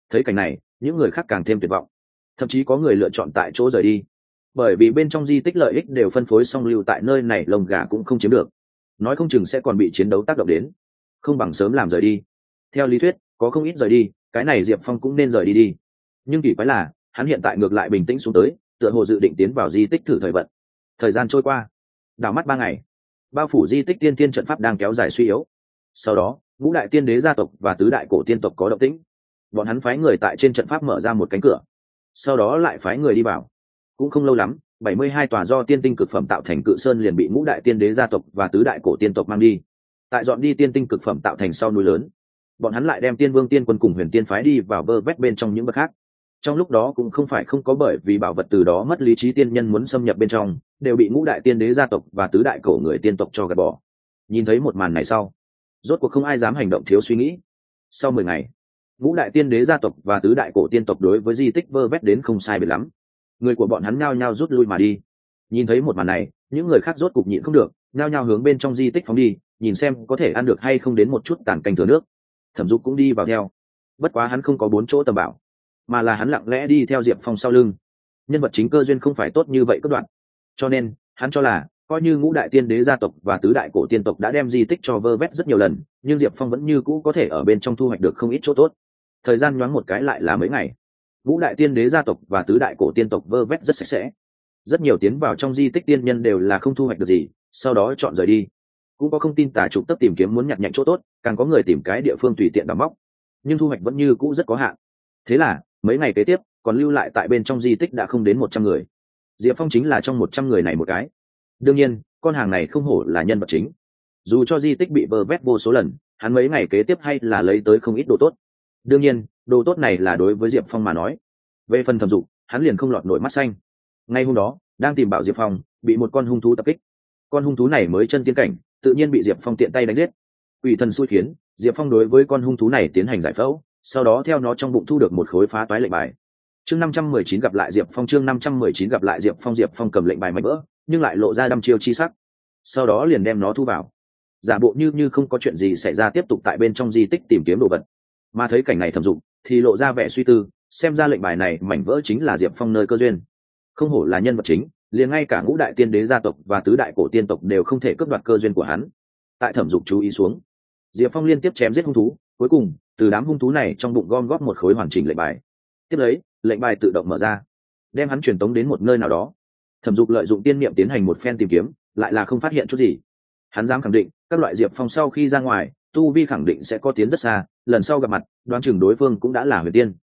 Thấy cảnh này, những người khác càng thêm tuyệt vọng. Thậm chí có người lựa chọn tại chỗ rời đi. Bởi vì bên trong di tích lợi ích đều phân phối song lưu tại nơi này, lồng gà cũng không chiếm được. Nói không chừng sẽ còn bị chiến đấu tác động đến. Không bằng sớm làm rời đi. Theo lý thuyết, có không ít rời đi, cái này diệp phong cũng nên rời đi đi. Nhưng kỳ quái là hắn hiện tại ngược lại bình tĩnh xuống tới, tựa hồ dự định tiến vào di tích thử thời vận. Thời gian trôi qua, đảo mắt ba ngày, bao phủ di tích tiên tiên trận pháp đang kéo dài suy yếu. Sau đó, ngũ đại tiên đế gia tộc và tứ đại cổ tiên tộc có động tĩnh. Bọn hắn phái người tại trên trận pháp mở ra một cánh cửa, sau đó lại phái người đi vào. Cũng không lâu lắm, bảy mươi hai tòa do tiên tinh cực phẩm tạo thành cự sơn liền bị ngũ đại tiên đế gia tộc và tứ đại cổ tiên tộc mang đi. Tại dọn đi tiên tinh cực phẩm tạo thành sau núi lớn, bọn hắn lại đem tiên vương tiên quân cùng huyền tiên phái đi vào vơ vét bên trong những bậc khác trong lúc đó cũng không phải không có bởi vì bảo vật từ đó mất lý trí tiên nhân muốn xâm nhập bên trong, đều bị ngũ đại tiên đế gia tộc và tứ đại cổ người tiên tộc cho gạt bỏ. Nhìn thấy một màn này sau, rốt cuộc không ai dám hành động thiếu suy nghĩ. Sau mười ngày, ngũ đại tiên đế gia tộc và tứ đại cổ tiên tộc đối với di tích vơ vét đến không sai biệt lắm. Người của bọn hắn nhao nhao rút lui mà đi. Nhìn thấy một màn này, những người khác rốt cục nhịn không được, nhao nhao hướng bên trong di tích phóng đi, nhìn xem có thể ăn được hay không đến một chút tàn canh thừa nước. Thẩm dục cũng đi vào theo. Bất quá hắn không có bốn chỗ tầm bảo mà là hắn lặng lẽ đi theo diệp phong sau lưng. Nhân vật chính cơ duyên không phải tốt như vậy cất đoạn. Cho nên, hắn cho là, coi như ngũ đại tiên đế gia tộc và tứ đại cổ tiên tộc đã đem di tích cho vơ vét rất nhiều lần, nhưng diệp phong vẫn như cũ có thể ở bên trong thu hoạch được không ít chỗ tốt. Thời gian nhoáng một cái lại là mấy ngày. Ngũ đại tiên đế gia tộc và tứ đại cổ tiên tộc vơ vét rất sạch sẽ. Rất nhiều tiến vào trong di tích tiên nhân đều là không thu hoạch được gì, sau đó chọn rời đi. Cũng có không tin tả trục tấp tìm kiếm muốn nhặt nhạnh chỗ tốt, càng có người tìm cái địa phương tùy tiện đắm móc. Nhưng thu hoạch vẫn như cũ rất có hạn. Thế là mấy ngày kế tiếp, còn lưu lại tại bên trong di tích đã không đến một trăm người. Diệp phong chính là trong một trăm người này một cái. Đương nhiên, con hàng này không hổ là nhân vật chính. Dù cho di tích bị vơ vét vô số lần, hắn mấy ngày kế tiếp hay là lấy tới không ít đồ tốt. Đương nhiên, đồ tốt này là đối với diệp phong mà nói. Về phần thẩm dục, hắn liền không lọt nổi mắt xanh. Ngay hôm đó, đang tìm bảo diệp phong, bị một con hung thú tập kích. Con hung thú này mới chân tiến cảnh, tự nhiên bị diệp phong tiện tay đánh giết. Ủy thần xui khiến, diệp phong đối với con hung thú này tiến hành giải phẫu sau đó theo nó trong bụng thu được một khối phá toái lệnh bài. Chương năm trăm mười chín gặp lại diệp phong, chương năm trăm mười chín gặp lại diệp phong diệp phong cầm lệnh bài mạnh vỡ, nhưng lại lộ ra đăm chiêu chi sắc. Sau đó liền đem nó thu vào. Giả bộ như như không có chuyện gì xảy ra, tiếp tục tại bên trong di tích tìm kiếm đồ vật. Mà thấy cảnh này thẩm dụng, thì lộ ra vẻ suy tư, xem ra lệnh bài này mảnh vỡ chính là diệp phong nơi cơ duyên. Không hổ là nhân vật chính, liền ngay cả ngũ đại tiên đế gia tộc và tứ đại cổ tiên tộc đều không thể cướp đoạt cơ duyên của hắn. Tại thẩm dục chú ý xuống, diệp phong liên tiếp chém giết hung thú cuối cùng, từ đám hung thú này trong bụng gom góp một khối hoàn chỉnh lệnh bài. Tiếp lấy, lệnh bài tự động mở ra, đem hắn truyền tống đến một nơi nào đó. Thẩm dục lợi dụng tiên niệm tiến hành một phen tìm kiếm, lại là không phát hiện chút gì. Hắn dám khẳng định, các loại diệp phong sau khi ra ngoài, tu vi khẳng định sẽ có tiến rất xa, lần sau gặp mặt, đoán chừng đối phương cũng đã là huyền tiên.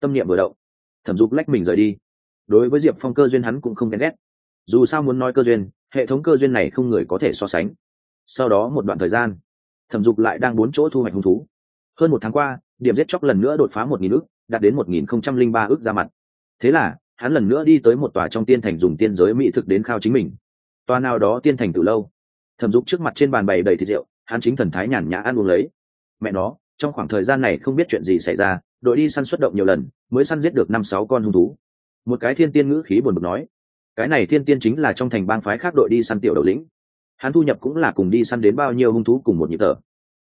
Tâm niệm vừa động, thẩm dục lách mình rời đi. Đối với diệp phong cơ duyên hắn cũng không ghen ghét. Dù sao muốn nói cơ duyên, hệ thống cơ duyên này không người có thể so sánh. Sau đó một đoạn thời gian, thẩm dục lại đang bốn chỗ thu hoạch hung thú hơn một tháng qua, điểm giết chóc lần nữa đột phá một nghìn ước, đạt đến một nghìn không trăm linh ba ước ra mặt. Thế là, hắn lần nữa đi tới một tòa trong tiên thành dùng tiên giới mỹ thực đến khao chính mình. Tòa nào đó tiên thành từ lâu. Thẩm dục trước mặt trên bàn bày đầy thịt rượu, hắn chính thần thái nhàn nhã ăn uống lấy. Mẹ nó, trong khoảng thời gian này không biết chuyện gì xảy ra, đội đi săn xuất động nhiều lần, mới săn giết được năm sáu con hung thú. Một cái thiên tiên ngữ khí buồn bực nói, cái này thiên tiên chính là trong thành bang phái khác đội đi săn tiểu đầu lĩnh. Hắn thu nhập cũng là cùng đi săn đến bao nhiêu hung thú cùng một nhịp thở.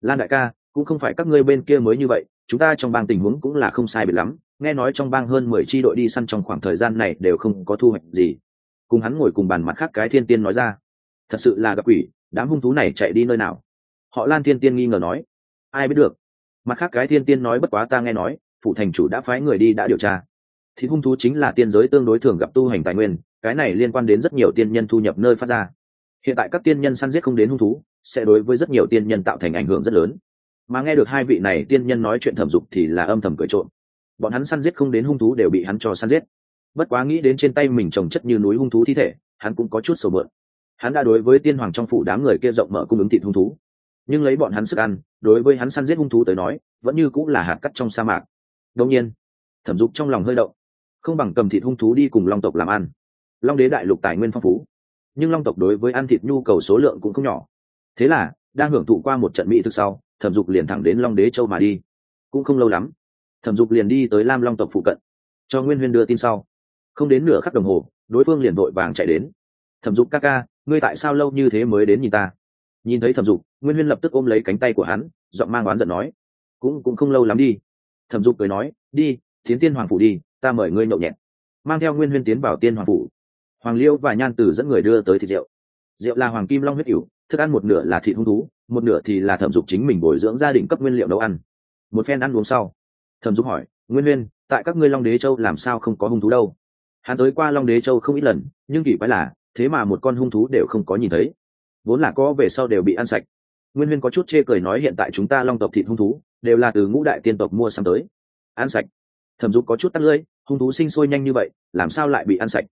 Lan đại ca cũng không phải các ngươi bên kia mới như vậy, chúng ta trong bang tình huống cũng là không sai biệt lắm. Nghe nói trong bang hơn mười tri đội đi săn trong khoảng thời gian này đều không có thu hoạch gì. Cùng hắn ngồi cùng bàn mặt khác cái thiên tiên nói ra. Thật sự là gặp quỷ, đám hung thú này chạy đi nơi nào? Họ lan thiên tiên nghi ngờ nói. Ai biết được. Mặt khác cái thiên tiên nói bất quá ta nghe nói phụ thành chủ đã phái người đi đã điều tra. Thì hung thú chính là tiên giới tương đối thường gặp tu hành tài nguyên, cái này liên quan đến rất nhiều tiên nhân thu nhập nơi phát ra. Hiện tại các tiên nhân săn giết không đến hung thú, sẽ đối với rất nhiều tiên nhân tạo thành ảnh hưởng rất lớn mà nghe được hai vị này tiên nhân nói chuyện thẩm dục thì là âm thầm cười trộn bọn hắn săn giết không đến hung thú đều bị hắn cho săn giết. Bất quá nghĩ đến trên tay mình trồng chất như núi hung thú thi thể, hắn cũng có chút sầu mượn. Hắn đã đối với tiên hoàng trong phủ đám người kia rộng mở cung ứng thịt hung thú. Nhưng lấy bọn hắn sức ăn, đối với hắn săn giết hung thú tới nói, vẫn như cũng là hạt cắt trong sa mạc. Đông nhiên, thẩm dục trong lòng hơi động. Không bằng cầm thịt hung thú đi cùng long tộc làm ăn. Long đế đại lục tài nguyên phong phú. Nhưng long tộc đối với ăn thịt nhu cầu số lượng cũng không nhỏ. Thế là đang hưởng thụ qua một trận mỹ thực sau, thẩm dục liền thẳng đến long đế châu mà đi. Cũng không lâu lắm, thẩm dục liền đi tới lam long tộc phụ cận. Cho nguyên huyên đưa tin sau, không đến nửa khắc đồng hồ, đối phương liền vội vàng chạy đến. Thẩm dục ca ca, ngươi tại sao lâu như thế mới đến nhìn ta? Nhìn thấy thẩm dục, nguyên huyên lập tức ôm lấy cánh tay của hắn, giọng mang oán giận nói, cũng cũng không lâu lắm đi. Thẩm dục cười nói, đi tiến tiên hoàng phủ đi, ta mời ngươi nhậu nhẹt. Mang theo nguyên huyên tiến vào tiên hoàng phủ. Hoàng liêu và nhan tử dẫn người đưa tới thịt rượu. Rượu là hoàng kim long huyết cửu thức ăn một nửa là thịt hung thú, một nửa thì là thẩm dục chính mình bồi dưỡng gia đình cấp nguyên liệu nấu ăn. Một phen ăn uống sau, thẩm dục hỏi, nguyên nguyên, tại các ngươi long đế châu làm sao không có hung thú đâu? Hắn tới qua long đế châu không ít lần, nhưng kỳ quái là, thế mà một con hung thú đều không có nhìn thấy. Vốn là có về sau đều bị ăn sạch. Nguyên nguyên có chút chê cười nói hiện tại chúng ta long tộc thịt hung thú đều là từ ngũ đại tiên tộc mua sang tới. Ăn sạch. Thẩm dục có chút tắt lưỡi, hung thú sinh sôi nhanh như vậy, làm sao lại bị ăn sạch?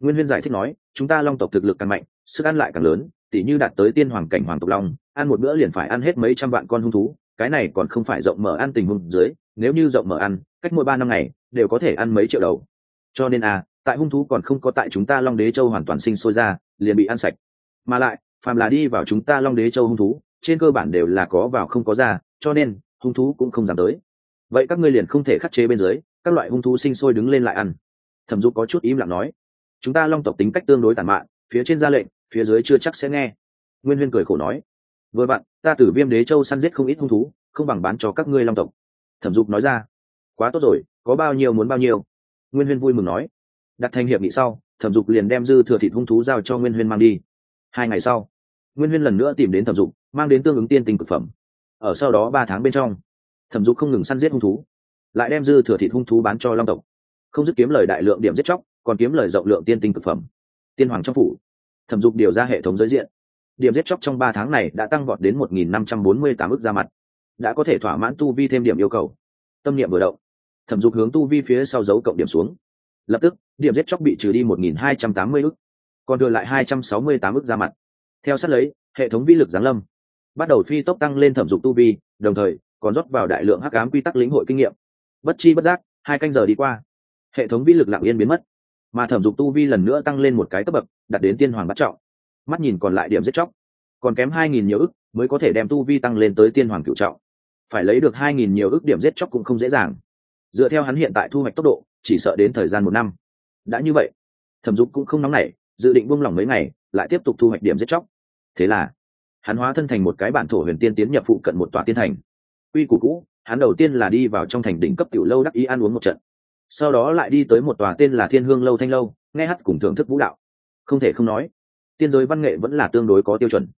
Nguyên huyên giải thích nói, chúng ta long tộc thực lực càng mạnh, sức ăn lại càng lớn tỉ như đạt tới tiên hoàng cảnh hoàng tộc long, ăn một bữa liền phải ăn hết mấy trăm vạn con hung thú, cái này còn không phải rộng mở ăn tình hung dưới, nếu như rộng mở ăn, cách mỗi ba năm ngày, đều có thể ăn mấy triệu đầu. Cho nên à tại hung thú còn không có tại chúng ta long đế châu hoàn toàn sinh sôi ra, liền bị ăn sạch. Mà lại, phàm là đi vào chúng ta long đế châu hung thú, trên cơ bản đều là có vào không có ra, cho nên, hung thú cũng không dám tới. Vậy các ngươi liền không thể khắc chế bên dưới, các loại hung thú sinh sôi đứng lên lại ăn. Thẩm dục có chút im lặng nói, chúng ta long tộc tính cách tương đối tàn mạn, phía trên ra lệnh phía dưới chưa chắc sẽ nghe. Nguyên huyên cười khổ nói, vừa bạn ta từ viêm đế châu săn giết không ít hung thú, không bằng bán cho các ngươi long tộc. Thẩm dục nói ra, quá tốt rồi, có bao nhiêu muốn bao nhiêu. Nguyên huyên vui mừng nói, đặt thành hiệp nghị sau, thẩm dục liền đem dư thừa thịt hung thú giao cho nguyên huyên mang đi. Hai ngày sau, nguyên huyên lần nữa tìm đến thẩm dục, mang đến tương ứng tiên tình cực phẩm. Ở sau đó ba tháng bên trong, thẩm dục không ngừng săn giết hung thú, lại đem dư thừa thịt hung thú bán cho long tộc. Không dứt kiếm lời đại lượng điểm giết chóc, còn kiếm lời rộng lượng tiên tinh cực phẩm. Tiên hoàng trong phủ thẩm dục điều ra hệ thống giới diện. Điểm giết chóc trong ba tháng này đã tăng vọt đến một nghìn năm trăm bốn mươi tám ước ra mặt. Đã có thể thỏa mãn tu vi thêm điểm yêu cầu. Tâm niệm vừa động, thẩm dục hướng tu vi phía sau dấu cộng điểm xuống. Lập tức, điểm giết chóc bị trừ đi một nghìn hai trăm tám mươi ước còn thừa lại hai trăm sáu mươi tám ước ra mặt. Theo sát lấy, hệ thống vi lực giáng lâm. Bắt đầu phi tốc tăng lên thẩm dục tu vi, đồng thời, còn rót vào đại lượng hắc ám quy tắc lĩnh hội kinh nghiệm. Bất chi bất giác, hai canh giờ đi qua, hệ thống vi lực lặng yên biến mất. Mà thẩm dục tu vi lần nữa tăng lên một cái cấp bậc đạt đến tiên hoàng bắt trọng. Mắt nhìn còn lại điểm giết chóc. Còn kém hai nghìn nhiều ức mới có thể đem tu vi tăng lên tới tiên hoàng cựu trọng. Phải lấy được hai nghìn nhiều ức điểm giết chóc cũng không dễ dàng. Dựa theo hắn hiện tại thu hoạch tốc độ, chỉ sợ đến thời gian một năm. Đã như vậy, thẩm dục cũng không nóng nảy, dự định buông lỏng mấy ngày, lại tiếp tục thu hoạch điểm giết chóc. Thế là, hắn hóa thân thành một cái bản thổ huyền tiên tiến nhập phụ cận một tòa tiên thành. Quy củ cũ, hắn đầu tiên là đi vào trong thành đỉnh cấp tiểu lâu đắc ý ăn uống một trận. Sau đó lại đi tới một tòa tên là thiên hương lâu thanh lâu, nghe hát cùng thưởng thức vũ đạo không thể không nói, tiên giới văn nghệ vẫn là tương đối có tiêu chuẩn.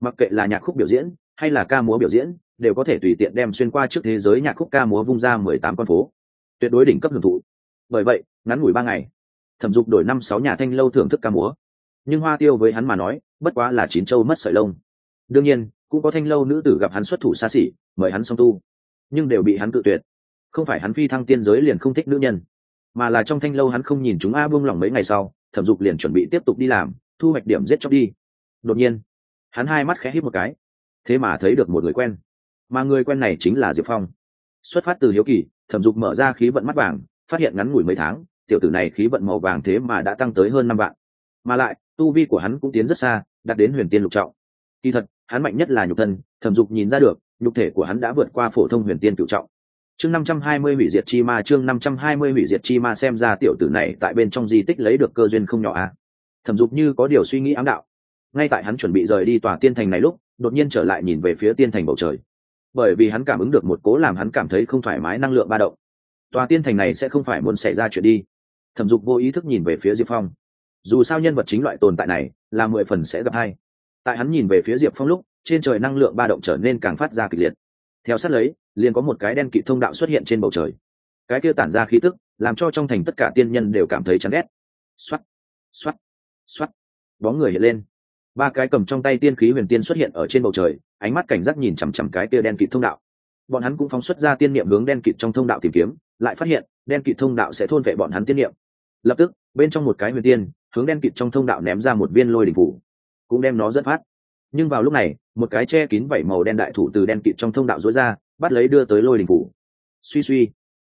Mặc kệ là nhạc khúc biểu diễn hay là ca múa biểu diễn, đều có thể tùy tiện đem xuyên qua trước thế giới nhạc khúc ca múa vung ra mười tám con phố. Tuyệt đối đỉnh cấp hưởng thụ. Bởi vậy, ngắn ngủi ba ngày, thẩm dục đổi năm sáu nhà thanh lâu thưởng thức ca múa. Nhưng hoa tiêu với hắn mà nói, bất quá là chín châu mất sợi lông. Đương nhiên, cũng có thanh lâu nữ tử gặp hắn xuất thủ xa xỉ, mời hắn song tu. Nhưng đều bị hắn cự tuyệt. Không phải hắn phi thăng tiên giới liền không thích nữ nhân, mà là trong thanh lâu hắn không nhìn chúng a buông lỏng mấy ngày sau thẩm dục liền chuẩn bị tiếp tục đi làm, thu hoạch điểm giết chóc đi. Đột nhiên, hắn hai mắt khẽ hít một cái. Thế mà thấy được một người quen. Mà người quen này chính là diệp phong. Xuất phát từ hiếu kỳ, thẩm dục mở ra khí vận mắt vàng, phát hiện ngắn ngủi mấy tháng, tiểu tử này khí vận màu vàng thế mà đã tăng tới hơn năm vạn. Mà lại, tu vi của hắn cũng tiến rất xa, đạt đến huyền tiên lục trọng. Kỳ thật, hắn mạnh nhất là nhục thân, thẩm dục nhìn ra được, nhục thể của hắn đã vượt qua phổ thông huyền tiên cựu trọng chương năm trăm hai mươi hủy diệt chi ma, chương năm trăm hai mươi hủy diệt chi ma xem ra tiểu tử này tại bên trong di tích lấy được cơ duyên không nhỏ à. thẩm dục như có điều suy nghĩ ám đạo. Ngay tại hắn chuẩn bị rời đi tòa tiên thành này lúc, đột nhiên trở lại nhìn về phía tiên thành bầu trời. Bởi vì hắn cảm ứng được một cố làm hắn cảm thấy không thoải mái năng lượng ba động. Tòa tiên thành này sẽ không phải muốn xảy ra chuyện đi. Thẩm dục vô ý thức nhìn về phía diệp phong. Dù sao nhân vật chính loại tồn tại này là mười phần sẽ gặp hai tại hắn nhìn về phía diệp phong lúc, trên trời năng lượng ba động trở nên càng phát ra kịch liệt theo sát lấy, liền có một cái đen kịt thông đạo xuất hiện trên bầu trời. Cái kia tản ra khí tức, làm cho trong thành tất cả tiên nhân đều cảm thấy chán ghét. Xoắt xoắt xoắt bóng người hiện lên. Ba cái cầm trong tay tiên khí huyền tiên xuất hiện ở trên bầu trời, ánh mắt cảnh giác nhìn chằm chằm cái kia đen kịt thông đạo. Bọn hắn cũng phóng xuất ra tiên niệm hướng đen kịt trong thông đạo tìm kiếm, lại phát hiện, đen kịt thông đạo sẽ thôn vệ bọn hắn tiên niệm. Lập tức, bên trong một cái huyền tiên, hướng đen kịt trong thông đạo ném ra một viên lôi đình phủ, cũng đem nó dẫn phát. Nhưng vào lúc này một cái che kín vảy màu đen đại thủ từ đen kịt trong thông đạo rối ra, bắt lấy đưa tới lôi đình phủ. Suy suy,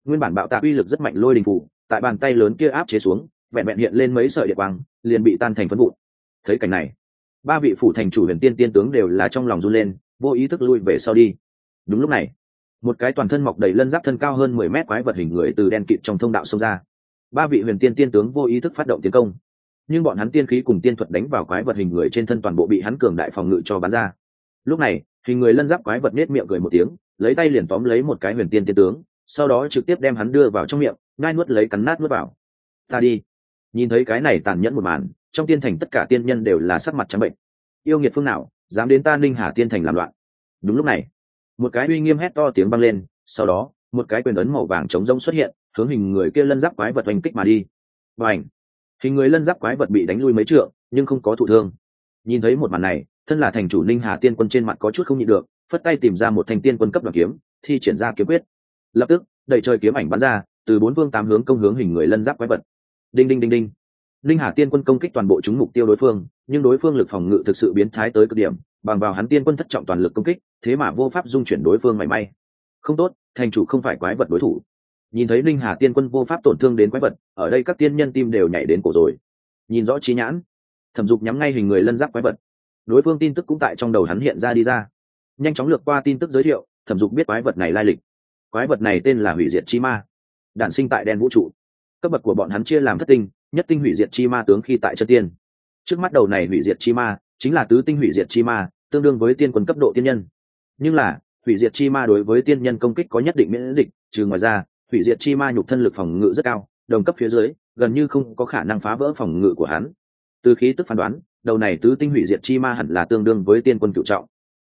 nguyên bản bạo tạc uy lực rất mạnh lôi đình phủ, tại bàn tay lớn kia áp chế xuống, vẹn vẹn hiện lên mấy sợi điện quang, liền bị tan thành phân vụn. Thấy cảnh này, ba vị phủ thành chủ huyền tiên tiên tướng đều là trong lòng run lên, vô ý thức lui về sau đi. Đúng lúc này, một cái toàn thân mọc đầy lân giáp thân cao hơn mười mét quái vật hình người từ đen kịt trong thông đạo xông ra. Ba vị huyền tiên tiên tướng vô ý thức phát động tiến công, nhưng bọn hắn tiên khí cùng tiên thuật đánh vào quái vật hình người trên thân toàn bộ bị hắn cường đại phòng ngự cho bắn ra lúc này hình người lân giáp quái vật nết miệng cười một tiếng, lấy tay liền tóm lấy một cái huyền tiên tiên tướng, sau đó trực tiếp đem hắn đưa vào trong miệng ngai nuốt lấy cắn nát nuốt vào. Ta đi. Nhìn thấy cái này tàn nhẫn một màn, trong tiên thành tất cả tiên nhân đều là sắc mặt trắng bệnh. Yêu nghiệt phương nào, dám đến ta ninh hà tiên thành làm loạn. Đúng lúc này, một cái uy nghiêm hét to tiếng vang lên, sau đó, một cái quyền ấn màu vàng trống rông xuất hiện, hướng hình người kia lân giáp quái vật oanh kích mà đi. Và ảnh hình người lân giáp quái vật bị đánh lui mấy trượng, nhưng không có thụ thương. Nhìn thấy một màn này thân là thành chủ ninh hà tiên quân trên mặt có chút không nhịn được, phất tay tìm ra một thành tiên quân cấp đoàn kiếm, thi triển ra kiếm quyết. Lập tức đẩy trời kiếm ảnh bắn ra, từ bốn phương tám hướng công hướng hình người lân giáp quái vật. Đinh đinh đinh đinh. Ninh hà tiên quân công kích toàn bộ chúng mục tiêu đối phương, nhưng đối phương lực phòng ngự thực sự biến thái tới cực điểm, bằng vào hắn tiên quân thất trọng toàn lực công kích, thế mà vô pháp dung chuyển đối phương mảy may. Không tốt, thành chủ không phải quái vật đối thủ. Nhìn thấy ninh hà tiên quân vô pháp tổn thương đến quái vật, ở đây các tiên nhân tim đều nhảy đến cổ rồi. Nhìn rõ trí nhãn, thẩm dục nhắm ngay hình người lân giáp quái vật đối phương tin tức cũng tại trong đầu hắn hiện ra đi ra. Nhanh chóng lược qua tin tức giới thiệu, thẩm dục biết quái vật này lai lịch. Quái vật này tên là hủy diệt chi ma, đản sinh tại đen vũ trụ. Cấp bậc của bọn hắn chia làm thất tinh, nhất tinh hủy diệt chi ma tướng khi tại chân tiên. Trước mắt đầu này hủy diệt chi ma chính là tứ tinh hủy diệt chi ma, tương đương với tiên quân cấp độ tiên nhân. Nhưng là, hủy diệt chi ma đối với tiên nhân công kích có nhất định miễn dịch, trừ ngoài ra, hủy diệt chi ma nhục thân lực phòng ngự rất cao, đồng cấp phía dưới, gần như không có khả năng phá vỡ phòng ngự của hắn. Từ khí tức phán đoán đầu này tứ tinh hủy diệt chi ma hẳn là tương đương với tiên quân cựu trọng.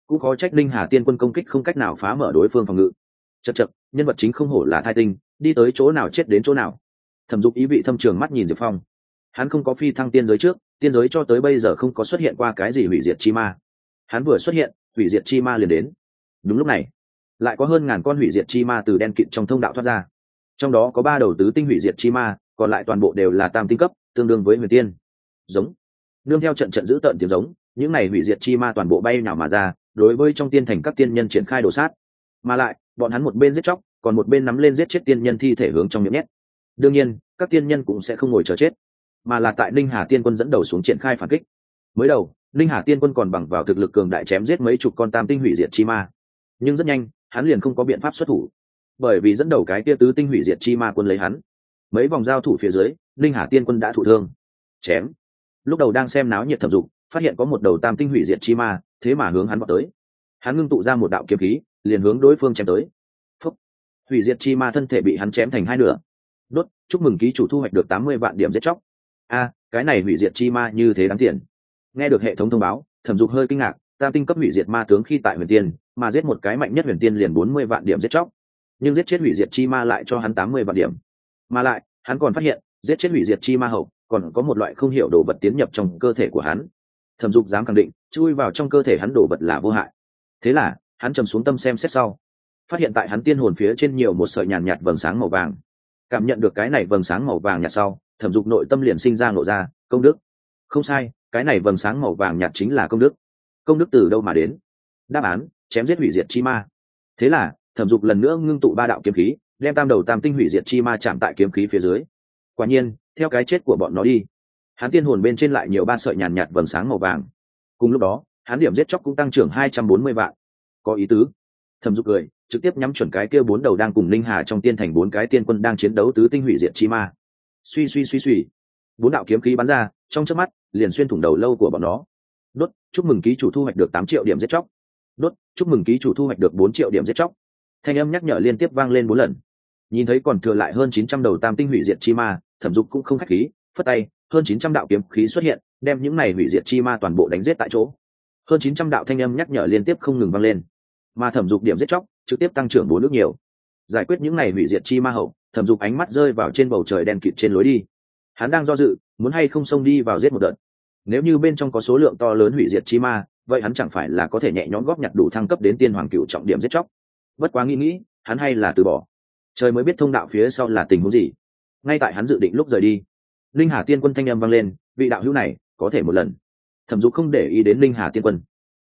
Cũng khó trách linh hà tiên quân công kích không cách nào phá mở đối phương phòng ngự. Chật chật nhân vật chính không hổ là thai tinh, đi tới chỗ nào chết đến chỗ nào. Thẩm dục ý vị thâm trường mắt nhìn diệp phong. Hắn không có phi thăng tiên giới trước, tiên giới cho tới bây giờ không có xuất hiện qua cái gì hủy diệt chi ma. Hắn vừa xuất hiện, hủy diệt chi ma liền đến. Đúng lúc này, lại có hơn ngàn con hủy diệt chi ma từ đen kịt trong thông đạo thoát ra. Trong đó có ba đầu tứ tinh hủy diệt chi ma, còn lại toàn bộ đều là tam tinh cấp, tương đương với huyền tiên. Giống nương theo trận trận giữ tợn tiếng giống, những này hủy diệt chi ma toàn bộ bay nào mà ra, đối với trong tiên thành các tiên nhân triển khai đồ sát. Mà lại, bọn hắn một bên giết chóc, còn một bên nắm lên giết chết tiên nhân thi thể hướng trong miệng nhét. Đương nhiên, các tiên nhân cũng sẽ không ngồi chờ chết. Mà là tại ninh hà tiên quân dẫn đầu xuống triển khai phản kích. Mới đầu ninh hà tiên quân còn bằng vào thực lực cường đại chém giết mấy chục con tam tinh hủy diệt chi ma. Nhưng rất nhanh, hắn liền không có biện pháp xuất thủ. Bởi vì dẫn đầu cái tia tứ tinh hủy diệt chi ma quân lấy hắn. Mấy vòng giao thủ phía dưới ninh hà tiên quân đã thụ thương. Chém lúc đầu đang xem náo nhiệt thẩm dục, phát hiện có một đầu tam tinh hủy diệt chi ma, thế mà hướng hắn vào tới. Hắn ngưng tụ ra một đạo kiếm khí, liền hướng đối phương chém tới. Phúc. hủy diệt chi ma thân thể bị hắn chém thành hai nửa. Đốt! Chúc mừng ký chủ thu hoạch được tám mươi vạn điểm giết chóc. A, cái này hủy diệt chi ma như thế đáng tiền. Nghe được hệ thống thông báo, thẩm dục hơi kinh ngạc, tam tinh cấp hủy diệt ma tướng khi tại huyền tiên, mà giết một cái mạnh nhất huyền tiên liền bốn mươi vạn điểm giết chóc. Nhưng giết chết hủy diệt chi ma lại cho hắn tám mươi vạn điểm. Mà lại, hắn còn phát hiện, giết chết hủy diệt chi ma hậu còn có một loại không hiểu đồ vật tiến nhập trong cơ thể của hắn. Thẩm dục dám khẳng định, chui vào trong cơ thể hắn đồ vật là vô hại. Thế là, hắn trầm xuống tâm xem xét sau. Phát hiện tại hắn tiên hồn phía trên nhiều một sợi nhàn nhạt vầng sáng màu vàng. Cảm nhận được cái này vầng sáng màu vàng nhạt sau, thẩm dục nội tâm liền sinh ra ngộ ra, công đức. Không sai, cái này vầng sáng màu vàng nhạt chính là công đức. Công đức từ đâu mà đến? Đáp án, chém giết hủy diệt chi ma. Thế là, thẩm dục lần nữa ngưng tụ ba đạo kiếm khí, đem tam đầu tam tinh hủy diệt chi ma chạm tại kiếm khí phía dưới. Quả nhiên theo cái chết của bọn nó đi. Hắn tiên hồn bên trên lại nhiều ba sợi nhàn nhạt vầng sáng màu vàng. Cùng lúc đó hắn điểm giết chóc cũng tăng trưởng hai trăm bốn mươi vạn. Có ý tứ. Thẩm dục cười, trực tiếp nhắm chuẩn cái kia bốn đầu đang cùng linh hà trong tiên thành bốn cái tiên quân đang chiến đấu tứ tinh hủy diệt chi ma. Suy suy suy suy. Bốn đạo kiếm khí bắn ra, trong chớp mắt, liền xuyên thủng đầu lâu của bọn nó. Đốt, chúc mừng ký chủ thu hoạch được tám triệu điểm giết chóc. Đốt, chúc mừng ký chủ thu hoạch được bốn triệu điểm giết chóc. Thanh âm nhắc nhở liên tiếp vang lên bốn lần. Nhìn thấy còn thừa lại hơn chín trăm đầu tam tinh hủy diệt chi ma thẩm dục cũng không khách khí, phất tay, hơn chín trăm đạo kiếm khí xuất hiện, đem những này hủy diệt chi ma toàn bộ đánh giết tại chỗ. Hơn chín trăm đạo thanh âm nhắc nhở liên tiếp không ngừng vang lên. Mà thẩm dục điểm giết chóc, trực tiếp tăng trưởng bốn nước nhiều. Giải quyết những này hủy diệt chi ma hậu, thẩm dục ánh mắt rơi vào trên bầu trời đen kịt trên lối đi. Hắn đang do dự, muốn hay không xông đi vào giết một đợt. Nếu như bên trong có số lượng to lớn hủy diệt chi ma, vậy hắn chẳng phải là có thể nhẹ nhõm góp nhặt đủ thăng cấp đến tiên hoàng cựu trọng điểm giết chóc. Bất quá nghĩ nghĩ, hắn hay là từ bỏ. Trời mới biết thông đạo phía sau là tình huống gì ngay tại hắn dự định lúc rời đi, linh hà tiên quân thanh âm vang lên, vị đạo hữu này có thể một lần. Thẩm dục không để ý đến linh hà tiên quân.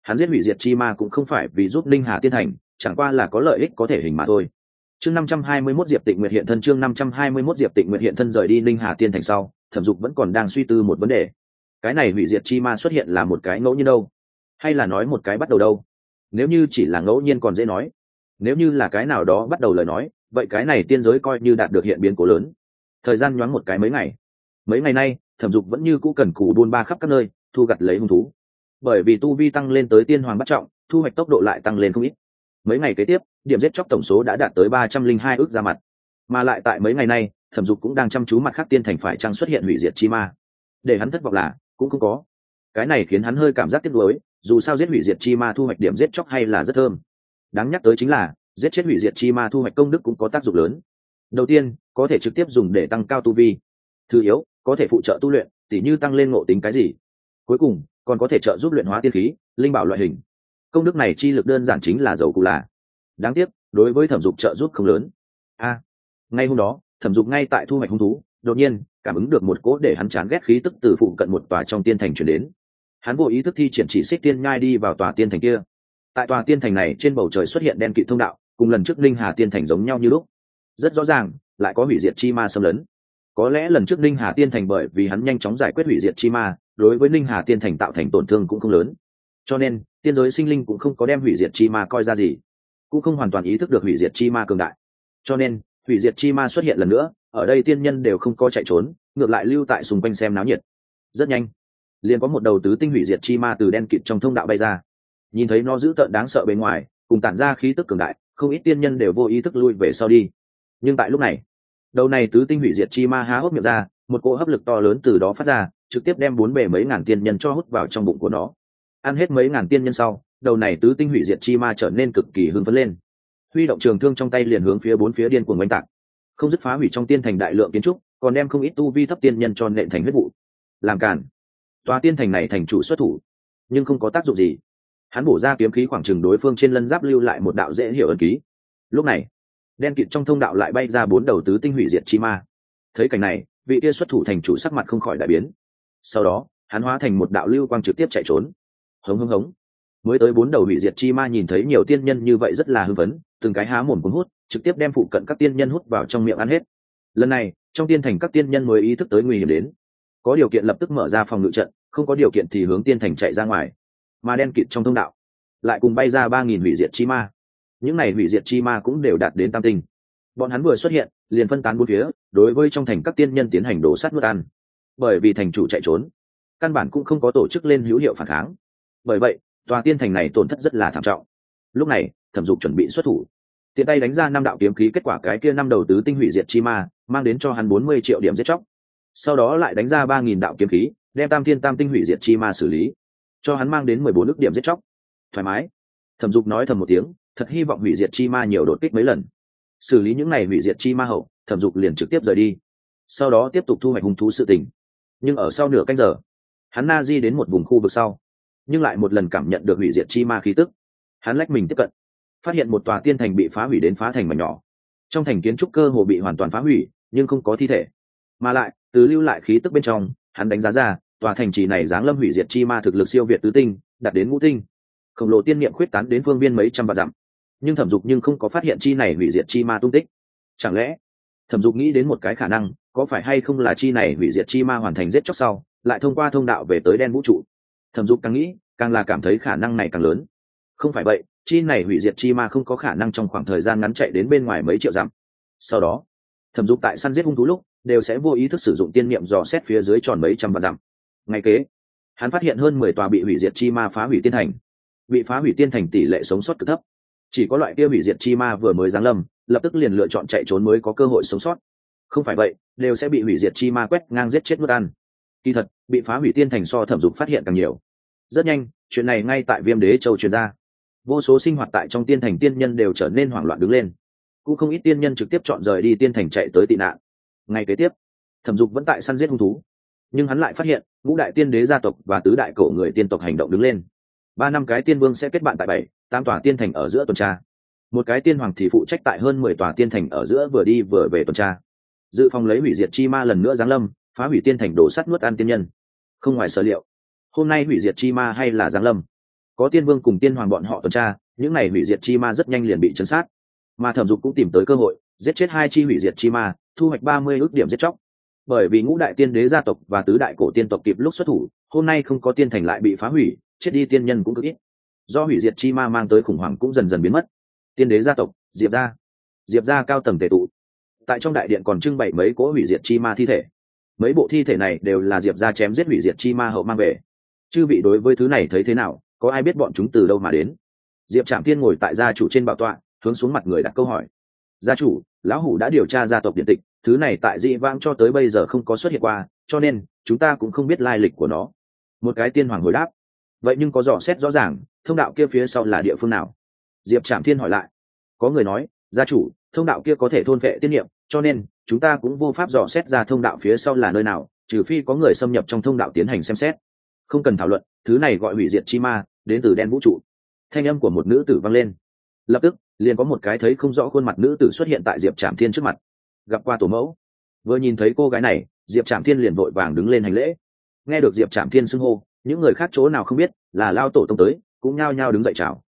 Hắn giết hủy diệt chi ma cũng không phải vì giúp linh hà tiên thành, chẳng qua là có lợi ích có thể hình mà thôi. Chương năm trăm hai mươi 521 diệp tịnh nguyệt hiện thân, chương năm trăm hai mươi 521 diệp tịnh nguyệt hiện thân rời đi linh hà tiên thành sau, thẩm dục vẫn còn đang suy tư một vấn đề. Cái này hủy diệt chi ma xuất hiện là một cái ngẫu nhiên đâu? Hay là nói một cái bắt đầu đâu? Nếu như chỉ là ngẫu nhiên còn dễ nói. Nếu như là cái nào đó bắt đầu lời nói, vậy cái này tiên giới coi như đạt được hiện biến cố lớn thời gian nhoáng một cái mấy ngày. Mấy ngày nay, thẩm dục vẫn như cũ cần cù buôn ba khắp các nơi, thu gặt lấy hung thú. Bởi vì tu vi tăng lên tới tiên hoàng bắt trọng, thu hoạch tốc độ lại tăng lên không ít. Mấy ngày kế tiếp, điểm giết chóc tổng số đã đạt tới ba trăm linh hai ước ra mặt. Mà lại tại mấy ngày nay, thẩm dục cũng đang chăm chú mặt khác tiên thành phải trăng xuất hiện hủy diệt chi ma. Để hắn thất vọng là, cũng không có. Cái này khiến hắn hơi cảm giác tiếc nuối, dù sao giết hủy diệt chi ma thu hoạch điểm giết chóc hay là rất thơm. Đáng nhắc tới chính là, giết chết hủy diệt chi ma thu hoạch công đức cũng có tác dụng lớn đầu tiên, có thể trực tiếp dùng để tăng cao tu vi. Thứ yếu, có thể phụ trợ tu luyện, tỉ như tăng lên ngộ tính cái gì. Cuối cùng, còn có thể trợ giúp luyện hóa tiên khí, linh bảo loại hình. Công đức này chi lực đơn giản chính là dầu cụ là. Đáng tiếc, đối với thẩm dục trợ giúp không lớn. A, ngay hôm đó, thẩm dục ngay tại thu hoạch hung thú, đột nhiên, cảm ứng được một cỗ để hắn chán ghét khí tức từ phụ cận một tòa trong tiên thành chuyển đến. Hắn vô ý thức thi triển chỉ xích tiên nhai đi vào tòa tiên thành kia. Tại tòa tiên thành này trên bầu trời xuất hiện đen kỵ thông đạo, cùng lần trước linh hà tiên thành giống nhau như lúc rất rõ ràng, lại có hủy diệt chi ma xâm lấn. Có lẽ lần trước ninh hà tiên thành bởi vì hắn nhanh chóng giải quyết hủy diệt chi ma, đối với ninh hà tiên thành tạo thành tổn thương cũng không lớn. Cho nên, tiên giới sinh linh cũng không có đem hủy diệt chi ma coi ra gì, cũng không hoàn toàn ý thức được hủy diệt chi ma cường đại. Cho nên, hủy diệt chi ma xuất hiện lần nữa, ở đây tiên nhân đều không có chạy trốn, ngược lại lưu tại xung quanh xem náo nhiệt. Rất nhanh, liền có một đầu tứ tinh hủy diệt chi ma từ đen kịt trong thông đạo bay ra. Nhìn thấy nó dữ tợn đáng sợ bên ngoài, cùng tản ra khí tức cường đại, không ít tiên nhân đều vô ý thức lui về sau đi nhưng tại lúc này, đầu này tứ tinh hủy diệt chi ma há hốc miệng ra, một cỗ hấp lực to lớn từ đó phát ra, trực tiếp đem bốn bề mấy ngàn tiên nhân cho hút vào trong bụng của nó. Ăn hết mấy ngàn tiên nhân sau, đầu này tứ tinh hủy diệt chi ma trở nên cực kỳ hưng phấn lên. Huy động trường thương trong tay liền hướng phía bốn phía điên cuồng oanh tạc. Không dứt phá hủy trong tiên thành đại lượng kiến trúc, còn đem không ít tu vi thấp tiên nhân cho nện thành huyết vụ. Làm cản tòa tiên thành này thành chủ xuất thủ, nhưng không có tác dụng gì. Hắn bổ ra kiếm khí khoảng trừng đối phương trên lân giáp lưu lại một đạo dễ hiểu ân ký. Lúc này đen kịt trong thông đạo lại bay ra bốn đầu tứ tinh hủy diệt chi ma. Thấy cảnh này, vị kia xuất thủ thành chủ sắc mặt không khỏi đại biến. Sau đó, hắn hóa thành một đạo lưu quang trực tiếp chạy trốn. Hống hống hống. Mới tới bốn đầu hủy diệt chi ma nhìn thấy nhiều tiên nhân như vậy rất là hưng phấn, từng cái há mồm cuốn hút, trực tiếp đem phụ cận các tiên nhân hút vào trong miệng ăn hết. Lần này, trong tiên thành các tiên nhân mới ý thức tới nguy hiểm đến. Có điều kiện lập tức mở ra phòng ngự trận, không có điều kiện thì hướng tiên thành chạy ra ngoài. Mà đen kịt trong thông đạo, lại cùng bay ra ba nghìn hủy diệt chi ma những này hủy diệt chi ma cũng đều đạt đến tam tinh. Bọn hắn vừa xuất hiện, liền phân tán bốn phía, đối với trong thành các tiên nhân tiến hành đổ sát nước ăn. Bởi vì thành chủ chạy trốn, căn bản cũng không có tổ chức lên hữu hiệu phản kháng. Bởi vậy, tòa tiên thành này tổn thất rất là thảm trọng. Lúc này, thẩm dục chuẩn bị xuất thủ. Tiện tay đánh ra năm đạo kiếm khí, kết quả cái kia năm đầu tứ tinh hủy diệt chi ma, mang đến cho hắn bốn mươi triệu điểm giết chóc. Sau đó lại đánh ra ba nghìn đạo kiếm khí, đem tam thiên tam tinh hủy diệt chi ma xử lý. Cho hắn mang đến mười bốn ước điểm giết chóc. Thoải mái. Thẩm dục nói thầm một tiếng thật hy vọng hủy diệt chi ma nhiều đột kích mấy lần. Xử lý những n à y hủy diệt chi ma hậu, thẩm dục liền trực tiếp rời đi. Sau đó tiếp tục thu hoạch hung thú sự tình. Nhưng ở sau nửa canh giờ, hắn na di đến một vùng khu vực sau, nhưng lại một lần cảm nhận được hủy diệt chi ma khí tức. Hắn lách mình tiếp cận, phát hiện một tòa tiên thành bị phá hủy đến phá thành mà nhỏ. Trong thành kiến trúc cơ hồ bị hoàn toàn phá hủy, nhưng không có thi thể. Mà lại, từ lưu lại khí tức bên trong, hắn đánh giá ra, tòa thành trì này giáng lâm hủy diệt chi ma thực lực siêu việt tứ tinh, đạt đến ngũ tinh. Khổng lồ tiên niệm khuyết tán đến phương viên mấy trăm vạn dặm nhưng thẩm dục nhưng không có phát hiện chi này hủy diệt chi ma tung tích. Chẳng lẽ, thẩm dục nghĩ đến một cái khả năng, có phải hay không là chi này hủy diệt chi ma hoàn thành giết chóc sau, lại thông qua thông đạo về tới đen vũ trụ? Thẩm dục càng nghĩ, càng là cảm thấy khả năng này càng lớn. Không phải vậy, chi này hủy diệt chi ma không có khả năng trong khoảng thời gian ngắn chạy đến bên ngoài mấy triệu dặm. Sau đó, thẩm dục tại săn giết hung thú lúc, đều sẽ vô ý thức sử dụng tiên niệm dò xét phía dưới tròn mấy trăm vạn dặm. Ngay kế, hắn phát hiện hơn mười tòa bị hủy diệt chi ma phá hủy tiên thành. Bị phá hủy tiên thành tỷ lệ sống sót cực thấp chỉ có loại kia hủy diệt chi ma vừa mới giáng lâm, lập tức liền lựa chọn chạy trốn mới có cơ hội sống sót. Không phải vậy, đều sẽ bị hủy diệt chi ma quét ngang giết chết nuốt ăn. Kỳ thật, bị phá hủy tiên thành so thẩm dục phát hiện càng nhiều. Rất nhanh, chuyện này ngay tại viêm đế châu truyền ra. Vô số sinh hoạt tại trong tiên thành tiên nhân đều trở nên hoảng loạn đứng lên. Cũng không ít tiên nhân trực tiếp chọn rời đi tiên thành chạy tới tị nạn. Ngay kế tiếp, thẩm dục vẫn tại săn giết hung thú. Nhưng hắn lại phát hiện, ngũ đại tiên đế gia tộc và tứ đại cổ người tiên tộc hành động đứng lên. Ba năm cái tiên vương sẽ kết bạn tại bảy tám tòa tiên thành ở giữa tuần tra. Một cái tiên hoàng thì phụ trách tại hơn mười tòa tiên thành ở giữa vừa đi vừa về tuần tra. Dự phòng lấy hủy diệt chi ma lần nữa giáng lâm, phá hủy tiên thành đổ sắt nuốt ăn tiên nhân. Không ngoài sở liệu, hôm nay hủy diệt chi ma hay là giáng lâm? Có tiên vương cùng tiên hoàng bọn họ tuần tra, những n à y hủy diệt chi ma rất nhanh liền bị chấn sát. Mà thẩm dục cũng tìm tới cơ hội, giết chết hai chi hủy diệt chi ma, thu hoạch ba mươi ước điểm giết chóc. Bởi vì ngũ đại tiên đế gia tộc và tứ đại cổ tiên tộc kịp lúc xuất thủ, hôm nay không có tiên thành lại bị phá hủy, chết đi tiên nhân cũng cực ít do hủy diệt chi ma mang tới khủng hoảng cũng dần dần biến mất. Tiên đế gia tộc, diệp gia. Diệp gia cao tầng tệ tụ. Tại trong đại điện còn trưng bày mấy cỗ hủy diệt chi ma thi thể. Mấy bộ thi thể này đều là diệp gia chém giết hủy diệt chi ma hậu mang về. Chư vị đối với thứ này thấy thế nào? Có ai biết bọn chúng từ đâu mà đến? Diệp trạm tiên ngồi tại gia chủ trên bảo tọa, hướng xuống mặt người đặt câu hỏi. Gia chủ, lão hủ đã điều tra gia tộc điện tịch, thứ này tại dị vãng cho tới bây giờ không có xuất hiện qua, cho nên, chúng ta cũng không biết lai lịch của nó. Một cái tiên hoàng hồi đáp. Vậy nhưng có dò xét rõ ràng thông đạo kia phía sau là địa phương nào? Diệp trạm thiên hỏi lại. Có người nói, gia chủ, thông đạo kia có thể thôn vệ tiên niệm, cho nên, chúng ta cũng vô pháp dò xét ra thông đạo phía sau là nơi nào, trừ phi có người xâm nhập trong thông đạo tiến hành xem xét. Không cần thảo luận, thứ này gọi hủy diệt chi ma, đến từ đen vũ trụ. Thanh âm của một nữ tử vang lên. Lập tức, liền có một cái thấy không rõ khuôn mặt nữ tử xuất hiện tại diệp trạm thiên trước mặt. Gặp qua tổ mẫu. Vừa nhìn thấy cô gái này, diệp trạm thiên liền vội vàng đứng lên hành lễ. Nghe được diệp trạm thiên xưng hô, những người khác chỗ nào không biết là lao tổ tông tới cũng nhao nhao đứng dậy chào.